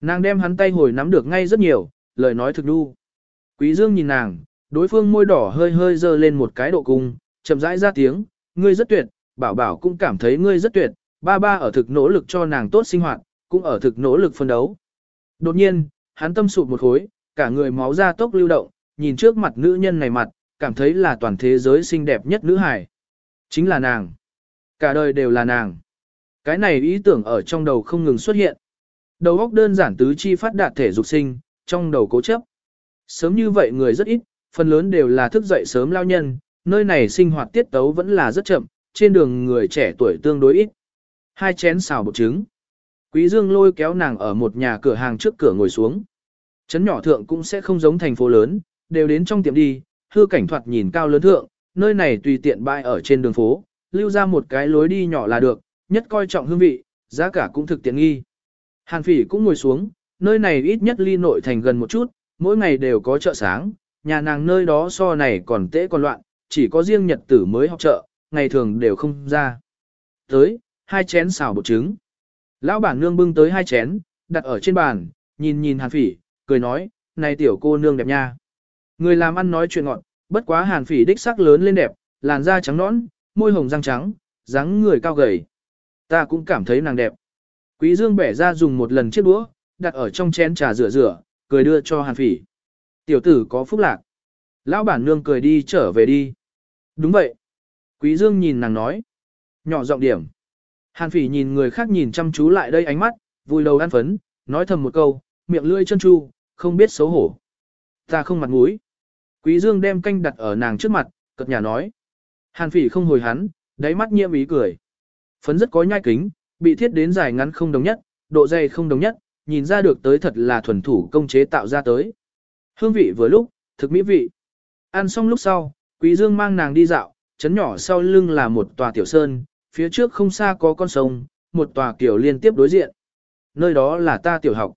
Nàng đem hắn tay hồi nắm được ngay rất nhiều, lời nói thực đu. Quý Dương nhìn nàng, đối phương môi đỏ hơi hơi dơ lên một cái độ cung, chậm rãi ra tiếng, ngươi rất tuyệt, bảo bảo cũng cảm thấy ngươi rất tuyệt, ba ba ở thực nỗ lực cho nàng tốt sinh hoạt, cũng ở thực nỗ lực phân đấu. Đột nhiên, hắn tâm sụt một khối, cả người máu ra tốc lưu động, nhìn trước mặt nữ nhân này mặt, cảm thấy là toàn thế giới xinh đẹp nhất nữ hải. Chính là nàng. Cả đời đều là nàng. Cái này ý tưởng ở trong đầu không ngừng xuất hiện. Đầu óc đơn giản tứ chi phát đạt thể dục sinh, trong đầu cố chấp. Sớm như vậy người rất ít, phần lớn đều là thức dậy sớm lao nhân, nơi này sinh hoạt tiết tấu vẫn là rất chậm, trên đường người trẻ tuổi tương đối ít. Hai chén xào bột trứng. Quý Dương lôi kéo nàng ở một nhà cửa hàng trước cửa ngồi xuống. Trấn nhỏ thượng cũng sẽ không giống thành phố lớn, đều đến trong tiệm đi, hư cảnh thoạt nhìn cao lớn thượng, nơi này tùy tiện bãi ở trên đường phố, lưu ra một cái lối đi nhỏ là được, nhất coi trọng hương vị, giá cả cũng thực tiện nghi. Hàn phỉ cũng ngồi xuống, nơi này ít nhất ly nội thành gần một chút, mỗi ngày đều có chợ sáng, nhà nàng nơi đó so này còn tễ còn loạn, chỉ có riêng nhật tử mới học chợ, ngày thường đều không ra. Tới, hai chén xào bột trứng. Lão bản nương bưng tới hai chén, đặt ở trên bàn, nhìn nhìn hàn phỉ, cười nói, này tiểu cô nương đẹp nha. Người làm ăn nói chuyện ngọn, bất quá hàn phỉ đích sắc lớn lên đẹp, làn da trắng nõn, môi hồng răng trắng, dáng người cao gầy. Ta cũng cảm thấy nàng đẹp. Quý Dương bẻ ra dùng một lần chiếc đũa, đặt ở trong chén trà rửa rửa, cười đưa cho hàn phỉ. Tiểu tử có phúc lạc. Lão bản nương cười đi trở về đi. Đúng vậy. Quý Dương nhìn nàng nói. Nhỏ giọng điểm. Hàn phỉ nhìn người khác nhìn chăm chú lại đây ánh mắt, vui đầu ăn phấn, nói thầm một câu, miệng lưỡi chân chu, không biết xấu hổ. Ta không mặt mũi. Quý Dương đem canh đặt ở nàng trước mặt, cật nhà nói. Hàn phỉ không hồi hắn, đáy mắt nhiễm ý cười. Phấn rất có nhai kính, bị thiết đến dài ngắn không đồng nhất, độ dày không đồng nhất, nhìn ra được tới thật là thuần thủ công chế tạo ra tới. Hương vị vừa lúc, thực mỹ vị. Ăn xong lúc sau, Quý Dương mang nàng đi dạo, chấn nhỏ sau lưng là một tòa tiểu sơn, phía trước không xa có con sông, một tòa kiểu liên tiếp đối diện. Nơi đó là ta tiểu học.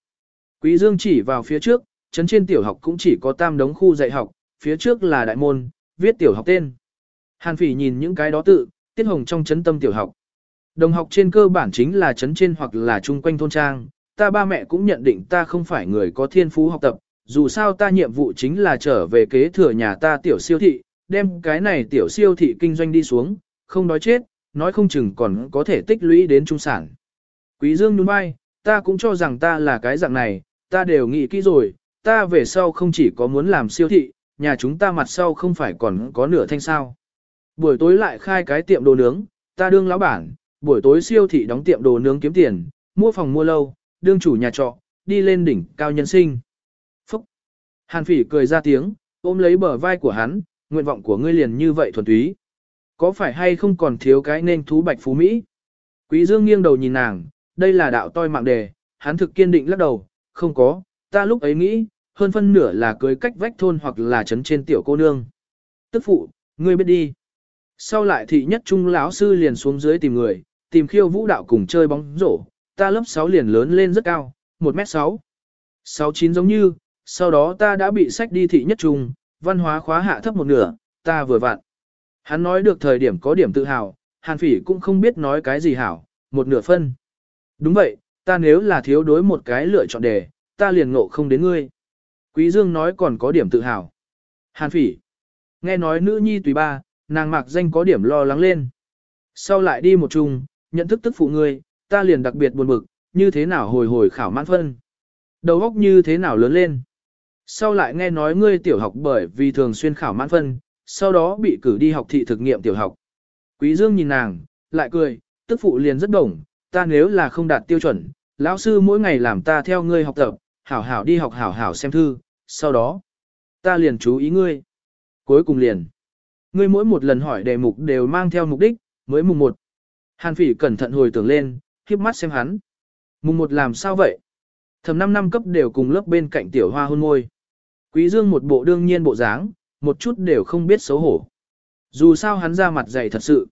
Quý Dương chỉ vào phía trước, chấn trên tiểu học cũng chỉ có tam đống khu dạy học, phía trước là đại môn, viết tiểu học tên. Hàn phỉ nhìn những cái đó tự, tiết hồng trong chấn tâm tiểu học. Đồng học trên cơ bản chính là chấn trên hoặc là chung quanh thôn trang, ta ba mẹ cũng nhận định ta không phải người có thiên phú học tập, dù sao ta nhiệm vụ chính là trở về kế thừa nhà ta tiểu siêu thị, đem cái này tiểu siêu thị kinh doanh đi xuống, không đói chết, nói không chừng còn có thể tích lũy đến trung sản. Quý Dương nhún vai, ta cũng cho rằng ta là cái dạng này, ta đều nghĩ kỹ rồi, ta về sau không chỉ có muốn làm siêu thị, nhà chúng ta mặt sau không phải còn có nửa thanh sao. Buổi tối lại khai cái tiệm đồ nướng, ta đương lão bản, buổi tối siêu thị đóng tiệm đồ nướng kiếm tiền, mua phòng mua lâu, đương chủ nhà trọ, đi lên đỉnh cao nhân sinh. Phúc! Hàn phỉ cười ra tiếng, ôm lấy bờ vai của hắn, nguyện vọng của ngươi liền như vậy thuần túy. Có phải hay không còn thiếu cái nên thú bạch phú Mỹ? Quý Dương nghiêng đầu nhìn nàng, đây là đạo toi mạng đề, hắn thực kiên định lắc đầu, không có, ta lúc ấy nghĩ, hơn phân nửa là cưới cách vách thôn hoặc là trấn trên tiểu cô nương. Tức phụ, ngươi biết đi. Sau lại thị nhất trung lão sư liền xuống dưới tìm người, tìm khiêu vũ đạo cùng chơi bóng rổ, ta lớp 6 liền lớn lên rất cao, 1m6. 69 giống như, sau đó ta đã bị sách đi thị nhất trung, văn hóa khóa hạ thấp một nửa, ta vừa vặn. Hắn nói được thời điểm có điểm tự hào, Hàn Phỉ cũng không biết nói cái gì hảo, một nửa phân. Đúng vậy, ta nếu là thiếu đối một cái lựa chọn đề, ta liền ngộ không đến ngươi. Quý Dương nói còn có điểm tự hào. Hàn Phỉ. Nghe nói nữ nhi tùy ba, nàng mặc danh có điểm lo lắng lên. Sau lại đi một chung, nhận thức tức phụ ngươi, ta liền đặc biệt buồn bực, như thế nào hồi hồi khảo mãn phân. Đầu óc như thế nào lớn lên. Sau lại nghe nói ngươi tiểu học bởi vì thường xuyên khảo mãn phân, sau đó bị cử đi học thị thực nghiệm tiểu học. Quý Dương nhìn nàng, lại cười, tức phụ liền rất đồng, ta nếu là không đạt tiêu chuẩn, lão sư mỗi ngày làm ta theo ngươi học tập, hảo hảo đi học hảo hảo xem thư, sau đó, ta liền chú ý ngươi. Cuối cùng liền, ngươi mỗi một lần hỏi đề mục đều mang theo mục đích, mới mùng một. Hàn phỉ cẩn thận hồi tưởng lên, khiếp mắt xem hắn. Mùng một làm sao vậy? Thầm 5 năm cấp đều cùng lớp bên cạnh tiểu hoa hôn môi. Quý dương một bộ đương nhiên bộ dáng, một chút đều không biết xấu hổ. Dù sao hắn ra mặt dày thật sự.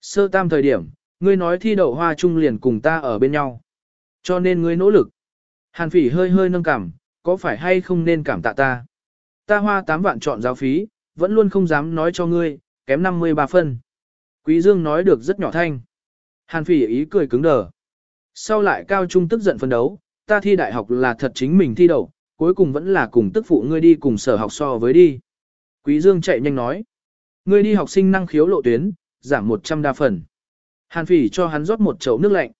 Sơ tam thời điểm, ngươi nói thi đậu hoa trung liền cùng ta ở bên nhau. Cho nên ngươi nỗ lực. Hàn phỉ hơi hơi nâng cảm, có phải hay không nên cảm tạ ta? ta hoa 8 vạn chọn giáo phí, vẫn luôn không dám nói cho ngươi, kém 53 phân. Quý Dương nói được rất nhỏ thanh. Hàn phỉ ý cười cứng đờ. Sau lại cao trung tức giận phân đấu, ta thi đại học là thật chính mình thi đậu, cuối cùng vẫn là cùng tức phụ ngươi đi cùng sở học so với đi. Quý Dương chạy nhanh nói. Ngươi đi học sinh năng khiếu lộ tuyến, giảm 100 đa phần. Hàn phỉ cho hắn rót một chậu nước lạnh.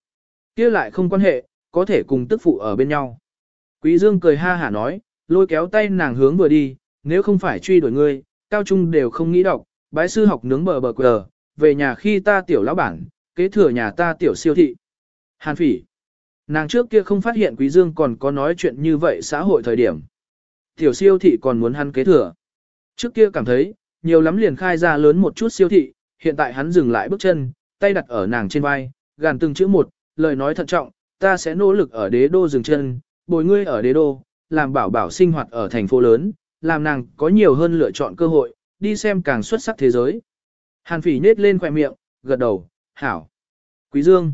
kia lại không quan hệ, có thể cùng tức phụ ở bên nhau. Quý Dương cười ha hả nói, lôi kéo tay nàng hướng vừa đi, nếu không phải truy đuổi ngươi, cao trung đều không nghĩ đọc, bái sư học nướng bờ bờ quờ, về nhà khi ta tiểu lão bản, kế thừa nhà ta tiểu siêu thị. Hàn phỉ. Nàng trước kia không phát hiện Quý Dương còn có nói chuyện như vậy xã hội thời điểm. Tiểu siêu thị còn muốn hắn kế thừa. Trước kia cảm thấy, nhiều lắm liền khai ra lớn một chút siêu thị, hiện tại hắn dừng lại bước chân, tay đặt ở nàng trên vai, gàn từng chữ một, lời nói thận trọng, ta sẽ nỗ lực ở đế đô dừng chân, bồi ngươi ở đế đô, làm bảo bảo sinh hoạt ở thành phố lớn, làm nàng có nhiều hơn lựa chọn cơ hội, đi xem càng xuất sắc thế giới. Hàn phỉ nết lên khỏe miệng, gật đầu, hảo. Quý Dương.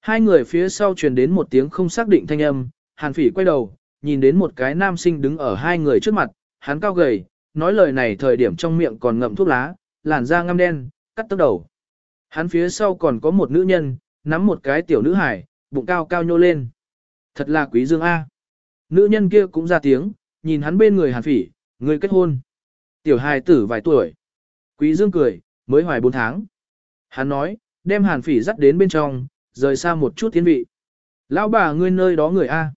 Hai người phía sau truyền đến một tiếng không xác định thanh âm, hàn phỉ quay đầu, nhìn đến một cái nam sinh đứng ở hai người trước mặt, hắn cao gầy, nói lời này thời điểm trong miệng còn ngậm thuốc lá, làn da ngăm đen, cắt tóc đầu. Hắn phía sau còn có một nữ nhân, nắm một cái tiểu nữ hải, bụng cao cao nhô lên. Thật là quý dương A. Nữ nhân kia cũng ra tiếng, nhìn hắn bên người hàn phỉ, người kết hôn. Tiểu hài tử vài tuổi. Quý dương cười, mới hoài 4 tháng. Hắn nói, đem hàn phỉ dắt đến bên trong, rời xa một chút tiến vị. Lão bà ngươi nơi đó người A.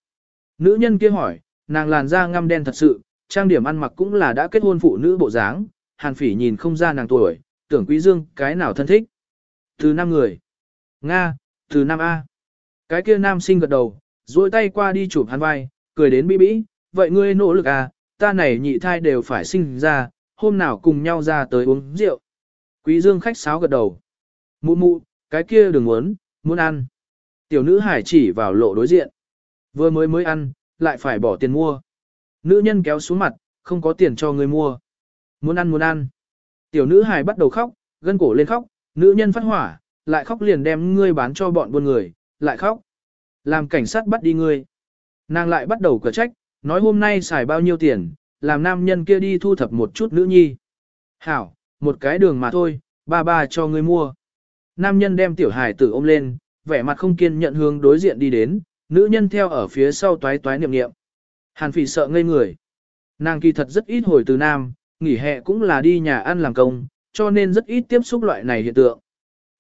Nữ nhân kia hỏi, nàng làn da ngăm đen thật sự, trang điểm ăn mặc cũng là đã kết hôn phụ nữ bộ dáng, hàn phỉ nhìn không ra nàng tuổi, tưởng quý dương cái nào thân thích. Từ năm người. Nga, từ năm A. Cái kia nam sinh gật đầu, duỗi tay qua đi chụp hắn vai, cười đến bí bí, vậy ngươi nỗ lực à, ta này nhị thai đều phải sinh ra, hôm nào cùng nhau ra tới uống rượu. Quý dương khách sáo gật đầu. Mụ mụ, cái kia đừng muốn, muốn ăn. Tiểu nữ hải chỉ vào lộ đối diện. Vừa mới mới ăn, lại phải bỏ tiền mua. Nữ nhân kéo xuống mặt, không có tiền cho người mua. Muốn ăn muốn ăn. Tiểu nữ hải bắt đầu khóc, gân cổ lên khóc, nữ nhân phát hỏa, lại khóc liền đem ngươi bán cho bọn buôn người, lại khóc. Làm cảnh sát bắt đi ngươi. Nàng lại bắt đầu cửa trách, nói hôm nay xài bao nhiêu tiền, làm nam nhân kia đi thu thập một chút nữ nhi. Hảo, một cái đường mà thôi, ba ba cho ngươi mua. Nam nhân đem tiểu hài tử ôm lên, vẻ mặt không kiên nhận hướng đối diện đi đến, nữ nhân theo ở phía sau toái toái niệm niệm. Hàn phỉ sợ ngây người. Nàng kỳ thật rất ít hồi từ nam, nghỉ hè cũng là đi nhà ăn làm công, cho nên rất ít tiếp xúc loại này hiện tượng.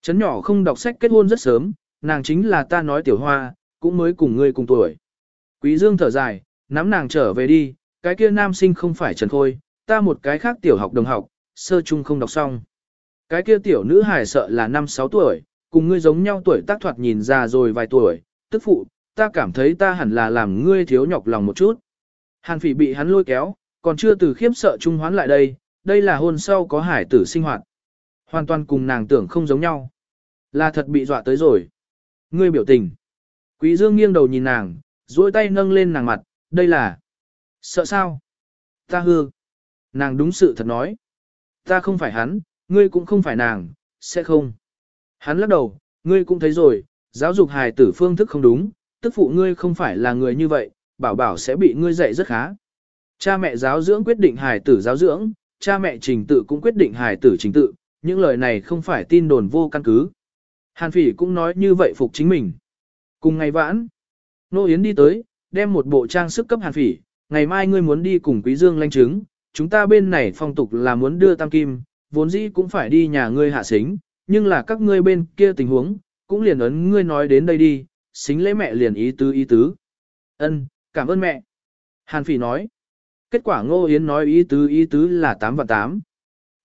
Chấn nhỏ không đọc sách kết hôn rất sớm, nàng chính là ta nói tiểu hoa, cũng mới cùng ngươi cùng tuổi. Quý Dương thở dài, nắm nàng trở về đi, cái kia nam sinh không phải Trần Khôi, ta một cái khác tiểu học đồng học, sơ trung không đọc xong. Cái kia tiểu nữ hài sợ là 5-6 tuổi, cùng ngươi giống nhau tuổi tác thoạt nhìn già rồi vài tuổi, tức phụ, ta cảm thấy ta hẳn là làm ngươi thiếu nhọc lòng một chút. Hàn phỉ bị hắn lôi kéo, còn chưa từ khiếp sợ trung hoán lại đây, đây là hôn sau có hải tử sinh hoạt. Hoàn toàn cùng nàng tưởng không giống nhau. Là thật bị dọa tới rồi. Ngươi biểu tình. Quý Dương nghiêng đầu nhìn nàng, duỗi tay nâng lên nàng mặt, đây là... Sợ sao? Ta hư. Nàng đúng sự thật nói. Ta không phải hắn, ngươi cũng không phải nàng, sẽ không. Hắn lắc đầu, ngươi cũng thấy rồi, giáo dục hài tử phương thức không đúng, tức phụ ngươi không phải là người như vậy, bảo bảo sẽ bị ngươi dạy rất khá. Cha mẹ giáo dưỡng quyết định hài tử giáo dưỡng, cha mẹ trình tự cũng quyết định hài tử trình tự, những lời này không phải tin đồn vô căn cứ. Hàn phỉ cũng nói như vậy phục chính mình. Cùng ngày vãn, Nô Yến đi tới, đem một bộ trang sức cấp hàn phỉ, ngày mai ngươi muốn đi cùng Quý Dương lanh chứng, chúng ta bên này phong tục là muốn đưa tam kim, vốn dĩ cũng phải đi nhà ngươi hạ xính, nhưng là các ngươi bên kia tình huống, cũng liền ấn ngươi nói đến đây đi, xính lễ mẹ liền ý tứ ý tứ. Ân, cảm ơn mẹ. Hàn phỉ nói. Kết quả Ngô Yến nói ý tứ ý tứ là 8 và 8.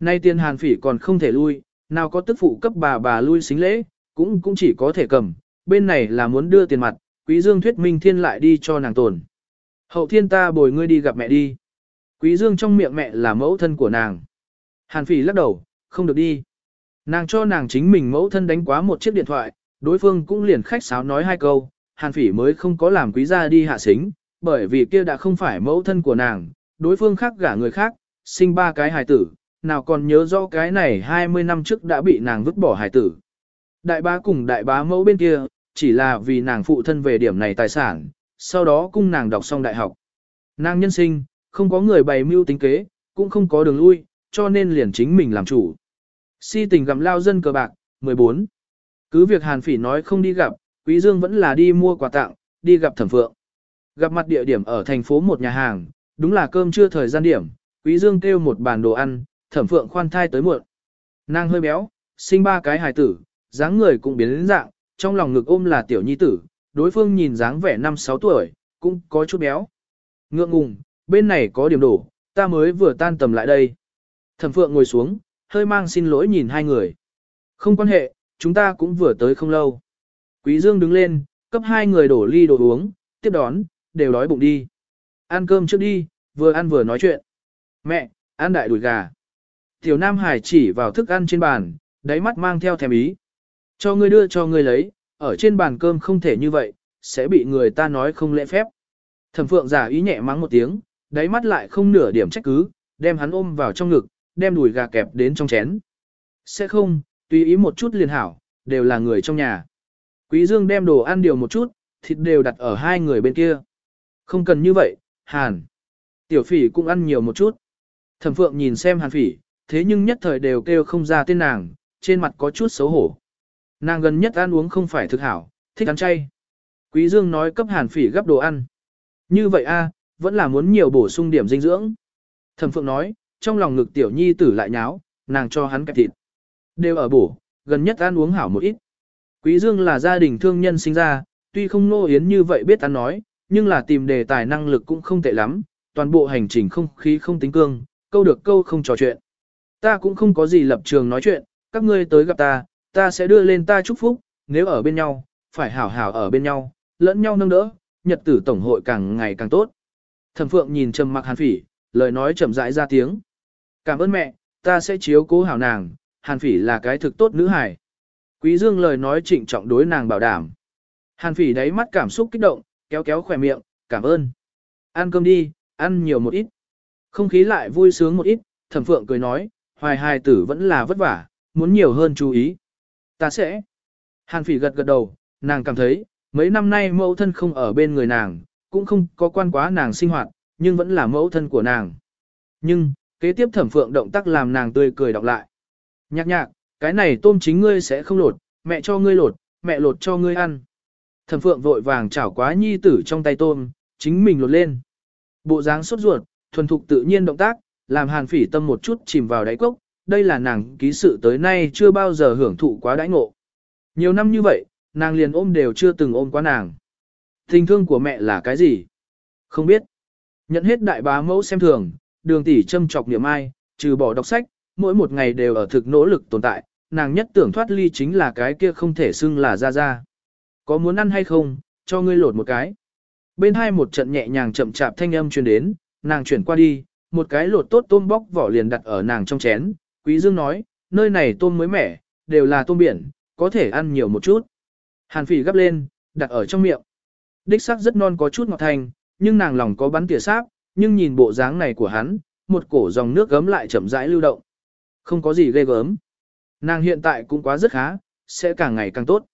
Nay tiền Hàn phỉ còn không thể lui, nào có tức phụ cấp bà bà lui xính lễ, cũng cũng chỉ có thể cầm, bên này là muốn đưa tiền mặt, Quý Dương thuyết minh thiên lại đi cho nàng tồn. Hậu thiên ta bồi ngươi đi gặp mẹ đi. Quý Dương trong miệng mẹ là mẫu thân của nàng. Hàn phỉ lắc đầu, không được đi. Nàng cho nàng chính mình mẫu thân đánh quá một chiếc điện thoại, đối phương cũng liền khách sáo nói hai câu, hàn phỉ mới không có làm quý gia đi hạ xính, bởi vì kia đã không phải mẫu thân của nàng, đối phương khác gả người khác, sinh ba cái hài tử, nào còn nhớ rõ cái này 20 năm trước đã bị nàng vứt bỏ hài tử. Đại bá cùng đại bá mẫu bên kia, chỉ là vì nàng phụ thân về điểm này tài sản, sau đó cung nàng đọc xong đại học. Nàng nhân sinh, không có người bày mưu tính kế, cũng không có đường lui, cho nên liền chính mình làm chủ. Si tình gặm lao dân cờ bạc, 14. Cứ việc Hàn Phỉ nói không đi gặp, Quý Dương vẫn là đi mua quà tặng, đi gặp Thẩm Phượng. Gặp mặt địa điểm ở thành phố một nhà hàng, đúng là cơm trưa thời gian điểm, Quý Dương kêu một bàn đồ ăn, Thẩm Phượng khoan thai tới muộn. Nàng hơi béo, sinh ba cái hài tử, dáng người cũng biến đến dạng, trong lòng ngực ôm là tiểu nhi tử, đối phương nhìn dáng vẻ 5-6 tuổi, cũng có chút béo. Ngượng ngùng, bên này có điểm đổ, ta mới vừa tan tầm lại đây. Thẩm Phượng ngồi xuống, hơi mang xin lỗi nhìn hai người. Không quan hệ, chúng ta cũng vừa tới không lâu. Quý Dương đứng lên, cấp hai người đổ ly đồ uống, tiếp đón, đều đói bụng đi. Ăn cơm trước đi, vừa ăn vừa nói chuyện. Mẹ, ăn đại đùi gà. Tiểu Nam Hải chỉ vào thức ăn trên bàn, đáy mắt mang theo thèm ý. Cho ngươi đưa cho ngươi lấy, ở trên bàn cơm không thể như vậy, sẽ bị người ta nói không lễ phép. Thẩm Phượng giả ý nhẹ mắng một tiếng, đáy mắt lại không nửa điểm trách cứ, đem hắn ôm vào trong ngực, đem đùi gà kẹp đến trong chén. Sẽ không, tùy ý một chút liền hảo, đều là người trong nhà. Quý Dương đem đồ ăn điều một chút, thịt đều đặt ở hai người bên kia. Không cần như vậy, Hàn. Tiểu phỉ cũng ăn nhiều một chút. Thẩm Phượng nhìn xem Hàn phỉ, thế nhưng nhất thời đều kêu không ra tên nàng, trên mặt có chút xấu hổ. Nàng gần nhất ăn uống không phải thực hảo, thích ăn chay. Quý Dương nói cấp Hàn phỉ gấp đồ ăn. Như vậy a, vẫn là muốn nhiều bổ sung điểm dinh dưỡng. Thẩm Phượng nói, trong lòng ngực tiểu nhi tử lại nháo, nàng cho hắn kẹp thịt. Đều ở bổ, gần nhất ăn uống hảo một ít. Quý Dương là gia đình thương nhân sinh ra, tuy không nô yến như vậy biết ăn nói, nhưng là tìm đề tài năng lực cũng không tệ lắm, toàn bộ hành trình không khí không tính cương, câu được câu không trò chuyện. Ta cũng không có gì lập trường nói chuyện, các ngươi tới gặp ta, ta sẽ đưa lên ta chúc phúc, nếu ở bên nhau, phải hảo hảo ở bên nhau, lẫn nhau nâng đỡ, nhật tử tổng hội càng ngày càng tốt. Thẩm Phượng nhìn Trầm Mặc Hàn Phỉ, lời nói chậm rãi ra tiếng. Cảm ơn mẹ, ta sẽ chiếu cố hảo nàng, Hàn Phỉ là cái thực tốt nữ hài. Quý Dương lời nói trịnh trọng đối nàng bảo đảm. Hàn Phỉ đáy mắt cảm xúc kích động, kéo kéo khỏe miệng, cảm ơn. Ăn cơm đi, ăn nhiều một ít. Không khí lại vui sướng một ít, Thẩm Phượng cười nói, hoài hài tử vẫn là vất vả, muốn nhiều hơn chú ý. Ta sẽ. Hàn Phỉ gật gật đầu, nàng cảm thấy, mấy năm nay mẫu thân không ở bên người nàng, cũng không có quan quá nàng sinh hoạt, nhưng vẫn là mẫu thân của nàng. Nhưng, kế tiếp thẩm phượng động tác làm nàng tươi cười đọc lại. Nhạc nhạc, cái này tôm chính ngươi sẽ không lột, mẹ cho ngươi lột, mẹ lột cho ngươi ăn. Thẩm phượng vội vàng chảo quá nhi tử trong tay tôm, chính mình lột lên. Bộ dáng sốt ruột, thuần thục tự nhiên động tác, làm hàn phỉ tâm một chút chìm vào đáy cốc, đây là nàng ký sự tới nay chưa bao giờ hưởng thụ quá đãi ngộ. Nhiều năm như vậy, nàng liền ôm đều chưa từng ôm quá nàng. Tình thương của mẹ là cái gì? Không biết. Nhận hết đại bá mẫu xem thường, đường tỷ châm chọc niệm ai, trừ bỏ đọc sách, mỗi một ngày đều ở thực nỗ lực tồn tại, nàng nhất tưởng thoát ly chính là cái kia không thể xưng là ra ra. Có muốn ăn hay không, cho ngươi lột một cái. Bên hai một trận nhẹ nhàng chậm chạp thanh âm truyền đến, nàng chuyển qua đi, một cái lột tốt tôm bóc vỏ liền đặt ở nàng trong chén. Quý Dương nói, nơi này tôm mới mẻ, đều là tôm biển, có thể ăn nhiều một chút. Hàn phỉ gấp lên, đặt ở trong miệng. Đích sắc rất non có chút ngọt thành, nhưng nàng lòng có bắn tỉa sáp, nhưng nhìn bộ dáng này của hắn, một cổ dòng nước gấm lại chậm rãi lưu động. Không có gì ghê gớm. Nàng hiện tại cũng quá rất khá, sẽ càng ngày càng tốt.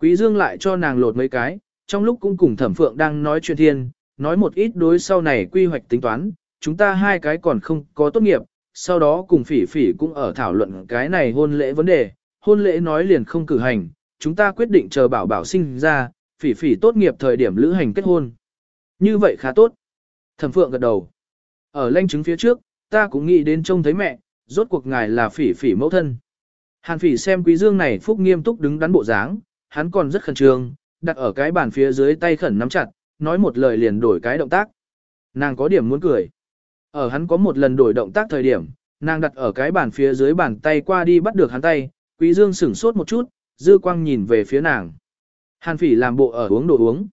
Quý Dương lại cho nàng lột mấy cái, trong lúc cũng cùng thẩm phượng đang nói chuyện thiên, nói một ít đối sau này quy hoạch tính toán, chúng ta hai cái còn không có tốt nghiệp, sau đó cùng phỉ phỉ cũng ở thảo luận cái này hôn lễ vấn đề, hôn lễ nói liền không cử hành, chúng ta quyết định chờ bảo bảo sinh ra, phỉ phỉ tốt nghiệp thời điểm lữ hành kết hôn. Như vậy khá tốt. Thẩm Phượng gật đầu. Ở lanh chứng phía trước, ta cũng nghĩ đến trông thấy mẹ, rốt cuộc ngài là phỉ phỉ mẫu thân. Hàn phỉ xem quý dương này phúc nghiêm túc đứng đắn bộ dáng, hắn còn rất khẩn trương, đặt ở cái bàn phía dưới tay khẩn nắm chặt, nói một lời liền đổi cái động tác. Nàng có điểm muốn cười. Ở hắn có một lần đổi động tác thời điểm, nàng đặt ở cái bàn phía dưới bàn tay qua đi bắt được hắn tay, quý dương sửng sốt một chút, dư quang nhìn về phía nàng. Hàn phỉ làm bộ ở uống đồ uống.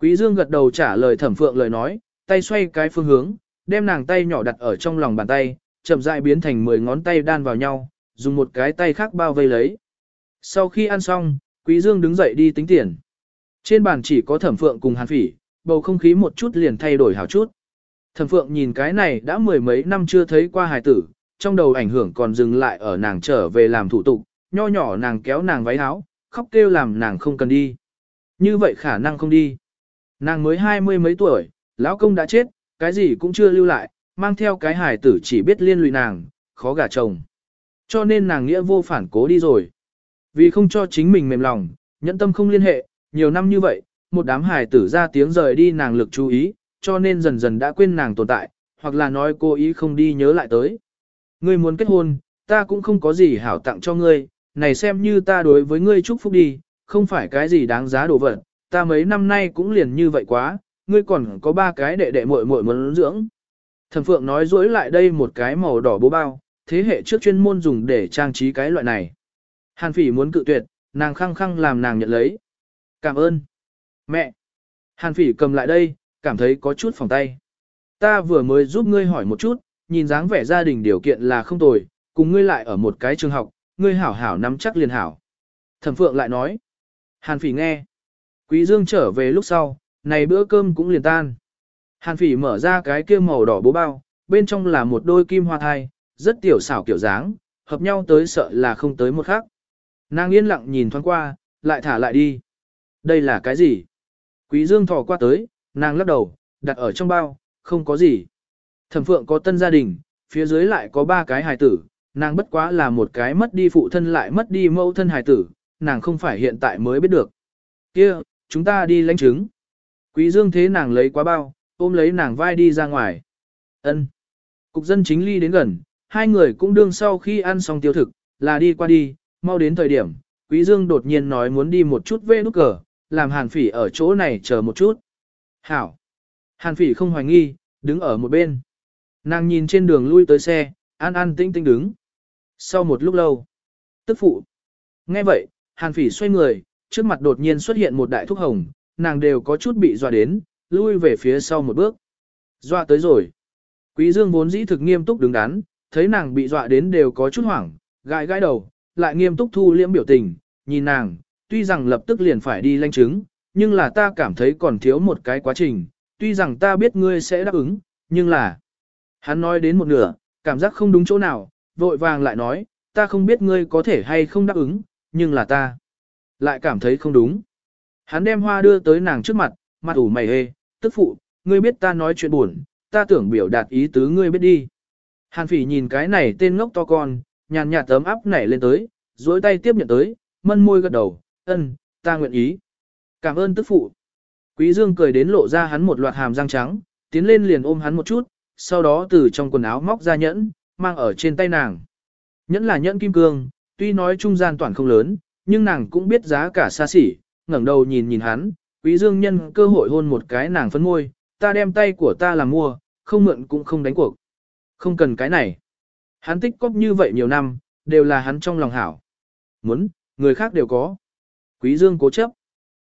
Quý dương gật đầu trả lời thẩm phượng lời nói, tay xoay cái phương hướng, đem nàng tay nhỏ đặt ở trong lòng bàn tay, chậm rãi biến thành 10 ngón tay đan vào nhau, dùng một cái tay khác bao vây lấy. Sau khi ăn xong, Quý Dương đứng dậy đi tính tiền. Trên bàn chỉ có thẩm phượng cùng hàn phỉ, bầu không khí một chút liền thay đổi hảo chút. Thẩm phượng nhìn cái này đã mười mấy năm chưa thấy qua hài tử, trong đầu ảnh hưởng còn dừng lại ở nàng trở về làm thủ tục, nho nhỏ nàng kéo nàng váy áo, khóc kêu làm nàng không cần đi. Như vậy khả năng không đi. Nàng mới hai mươi mấy tuổi, lão công đã chết, cái gì cũng chưa lưu lại, mang theo cái hài tử chỉ biết liên lụy nàng, khó gả chồng. Cho nên nàng nghĩa vô phản cố đi rồi. Vì không cho chính mình mềm lòng, nhẫn tâm không liên hệ, nhiều năm như vậy, một đám hài tử ra tiếng rời đi nàng lực chú ý, cho nên dần dần đã quên nàng tồn tại, hoặc là nói cô ý không đi nhớ lại tới. Ngươi muốn kết hôn, ta cũng không có gì hảo tặng cho ngươi, này xem như ta đối với ngươi chúc phúc đi, không phải cái gì đáng giá đồ vật, ta mấy năm nay cũng liền như vậy quá, ngươi còn có ba cái đệ đệ muội muội muốn dưỡng. Thẩm Phượng nói dối lại đây một cái màu đỏ bố bao, thế hệ trước chuyên môn dùng để trang trí cái loại này. Hàn Phỉ muốn cự tuyệt, nàng khăng khăng làm nàng nhận lấy. Cảm ơn. Mẹ. Hàn Phỉ cầm lại đây, cảm thấy có chút phòng tay. Ta vừa mới giúp ngươi hỏi một chút, nhìn dáng vẻ gia đình điều kiện là không tồi, cùng ngươi lại ở một cái trường học, ngươi hảo hảo nắm chắc liền hảo. Thẩm Phượng lại nói. Hàn Phỉ nghe. Quý Dương trở về lúc sau, này bữa cơm cũng liền tan. Hàn Phỉ mở ra cái kia màu đỏ bố bao, bên trong là một đôi kim hoa thai, rất tiểu xảo kiểu dáng, hợp nhau tới sợ là không tới một khắc. Nàng yên lặng nhìn thoáng qua, lại thả lại đi. Đây là cái gì? Quý Dương thò qua tới, nàng lắc đầu, đặt ở trong bao, không có gì. Thẩm Phượng có tân gia đình, phía dưới lại có ba cái hài tử, nàng bất quá là một cái mất đi phụ thân lại mất đi mẫu thân hài tử, nàng không phải hiện tại mới biết được. Kia, chúng ta đi lãnh chứng. Quý Dương thế nàng lấy quá bao, ôm lấy nàng vai đi ra ngoài. Ân. Cục dân chính ly đến gần, hai người cũng đương sau khi ăn xong tiêu thực, là đi qua đi, mau đến thời điểm, Quý Dương đột nhiên nói muốn đi một chút về nút cờ, làm Hàn Phỉ ở chỗ này chờ một chút. Hảo. Hàn Phỉ không hoài nghi, đứng ở một bên. Nàng nhìn trên đường lui tới xe, an an tĩnh tĩnh đứng. Sau một lúc lâu, tức phụ. Nghe vậy, Hàn Phỉ xoay người, trước mặt đột nhiên xuất hiện một đại thúc hồng, nàng đều có chút bị dọa đến, lui về phía sau một bước. Dọa tới rồi. Quý Dương vốn dĩ thực nghiêm túc đứng đắn, thấy nàng bị dọa đến đều có chút hoảng, gãi gãi đầu, lại nghiêm túc thu liễm biểu tình, nhìn nàng, tuy rằng lập tức liền phải đi lanh chứng, nhưng là ta cảm thấy còn thiếu một cái quá trình, tuy rằng ta biết ngươi sẽ đáp ứng, nhưng là... Hắn nói đến một nửa, cảm giác không đúng chỗ nào, vội vàng lại nói, ta không biết ngươi có thể hay không đáp ứng, nhưng là ta lại cảm thấy không đúng. Hắn đem hoa đưa tới nàng trước mặt, mặt ủ mày hê, tức phụ, ngươi biết ta nói chuyện buồn, ta tưởng biểu đạt ý tứ ngươi biết đi. Hàn phỉ nhìn cái này tên ngốc to con, nhàn nhạt tấm áp nảy lên tới, duỗi tay tiếp nhận tới, mân môi gật đầu, ân, ta nguyện ý. Cảm ơn tức phụ. Quý Dương cười đến lộ ra hắn một loạt hàm răng trắng, tiến lên liền ôm hắn một chút, sau đó từ trong quần áo móc ra nhẫn, mang ở trên tay nàng. Nhẫn là nhẫn kim cương, tuy nói trung gian toàn không lớn, nhưng nàng cũng biết giá cả xa xỉ, ngẩng đầu nhìn nhìn hắn, quý dương nhân cơ hội hôn một cái nàng phấn môi, ta đem tay của ta làm mua, không mượn cũng không đánh cuộc. Không cần cái này. Hắn tích cóp như vậy nhiều năm, đều là hắn trong lòng hảo. Muốn, người khác đều có. Quý dương cố chấp.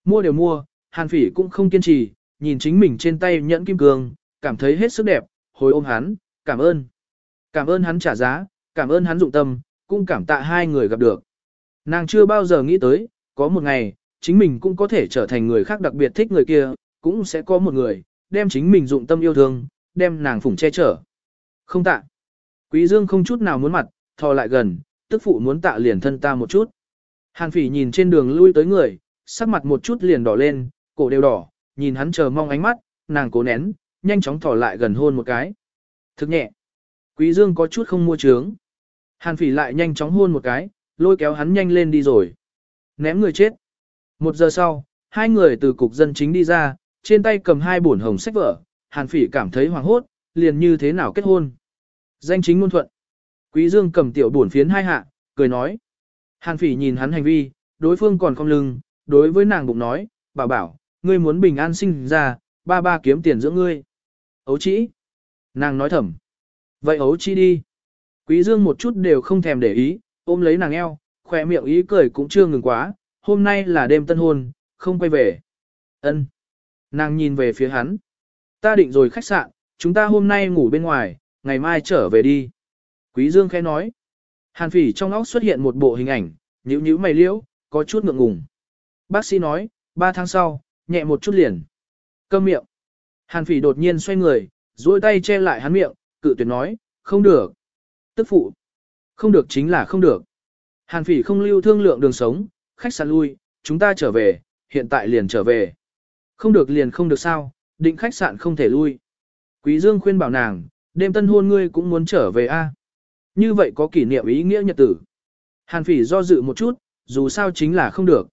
Mua đều mua, hàn phỉ cũng không kiên trì, nhìn chính mình trên tay nhẫn kim cương, cảm thấy hết sức đẹp, hồi ôm hắn, cảm ơn. Cảm ơn hắn trả giá, cảm ơn hắn dụng tâm, cũng cảm tạ hai người gặp được. Nàng chưa bao giờ nghĩ tới, có một ngày, chính mình cũng có thể trở thành người khác đặc biệt thích người kia, cũng sẽ có một người, đem chính mình dụng tâm yêu thương, đem nàng phủng che chở. Không tạ. Quý Dương không chút nào muốn mặt, thò lại gần, tức phụ muốn tạ liền thân ta một chút. Hàn phỉ nhìn trên đường lui tới người, sắc mặt một chút liền đỏ lên, cổ đều đỏ, nhìn hắn chờ mong ánh mắt, nàng cố nén, nhanh chóng thò lại gần hôn một cái. Thực nhẹ. Quý Dương có chút không mua trướng. Hàn phỉ lại nhanh chóng hôn một cái, lôi kéo hắn nhanh lên đi rồi. Ném người chết. Một giờ sau, hai người từ cục dân chính đi ra, trên tay cầm hai bổn hồng sách vở, Hàn Phỉ cảm thấy hoảng hốt, liền như thế nào kết hôn. Danh chính ngôn thuận. Quý Dương cầm tiểu bổn phiến hai hạ, cười nói. Hàn Phỉ nhìn hắn hành vi, đối phương còn không lưng, đối với nàng bụng nói, bảo bảo, ngươi muốn bình an sinh ra, ba ba kiếm tiền giữa ngươi. Ấu chỉ. Nàng nói thầm. Vậy ấu chỉ đi. Quý Dương một chút đều không thèm để ý, ôm lấy nàng eo, khỏe miệng ý cười cũng chưa ngừng quá, hôm nay là đêm tân hôn, không quay về. Ân. Nàng nhìn về phía hắn. Ta định rồi khách sạn, chúng ta hôm nay ngủ bên ngoài, ngày mai trở về đi. Quý Dương khẽ nói. Hàn phỉ trong óc xuất hiện một bộ hình ảnh, nhíu nhíu mày liễu, có chút ngượng ngùng. Bác sĩ nói, ba tháng sau, nhẹ một chút liền. Câm miệng. Hàn phỉ đột nhiên xoay người, duỗi tay che lại hắn miệng, cự tuyệt nói, không được. Tức phụ. Không được chính là không được. Hàn phỉ không lưu thương lượng đường sống, khách sạn lui, chúng ta trở về, hiện tại liền trở về. Không được liền không được sao, định khách sạn không thể lui. Quý Dương khuyên bảo nàng, đêm tân hôn ngươi cũng muốn trở về a. Như vậy có kỷ niệm ý nghĩa nhật tử. Hàn phỉ do dự một chút, dù sao chính là không được.